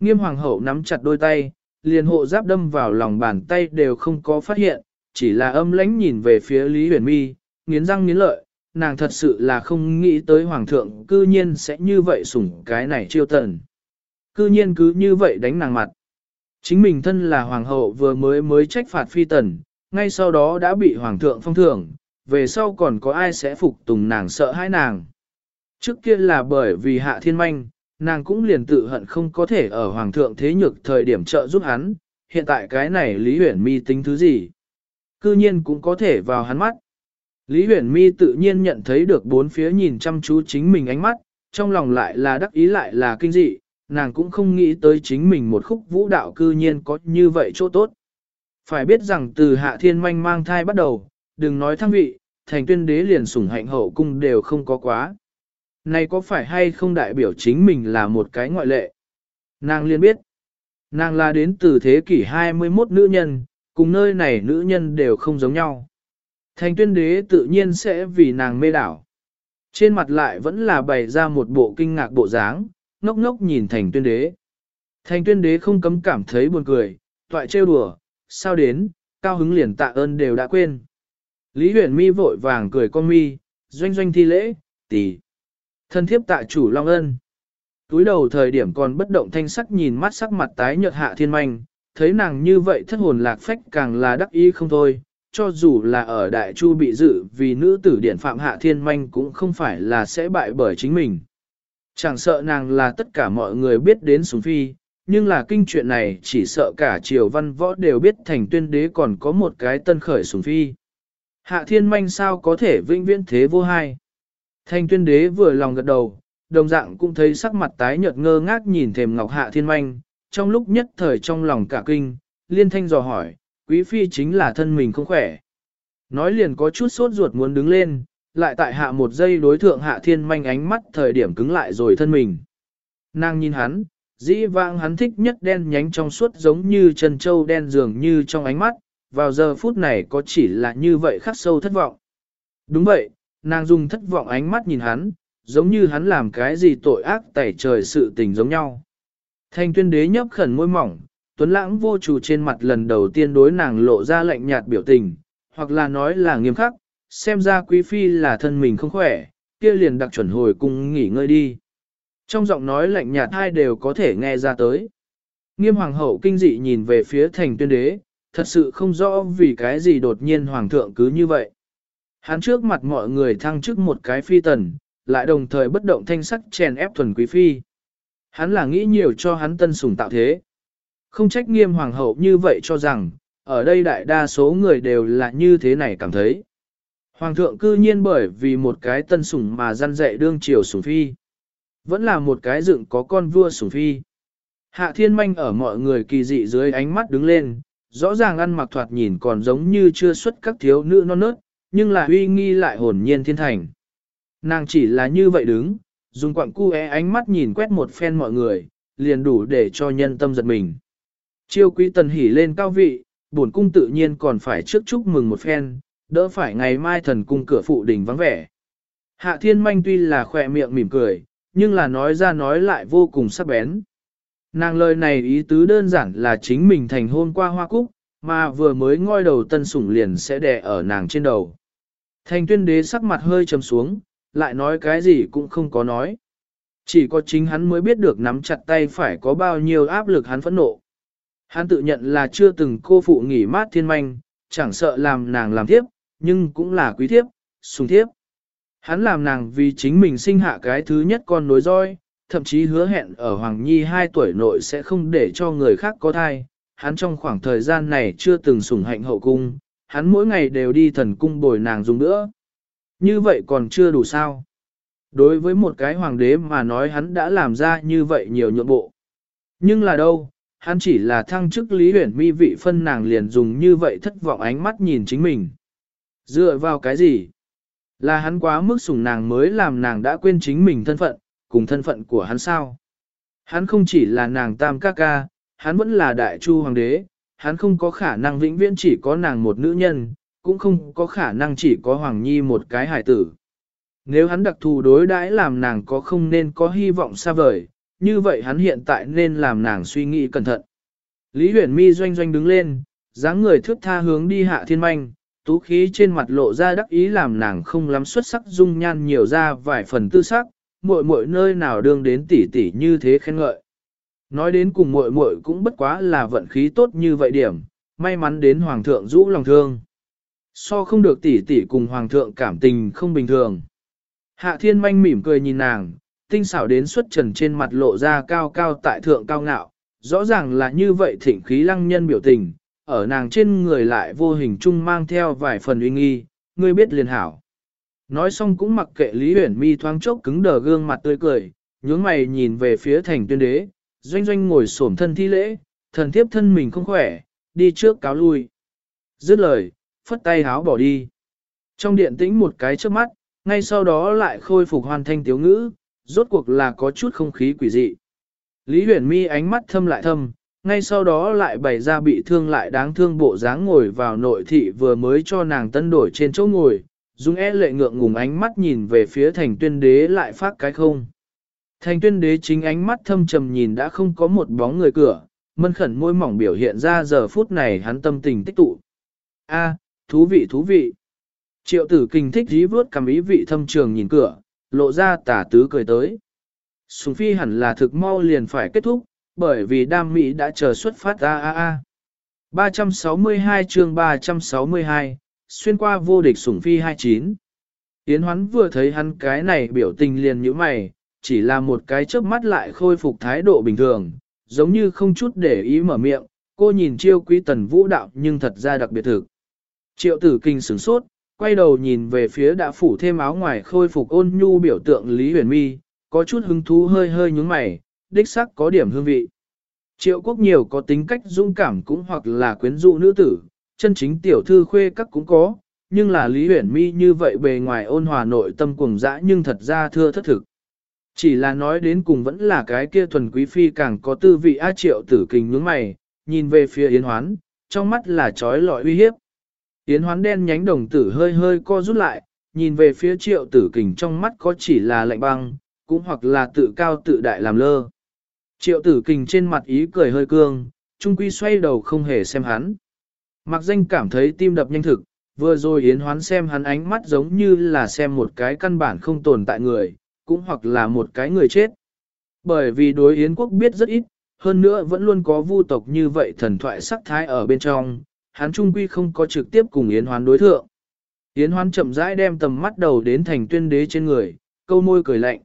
Nghiêm hoàng hậu nắm chặt đôi tay, liền hộ giáp đâm vào lòng bàn tay đều không có phát hiện, chỉ là âm lãnh nhìn về phía Lý Huyền Mi, nghiến răng nghiến lợi, nàng thật sự là không nghĩ tới hoàng thượng cư nhiên sẽ như vậy sủng cái này chiêu tần. Cư nhiên cứ như vậy đánh nàng mặt. Chính mình thân là hoàng hậu vừa mới mới trách phạt phi tần, ngay sau đó đã bị hoàng thượng phong thưởng, về sau còn có ai sẽ phục tùng nàng sợ hãi nàng. Trước kia là bởi vì hạ thiên manh, nàng cũng liền tự hận không có thể ở hoàng thượng thế nhược thời điểm trợ giúp hắn, hiện tại cái này Lý Huyển Mi tính thứ gì? Cư nhiên cũng có thể vào hắn mắt. Lý Huyển Mi tự nhiên nhận thấy được bốn phía nhìn chăm chú chính mình ánh mắt, trong lòng lại là đắc ý lại là kinh dị, nàng cũng không nghĩ tới chính mình một khúc vũ đạo cư nhiên có như vậy chỗ tốt. Phải biết rằng từ hạ thiên manh mang thai bắt đầu, đừng nói thăng vị, thành tuyên đế liền sủng hạnh hậu cung đều không có quá. Này có phải hay không đại biểu chính mình là một cái ngoại lệ? Nàng liền biết, nàng là đến từ thế kỷ 21 nữ nhân, cùng nơi này nữ nhân đều không giống nhau. Thành tuyên đế tự nhiên sẽ vì nàng mê đảo. Trên mặt lại vẫn là bày ra một bộ kinh ngạc bộ dáng, ngốc ngốc nhìn thành tuyên đế. Thành tuyên đế không cấm cảm thấy buồn cười, toại trêu đùa, sao đến, cao hứng liền tạ ơn đều đã quên. Lý huyền mi vội vàng cười con mi, doanh doanh thi lễ, tỷ. Thân thiếp tạ chủ long ân. Túi đầu thời điểm còn bất động thanh sắc nhìn mắt sắc mặt tái nhợt hạ thiên manh, thấy nàng như vậy thất hồn lạc phách càng là đắc ý không thôi, cho dù là ở đại chu bị dự vì nữ tử điện phạm hạ thiên manh cũng không phải là sẽ bại bởi chính mình. Chẳng sợ nàng là tất cả mọi người biết đến Sùng phi, nhưng là kinh chuyện này chỉ sợ cả triều văn võ đều biết thành tuyên đế còn có một cái tân khởi Sùng phi. Hạ thiên manh sao có thể vĩnh viễn thế vô hai. Thành tuyên đế vừa lòng gật đầu, đồng dạng cũng thấy sắc mặt tái nhợt ngơ ngác nhìn thềm ngọc hạ thiên manh, trong lúc nhất thời trong lòng cả kinh, liên thanh dò hỏi, quý phi chính là thân mình không khỏe. Nói liền có chút sốt ruột muốn đứng lên, lại tại hạ một giây đối thượng hạ thiên manh ánh mắt thời điểm cứng lại rồi thân mình. Nàng nhìn hắn, dĩ vãng hắn thích nhất đen nhánh trong suốt giống như chân châu đen dường như trong ánh mắt, vào giờ phút này có chỉ là như vậy khắc sâu thất vọng. Đúng vậy, nàng dùng thất vọng ánh mắt nhìn hắn, giống như hắn làm cái gì tội ác tẩy trời sự tình giống nhau. Thanh tuyên đế nhấp khẩn môi mỏng, tuấn lãng vô chủ trên mặt lần đầu tiên đối nàng lộ ra lạnh nhạt biểu tình, hoặc là nói là nghiêm khắc, xem ra quý phi là thân mình không khỏe, kia liền đặc chuẩn hồi cùng nghỉ ngơi đi. Trong giọng nói lạnh nhạt hai đều có thể nghe ra tới. Nghiêm hoàng hậu kinh dị nhìn về phía thành tuyên đế, thật sự không rõ vì cái gì đột nhiên hoàng thượng cứ như vậy. Hắn trước mặt mọi người thăng chức một cái phi tần, lại đồng thời bất động thanh sắc chèn ép thuần quý phi. Hắn là nghĩ nhiều cho hắn tân sủng tạo thế. Không trách nghiêm hoàng hậu như vậy cho rằng, ở đây đại đa số người đều là như thế này cảm thấy. Hoàng thượng cư nhiên bởi vì một cái tân sủng mà gian dạy đương triều sủng phi. Vẫn là một cái dựng có con vua sủng phi. Hạ thiên manh ở mọi người kỳ dị dưới ánh mắt đứng lên, rõ ràng ăn mặc thoạt nhìn còn giống như chưa xuất các thiếu nữ non nớt, nhưng là uy nghi lại hồn nhiên thiên thành. Nàng chỉ là như vậy đứng, dùng quặng cu é ánh mắt nhìn quét một phen mọi người, liền đủ để cho nhân tâm giật mình. Chiêu quý tần hỉ lên cao vị, bổn cung tự nhiên còn phải trước chúc mừng một phen, đỡ phải ngày mai thần cung cửa phụ đình vắng vẻ. Hạ thiên manh tuy là khỏe miệng mỉm cười, nhưng là nói ra nói lại vô cùng sắc bén. Nàng lời này ý tứ đơn giản là chính mình thành hôn qua hoa cúc, mà vừa mới ngoi đầu tân sủng liền sẽ đè ở nàng trên đầu. Thành tuyên đế sắc mặt hơi trầm xuống, lại nói cái gì cũng không có nói. Chỉ có chính hắn mới biết được nắm chặt tay phải có bao nhiêu áp lực hắn phẫn nộ. Hắn tự nhận là chưa từng cô phụ nghỉ mát thiên manh, chẳng sợ làm nàng làm tiếp, nhưng cũng là quý thiếp, sùng thiếp. Hắn làm nàng vì chính mình sinh hạ cái thứ nhất con nối roi, thậm chí hứa hẹn ở Hoàng Nhi 2 tuổi nội sẽ không để cho người khác có thai, hắn trong khoảng thời gian này chưa từng sủng hạnh hậu cung, hắn mỗi ngày đều đi thần cung bồi nàng dùng nữa. Như vậy còn chưa đủ sao? Đối với một cái hoàng đế mà nói hắn đã làm ra như vậy nhiều nhượng bộ. Nhưng là đâu, hắn chỉ là thăng chức lý huyển mi vị phân nàng liền dùng như vậy thất vọng ánh mắt nhìn chính mình. Dựa vào cái gì? Là hắn quá mức sủng nàng mới làm nàng đã quên chính mình thân phận, cùng thân phận của hắn sao? Hắn không chỉ là nàng tam ca ca, hắn vẫn là đại chu hoàng đế, hắn không có khả năng vĩnh viễn chỉ có nàng một nữ nhân, cũng không có khả năng chỉ có hoàng nhi một cái hải tử. Nếu hắn đặc thù đối đãi làm nàng có không nên có hy vọng xa vời, như vậy hắn hiện tại nên làm nàng suy nghĩ cẩn thận. Lý huyền mi doanh doanh đứng lên, dáng người thước tha hướng đi hạ thiên manh, tú khí trên mặt lộ ra đắc ý làm nàng không lắm xuất sắc dung nhan nhiều ra vài phần tư sắc, muội muội nơi nào đương đến tỉ tỉ như thế khen ngợi. Nói đến cùng muội muội cũng bất quá là vận khí tốt như vậy điểm, may mắn đến hoàng thượng rũ lòng thương. So không được tỉ tỉ cùng hoàng thượng cảm tình không bình thường. Hạ thiên manh mỉm cười nhìn nàng, tinh xảo đến xuất trần trên mặt lộ ra cao cao tại thượng cao ngạo, rõ ràng là như vậy thỉnh khí lăng nhân biểu tình, ở nàng trên người lại vô hình chung mang theo vài phần uy nghi, ngươi biết liền hảo. Nói xong cũng mặc kệ Lý Uyển Mi thoáng chốc cứng đờ gương mặt tươi cười, nhướng mày nhìn về phía thành tuyên đế, doanh doanh ngồi xổm thân thi lễ, thần thiếp thân mình không khỏe, đi trước cáo lui. Dứt lời, phất tay háo bỏ đi. Trong điện tĩnh một cái trước mắt, ngay sau đó lại khôi phục hoàn thanh tiếu ngữ, rốt cuộc là có chút không khí quỷ dị. Lý huyền mi ánh mắt thâm lại thâm, ngay sau đó lại bày ra bị thương lại đáng thương bộ dáng ngồi vào nội thị vừa mới cho nàng tân đổi trên chỗ ngồi, dùng e lệ ngượng ngùng ánh mắt nhìn về phía thành tuyên đế lại phát cái không. Thành tuyên đế chính ánh mắt thâm trầm nhìn đã không có một bóng người cửa, mân khẩn môi mỏng biểu hiện ra giờ phút này hắn tâm tình tích tụ. A, thú vị thú vị. Triệu tử kinh thích dí vớt cầm ý vị thâm trường nhìn cửa, lộ ra tả tứ cười tới. Sùng phi hẳn là thực mau liền phải kết thúc, bởi vì đam mỹ đã chờ xuất phát a a a. 362 chương 362, xuyên qua vô địch sủng phi 29. Yến hoán vừa thấy hắn cái này biểu tình liền như mày, chỉ là một cái chớp mắt lại khôi phục thái độ bình thường, giống như không chút để ý mở miệng, cô nhìn chiêu quý tần vũ đạo nhưng thật ra đặc biệt thực. Triệu tử kinh sửng sốt, quay đầu nhìn về phía đã phủ thêm áo ngoài khôi phục ôn nhu biểu tượng Lý Huyền Mi, có chút hứng thú hơi hơi nhúng mày, đích sắc có điểm hương vị. Triệu quốc nhiều có tính cách dũng cảm cũng hoặc là quyến rũ nữ tử, chân chính tiểu thư khuê các cũng có, nhưng là Lý Huyền Mi như vậy bề ngoài ôn hòa nội tâm cuồng dã nhưng thật ra thưa thất thực. Chỉ là nói đến cùng vẫn là cái kia thuần quý phi càng có tư vị á triệu tử kình nhướng mày, nhìn về phía Yến Hoán, trong mắt là trói lọi uy hiếp. Yến Hoán đen nhánh đồng tử hơi hơi co rút lại, nhìn về phía triệu tử kình trong mắt có chỉ là lạnh băng, cũng hoặc là tự cao tự đại làm lơ. Triệu tử kình trên mặt ý cười hơi cương, trung quy xoay đầu không hề xem hắn. Mặc danh cảm thấy tim đập nhanh thực, vừa rồi Yến Hoán xem hắn ánh mắt giống như là xem một cái căn bản không tồn tại người, cũng hoặc là một cái người chết. Bởi vì đối Yến quốc biết rất ít, hơn nữa vẫn luôn có vu tộc như vậy thần thoại sắc thái ở bên trong, hắn trung quy không có trực tiếp cùng Yến Hoán đối thượng. Yến Hoán chậm rãi đem tầm mắt đầu đến thành tuyên đế trên người, câu môi cười lạnh.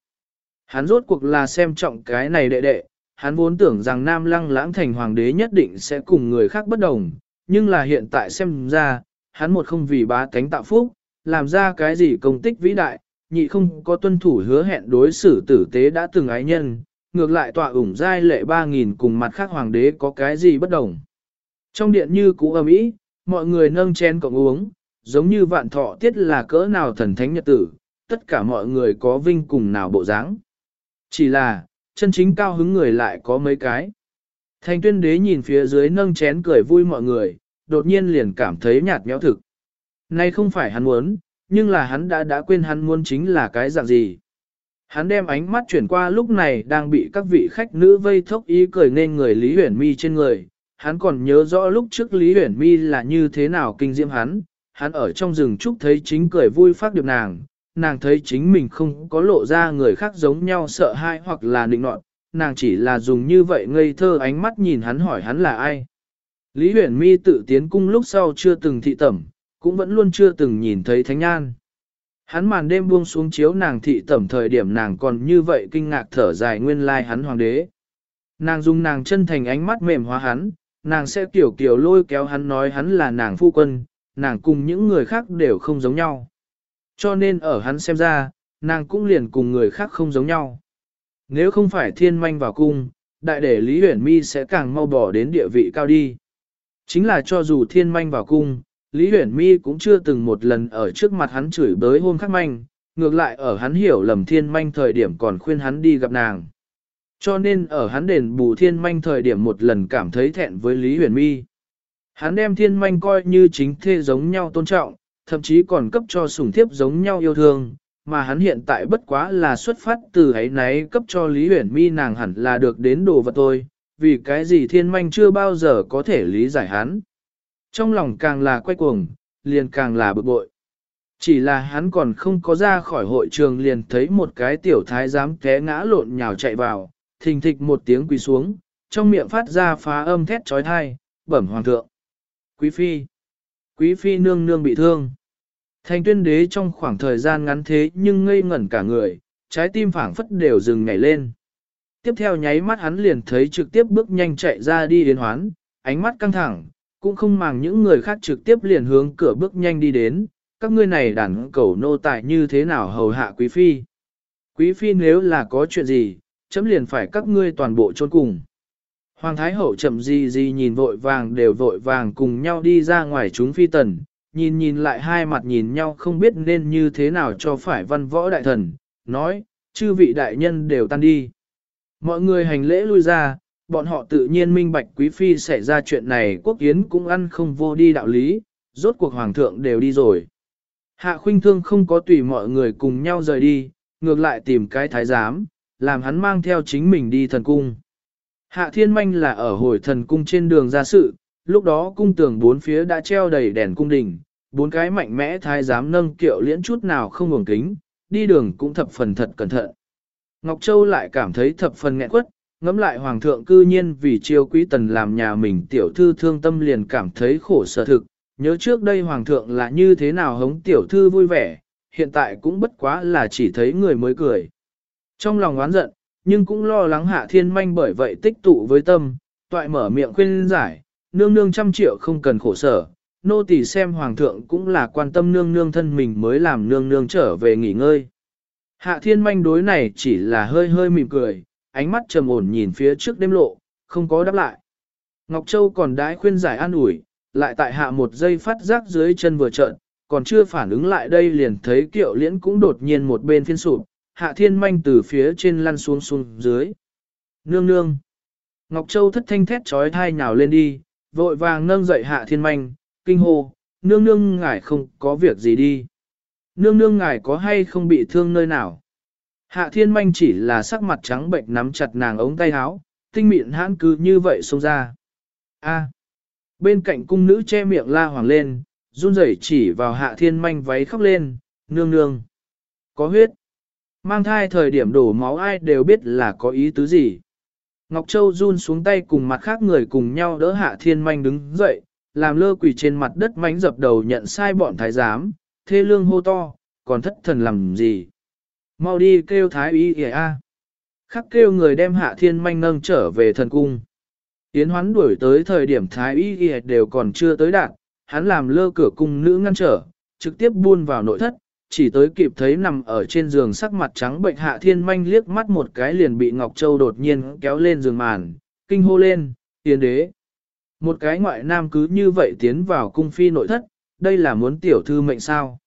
Hắn rốt cuộc là xem trọng cái này đệ đệ, hắn vốn tưởng rằng Nam Lăng lãng thành hoàng đế nhất định sẽ cùng người khác bất đồng, nhưng là hiện tại xem ra, hắn một không vì bá tánh tạo phúc, làm ra cái gì công tích vĩ đại, nhị không có tuân thủ hứa hẹn đối xử tử tế đã từng ái nhân, ngược lại tọa ủng giai lệ 3.000 cùng mặt khác hoàng đế có cái gì bất đồng. Trong điện như cũ âm ý, mọi người nâng chén cộng uống, giống như vạn thọ tiết là cỡ nào thần thánh nhật tử, tất cả mọi người có vinh cùng nào bộ dáng. Chỉ là, chân chính cao hứng người lại có mấy cái. Thành tuyên đế nhìn phía dưới nâng chén cười vui mọi người, đột nhiên liền cảm thấy nhạt nhẽo thực. Nay không phải hắn muốn, nhưng là hắn đã đã quên hắn muốn chính là cái dạng gì. Hắn đem ánh mắt chuyển qua lúc này đang bị các vị khách nữ vây thốc ý cười nên người Lý Huyển Mi trên người. Hắn còn nhớ rõ lúc trước Lý Huyển Mi là như thế nào kinh diễm hắn. Hắn ở trong rừng trúc thấy chính cười vui phát được nàng. Nàng thấy chính mình không có lộ ra người khác giống nhau sợ hãi hoặc là nịnh nọt. Nàng chỉ là dùng như vậy ngây thơ ánh mắt nhìn hắn hỏi hắn là ai. Lý Huyền Mi tự tiến cung lúc sau chưa từng thị tẩm, cũng vẫn luôn chưa từng nhìn thấy thánh nhan. Hắn màn đêm buông xuống chiếu nàng thị tẩm thời điểm nàng còn như vậy kinh ngạc thở dài nguyên lai hắn hoàng đế. Nàng dùng nàng chân thành ánh mắt mềm hóa hắn, nàng sẽ kiểu kiểu lôi kéo hắn nói hắn là nàng phu quân, nàng cùng những người khác đều không giống nhau. Cho nên ở hắn xem ra, nàng cũng liền cùng người khác không giống nhau. Nếu không phải thiên manh vào cung, đại đệ Lý Huyền Mi sẽ càng mau bỏ đến địa vị cao đi. Chính là cho dù thiên manh vào cung, Lý Huyền Mi cũng chưa từng một lần ở trước mặt hắn chửi bới hôn khắc manh, ngược lại ở hắn hiểu lầm thiên manh thời điểm còn khuyên hắn đi gặp nàng. Cho nên ở hắn đền bù thiên manh thời điểm một lần cảm thấy thẹn với Lý Huyền Mi. Hắn đem thiên manh coi như chính thê giống nhau tôn trọng, thậm chí còn cấp cho sủng thiếp giống nhau yêu thương, mà hắn hiện tại bất quá là xuất phát từ ấy náy cấp cho Lý Huyền Mi nàng hẳn là được đến đồ vật tôi, vì cái gì thiên manh chưa bao giờ có thể lý giải hắn. Trong lòng càng là quay cuồng, liền càng là bực bội. Chỉ là hắn còn không có ra khỏi hội trường liền thấy một cái tiểu thái giám té ngã lộn nhào chạy vào, thình thịch một tiếng quỳ xuống, trong miệng phát ra phá âm thét trói thai, bẩm hoàng thượng. Quý phi, quý phi nương nương bị thương. Thành tuyên đế trong khoảng thời gian ngắn thế nhưng ngây ngẩn cả người, trái tim phảng phất đều dừng nhảy lên. Tiếp theo nháy mắt hắn liền thấy trực tiếp bước nhanh chạy ra đi đến hoán, ánh mắt căng thẳng, cũng không màng những người khác trực tiếp liền hướng cửa bước nhanh đi đến, các ngươi này đàn cẩu nô tài như thế nào hầu hạ quý phi. Quý phi nếu là có chuyện gì, chấm liền phải các ngươi toàn bộ chôn cùng. Hoàng Thái Hậu chậm gì gì nhìn vội vàng đều vội vàng cùng nhau đi ra ngoài chúng phi tần, nhìn nhìn lại hai mặt nhìn nhau không biết nên như thế nào cho phải văn võ đại thần, nói, chư vị đại nhân đều tan đi. Mọi người hành lễ lui ra, bọn họ tự nhiên minh bạch quý phi xảy ra chuyện này quốc yến cũng ăn không vô đi đạo lý, rốt cuộc hoàng thượng đều đi rồi. Hạ khuynh thương không có tùy mọi người cùng nhau rời đi, ngược lại tìm cái thái giám, làm hắn mang theo chính mình đi thần cung. Hạ thiên manh là ở hồi thần cung trên đường ra sự, lúc đó cung tường bốn phía đã treo đầy đèn cung đình, bốn cái mạnh mẽ thái giám nâng kiệu liễn chút nào không ngừng kính, đi đường cũng thập phần thật cẩn thận. Ngọc Châu lại cảm thấy thập phần nghẹn quất, ngẫm lại hoàng thượng cư nhiên vì chiêu quý tần làm nhà mình tiểu thư thương tâm liền cảm thấy khổ sở thực, nhớ trước đây hoàng thượng là như thế nào hống tiểu thư vui vẻ, hiện tại cũng bất quá là chỉ thấy người mới cười. Trong lòng oán giận, nhưng cũng lo lắng hạ thiên manh bởi vậy tích tụ với tâm, toại mở miệng khuyên giải, nương nương trăm triệu không cần khổ sở, nô tỳ xem hoàng thượng cũng là quan tâm nương nương thân mình mới làm nương nương trở về nghỉ ngơi. Hạ thiên manh đối này chỉ là hơi hơi mỉm cười, ánh mắt trầm ổn nhìn phía trước đêm lộ, không có đáp lại. Ngọc Châu còn đãi khuyên giải an ủi, lại tại hạ một giây phát giác dưới chân vừa trợn, còn chưa phản ứng lại đây liền thấy kiệu liễn cũng đột nhiên một bên phiên sụp, hạ thiên manh từ phía trên lăn xuống xuống dưới. Nương nương. Ngọc Châu thất thanh thét trói thai nhào lên đi, vội vàng nâng dậy hạ thiên manh, kinh hô, nương nương ngài không có việc gì đi. Nương nương ngài có hay không bị thương nơi nào? Hạ thiên manh chỉ là sắc mặt trắng bệnh nắm chặt nàng ống tay áo, tinh mịn hãn cứ như vậy xông ra. A. Bên cạnh cung nữ che miệng la hoàng lên, run rẩy chỉ vào hạ thiên manh váy khóc lên, nương nương. Có huyết. Mang thai thời điểm đổ máu ai đều biết là có ý tứ gì. Ngọc Châu run xuống tay cùng mặt khác người cùng nhau đỡ hạ thiên manh đứng dậy, làm lơ quỷ trên mặt đất mánh dập đầu nhận sai bọn thái giám, thê lương hô to, còn thất thần làm gì. Mau đi kêu thái y kìa a. Khắc kêu người đem hạ thiên manh nâng trở về thần cung. Yến hoán đuổi tới thời điểm thái y kìa đều còn chưa tới đạt, hắn làm lơ cửa cung nữ ngăn trở, trực tiếp buôn vào nội thất, chỉ tới kịp thấy nằm ở trên giường sắc mặt trắng bệnh hạ thiên manh liếc mắt một cái liền bị Ngọc Châu đột nhiên kéo lên giường màn, kinh hô lên, tiến đế. Một cái ngoại nam cứ như vậy tiến vào cung phi nội thất, đây là muốn tiểu thư mệnh sao.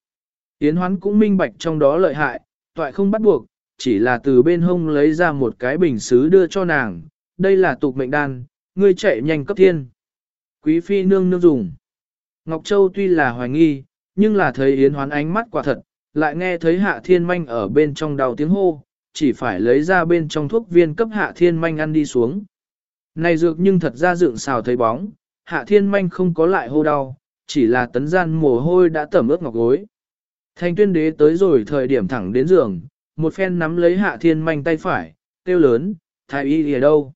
Yến hoán cũng minh bạch trong đó lợi hại, toại không bắt buộc, chỉ là từ bên hông lấy ra một cái bình xứ đưa cho nàng, đây là tục mệnh đan, ngươi chạy nhanh cấp thiên. Quý phi nương nương dùng. Ngọc Châu tuy là hoài nghi, nhưng là thấy Yến hoán ánh mắt quả thật, lại nghe thấy hạ thiên manh ở bên trong đau tiếng hô, chỉ phải lấy ra bên trong thuốc viên cấp hạ thiên manh ăn đi xuống. Này dược nhưng thật ra dựng xào thấy bóng, hạ thiên manh không có lại hô đau, chỉ là tấn gian mồ hôi đã tẩm ướt ngọc gối. Thanh tuyên đế tới rồi thời điểm thẳng đến giường, một phen nắm lấy hạ thiên manh tay phải, kêu lớn, thái y ở đâu?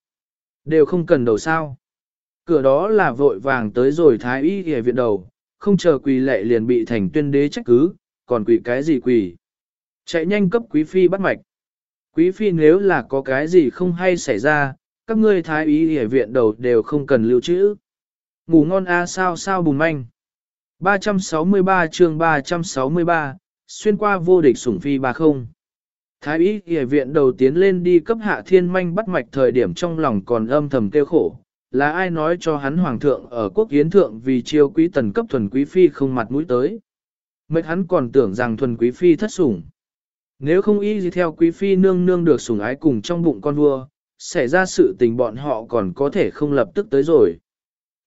Đều không cần đầu sao. Cửa đó là vội vàng tới rồi thái y ở viện đầu, không chờ quỳ lệ liền bị thành tuyên đế trách cứ, còn quỷ cái gì quỷ Chạy nhanh cấp quý phi bắt mạch. Quý phi nếu là có cái gì không hay xảy ra, các ngươi thái y hệ viện đầu đều không cần lưu trữ. ngủ ngon a sao sao bùn manh. 363 chương 363, xuyên qua vô địch sủng phi ba không. Thái y hệ viện đầu tiến lên đi cấp hạ thiên manh bắt mạch thời điểm trong lòng còn âm thầm kêu khổ, là ai nói cho hắn hoàng thượng ở quốc hiến thượng vì chiêu quý tần cấp thuần quý phi không mặt mũi tới. Mấy hắn còn tưởng rằng thuần quý phi thất sủng. Nếu không y gì theo quý phi nương nương được sủng ái cùng trong bụng con vua, xảy ra sự tình bọn họ còn có thể không lập tức tới rồi.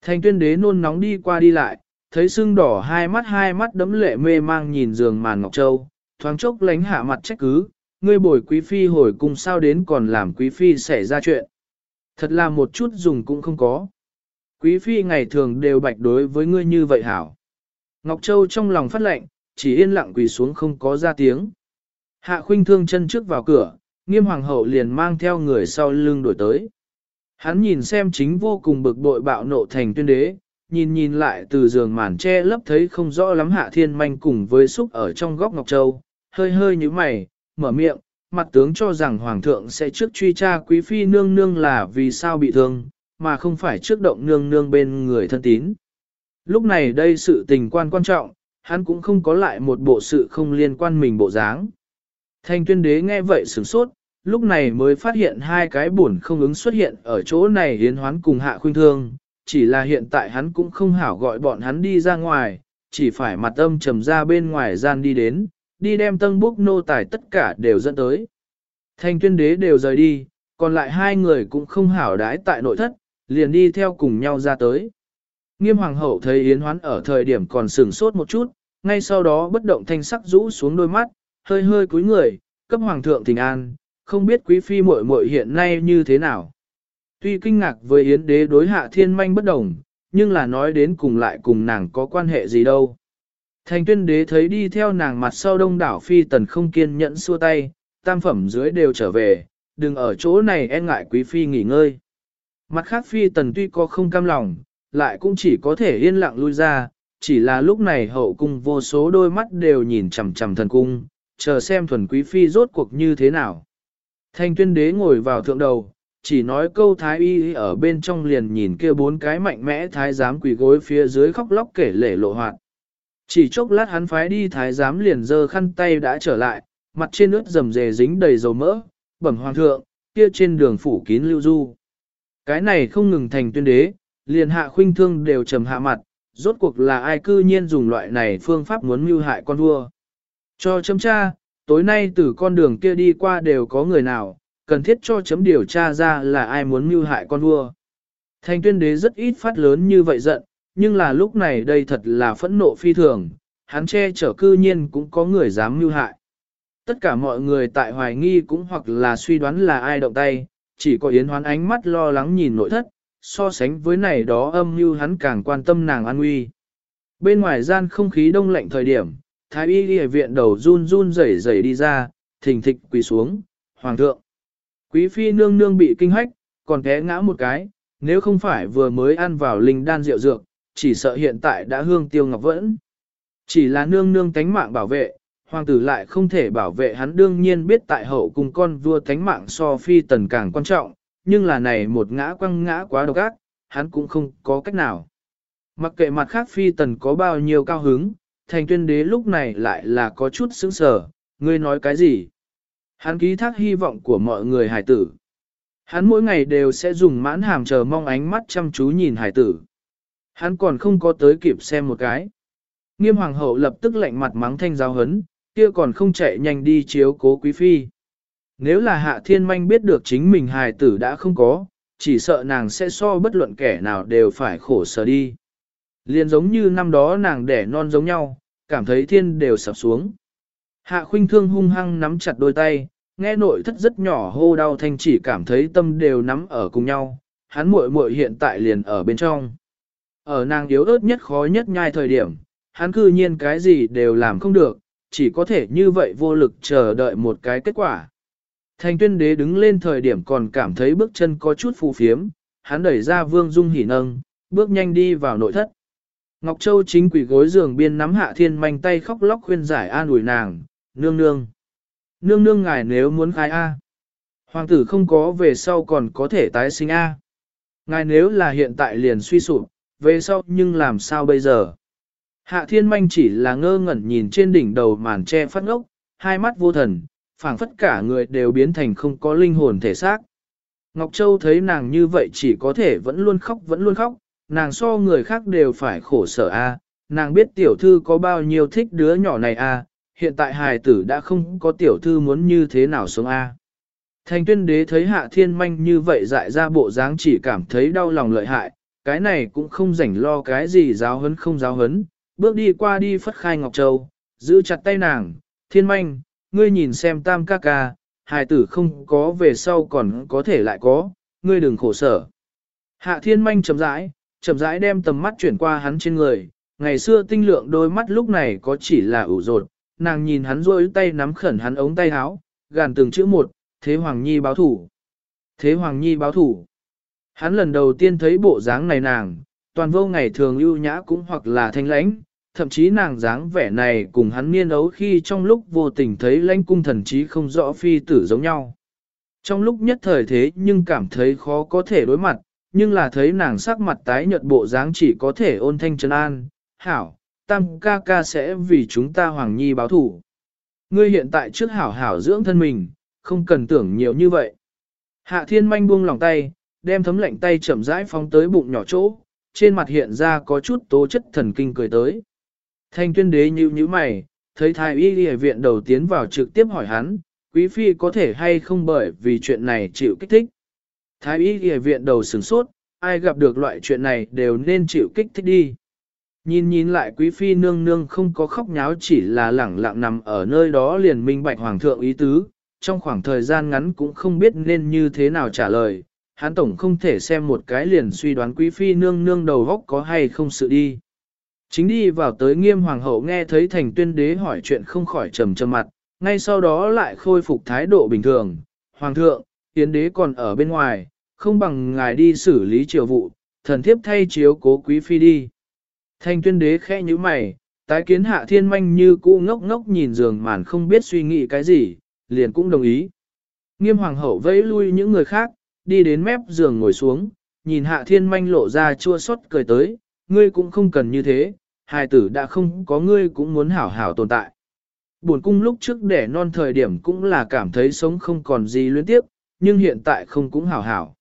Thành tuyên đế nôn nóng đi qua đi lại, thấy sưng đỏ hai mắt hai mắt đấm lệ mê mang nhìn giường màn ngọc châu, thoáng chốc lánh hạ mặt trách cứ, ngươi bồi quý phi hồi cùng sao đến còn làm quý phi xảy ra chuyện. Thật là một chút dùng cũng không có. Quý phi ngày thường đều bạch đối với ngươi như vậy hảo. Ngọc Châu trong lòng phát lệnh, chỉ yên lặng quỳ xuống không có ra tiếng. Hạ khuynh thương chân trước vào cửa, nghiêm hoàng hậu liền mang theo người sau lưng đổi tới. Hắn nhìn xem chính vô cùng bực bội bạo nộ thành tuyên đế, nhìn nhìn lại từ giường màn che lấp thấy không rõ lắm hạ thiên manh cùng với xúc ở trong góc Ngọc Châu, hơi hơi như mày, mở miệng, mặt tướng cho rằng hoàng thượng sẽ trước truy tra quý phi nương nương là vì sao bị thương, mà không phải trước động nương nương bên người thân tín. Lúc này đây sự tình quan quan trọng, hắn cũng không có lại một bộ sự không liên quan mình bộ dáng. Thanh tuyên đế nghe vậy sửng sốt, lúc này mới phát hiện hai cái buồn không ứng xuất hiện ở chỗ này hiến hoán cùng hạ khuynh thương, chỉ là hiện tại hắn cũng không hảo gọi bọn hắn đi ra ngoài, chỉ phải mặt âm trầm ra bên ngoài gian đi đến, đi đem tân búc nô tài tất cả đều dẫn tới. Thanh tuyên đế đều rời đi, còn lại hai người cũng không hảo đái tại nội thất, liền đi theo cùng nhau ra tới. Nghiêm hoàng hậu thấy Yến Hoán ở thời điểm còn sửng sốt một chút, ngay sau đó bất động thanh sắc rũ xuống đôi mắt, hơi hơi cúi người, cấp hoàng thượng thỉnh an, không biết quý phi muội muội hiện nay như thế nào. Tuy kinh ngạc với Yến đế đối hạ thiên manh bất đồng, nhưng là nói đến cùng lại cùng nàng có quan hệ gì đâu. Thành tuyên đế thấy đi theo nàng mặt sau đông đảo phi tần không kiên nhẫn xua tay, tam phẩm dưới đều trở về, đừng ở chỗ này e ngại quý phi nghỉ ngơi. Mặt khác phi tần tuy có không cam lòng, lại cũng chỉ có thể yên lặng lui ra, chỉ là lúc này hậu cung vô số đôi mắt đều nhìn chằm chằm thần cung, chờ xem thuần quý phi rốt cuộc như thế nào. Thanh tuyên đế ngồi vào thượng đầu, chỉ nói câu thái y ở bên trong liền nhìn kia bốn cái mạnh mẽ thái giám quỳ gối phía dưới khóc lóc kể lể lộ hoạt. Chỉ chốc lát hắn phái đi thái giám liền dơ khăn tay đã trở lại, mặt trên ướt rầm rề dính đầy dầu mỡ, bẩm hoàng thượng, kia trên đường phủ kín lưu du. Cái này không ngừng thành tuyên đế, liền hạ khuynh thương đều trầm hạ mặt, rốt cuộc là ai cư nhiên dùng loại này phương pháp muốn mưu hại con vua. Cho chấm tra, tối nay từ con đường kia đi qua đều có người nào, cần thiết cho chấm điều tra ra là ai muốn mưu hại con vua. Thành tuyên đế rất ít phát lớn như vậy giận, nhưng là lúc này đây thật là phẫn nộ phi thường, hắn che chở cư nhiên cũng có người dám mưu hại. Tất cả mọi người tại hoài nghi cũng hoặc là suy đoán là ai động tay, chỉ có Yến Hoán ánh mắt lo lắng nhìn nội thất, so sánh với này đó âm mưu hắn càng quan tâm nàng an nguy. Bên ngoài gian không khí đông lạnh thời điểm, thái y ghi viện đầu run run rẩy rẩy đi ra, thình thịch quỳ xuống, hoàng thượng. Quý phi nương nương bị kinh hách, còn té ngã một cái, nếu không phải vừa mới ăn vào linh đan rượu dược, chỉ sợ hiện tại đã hương tiêu ngọc vẫn. Chỉ là nương nương tánh mạng bảo vệ, hoàng tử lại không thể bảo vệ hắn đương nhiên biết tại hậu cùng con vua tánh mạng so phi tần càng quan trọng, nhưng là này một ngã quăng ngã quá độc ác, hắn cũng không có cách nào. Mặc kệ mặt khác phi tần có bao nhiêu cao hứng, thành tuyên đế lúc này lại là có chút sững sờ, ngươi nói cái gì? Hắn ký thác hy vọng của mọi người hải tử. Hắn mỗi ngày đều sẽ dùng mãn hàm chờ mong ánh mắt chăm chú nhìn hải tử. Hắn còn không có tới kịp xem một cái. Nghiêm hoàng hậu lập tức lạnh mặt mắng thanh giáo hấn, kia còn không chạy nhanh đi chiếu cố quý phi. Nếu là hạ thiên manh biết được chính mình hài tử đã không có, chỉ sợ nàng sẽ so bất luận kẻ nào đều phải khổ sở đi. Liền giống như năm đó nàng đẻ non giống nhau, cảm thấy thiên đều sập xuống. Hạ khuynh thương hung hăng nắm chặt đôi tay, nghe nội thất rất nhỏ hô đau thanh chỉ cảm thấy tâm đều nắm ở cùng nhau, hắn muội muội hiện tại liền ở bên trong. Ở nàng yếu ớt nhất khó nhất nhai thời điểm, hắn cư nhiên cái gì đều làm không được, chỉ có thể như vậy vô lực chờ đợi một cái kết quả. Thành tuyên đế đứng lên thời điểm còn cảm thấy bước chân có chút phù phiếm, hắn đẩy ra vương dung hỉ nâng, bước nhanh đi vào nội thất. Ngọc Châu chính quỷ gối giường biên nắm hạ thiên manh tay khóc lóc khuyên giải an ủi nàng, nương nương. Nương nương ngài nếu muốn khai A. Hoàng tử không có về sau còn có thể tái sinh A. Ngài nếu là hiện tại liền suy sụp, về sau nhưng làm sao bây giờ? Hạ thiên manh chỉ là ngơ ngẩn nhìn trên đỉnh đầu màn che phát ngốc, hai mắt vô thần, phảng phất cả người đều biến thành không có linh hồn thể xác. Ngọc Châu thấy nàng như vậy chỉ có thể vẫn luôn khóc vẫn luôn khóc, nàng so người khác đều phải khổ sở a. nàng biết tiểu thư có bao nhiêu thích đứa nhỏ này a, hiện tại hài tử đã không có tiểu thư muốn như thế nào sống a. Thành tuyên đế thấy hạ thiên manh như vậy dại ra bộ dáng chỉ cảm thấy đau lòng lợi hại, cái này cũng không rảnh lo cái gì giáo hấn không giáo hấn, bước đi qua đi phất khai Ngọc Châu, giữ chặt tay nàng, thiên manh, ngươi nhìn xem tam ca ca, hài tử không có về sau còn có thể lại có, ngươi đừng khổ sở. Hạ thiên manh chậm rãi, chậm rãi đem tầm mắt chuyển qua hắn trên người, ngày xưa tinh lượng đôi mắt lúc này có chỉ là ủ rột, nàng nhìn hắn rôi tay nắm khẩn hắn ống tay áo, gàn từng chữ một, thế Hoàng Nhi báo thủ. Thế Hoàng Nhi báo thủ. Hắn lần đầu tiên thấy bộ dáng này nàng, toàn vô ngày thường ưu nhã cũng hoặc là thanh lãnh, thậm chí nàng dáng vẻ này cùng hắn niên ấu khi trong lúc vô tình thấy lãnh cung thần trí không rõ phi tử giống nhau. Trong lúc nhất thời thế nhưng cảm thấy khó có thể đối mặt, nhưng là thấy nàng sắc mặt tái nhợt bộ dáng chỉ có thể ôn thanh trấn an, hảo, tam ca ca sẽ vì chúng ta hoàng nhi báo thủ. Ngươi hiện tại trước hảo hảo dưỡng thân mình, không cần tưởng nhiều như vậy. Hạ thiên manh buông lòng tay, đem thấm lạnh tay chậm rãi phóng tới bụng nhỏ chỗ, trên mặt hiện ra có chút tố chất thần kinh cười tới. Thanh tuyên đế như như mày, thấy thái y y viện đầu tiến vào trực tiếp hỏi hắn, quý phi có thể hay không bởi vì chuyện này chịu kích thích. Thái y y viện đầu sửng sốt, ai gặp được loại chuyện này đều nên chịu kích thích đi. Nhìn nhìn lại quý phi nương nương không có khóc nháo chỉ là lẳng lặng nằm ở nơi đó liền minh bạch hoàng thượng ý tứ, trong khoảng thời gian ngắn cũng không biết nên như thế nào trả lời, hắn tổng không thể xem một cái liền suy đoán quý phi nương nương đầu góc có hay không sự đi. Chính đi vào tới nghiêm hoàng hậu nghe thấy thành tuyên đế hỏi chuyện không khỏi trầm trầm mặt, ngay sau đó lại khôi phục thái độ bình thường. Hoàng thượng, tiến đế còn ở bên ngoài, không bằng ngài đi xử lý triều vụ, thần thiếp thay chiếu cố quý phi đi. Thành tuyên đế khẽ như mày, tái kiến hạ thiên manh như cũ ngốc ngốc nhìn giường màn không biết suy nghĩ cái gì, liền cũng đồng ý. Nghiêm hoàng hậu vẫy lui những người khác, đi đến mép giường ngồi xuống, nhìn hạ thiên manh lộ ra chua xót cười tới, ngươi cũng không cần như thế, hài tử đã không có ngươi cũng muốn hảo hảo tồn tại. Buồn cung lúc trước đẻ non thời điểm cũng là cảm thấy sống không còn gì luyến tiếp, nhưng hiện tại không cũng hảo hảo.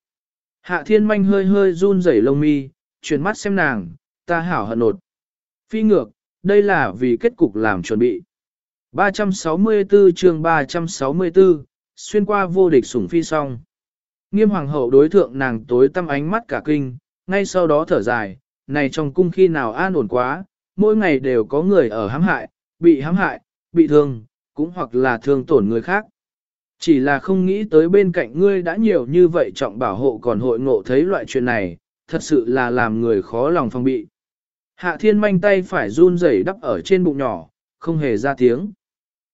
Hạ thiên manh hơi hơi run rẩy lông mi, chuyển mắt xem nàng, ta hảo hận nột. Phi ngược, đây là vì kết cục làm chuẩn bị. 364 chương 364, xuyên qua vô địch sủng phi song. Nghiêm hoàng hậu đối thượng nàng tối tâm ánh mắt cả kinh, ngay sau đó thở dài, này trong cung khi nào an ổn quá, mỗi ngày đều có người ở hãm hại, bị hãm hại, bị thương, cũng hoặc là thương tổn người khác. Chỉ là không nghĩ tới bên cạnh ngươi đã nhiều như vậy trọng bảo hộ còn hội ngộ thấy loại chuyện này, thật sự là làm người khó lòng phong bị. Hạ thiên manh tay phải run rẩy đắp ở trên bụng nhỏ, không hề ra tiếng.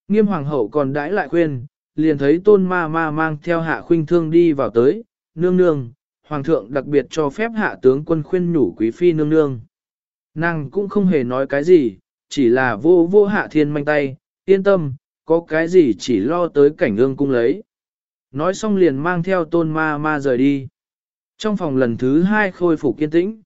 Nghiêm hoàng hậu còn đãi lại khuyên, liền thấy tôn ma ma mang theo hạ khuynh thương đi vào tới, nương nương, hoàng thượng đặc biệt cho phép hạ tướng quân khuyên nhủ quý phi nương nương. Nàng cũng không hề nói cái gì, chỉ là vô vô hạ thiên manh tay, yên tâm, có cái gì chỉ lo tới cảnh ương cung lấy. Nói xong liền mang theo tôn ma ma rời đi. Trong phòng lần thứ hai khôi phục kiên tĩnh.